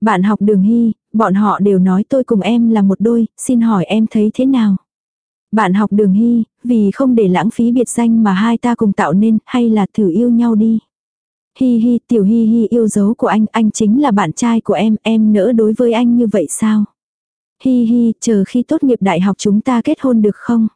Speaker 1: Bạn học đường hy, bọn họ đều nói tôi cùng em là một đôi, xin hỏi em thấy thế nào? Bạn học đường hy, vì không để lãng phí biệt danh mà hai ta cùng tạo nên, hay là thử yêu nhau đi. Hi hi, tiểu hi hi yêu dấu của anh, anh chính là bạn trai của em, em nỡ đối với anh như vậy sao? Hi hi, chờ khi tốt nghiệp đại học chúng ta kết hôn được không?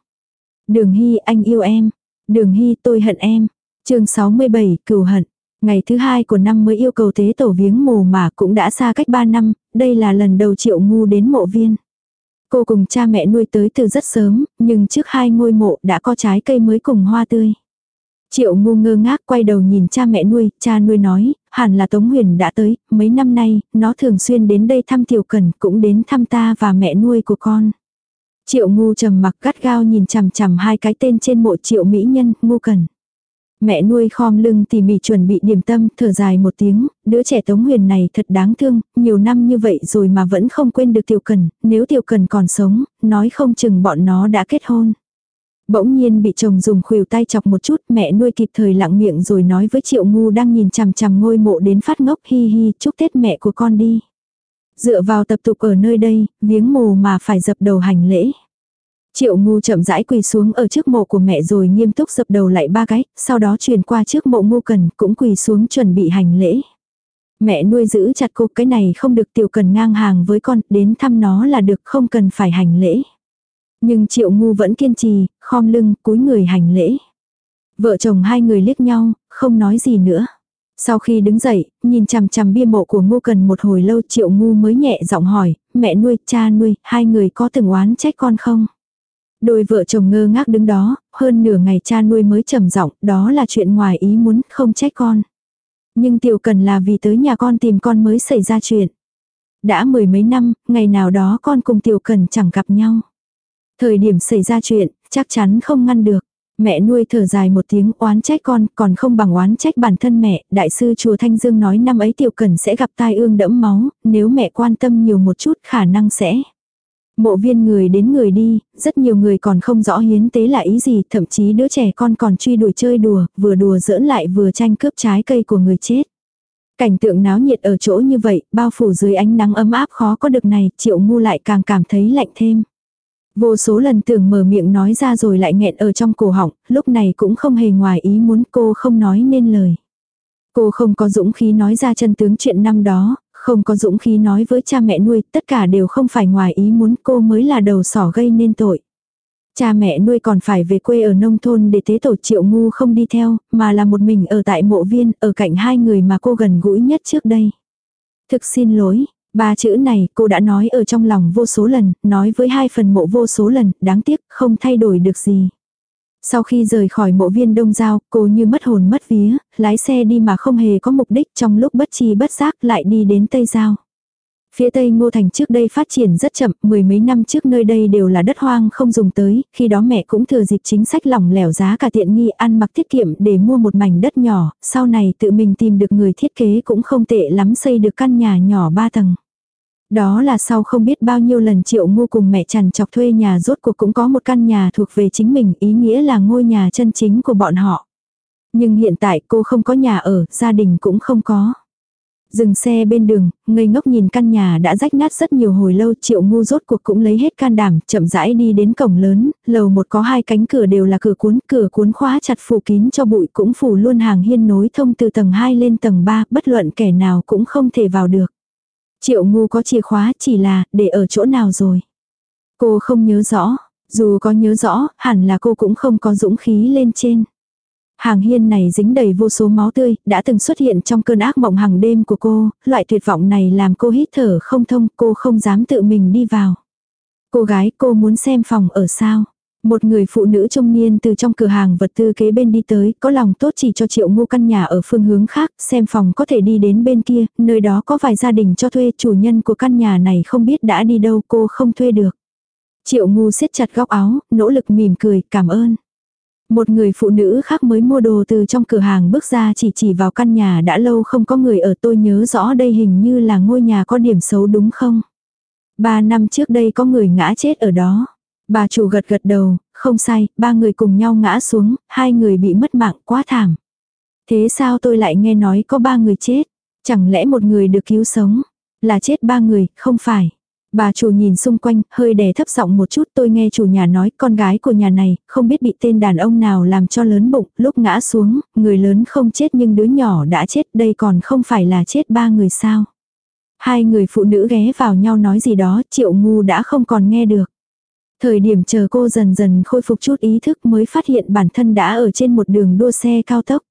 Speaker 1: Đường hi anh yêu em. Đường hy, tôi hận em. chương 67, cừu hận. Ngày thứ hai của năm mới yêu cầu tế tổ viếng mồ mà cũng đã xa cách 3 năm, đây là lần đầu triệu ngu đến mộ viên. Cô cùng cha mẹ nuôi tới từ rất sớm, nhưng trước hai ngôi mộ đã có trái cây mới cùng hoa tươi. Triệu ngu ngơ ngác quay đầu nhìn cha mẹ nuôi, cha nuôi nói, hẳn là Tống Huyền đã tới, mấy năm nay, nó thường xuyên đến đây thăm Tiểu Cần, cũng đến thăm ta và mẹ nuôi của con. Triệu ngu trầm mặc gắt gao nhìn chằm chằm hai cái tên trên mộ triệu mỹ nhân, ngu cần. Mẹ nuôi khom lưng tỉ mỉ chuẩn bị điểm tâm, thở dài một tiếng, đứa trẻ Tống Huyền này thật đáng thương, nhiều năm như vậy rồi mà vẫn không quên được Tiểu Cần, nếu Tiểu Cần còn sống, nói không chừng bọn nó đã kết hôn. Bỗng nhiên bị chồng dùng khuỷu tay chọc một chút, mẹ nuôi kịp thời lặng miệng rồi nói với Triệu Ngu đang nhìn chằm chằm ngôi mộ đến phát ngốc hi hi, chúc Tết mẹ của con đi. Dựa vào tập tục ở nơi đây, viếng mồ mà phải dập đầu hành lễ. Triệu ngu chậm rãi quỳ xuống ở trước mộ của mẹ rồi nghiêm túc dập đầu lại ba cái, sau đó truyền qua trước mộ ngu cần cũng quỳ xuống chuẩn bị hành lễ. Mẹ nuôi giữ chặt cô cái này không được tiểu cần ngang hàng với con, đến thăm nó là được không cần phải hành lễ. Nhưng triệu ngu vẫn kiên trì, khom lưng, cúi người hành lễ. Vợ chồng hai người liếc nhau, không nói gì nữa. Sau khi đứng dậy, nhìn chằm chằm bia mộ của ngu cần một hồi lâu triệu ngu mới nhẹ giọng hỏi, mẹ nuôi, cha nuôi, hai người có từng oán trách con không? Đôi vợ chồng ngơ ngác đứng đó, hơn nửa ngày cha nuôi mới trầm giọng, đó là chuyện ngoài ý muốn, không trách con. Nhưng tiểu cần là vì tới nhà con tìm con mới xảy ra chuyện. Đã mười mấy năm, ngày nào đó con cùng tiểu cần chẳng gặp nhau. Thời điểm xảy ra chuyện, chắc chắn không ngăn được. Mẹ nuôi thở dài một tiếng oán trách con, còn không bằng oán trách bản thân mẹ, đại sư chùa Thanh Dương nói năm ấy tiểu cần sẽ gặp tai ương đẫm máu, nếu mẹ quan tâm nhiều một chút khả năng sẽ. Mộ viên người đến người đi, rất nhiều người còn không rõ hiến tế là ý gì, thậm chí đứa trẻ con còn truy đuổi chơi đùa, vừa đùa giỡn lại vừa tranh cướp trái cây của người chết. Cảnh tượng náo nhiệt ở chỗ như vậy, bao phủ dưới ánh nắng ấm áp khó có được này, triệu ngu lại càng cảm thấy lạnh thêm. Vô số lần tưởng mở miệng nói ra rồi lại nghẹn ở trong cổ họng, lúc này cũng không hề ngoài ý muốn cô không nói nên lời. Cô không có dũng khí nói ra chân tướng chuyện năm đó, không có dũng khí nói với cha mẹ nuôi, tất cả đều không phải ngoài ý muốn cô mới là đầu sỏ gây nên tội. Cha mẹ nuôi còn phải về quê ở nông thôn để tế tổ triệu ngu không đi theo, mà là một mình ở tại mộ viên, ở cạnh hai người mà cô gần gũi nhất trước đây. Thực xin lỗi, ba chữ này cô đã nói ở trong lòng vô số lần, nói với hai phần mộ vô số lần, đáng tiếc không thay đổi được gì. Sau khi rời khỏi mộ viên đông giao, cô như mất hồn mất vía, lái xe đi mà không hề có mục đích trong lúc bất chi bất giác lại đi đến Tây Giao. Phía Tây Ngô Thành trước đây phát triển rất chậm, mười mấy năm trước nơi đây đều là đất hoang không dùng tới, khi đó mẹ cũng thừa dịp chính sách lỏng lẻo giá cả tiện nghi ăn mặc tiết kiệm để mua một mảnh đất nhỏ, sau này tự mình tìm được người thiết kế cũng không tệ lắm xây được căn nhà nhỏ ba tầng. Đó là sau không biết bao nhiêu lần triệu ngô cùng mẹ chằn chọc thuê nhà rốt cuộc cũng có một căn nhà thuộc về chính mình, ý nghĩa là ngôi nhà chân chính của bọn họ. Nhưng hiện tại cô không có nhà ở, gia đình cũng không có. Dừng xe bên đường, ngây ngốc nhìn căn nhà đã rách nát rất nhiều hồi lâu triệu ngu rốt cuộc cũng lấy hết can đảm, chậm rãi đi đến cổng lớn, lầu một có hai cánh cửa đều là cửa cuốn, cửa cuốn khóa chặt phủ kín cho bụi cũng phủ luôn hàng hiên nối thông từ tầng 2 lên tầng 3, bất luận kẻ nào cũng không thể vào được. Triệu ngu có chìa khóa chỉ là để ở chỗ nào rồi. Cô không nhớ rõ, dù có nhớ rõ, hẳn là cô cũng không có dũng khí lên trên. Hàng hiên này dính đầy vô số máu tươi, đã từng xuất hiện trong cơn ác mộng hàng đêm của cô, loại tuyệt vọng này làm cô hít thở không thông, cô không dám tự mình đi vào. Cô gái cô muốn xem phòng ở sao. Một người phụ nữ trung niên từ trong cửa hàng vật tư kế bên đi tới, có lòng tốt chỉ cho triệu ngu căn nhà ở phương hướng khác, xem phòng có thể đi đến bên kia, nơi đó có vài gia đình cho thuê, chủ nhân của căn nhà này không biết đã đi đâu, cô không thuê được. Triệu ngu siết chặt góc áo, nỗ lực mỉm cười, cảm ơn. Một người phụ nữ khác mới mua đồ từ trong cửa hàng bước ra chỉ chỉ vào căn nhà đã lâu không có người ở tôi nhớ rõ đây hình như là ngôi nhà có điểm xấu đúng không? Ba năm trước đây có người ngã chết ở đó. Bà chủ gật gật đầu, không sai, ba người cùng nhau ngã xuống, hai người bị mất mạng quá thảm. Thế sao tôi lại nghe nói có ba người chết? Chẳng lẽ một người được cứu sống? Là chết ba người, không phải. Bà chủ nhìn xung quanh, hơi đè thấp giọng một chút tôi nghe chủ nhà nói con gái của nhà này, không biết bị tên đàn ông nào làm cho lớn bụng, lúc ngã xuống, người lớn không chết nhưng đứa nhỏ đã chết, đây còn không phải là chết ba người sao. Hai người phụ nữ ghé vào nhau nói gì đó, triệu ngu đã không còn nghe được. Thời điểm chờ cô dần dần khôi phục chút ý thức mới phát hiện bản thân đã ở trên một đường đua xe cao tốc.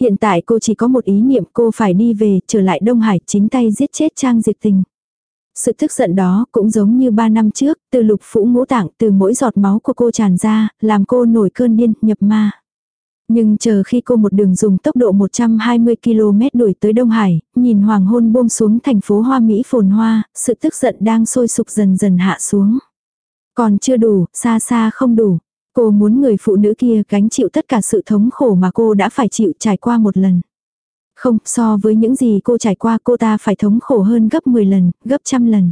Speaker 1: Hiện tại cô chỉ có một ý niệm cô phải đi về, trở lại Đông Hải, chính tay giết chết Trang Diệp Tình. Sự tức giận đó cũng giống như ba năm trước, từ lục phủ ngũ tạng, từ mỗi giọt máu của cô tràn ra, làm cô nổi cơn điên, nhập ma. Nhưng chờ khi cô một đường dùng tốc độ 120 km đuổi tới Đông Hải, nhìn hoàng hôn buông xuống thành phố Hoa Mỹ phồn hoa, sự tức giận đang sôi sục dần dần hạ xuống. Còn chưa đủ, xa xa không đủ. Cô muốn người phụ nữ kia gánh chịu tất cả sự thống khổ mà cô đã phải chịu trải qua một lần. Không, so với những gì cô trải qua cô ta phải thống khổ hơn gấp 10 lần, gấp trăm lần.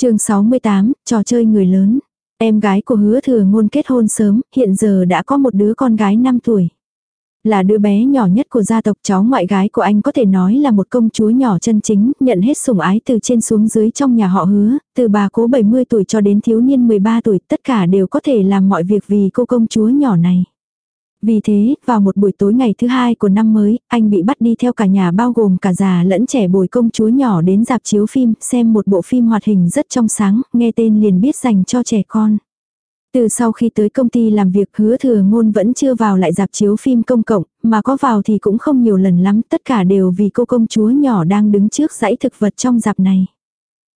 Speaker 1: chương 68, trò chơi người lớn. Em gái của hứa thừa ngôn kết hôn sớm, hiện giờ đã có một đứa con gái 5 tuổi. Là đứa bé nhỏ nhất của gia tộc cháu ngoại gái của anh có thể nói là một công chúa nhỏ chân chính, nhận hết sủng ái từ trên xuống dưới trong nhà họ hứa, từ bà cố 70 tuổi cho đến thiếu niên 13 tuổi, tất cả đều có thể làm mọi việc vì cô công chúa nhỏ này. Vì thế, vào một buổi tối ngày thứ hai của năm mới, anh bị bắt đi theo cả nhà bao gồm cả già lẫn trẻ bồi công chúa nhỏ đến dạp chiếu phim, xem một bộ phim hoạt hình rất trong sáng, nghe tên liền biết dành cho trẻ con. Từ sau khi tới công ty làm việc hứa thừa ngôn vẫn chưa vào lại dạp chiếu phim công cộng, mà có vào thì cũng không nhiều lần lắm, tất cả đều vì cô công chúa nhỏ đang đứng trước dãy thực vật trong dạp này.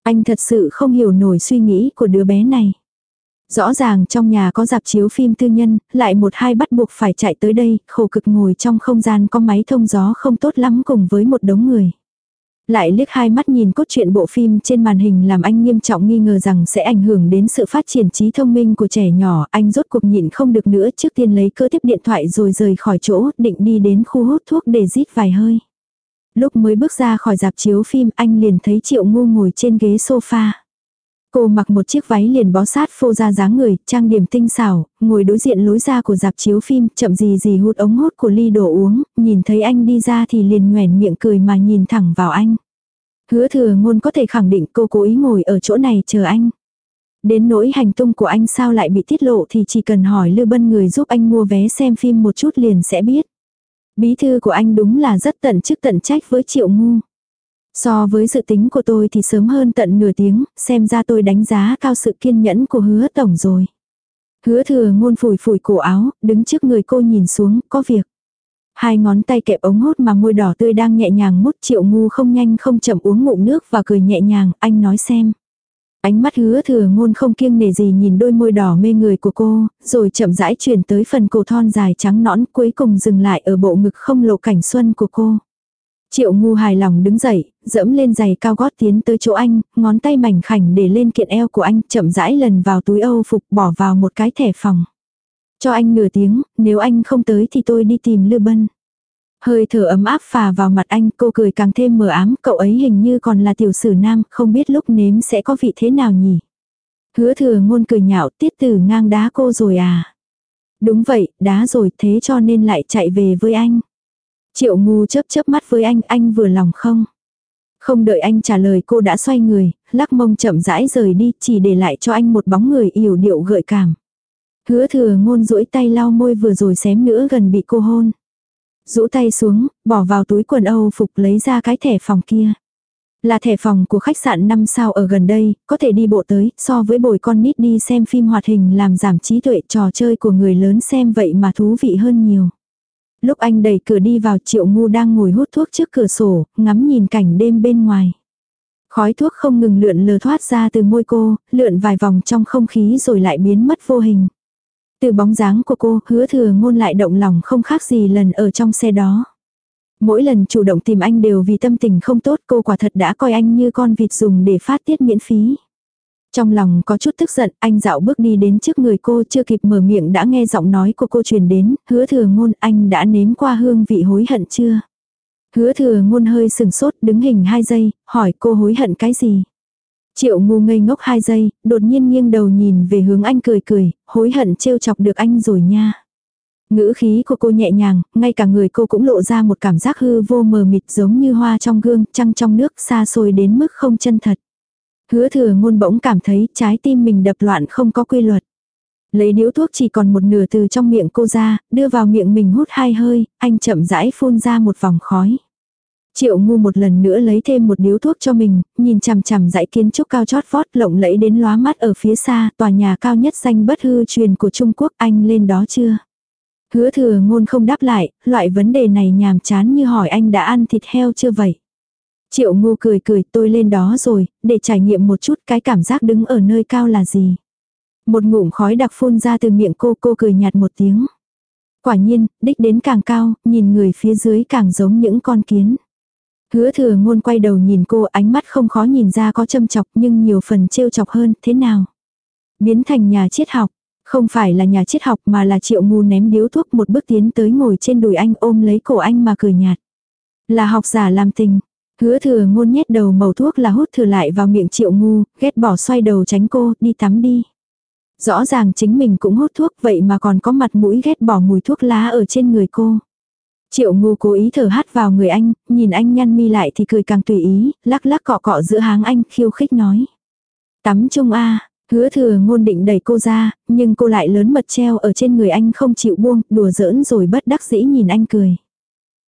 Speaker 1: Anh thật sự không hiểu nổi suy nghĩ của đứa bé này. Rõ ràng trong nhà có dạp chiếu phim tư nhân, lại một hai bắt buộc phải chạy tới đây, khổ cực ngồi trong không gian có máy thông gió không tốt lắm cùng với một đống người. Lại liếc hai mắt nhìn cốt truyện bộ phim trên màn hình làm anh nghiêm trọng nghi ngờ rằng sẽ ảnh hưởng đến sự phát triển trí thông minh của trẻ nhỏ, anh rốt cuộc nhịn không được nữa trước tiên lấy cơ tiếp điện thoại rồi rời khỏi chỗ, định đi đến khu hút thuốc để rít vài hơi. Lúc mới bước ra khỏi dạp chiếu phim anh liền thấy triệu ngu ngồi trên ghế sofa. Cô mặc một chiếc váy liền bó sát phô ra dáng người, trang điểm tinh xảo, ngồi đối diện lối ra của dạp chiếu phim, chậm gì gì hút ống hút của ly đồ uống, nhìn thấy anh đi ra thì liền nhoẻn miệng cười mà nhìn thẳng vào anh. Hứa thừa ngôn có thể khẳng định cô cố ý ngồi ở chỗ này chờ anh. Đến nỗi hành tung của anh sao lại bị tiết lộ thì chỉ cần hỏi Lư Bân người giúp anh mua vé xem phim một chút liền sẽ biết. Bí thư của anh đúng là rất tận chức tận trách với triệu ngu. So với dự tính của tôi thì sớm hơn tận nửa tiếng, xem ra tôi đánh giá cao sự kiên nhẫn của hứa tổng rồi. Hứa thừa ngôn phủi phủi cổ áo, đứng trước người cô nhìn xuống, có việc. Hai ngón tay kẹp ống hút mà môi đỏ tươi đang nhẹ nhàng mút triệu ngu không nhanh không chậm uống ngụm nước và cười nhẹ nhàng, anh nói xem. Ánh mắt hứa thừa ngôn không kiêng nể gì nhìn đôi môi đỏ mê người của cô, rồi chậm rãi chuyển tới phần cổ thon dài trắng nõn cuối cùng dừng lại ở bộ ngực không lộ cảnh xuân của cô. Triệu ngu hài lòng đứng dậy, dẫm lên giày cao gót tiến tới chỗ anh, ngón tay mảnh khảnh để lên kiện eo của anh, chậm rãi lần vào túi âu phục bỏ vào một cái thẻ phòng. Cho anh nửa tiếng, nếu anh không tới thì tôi đi tìm Lư Bân. Hơi thở ấm áp phà vào mặt anh, cô cười càng thêm mờ ám, cậu ấy hình như còn là tiểu sử nam, không biết lúc nếm sẽ có vị thế nào nhỉ. Hứa thừa ngôn cười nhạo, tiết tử ngang đá cô rồi à. Đúng vậy, đá rồi, thế cho nên lại chạy về với anh. Triệu ngu chớp chớp mắt với anh, anh vừa lòng không? Không đợi anh trả lời cô đã xoay người, lắc mông chậm rãi rời đi, chỉ để lại cho anh một bóng người yểu điệu gợi cảm. Hứa thừa ngôn duỗi tay lau môi vừa rồi xém nữa gần bị cô hôn. Rũ tay xuống, bỏ vào túi quần Âu phục lấy ra cái thẻ phòng kia. Là thẻ phòng của khách sạn 5 sao ở gần đây, có thể đi bộ tới, so với bồi con nít đi xem phim hoạt hình làm giảm trí tuệ trò chơi của người lớn xem vậy mà thú vị hơn nhiều. Lúc anh đẩy cửa đi vào triệu ngu đang ngồi hút thuốc trước cửa sổ, ngắm nhìn cảnh đêm bên ngoài. Khói thuốc không ngừng lượn lờ thoát ra từ môi cô, lượn vài vòng trong không khí rồi lại biến mất vô hình. Từ bóng dáng của cô, hứa thừa ngôn lại động lòng không khác gì lần ở trong xe đó. Mỗi lần chủ động tìm anh đều vì tâm tình không tốt cô quả thật đã coi anh như con vịt dùng để phát tiết miễn phí. Trong lòng có chút tức giận, anh dạo bước đi đến trước người cô chưa kịp mở miệng đã nghe giọng nói của cô truyền đến, hứa thừa ngôn anh đã nếm qua hương vị hối hận chưa? Hứa thừa ngôn hơi sừng sốt đứng hình hai giây, hỏi cô hối hận cái gì? Triệu ngu ngây ngốc hai giây, đột nhiên nghiêng đầu nhìn về hướng anh cười cười, hối hận trêu chọc được anh rồi nha. Ngữ khí của cô nhẹ nhàng, ngay cả người cô cũng lộ ra một cảm giác hư vô mờ mịt giống như hoa trong gương, trăng trong nước xa xôi đến mức không chân thật. Hứa thừa ngôn bỗng cảm thấy trái tim mình đập loạn không có quy luật. Lấy điếu thuốc chỉ còn một nửa từ trong miệng cô ra, đưa vào miệng mình hút hai hơi, anh chậm rãi phun ra một vòng khói. Triệu ngu một lần nữa lấy thêm một điếu thuốc cho mình, nhìn chằm chằm dãy kiến trúc cao chót vót lộng lẫy đến lóa mắt ở phía xa, tòa nhà cao nhất danh bất hư truyền của Trung Quốc anh lên đó chưa? Hứa thừa ngôn không đáp lại, loại vấn đề này nhàm chán như hỏi anh đã ăn thịt heo chưa vậy? Triệu ngu cười cười tôi lên đó rồi, để trải nghiệm một chút cái cảm giác đứng ở nơi cao là gì. Một ngụm khói đặc phun ra từ miệng cô, cô cười nhạt một tiếng. Quả nhiên, đích đến càng cao, nhìn người phía dưới càng giống những con kiến. Hứa thừa ngôn quay đầu nhìn cô ánh mắt không khó nhìn ra có châm chọc nhưng nhiều phần trêu chọc hơn, thế nào? Biến thành nhà triết học, Không phải là nhà triết học mà là triệu ngu ném điếu thuốc một bước tiến tới ngồi trên đùi anh ôm lấy cổ anh mà cười nhạt. Là học giả làm tình. Hứa thừa ngôn nhét đầu màu thuốc là hút thừa lại vào miệng triệu ngu, ghét bỏ xoay đầu tránh cô, đi tắm đi. Rõ ràng chính mình cũng hút thuốc vậy mà còn có mặt mũi ghét bỏ mùi thuốc lá ở trên người cô. Triệu ngu cố ý thở hát vào người anh, nhìn anh nhăn mi lại thì cười càng tùy ý, lắc lắc cọ cọ giữa háng anh khiêu khích nói. Tắm chung a hứa thừa ngôn định đẩy cô ra, nhưng cô lại lớn mật treo ở trên người anh không chịu buông, đùa giỡn rồi bất đắc dĩ nhìn anh cười.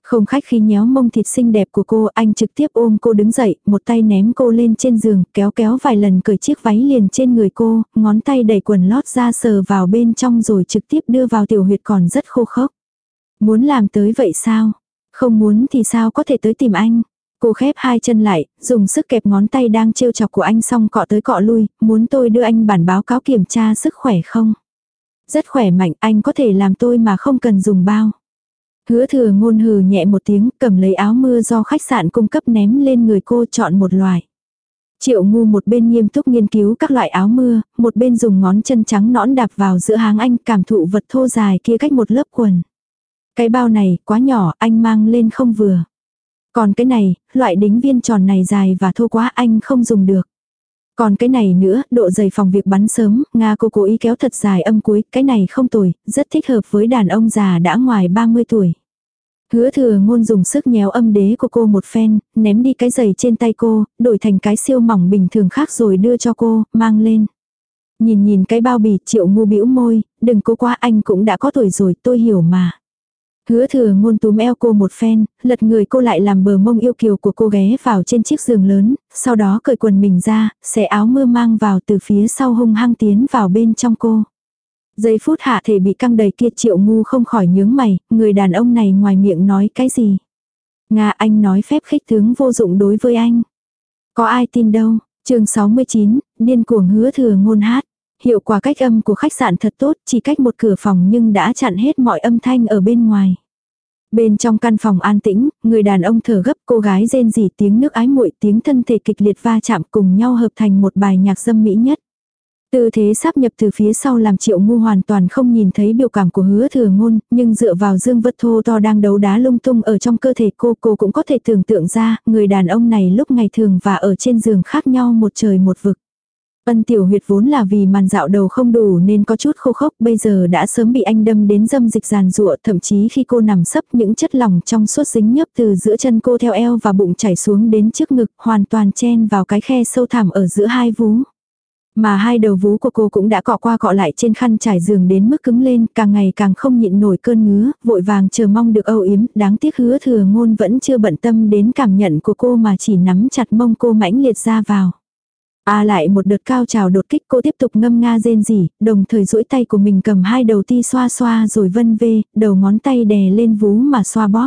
Speaker 1: Không khách khi nhéo mông thịt xinh đẹp của cô, anh trực tiếp ôm cô đứng dậy, một tay ném cô lên trên giường, kéo kéo vài lần cởi chiếc váy liền trên người cô, ngón tay đẩy quần lót ra sờ vào bên trong rồi trực tiếp đưa vào tiểu huyệt còn rất khô khốc. Muốn làm tới vậy sao? Không muốn thì sao có thể tới tìm anh? Cô khép hai chân lại, dùng sức kẹp ngón tay đang trêu chọc của anh xong cọ tới cọ lui, muốn tôi đưa anh bản báo cáo kiểm tra sức khỏe không? Rất khỏe mạnh, anh có thể làm tôi mà không cần dùng bao. Hứa thừa ngôn hừ nhẹ một tiếng, cầm lấy áo mưa do khách sạn cung cấp ném lên người cô chọn một loại. Triệu ngu một bên nghiêm túc nghiên cứu các loại áo mưa, một bên dùng ngón chân trắng nõn đạp vào giữa háng anh cảm thụ vật thô dài kia cách một lớp quần. Cái bao này, quá nhỏ, anh mang lên không vừa. Còn cái này, loại đính viên tròn này dài và thô quá anh không dùng được. Còn cái này nữa, độ dày phòng việc bắn sớm, Nga cô cố ý kéo thật dài âm cuối, cái này không tồi, rất thích hợp với đàn ông già đã ngoài 30 tuổi. Hứa thừa ngôn dùng sức nhéo âm đế của cô một phen, ném đi cái giày trên tay cô, đổi thành cái siêu mỏng bình thường khác rồi đưa cho cô, mang lên. Nhìn nhìn cái bao bì triệu ngu bĩu môi, đừng cố quá anh cũng đã có tuổi rồi tôi hiểu mà. Hứa thừa ngôn túm eo cô một phen, lật người cô lại làm bờ mông yêu kiều của cô ghé vào trên chiếc giường lớn, sau đó cởi quần mình ra, xẻ áo mưa mang vào từ phía sau hung hăng tiến vào bên trong cô. Giây phút hạ thể bị căng đầy kia triệu ngu không khỏi nhướng mày, người đàn ông này ngoài miệng nói cái gì. Nga anh nói phép khích tướng vô dụng đối với anh. Có ai tin đâu, chương 69, điên cuồng hứa thừa ngôn hát. Hiệu quả cách âm của khách sạn thật tốt, chỉ cách một cửa phòng nhưng đã chặn hết mọi âm thanh ở bên ngoài. Bên trong căn phòng an tĩnh, người đàn ông thở gấp cô gái rên rỉ tiếng nước ái muội tiếng thân thể kịch liệt va chạm cùng nhau hợp thành một bài nhạc dâm mỹ nhất. Tư thế sắp nhập từ phía sau làm triệu ngu hoàn toàn không nhìn thấy biểu cảm của hứa thừa ngôn, nhưng dựa vào dương vật thô to đang đấu đá lung tung ở trong cơ thể cô, cô cũng có thể tưởng tượng ra, người đàn ông này lúc ngày thường và ở trên giường khác nhau một trời một vực. Ân tiểu huyệt vốn là vì màn dạo đầu không đủ nên có chút khô khốc bây giờ đã sớm bị anh đâm đến dâm dịch giàn rụa thậm chí khi cô nằm sấp những chất lỏng trong suốt dính nhấp từ giữa chân cô theo eo và bụng chảy xuống đến trước ngực hoàn toàn chen vào cái khe sâu thẳm ở giữa hai vú. Mà hai đầu vú của cô cũng đã cọ qua cọ lại trên khăn trải giường đến mức cứng lên, càng ngày càng không nhịn nổi cơn ngứa, vội vàng chờ mong được âu yếm, đáng tiếc hứa thừa ngôn vẫn chưa bận tâm đến cảm nhận của cô mà chỉ nắm chặt mông cô mãnh liệt ra vào. A lại một đợt cao trào đột kích cô tiếp tục ngâm nga rên rỉ, đồng thời duỗi tay của mình cầm hai đầu ti xoa xoa rồi vân vê, đầu ngón tay đè lên vú mà xoa bóp.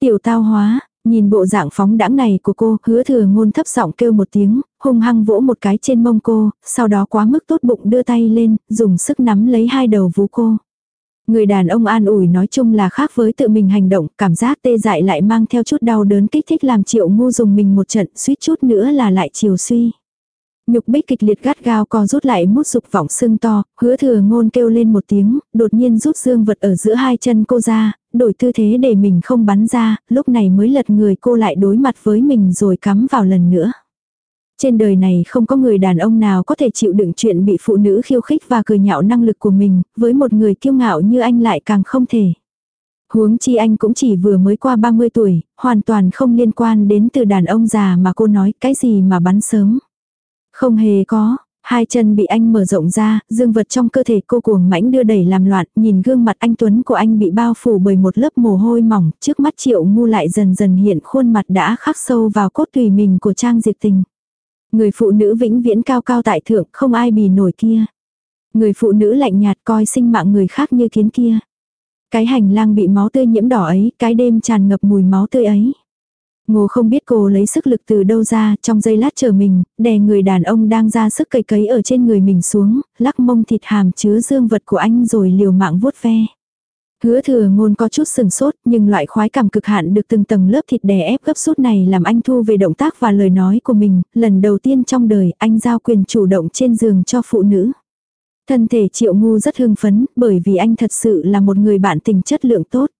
Speaker 1: Tiểu tao hóa, nhìn bộ dạng phóng đãng này của cô, hứa thừa ngôn thấp giọng kêu một tiếng, hung hăng vỗ một cái trên mông cô, sau đó quá mức tốt bụng đưa tay lên, dùng sức nắm lấy hai đầu vú cô. Người đàn ông an ủi nói chung là khác với tự mình hành động, cảm giác tê dại lại mang theo chút đau đớn kích thích làm triệu ngu dùng mình một trận, suýt chút nữa là lại chiều suy. Nhục bích kịch liệt gắt gao co rút lại mút dục vọng sưng to, hứa thừa ngôn kêu lên một tiếng, đột nhiên rút dương vật ở giữa hai chân cô ra, đổi tư thế để mình không bắn ra, lúc này mới lật người cô lại đối mặt với mình rồi cắm vào lần nữa. Trên đời này không có người đàn ông nào có thể chịu đựng chuyện bị phụ nữ khiêu khích và cười nhạo năng lực của mình, với một người kiêu ngạo như anh lại càng không thể. Huống chi anh cũng chỉ vừa mới qua 30 tuổi, hoàn toàn không liên quan đến từ đàn ông già mà cô nói cái gì mà bắn sớm. Không hề có, hai chân bị anh mở rộng ra, dương vật trong cơ thể cô cuồng mãnh đưa đẩy làm loạn, nhìn gương mặt anh Tuấn của anh bị bao phủ bởi một lớp mồ hôi mỏng, trước mắt triệu ngu lại dần dần hiện khuôn mặt đã khắc sâu vào cốt tùy mình của Trang Diệp Tình. Người phụ nữ vĩnh viễn cao cao tại thượng, không ai bì nổi kia. Người phụ nữ lạnh nhạt coi sinh mạng người khác như kiến kia. Cái hành lang bị máu tươi nhiễm đỏ ấy, cái đêm tràn ngập mùi máu tươi ấy. Ngô không biết cô lấy sức lực từ đâu ra, trong giây lát chờ mình, đè người đàn ông đang ra sức cầy cấy ở trên người mình xuống, lắc mông thịt hàm chứa dương vật của anh rồi liều mạng vuốt ve. Hứa thừa ngôn có chút sừng sốt, nhưng loại khoái cảm cực hạn được từng tầng lớp thịt đè ép gấp rút này làm anh thu về động tác và lời nói của mình, lần đầu tiên trong đời anh giao quyền chủ động trên giường cho phụ nữ. Thân thể triệu ngu rất hưng phấn, bởi vì anh thật sự là một người bạn tình chất lượng tốt.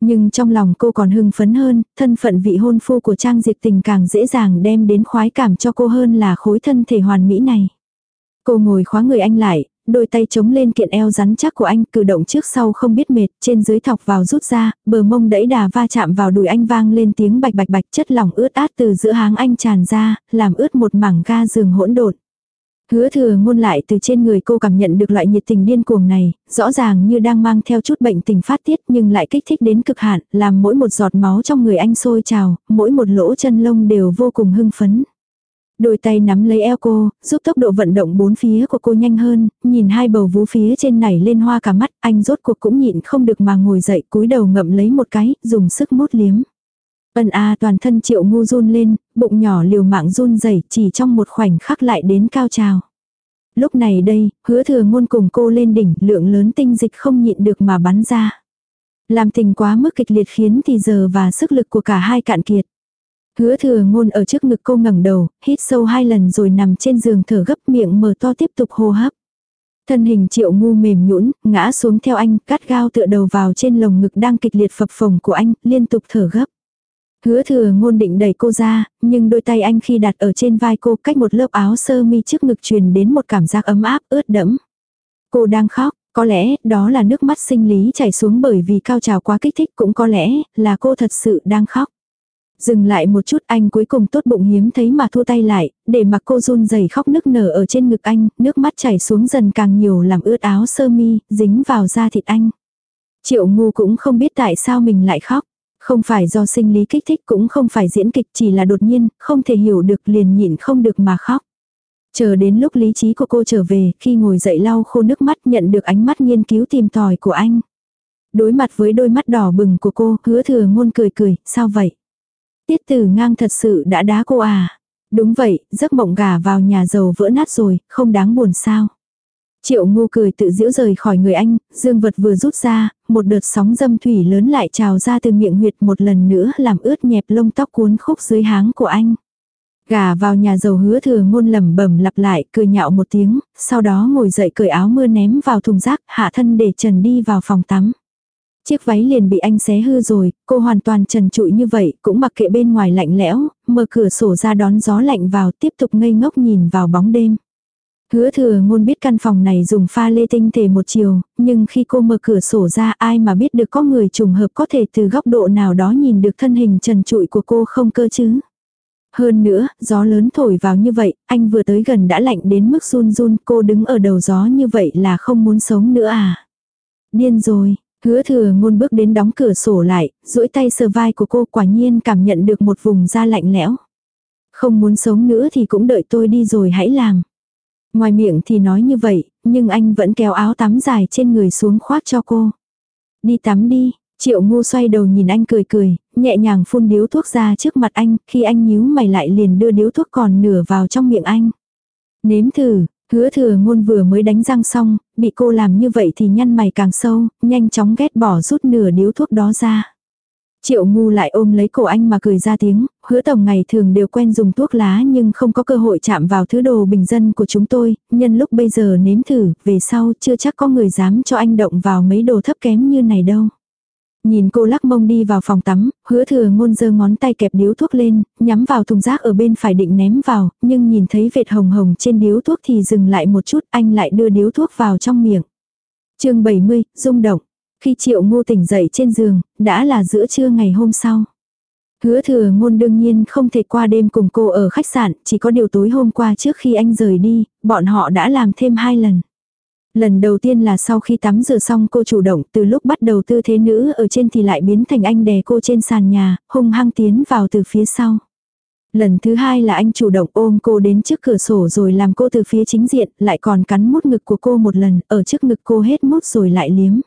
Speaker 1: Nhưng trong lòng cô còn hưng phấn hơn, thân phận vị hôn phu của Trang Diệp Tình càng dễ dàng đem đến khoái cảm cho cô hơn là khối thân thể hoàn mỹ này. Cô ngồi khóa người anh lại, đôi tay chống lên kiện eo rắn chắc của anh, cử động trước sau không biết mệt, trên dưới thọc vào rút ra, bờ mông đẫy đà va chạm vào đùi anh vang lên tiếng bạch bạch bạch chất lỏng ướt át từ giữa háng anh tràn ra, làm ướt một mảng ga giường hỗn độn. Hứa thừa ngôn lại từ trên người cô cảm nhận được loại nhiệt tình điên cuồng này, rõ ràng như đang mang theo chút bệnh tình phát tiết nhưng lại kích thích đến cực hạn, làm mỗi một giọt máu trong người anh sôi trào, mỗi một lỗ chân lông đều vô cùng hưng phấn. Đôi tay nắm lấy eo cô, giúp tốc độ vận động bốn phía của cô nhanh hơn, nhìn hai bầu vú phía trên nảy lên hoa cả mắt, anh rốt cuộc cũng nhịn không được mà ngồi dậy cúi đầu ngậm lấy một cái, dùng sức mút liếm. Ân a toàn thân triệu ngu run lên, bụng nhỏ liều mạng run rẩy chỉ trong một khoảnh khắc lại đến cao trào. Lúc này đây, hứa thừa ngôn cùng cô lên đỉnh lượng lớn tinh dịch không nhịn được mà bắn ra. Làm tình quá mức kịch liệt khiến thì giờ và sức lực của cả hai cạn kiệt. Hứa thừa ngôn ở trước ngực cô ngẩng đầu, hít sâu hai lần rồi nằm trên giường thở gấp miệng mở to tiếp tục hô hấp. Thân hình triệu ngu mềm nhũn ngã xuống theo anh, cắt gao tựa đầu vào trên lồng ngực đang kịch liệt phập phồng của anh, liên tục thở gấp. Hứa thừa ngôn định đẩy cô ra, nhưng đôi tay anh khi đặt ở trên vai cô cách một lớp áo sơ mi trước ngực truyền đến một cảm giác ấm áp ướt đẫm. Cô đang khóc, có lẽ đó là nước mắt sinh lý chảy xuống bởi vì cao trào quá kích thích cũng có lẽ là cô thật sự đang khóc. Dừng lại một chút anh cuối cùng tốt bụng hiếm thấy mà thua tay lại, để mặc cô run rẩy khóc nức nở ở trên ngực anh, nước mắt chảy xuống dần càng nhiều làm ướt áo sơ mi, dính vào da thịt anh. Triệu ngu cũng không biết tại sao mình lại khóc. Không phải do sinh lý kích thích cũng không phải diễn kịch chỉ là đột nhiên, không thể hiểu được liền nhịn không được mà khóc. Chờ đến lúc lý trí của cô trở về, khi ngồi dậy lau khô nước mắt nhận được ánh mắt nghiên cứu tìm tòi của anh. Đối mặt với đôi mắt đỏ bừng của cô, hứa thừa ngôn cười cười, sao vậy? Tiết tử ngang thật sự đã đá cô à? Đúng vậy, giấc mộng gà vào nhà giàu vỡ nát rồi, không đáng buồn sao? Triệu ngu cười tự giễu rời khỏi người anh, dương vật vừa rút ra, một đợt sóng dâm thủy lớn lại trào ra từ miệng huyệt một lần nữa làm ướt nhẹp lông tóc cuốn khúc dưới háng của anh. Gà vào nhà giàu hứa thừa ngôn lẩm bẩm lặp lại cười nhạo một tiếng, sau đó ngồi dậy cởi áo mưa ném vào thùng rác hạ thân để trần đi vào phòng tắm. Chiếc váy liền bị anh xé hư rồi, cô hoàn toàn trần trụi như vậy, cũng mặc kệ bên ngoài lạnh lẽo, mở cửa sổ ra đón gió lạnh vào tiếp tục ngây ngốc nhìn vào bóng đêm. Hứa thừa ngôn biết căn phòng này dùng pha lê tinh thể một chiều, nhưng khi cô mở cửa sổ ra ai mà biết được có người trùng hợp có thể từ góc độ nào đó nhìn được thân hình trần trụi của cô không cơ chứ. Hơn nữa, gió lớn thổi vào như vậy, anh vừa tới gần đã lạnh đến mức run run, cô đứng ở đầu gió như vậy là không muốn sống nữa à. Điên rồi, hứa thừa ngôn bước đến đóng cửa sổ lại, duỗi tay sờ vai của cô quả nhiên cảm nhận được một vùng da lạnh lẽo. Không muốn sống nữa thì cũng đợi tôi đi rồi hãy làm. Ngoài miệng thì nói như vậy, nhưng anh vẫn kéo áo tắm dài trên người xuống khoác cho cô. Đi tắm đi, triệu ngu xoay đầu nhìn anh cười cười, nhẹ nhàng phun điếu thuốc ra trước mặt anh, khi anh nhíu mày lại liền đưa điếu thuốc còn nửa vào trong miệng anh. Nếm thử, hứa thừa ngôn vừa mới đánh răng xong, bị cô làm như vậy thì nhăn mày càng sâu, nhanh chóng ghét bỏ rút nửa điếu thuốc đó ra. Triệu ngu lại ôm lấy cổ anh mà cười ra tiếng, hứa tổng ngày thường đều quen dùng thuốc lá nhưng không có cơ hội chạm vào thứ đồ bình dân của chúng tôi, nhân lúc bây giờ nếm thử, về sau chưa chắc có người dám cho anh động vào mấy đồ thấp kém như này đâu. Nhìn cô lắc mông đi vào phòng tắm, hứa thừa ngôn giơ ngón tay kẹp điếu thuốc lên, nhắm vào thùng rác ở bên phải định ném vào, nhưng nhìn thấy vệt hồng hồng trên điếu thuốc thì dừng lại một chút, anh lại đưa điếu thuốc vào trong miệng. chương 70, rung động. Khi triệu ngô tỉnh dậy trên giường, đã là giữa trưa ngày hôm sau. Hứa thừa ngôn đương nhiên không thể qua đêm cùng cô ở khách sạn, chỉ có điều tối hôm qua trước khi anh rời đi, bọn họ đã làm thêm hai lần. Lần đầu tiên là sau khi tắm rửa xong cô chủ động từ lúc bắt đầu tư thế nữ ở trên thì lại biến thành anh đè cô trên sàn nhà, hung hăng tiến vào từ phía sau. Lần thứ hai là anh chủ động ôm cô đến trước cửa sổ rồi làm cô từ phía chính diện, lại còn cắn mút ngực của cô một lần, ở trước ngực cô hết mút rồi lại liếm.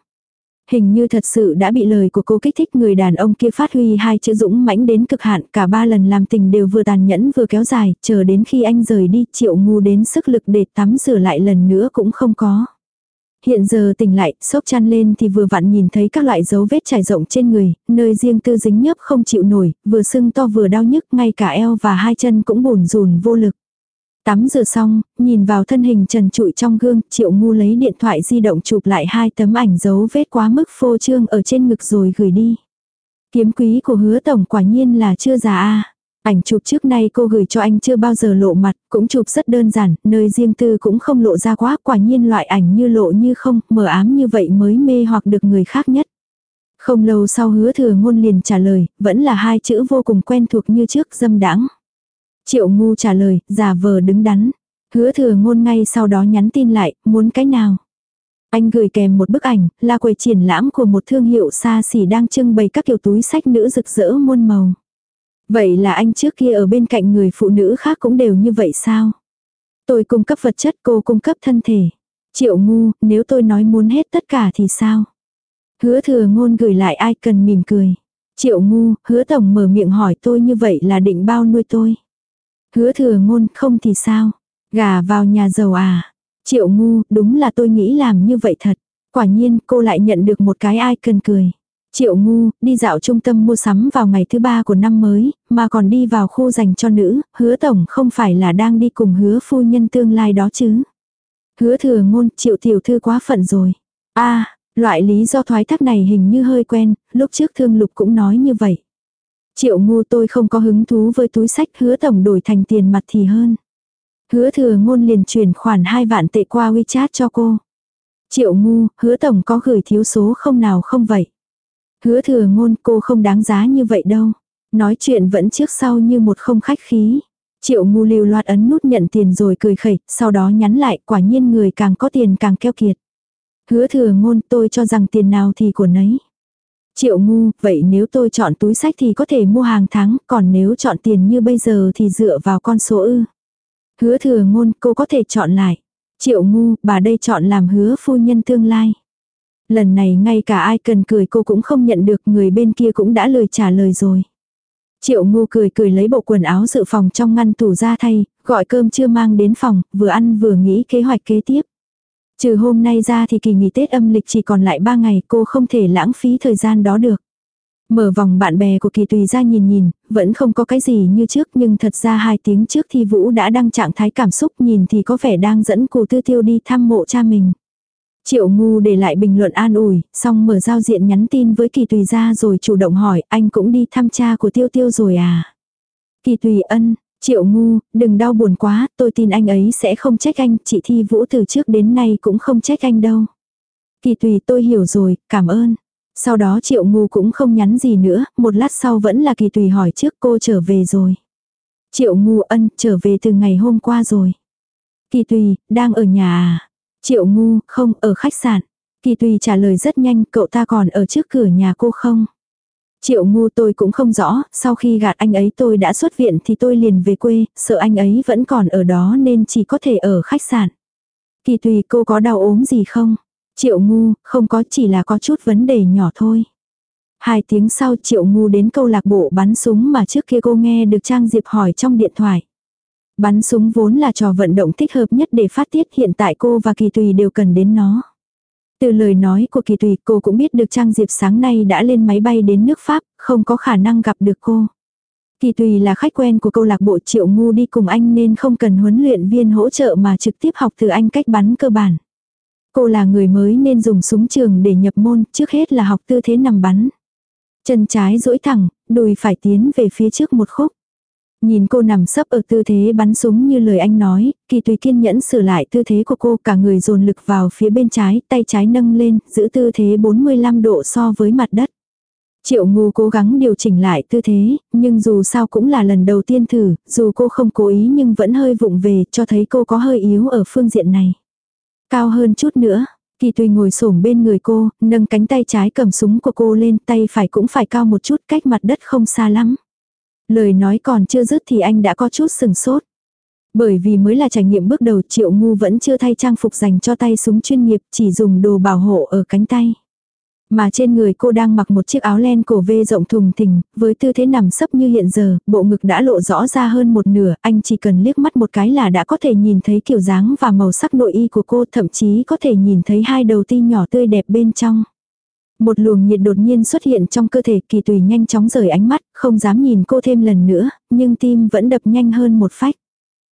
Speaker 1: Hình như thật sự đã bị lời của cô kích thích người đàn ông kia phát huy hai chữ dũng mãnh đến cực hạn, cả ba lần làm tình đều vừa tàn nhẫn vừa kéo dài, chờ đến khi anh rời đi, triệu ngu đến sức lực để tắm rửa lại lần nữa cũng không có. Hiện giờ tỉnh lại, sốc chăn lên thì vừa vặn nhìn thấy các loại dấu vết trải rộng trên người, nơi riêng tư dính nhấp không chịu nổi, vừa sưng to vừa đau nhức, ngay cả eo và hai chân cũng bùn rùn vô lực. Tắm rửa xong, nhìn vào thân hình trần trụi trong gương, triệu ngu lấy điện thoại di động chụp lại hai tấm ảnh dấu vết quá mức phô trương ở trên ngực rồi gửi đi. Kiếm quý của hứa tổng quả nhiên là chưa già a Ảnh chụp trước nay cô gửi cho anh chưa bao giờ lộ mặt, cũng chụp rất đơn giản, nơi riêng tư cũng không lộ ra quá, quả nhiên loại ảnh như lộ như không, mờ ám như vậy mới mê hoặc được người khác nhất. Không lâu sau hứa thừa ngôn liền trả lời, vẫn là hai chữ vô cùng quen thuộc như trước dâm đãng. Triệu ngu trả lời, giả vờ đứng đắn. Hứa thừa ngôn ngay sau đó nhắn tin lại, muốn cái nào. Anh gửi kèm một bức ảnh, là quầy triển lãm của một thương hiệu xa xỉ đang trưng bày các kiểu túi sách nữ rực rỡ muôn màu. Vậy là anh trước kia ở bên cạnh người phụ nữ khác cũng đều như vậy sao? Tôi cung cấp vật chất cô cung cấp thân thể. Triệu ngu, nếu tôi nói muốn hết tất cả thì sao? Hứa thừa ngôn gửi lại ai cần mỉm cười. Triệu ngu, hứa tổng mở miệng hỏi tôi như vậy là định bao nuôi tôi. Hứa thừa ngôn, không thì sao? Gà vào nhà giàu à? Triệu ngu, đúng là tôi nghĩ làm như vậy thật. Quả nhiên, cô lại nhận được một cái ai cần cười. Triệu ngu, đi dạo trung tâm mua sắm vào ngày thứ ba của năm mới, mà còn đi vào khu dành cho nữ, hứa tổng không phải là đang đi cùng hứa phu nhân tương lai đó chứ. Hứa thừa ngôn, triệu tiểu thư quá phận rồi. a loại lý do thoái thác này hình như hơi quen, lúc trước thương lục cũng nói như vậy. Triệu ngu tôi không có hứng thú với túi sách hứa tổng đổi thành tiền mặt thì hơn. Hứa thừa ngôn liền chuyển khoản hai vạn tệ qua WeChat cho cô. Triệu ngu, hứa tổng có gửi thiếu số không nào không vậy. Hứa thừa ngôn cô không đáng giá như vậy đâu. Nói chuyện vẫn trước sau như một không khách khí. Triệu ngu lưu loạt ấn nút nhận tiền rồi cười khẩy, sau đó nhắn lại quả nhiên người càng có tiền càng keo kiệt. Hứa thừa ngôn tôi cho rằng tiền nào thì của nấy. Triệu ngu, vậy nếu tôi chọn túi sách thì có thể mua hàng tháng, còn nếu chọn tiền như bây giờ thì dựa vào con số ư. Hứa thừa ngôn cô có thể chọn lại. Triệu ngu, bà đây chọn làm hứa phu nhân tương lai. Lần này ngay cả ai cần cười cô cũng không nhận được người bên kia cũng đã lời trả lời rồi. Triệu ngu cười cười lấy bộ quần áo dự phòng trong ngăn tủ ra thay, gọi cơm chưa mang đến phòng, vừa ăn vừa nghĩ kế hoạch kế tiếp. Trừ hôm nay ra thì kỳ nghỉ Tết âm lịch chỉ còn lại 3 ngày cô không thể lãng phí thời gian đó được. Mở vòng bạn bè của kỳ tùy ra nhìn nhìn, vẫn không có cái gì như trước nhưng thật ra hai tiếng trước thì Vũ đã đăng trạng thái cảm xúc nhìn thì có vẻ đang dẫn cô tư tiêu đi thăm mộ cha mình. Triệu ngu để lại bình luận an ủi, xong mở giao diện nhắn tin với kỳ tùy ra rồi chủ động hỏi anh cũng đi thăm cha của tiêu tiêu rồi à. Kỳ tùy ân, triệu ngu, đừng đau buồn quá, tôi tin anh ấy sẽ không trách anh, chị Thi Vũ từ trước đến nay cũng không trách anh đâu. Kỳ tùy tôi hiểu rồi, cảm ơn. Sau đó triệu ngu cũng không nhắn gì nữa, một lát sau vẫn là kỳ tùy hỏi trước cô trở về rồi. Triệu ngu ân, trở về từ ngày hôm qua rồi. Kỳ tùy, đang ở nhà à? Triệu ngu, không, ở khách sạn. Kỳ tùy trả lời rất nhanh, cậu ta còn ở trước cửa nhà cô không? Triệu ngu tôi cũng không rõ, sau khi gạt anh ấy tôi đã xuất viện thì tôi liền về quê, sợ anh ấy vẫn còn ở đó nên chỉ có thể ở khách sạn. Kỳ tùy cô có đau ốm gì không? Triệu ngu, không có chỉ là có chút vấn đề nhỏ thôi. Hai tiếng sau triệu ngu đến câu lạc bộ bắn súng mà trước kia cô nghe được Trang Diệp hỏi trong điện thoại. Bắn súng vốn là trò vận động thích hợp nhất để phát tiết hiện tại cô và Kỳ Tùy đều cần đến nó. Từ lời nói của Kỳ Tùy cô cũng biết được Trang Diệp sáng nay đã lên máy bay đến nước Pháp, không có khả năng gặp được cô. Kỳ Tùy là khách quen của câu lạc bộ Triệu Ngu đi cùng anh nên không cần huấn luyện viên hỗ trợ mà trực tiếp học từ anh cách bắn cơ bản. Cô là người mới nên dùng súng trường để nhập môn, trước hết là học tư thế nằm bắn. Chân trái duỗi thẳng, đùi phải tiến về phía trước một khúc. Nhìn cô nằm sấp ở tư thế bắn súng như lời anh nói, kỳ tùy kiên nhẫn sửa lại tư thế của cô cả người dồn lực vào phía bên trái, tay trái nâng lên, giữ tư thế 45 độ so với mặt đất. Triệu ngu cố gắng điều chỉnh lại tư thế, nhưng dù sao cũng là lần đầu tiên thử, dù cô không cố ý nhưng vẫn hơi vụng về, cho thấy cô có hơi yếu ở phương diện này. Cao hơn chút nữa, kỳ tùy ngồi xổm bên người cô, nâng cánh tay trái cầm súng của cô lên, tay phải cũng phải cao một chút cách mặt đất không xa lắm. Lời nói còn chưa dứt thì anh đã có chút sừng sốt. Bởi vì mới là trải nghiệm bước đầu triệu ngu vẫn chưa thay trang phục dành cho tay súng chuyên nghiệp chỉ dùng đồ bảo hộ ở cánh tay. Mà trên người cô đang mặc một chiếc áo len cổ vê rộng thùng thình, với tư thế nằm sấp như hiện giờ, bộ ngực đã lộ rõ ra hơn một nửa, anh chỉ cần liếc mắt một cái là đã có thể nhìn thấy kiểu dáng và màu sắc nội y của cô, thậm chí có thể nhìn thấy hai đầu ti nhỏ tươi đẹp bên trong. Một luồng nhiệt đột nhiên xuất hiện trong cơ thể kỳ tùy nhanh chóng rời ánh mắt, không dám nhìn cô thêm lần nữa, nhưng tim vẫn đập nhanh hơn một phách.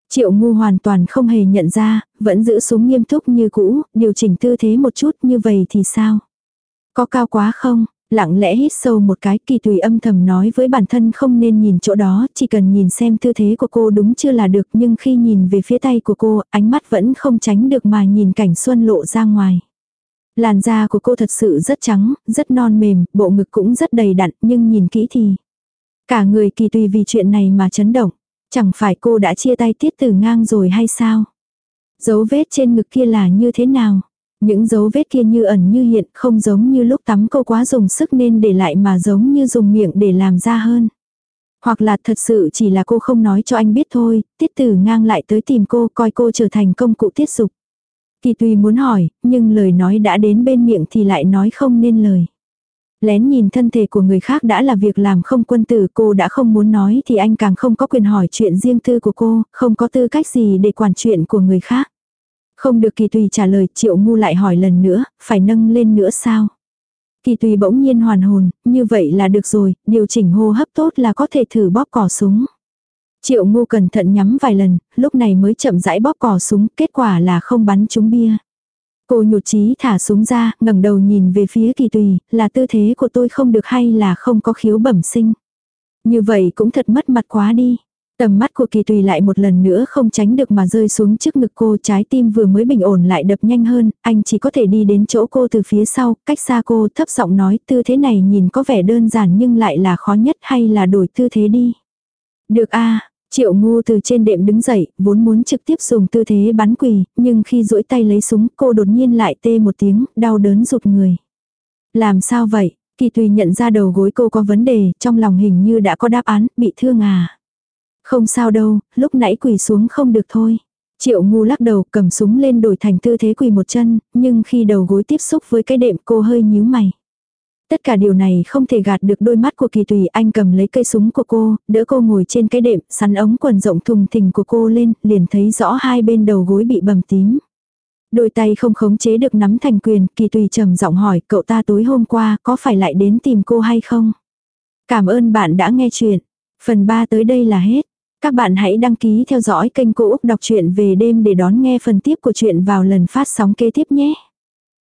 Speaker 1: Triệu ngu hoàn toàn không hề nhận ra, vẫn giữ súng nghiêm túc như cũ, điều chỉnh tư thế một chút như vậy thì sao? Có cao quá không? Lặng lẽ hít sâu một cái kỳ tùy âm thầm nói với bản thân không nên nhìn chỗ đó, chỉ cần nhìn xem tư thế của cô đúng chưa là được nhưng khi nhìn về phía tay của cô, ánh mắt vẫn không tránh được mà nhìn cảnh xuân lộ ra ngoài. Làn da của cô thật sự rất trắng, rất non mềm, bộ ngực cũng rất đầy đặn nhưng nhìn kỹ thì cả người kỳ tùy vì chuyện này mà chấn động. Chẳng phải cô đã chia tay tiết tử ngang rồi hay sao? Dấu vết trên ngực kia là như thế nào? Những dấu vết kia như ẩn như hiện không giống như lúc tắm cô quá dùng sức nên để lại mà giống như dùng miệng để làm ra hơn. Hoặc là thật sự chỉ là cô không nói cho anh biết thôi, tiết tử ngang lại tới tìm cô coi cô trở thành công cụ tiết dục. Kỳ Tuy muốn hỏi, nhưng lời nói đã đến bên miệng thì lại nói không nên lời. Lén nhìn thân thể của người khác đã là việc làm không quân tử cô đã không muốn nói thì anh càng không có quyền hỏi chuyện riêng tư của cô, không có tư cách gì để quản chuyện của người khác. Không được kỳ tùy trả lời, triệu ngu lại hỏi lần nữa, phải nâng lên nữa sao? Kỳ tùy bỗng nhiên hoàn hồn, như vậy là được rồi, điều chỉnh hô hấp tốt là có thể thử bóp cỏ súng. Triệu ngu cẩn thận nhắm vài lần, lúc này mới chậm rãi bóp cò súng, kết quả là không bắn trúng bia. Cô nhụt chí thả súng ra, ngẩng đầu nhìn về phía kỳ tùy, là tư thế của tôi không được hay là không có khiếu bẩm sinh. Như vậy cũng thật mất mặt quá đi. Tầm mắt của kỳ tùy lại một lần nữa không tránh được mà rơi xuống trước ngực cô trái tim vừa mới bình ổn lại đập nhanh hơn, anh chỉ có thể đi đến chỗ cô từ phía sau, cách xa cô thấp giọng nói tư thế này nhìn có vẻ đơn giản nhưng lại là khó nhất hay là đổi tư thế đi. Được a Triệu ngu từ trên đệm đứng dậy, vốn muốn trực tiếp dùng tư thế bắn quỳ, nhưng khi duỗi tay lấy súng cô đột nhiên lại tê một tiếng, đau đớn rụt người. Làm sao vậy? Kỳ tùy nhận ra đầu gối cô có vấn đề, trong lòng hình như đã có đáp án, bị thương à. Không sao đâu, lúc nãy quỳ xuống không được thôi. Triệu ngu lắc đầu cầm súng lên đổi thành tư thế quỳ một chân, nhưng khi đầu gối tiếp xúc với cái đệm cô hơi nhíu mày. Tất cả điều này không thể gạt được đôi mắt của kỳ tùy anh cầm lấy cây súng của cô, đỡ cô ngồi trên cái đệm, sắn ống quần rộng thùng thình của cô lên, liền thấy rõ hai bên đầu gối bị bầm tím. Đôi tay không khống chế được nắm thành quyền, kỳ tùy trầm giọng hỏi cậu ta tối hôm qua có phải lại đến tìm cô hay không? Cảm ơn bạn đã nghe chuyện. Phần 3 tới đây là hết. Các bạn hãy đăng ký theo dõi kênh Cô Úc Đọc truyện về đêm để đón nghe phần tiếp của chuyện vào lần phát sóng kế tiếp nhé.